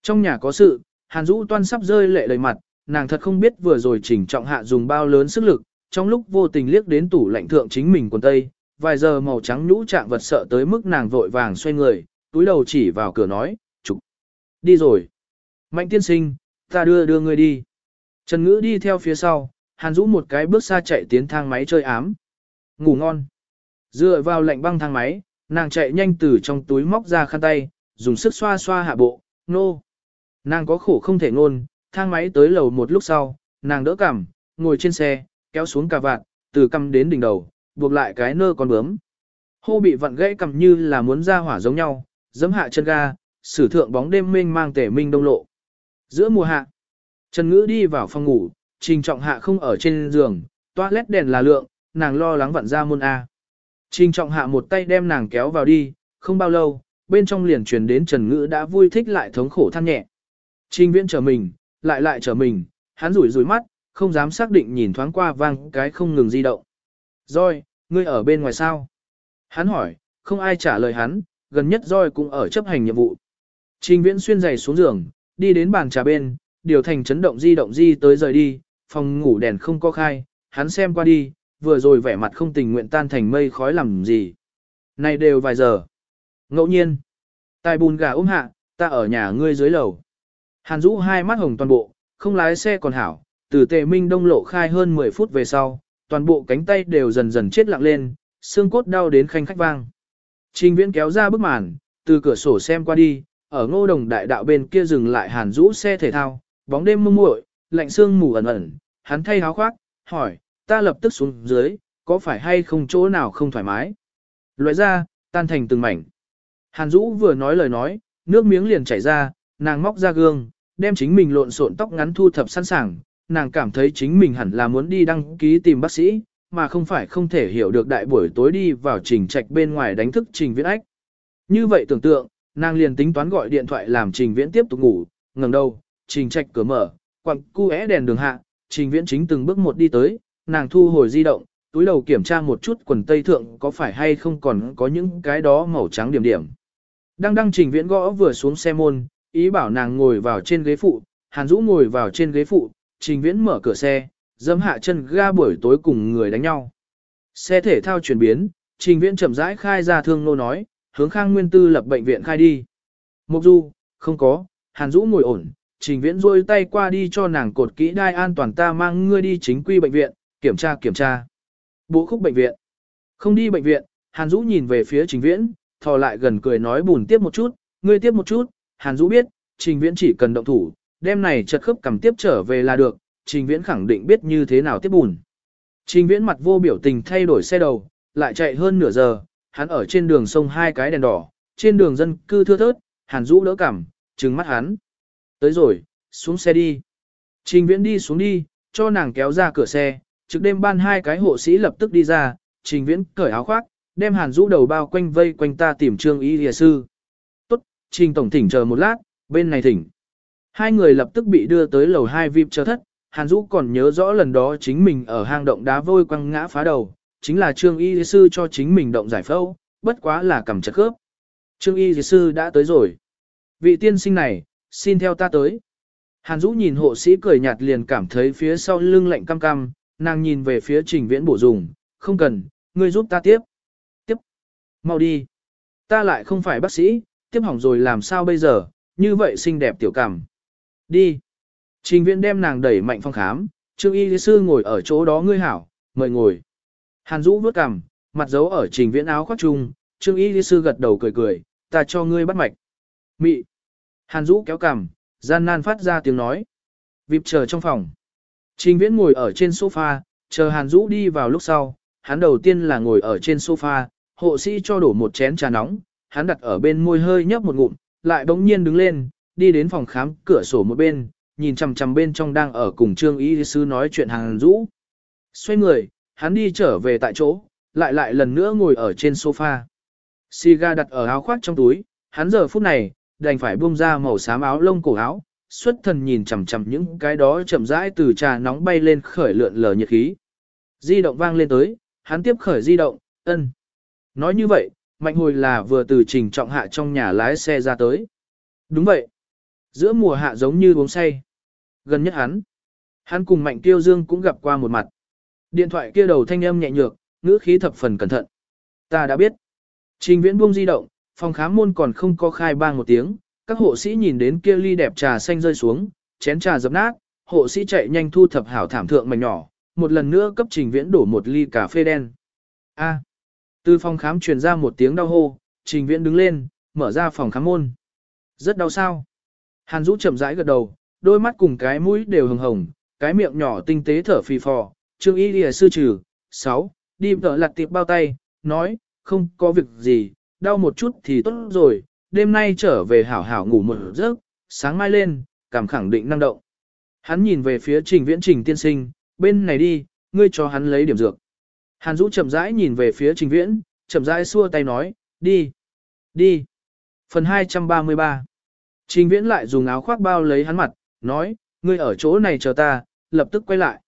Trong nhà có sự, Hàn Dũ toan sắp rơi lệ đầy mặt, nàng thật không biết vừa rồi chỉnh trọng hạ dùng bao lớn sức lực, trong lúc vô tình liếc đến tủ lạnh thượng chính mình quần tây, vài giờ màu trắng nhũ trạng vật sợ tới mức nàng vội vàng xoay người, túi đầu chỉ vào cửa nói, trục. đi rồi. Mạnh tiên sinh, ta đưa đưa người đi. Trần Ngữ đi theo phía sau, Hàn Dũ một cái bước xa chạy tiến thang máy chơi ám. Ngủ ngon. Dựa vào lạnh băng thang máy, nàng chạy nhanh từ trong túi móc ra khăn tay, dùng sức xoa xoa hạ bộ, nô. Nàng có khổ không thể ngôn, thang máy tới lầu một lúc sau, nàng đỡ cằm, ngồi trên xe, kéo xuống cà vạt, từ cằm đến đỉnh đầu, buộc lại cái nơ con bướm. Hô bị vặn gãy cầm như là muốn ra hỏa giống nhau, giẫm hạ chân ga, sử thượng bóng đêm mênh mang tể minh đông lộ. Giữa mùa hạ, Trần Ngữ đi vào phòng ngủ, Trình Trọng Hạ không ở trên giường, toilet đèn là lượng, nàng lo lắng vặn ra môn A. Trình Trọng Hạ một tay đem nàng kéo vào đi, không bao lâu, bên trong liền truyền đến Trần Ngữ đã vui thích lại thống khổ than nhẹ. Trình Viễn trở mình, lại lại trở mình, hắn rủi rủi mắt, không dám xác định nhìn thoáng qua vang cái không ngừng di động. Rồi, ngươi ở bên ngoài sao? Hắn hỏi, không ai trả lời hắn, gần nhất Rồi cũng ở chấp hành nhiệm vụ. Trình Viễn xuyên giày xuống giường, đi đến bàn trà bên, điều thành chấn động di động di tới rời đi, phòng ngủ đèn không có khai, hắn xem qua đi, vừa rồi vẻ mặt không tình nguyện tan thành mây khói làm gì. Này đều vài giờ. Ngẫu nhiên. Tài bùn gà ôm hạ, ta ở nhà ngươi dưới lầu. Hàn Dũ hai mắt hồng toàn bộ, không lái xe còn hảo, từ tề minh đông lộ khai hơn 10 phút về sau, toàn bộ cánh tay đều dần dần chết lặng lên, xương cốt đau đến khanh khách vang. Trình viễn kéo ra bức màn, từ cửa sổ xem qua đi, ở ngô đồng đại đạo bên kia dừng lại hàn Dũ xe thể thao, bóng đêm mông muội, lạnh sương mù ẩn ẩn, hắn thay háo khoác, hỏi, ta lập tức xuống dưới, có phải hay không chỗ nào không thoải mái? Loại ra, tan thành từng mảnh. Hàn Dũ vừa nói lời nói, nước miếng liền chảy ra, nàng móc ra gương, đem chính mình lộn xộn tóc ngắn thu thập sẵn sàng, nàng cảm thấy chính mình hẳn là muốn đi đăng ký tìm bác sĩ, mà không phải không thể hiểu được đại buổi tối đi vào trình trạch bên ngoài đánh thức trình viễn ách. Như vậy tưởng tượng, nàng liền tính toán gọi điện thoại làm trình viễn tiếp tục ngủ, ngẩng đầu, trình trạch cửa mở, quặng cu é đèn đường hạ, trình viễn chính từng bước một đi tới, nàng thu hồi di động, túi đầu kiểm tra một chút quần tây thượng có phải hay không còn có những cái đó màu trắng điểm điểm. Đang đăng trình viễn gõ vừa xuống xe môn, ý bảo nàng ngồi vào trên ghế phụ, Hàn Dũ ngồi vào trên ghế phụ, trình viễn mở cửa xe, dâm hạ chân ga buổi tối cùng người đánh nhau. Xe thể thao chuyển biến, trình viễn chậm rãi khai ra thương nô nói, hướng khang nguyên tư lập bệnh viện khai đi. Mục du, không có, Hàn Dũ ngồi ổn, trình viễn rôi tay qua đi cho nàng cột kỹ đai an toàn ta mang ngươi đi chính quy bệnh viện, kiểm tra kiểm tra. Bộ khúc bệnh viện. Không đi bệnh viện, Hàn Dũ nhìn về phía trình viễn, thò lại gần cười nói bùn tiếp một chút, ngươi tiếp một chút, Hàn Dũ biết, trình viễn chỉ cần động thủ, đêm này chật khớp cầm tiếp trở về là được, trình viễn khẳng định biết như thế nào tiếp bùn. Trình viễn mặt vô biểu tình thay đổi xe đầu, lại chạy hơn nửa giờ, hắn ở trên đường sông hai cái đèn đỏ, trên đường dân cư thưa thớt, Hàn Dũ đỡ cảm, trừng mắt hắn. Tới rồi, xuống xe đi. Trình viễn đi xuống đi, cho nàng kéo ra cửa xe, trực đêm ban hai cái hộ sĩ lập tức đi ra, trình viễn cởi áo khoác, đem hàn rũ đầu bao quanh vây quanh ta tìm trương y lìa sư. Tốt, trình tổng thỉnh chờ một lát, bên này thỉnh. Hai người lập tức bị đưa tới lầu hai VIP chờ thất, hàn rũ còn nhớ rõ lần đó chính mình ở hang động đá vôi quăng ngã phá đầu, chính là trương y sư cho chính mình động giải phẫu, bất quá là cầm chặt khớp. Trương y sư đã tới rồi. Vị tiên sinh này, xin theo ta tới. Hàn Dũ nhìn hộ sĩ cười nhạt liền cảm thấy phía sau lưng lạnh cam cam, nàng nhìn về phía trình viễn bổ dùng, không cần, ngươi giúp ta tiếp. Tiếp. Mau đi. Ta lại không phải bác sĩ, tiếp hỏng rồi làm sao bây giờ, như vậy xinh đẹp tiểu cảm. Đi. Trình viễn đem nàng đẩy mạnh phong khám, trương y sư ngồi ở chỗ đó ngươi hảo, mời ngồi. Hàn Dũ vớt cằm, mặt giấu ở trình viễn áo khoác trung, trương y sư gật đầu cười cười, ta cho ngươi bắt mạch. Mị. Hàn Dũ kéo cằm, gian nan phát ra tiếng nói. Vịp chờ trong phòng. Trình Viễn ngồi ở trên sofa, chờ Hàn Dũ đi vào lúc sau, hắn đầu tiên là ngồi ở trên sofa, hộ sĩ cho đổ một chén trà nóng, hắn đặt ở bên môi hơi nhấp một ngụm, lại bỗng nhiên đứng lên, đi đến phòng khám cửa sổ một bên, nhìn chằm chằm bên trong đang ở cùng Trương Y sư nói chuyện Hàn Dũ. Xoay người, hắn đi trở về tại chỗ, lại lại lần nữa ngồi ở trên sofa. Siga đặt ở áo khoác trong túi, hắn giờ phút này, đành phải buông ra màu xám áo lông cổ áo, xuất thần nhìn chằm chằm những cái đó chậm rãi từ trà nóng bay lên khởi lượn lờ nhiệt khí. Di động vang lên tới, hắn tiếp khởi di động, ân. Nói như vậy, mạnh hồi là vừa từ trình trọng hạ trong nhà lái xe ra tới. Đúng vậy. Giữa mùa hạ giống như uống say. Gần nhất hắn. Hắn cùng mạnh tiêu dương cũng gặp qua một mặt. Điện thoại kia đầu thanh âm nhẹ nhược, ngữ khí thập phần cẩn thận. Ta đã biết. Trình viễn buông di động, phòng khám môn còn không có khai bang một tiếng, các hộ sĩ nhìn đến kia ly đẹp trà xanh rơi xuống, chén trà dập nát, hộ sĩ chạy nhanh thu thập hảo thảm thượng mảnh nhỏ, một lần nữa cấp trình viễn đổ một ly cà phê đen. A. từ phòng khám truyền ra một tiếng đau hô, trình viễn đứng lên, mở ra phòng khám môn. Rất đau sao? Hàn Dũ chậm rãi gật đầu, đôi mắt cùng cái mũi đều hồng hồng, cái miệng nhỏ tinh tế thở phì phò, trương y lìa sư trừ, 6, đi vợ lặt tiệp bao tay, nói, không có việc gì, đau một chút thì tốt rồi, đêm nay trở về hảo hảo ngủ một giấc, sáng mai lên, cảm khẳng định năng động. Hắn nhìn về phía trình viễn trình tiên sinh, bên này đi, ngươi cho hắn lấy điểm dược. Hàn Dũ chậm rãi nhìn về phía trình viễn, chậm rãi xua tay nói, đi, đi. Phần 233 Trình viễn lại dùng áo khoác bao lấy hắn mặt, nói, ngươi ở chỗ này chờ ta, lập tức quay lại.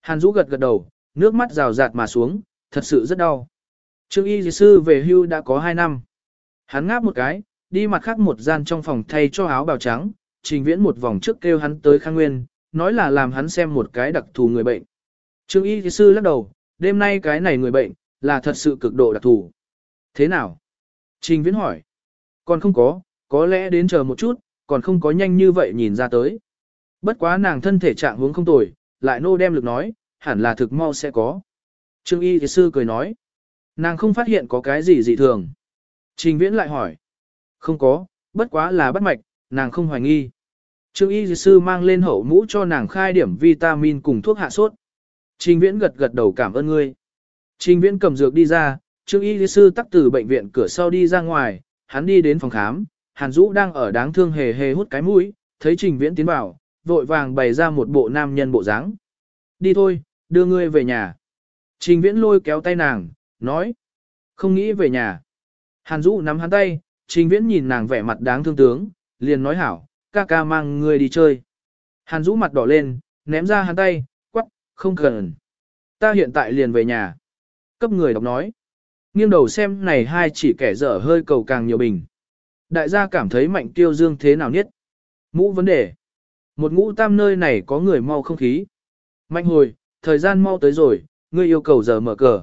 Hàn Dũ gật gật đầu, nước mắt rào rạt mà xuống, thật sự rất đau. Trương y sư về hưu đã có 2 năm. Hắn ngáp một cái, đi mặt khác một gian trong phòng thay cho áo bào trắng, trình viễn một vòng trước kêu hắn tới khang nguyên, nói là làm hắn xem một cái đặc thù người bệnh. Trương y sư lắc đầu, đêm nay cái này người bệnh, là thật sự cực độ đặc thù. Thế nào? Trình viễn hỏi. Còn không có, có lẽ đến chờ một chút, còn không có nhanh như vậy nhìn ra tới. Bất quá nàng thân thể trạng hướng không tồi, lại nô đem lực nói, hẳn là thực mau sẽ có. Trương y sư cười nói. Nàng không phát hiện có cái gì dị thường. Trình viễn lại hỏi. Không có, bất quá là bắt mạch, nàng không hoài nghi. Trương y sư mang lên hậu mũ cho nàng khai điểm vitamin cùng thuốc hạ sốt. Trình viễn gật gật đầu cảm ơn ngươi. Trình viễn cầm dược đi ra, trương y sư tắc từ bệnh viện cửa sau đi ra ngoài, hắn đi đến phòng khám, Hàn Dũ đang ở đáng thương hề hề hút cái mũi, thấy Trình Viễn tiến vào, vội vàng bày ra một bộ nam nhân bộ dáng. Đi thôi, đưa ngươi về nhà. Trình Viễn lôi kéo tay nàng, nói. Không nghĩ về nhà. Hàn Dũ nắm hắn tay, Trình Viễn nhìn nàng vẻ mặt đáng thương tướng, liền nói hảo, ca ca mang ngươi đi chơi. Hàn Dũ mặt đỏ lên, ném ra hắn tay, quắc, không cần. Ta hiện tại liền về nhà. Cấp người đọc nói. Nghiêng đầu xem này hai chỉ kẻ dở hơi cầu càng nhiều bình. Đại gia cảm thấy mạnh tiêu dương thế nào nhất. Mũ vấn đề. Một ngũ tam nơi này có người mau không khí. Mạnh hồi, thời gian mau tới rồi, ngươi yêu cầu giờ mở cờ.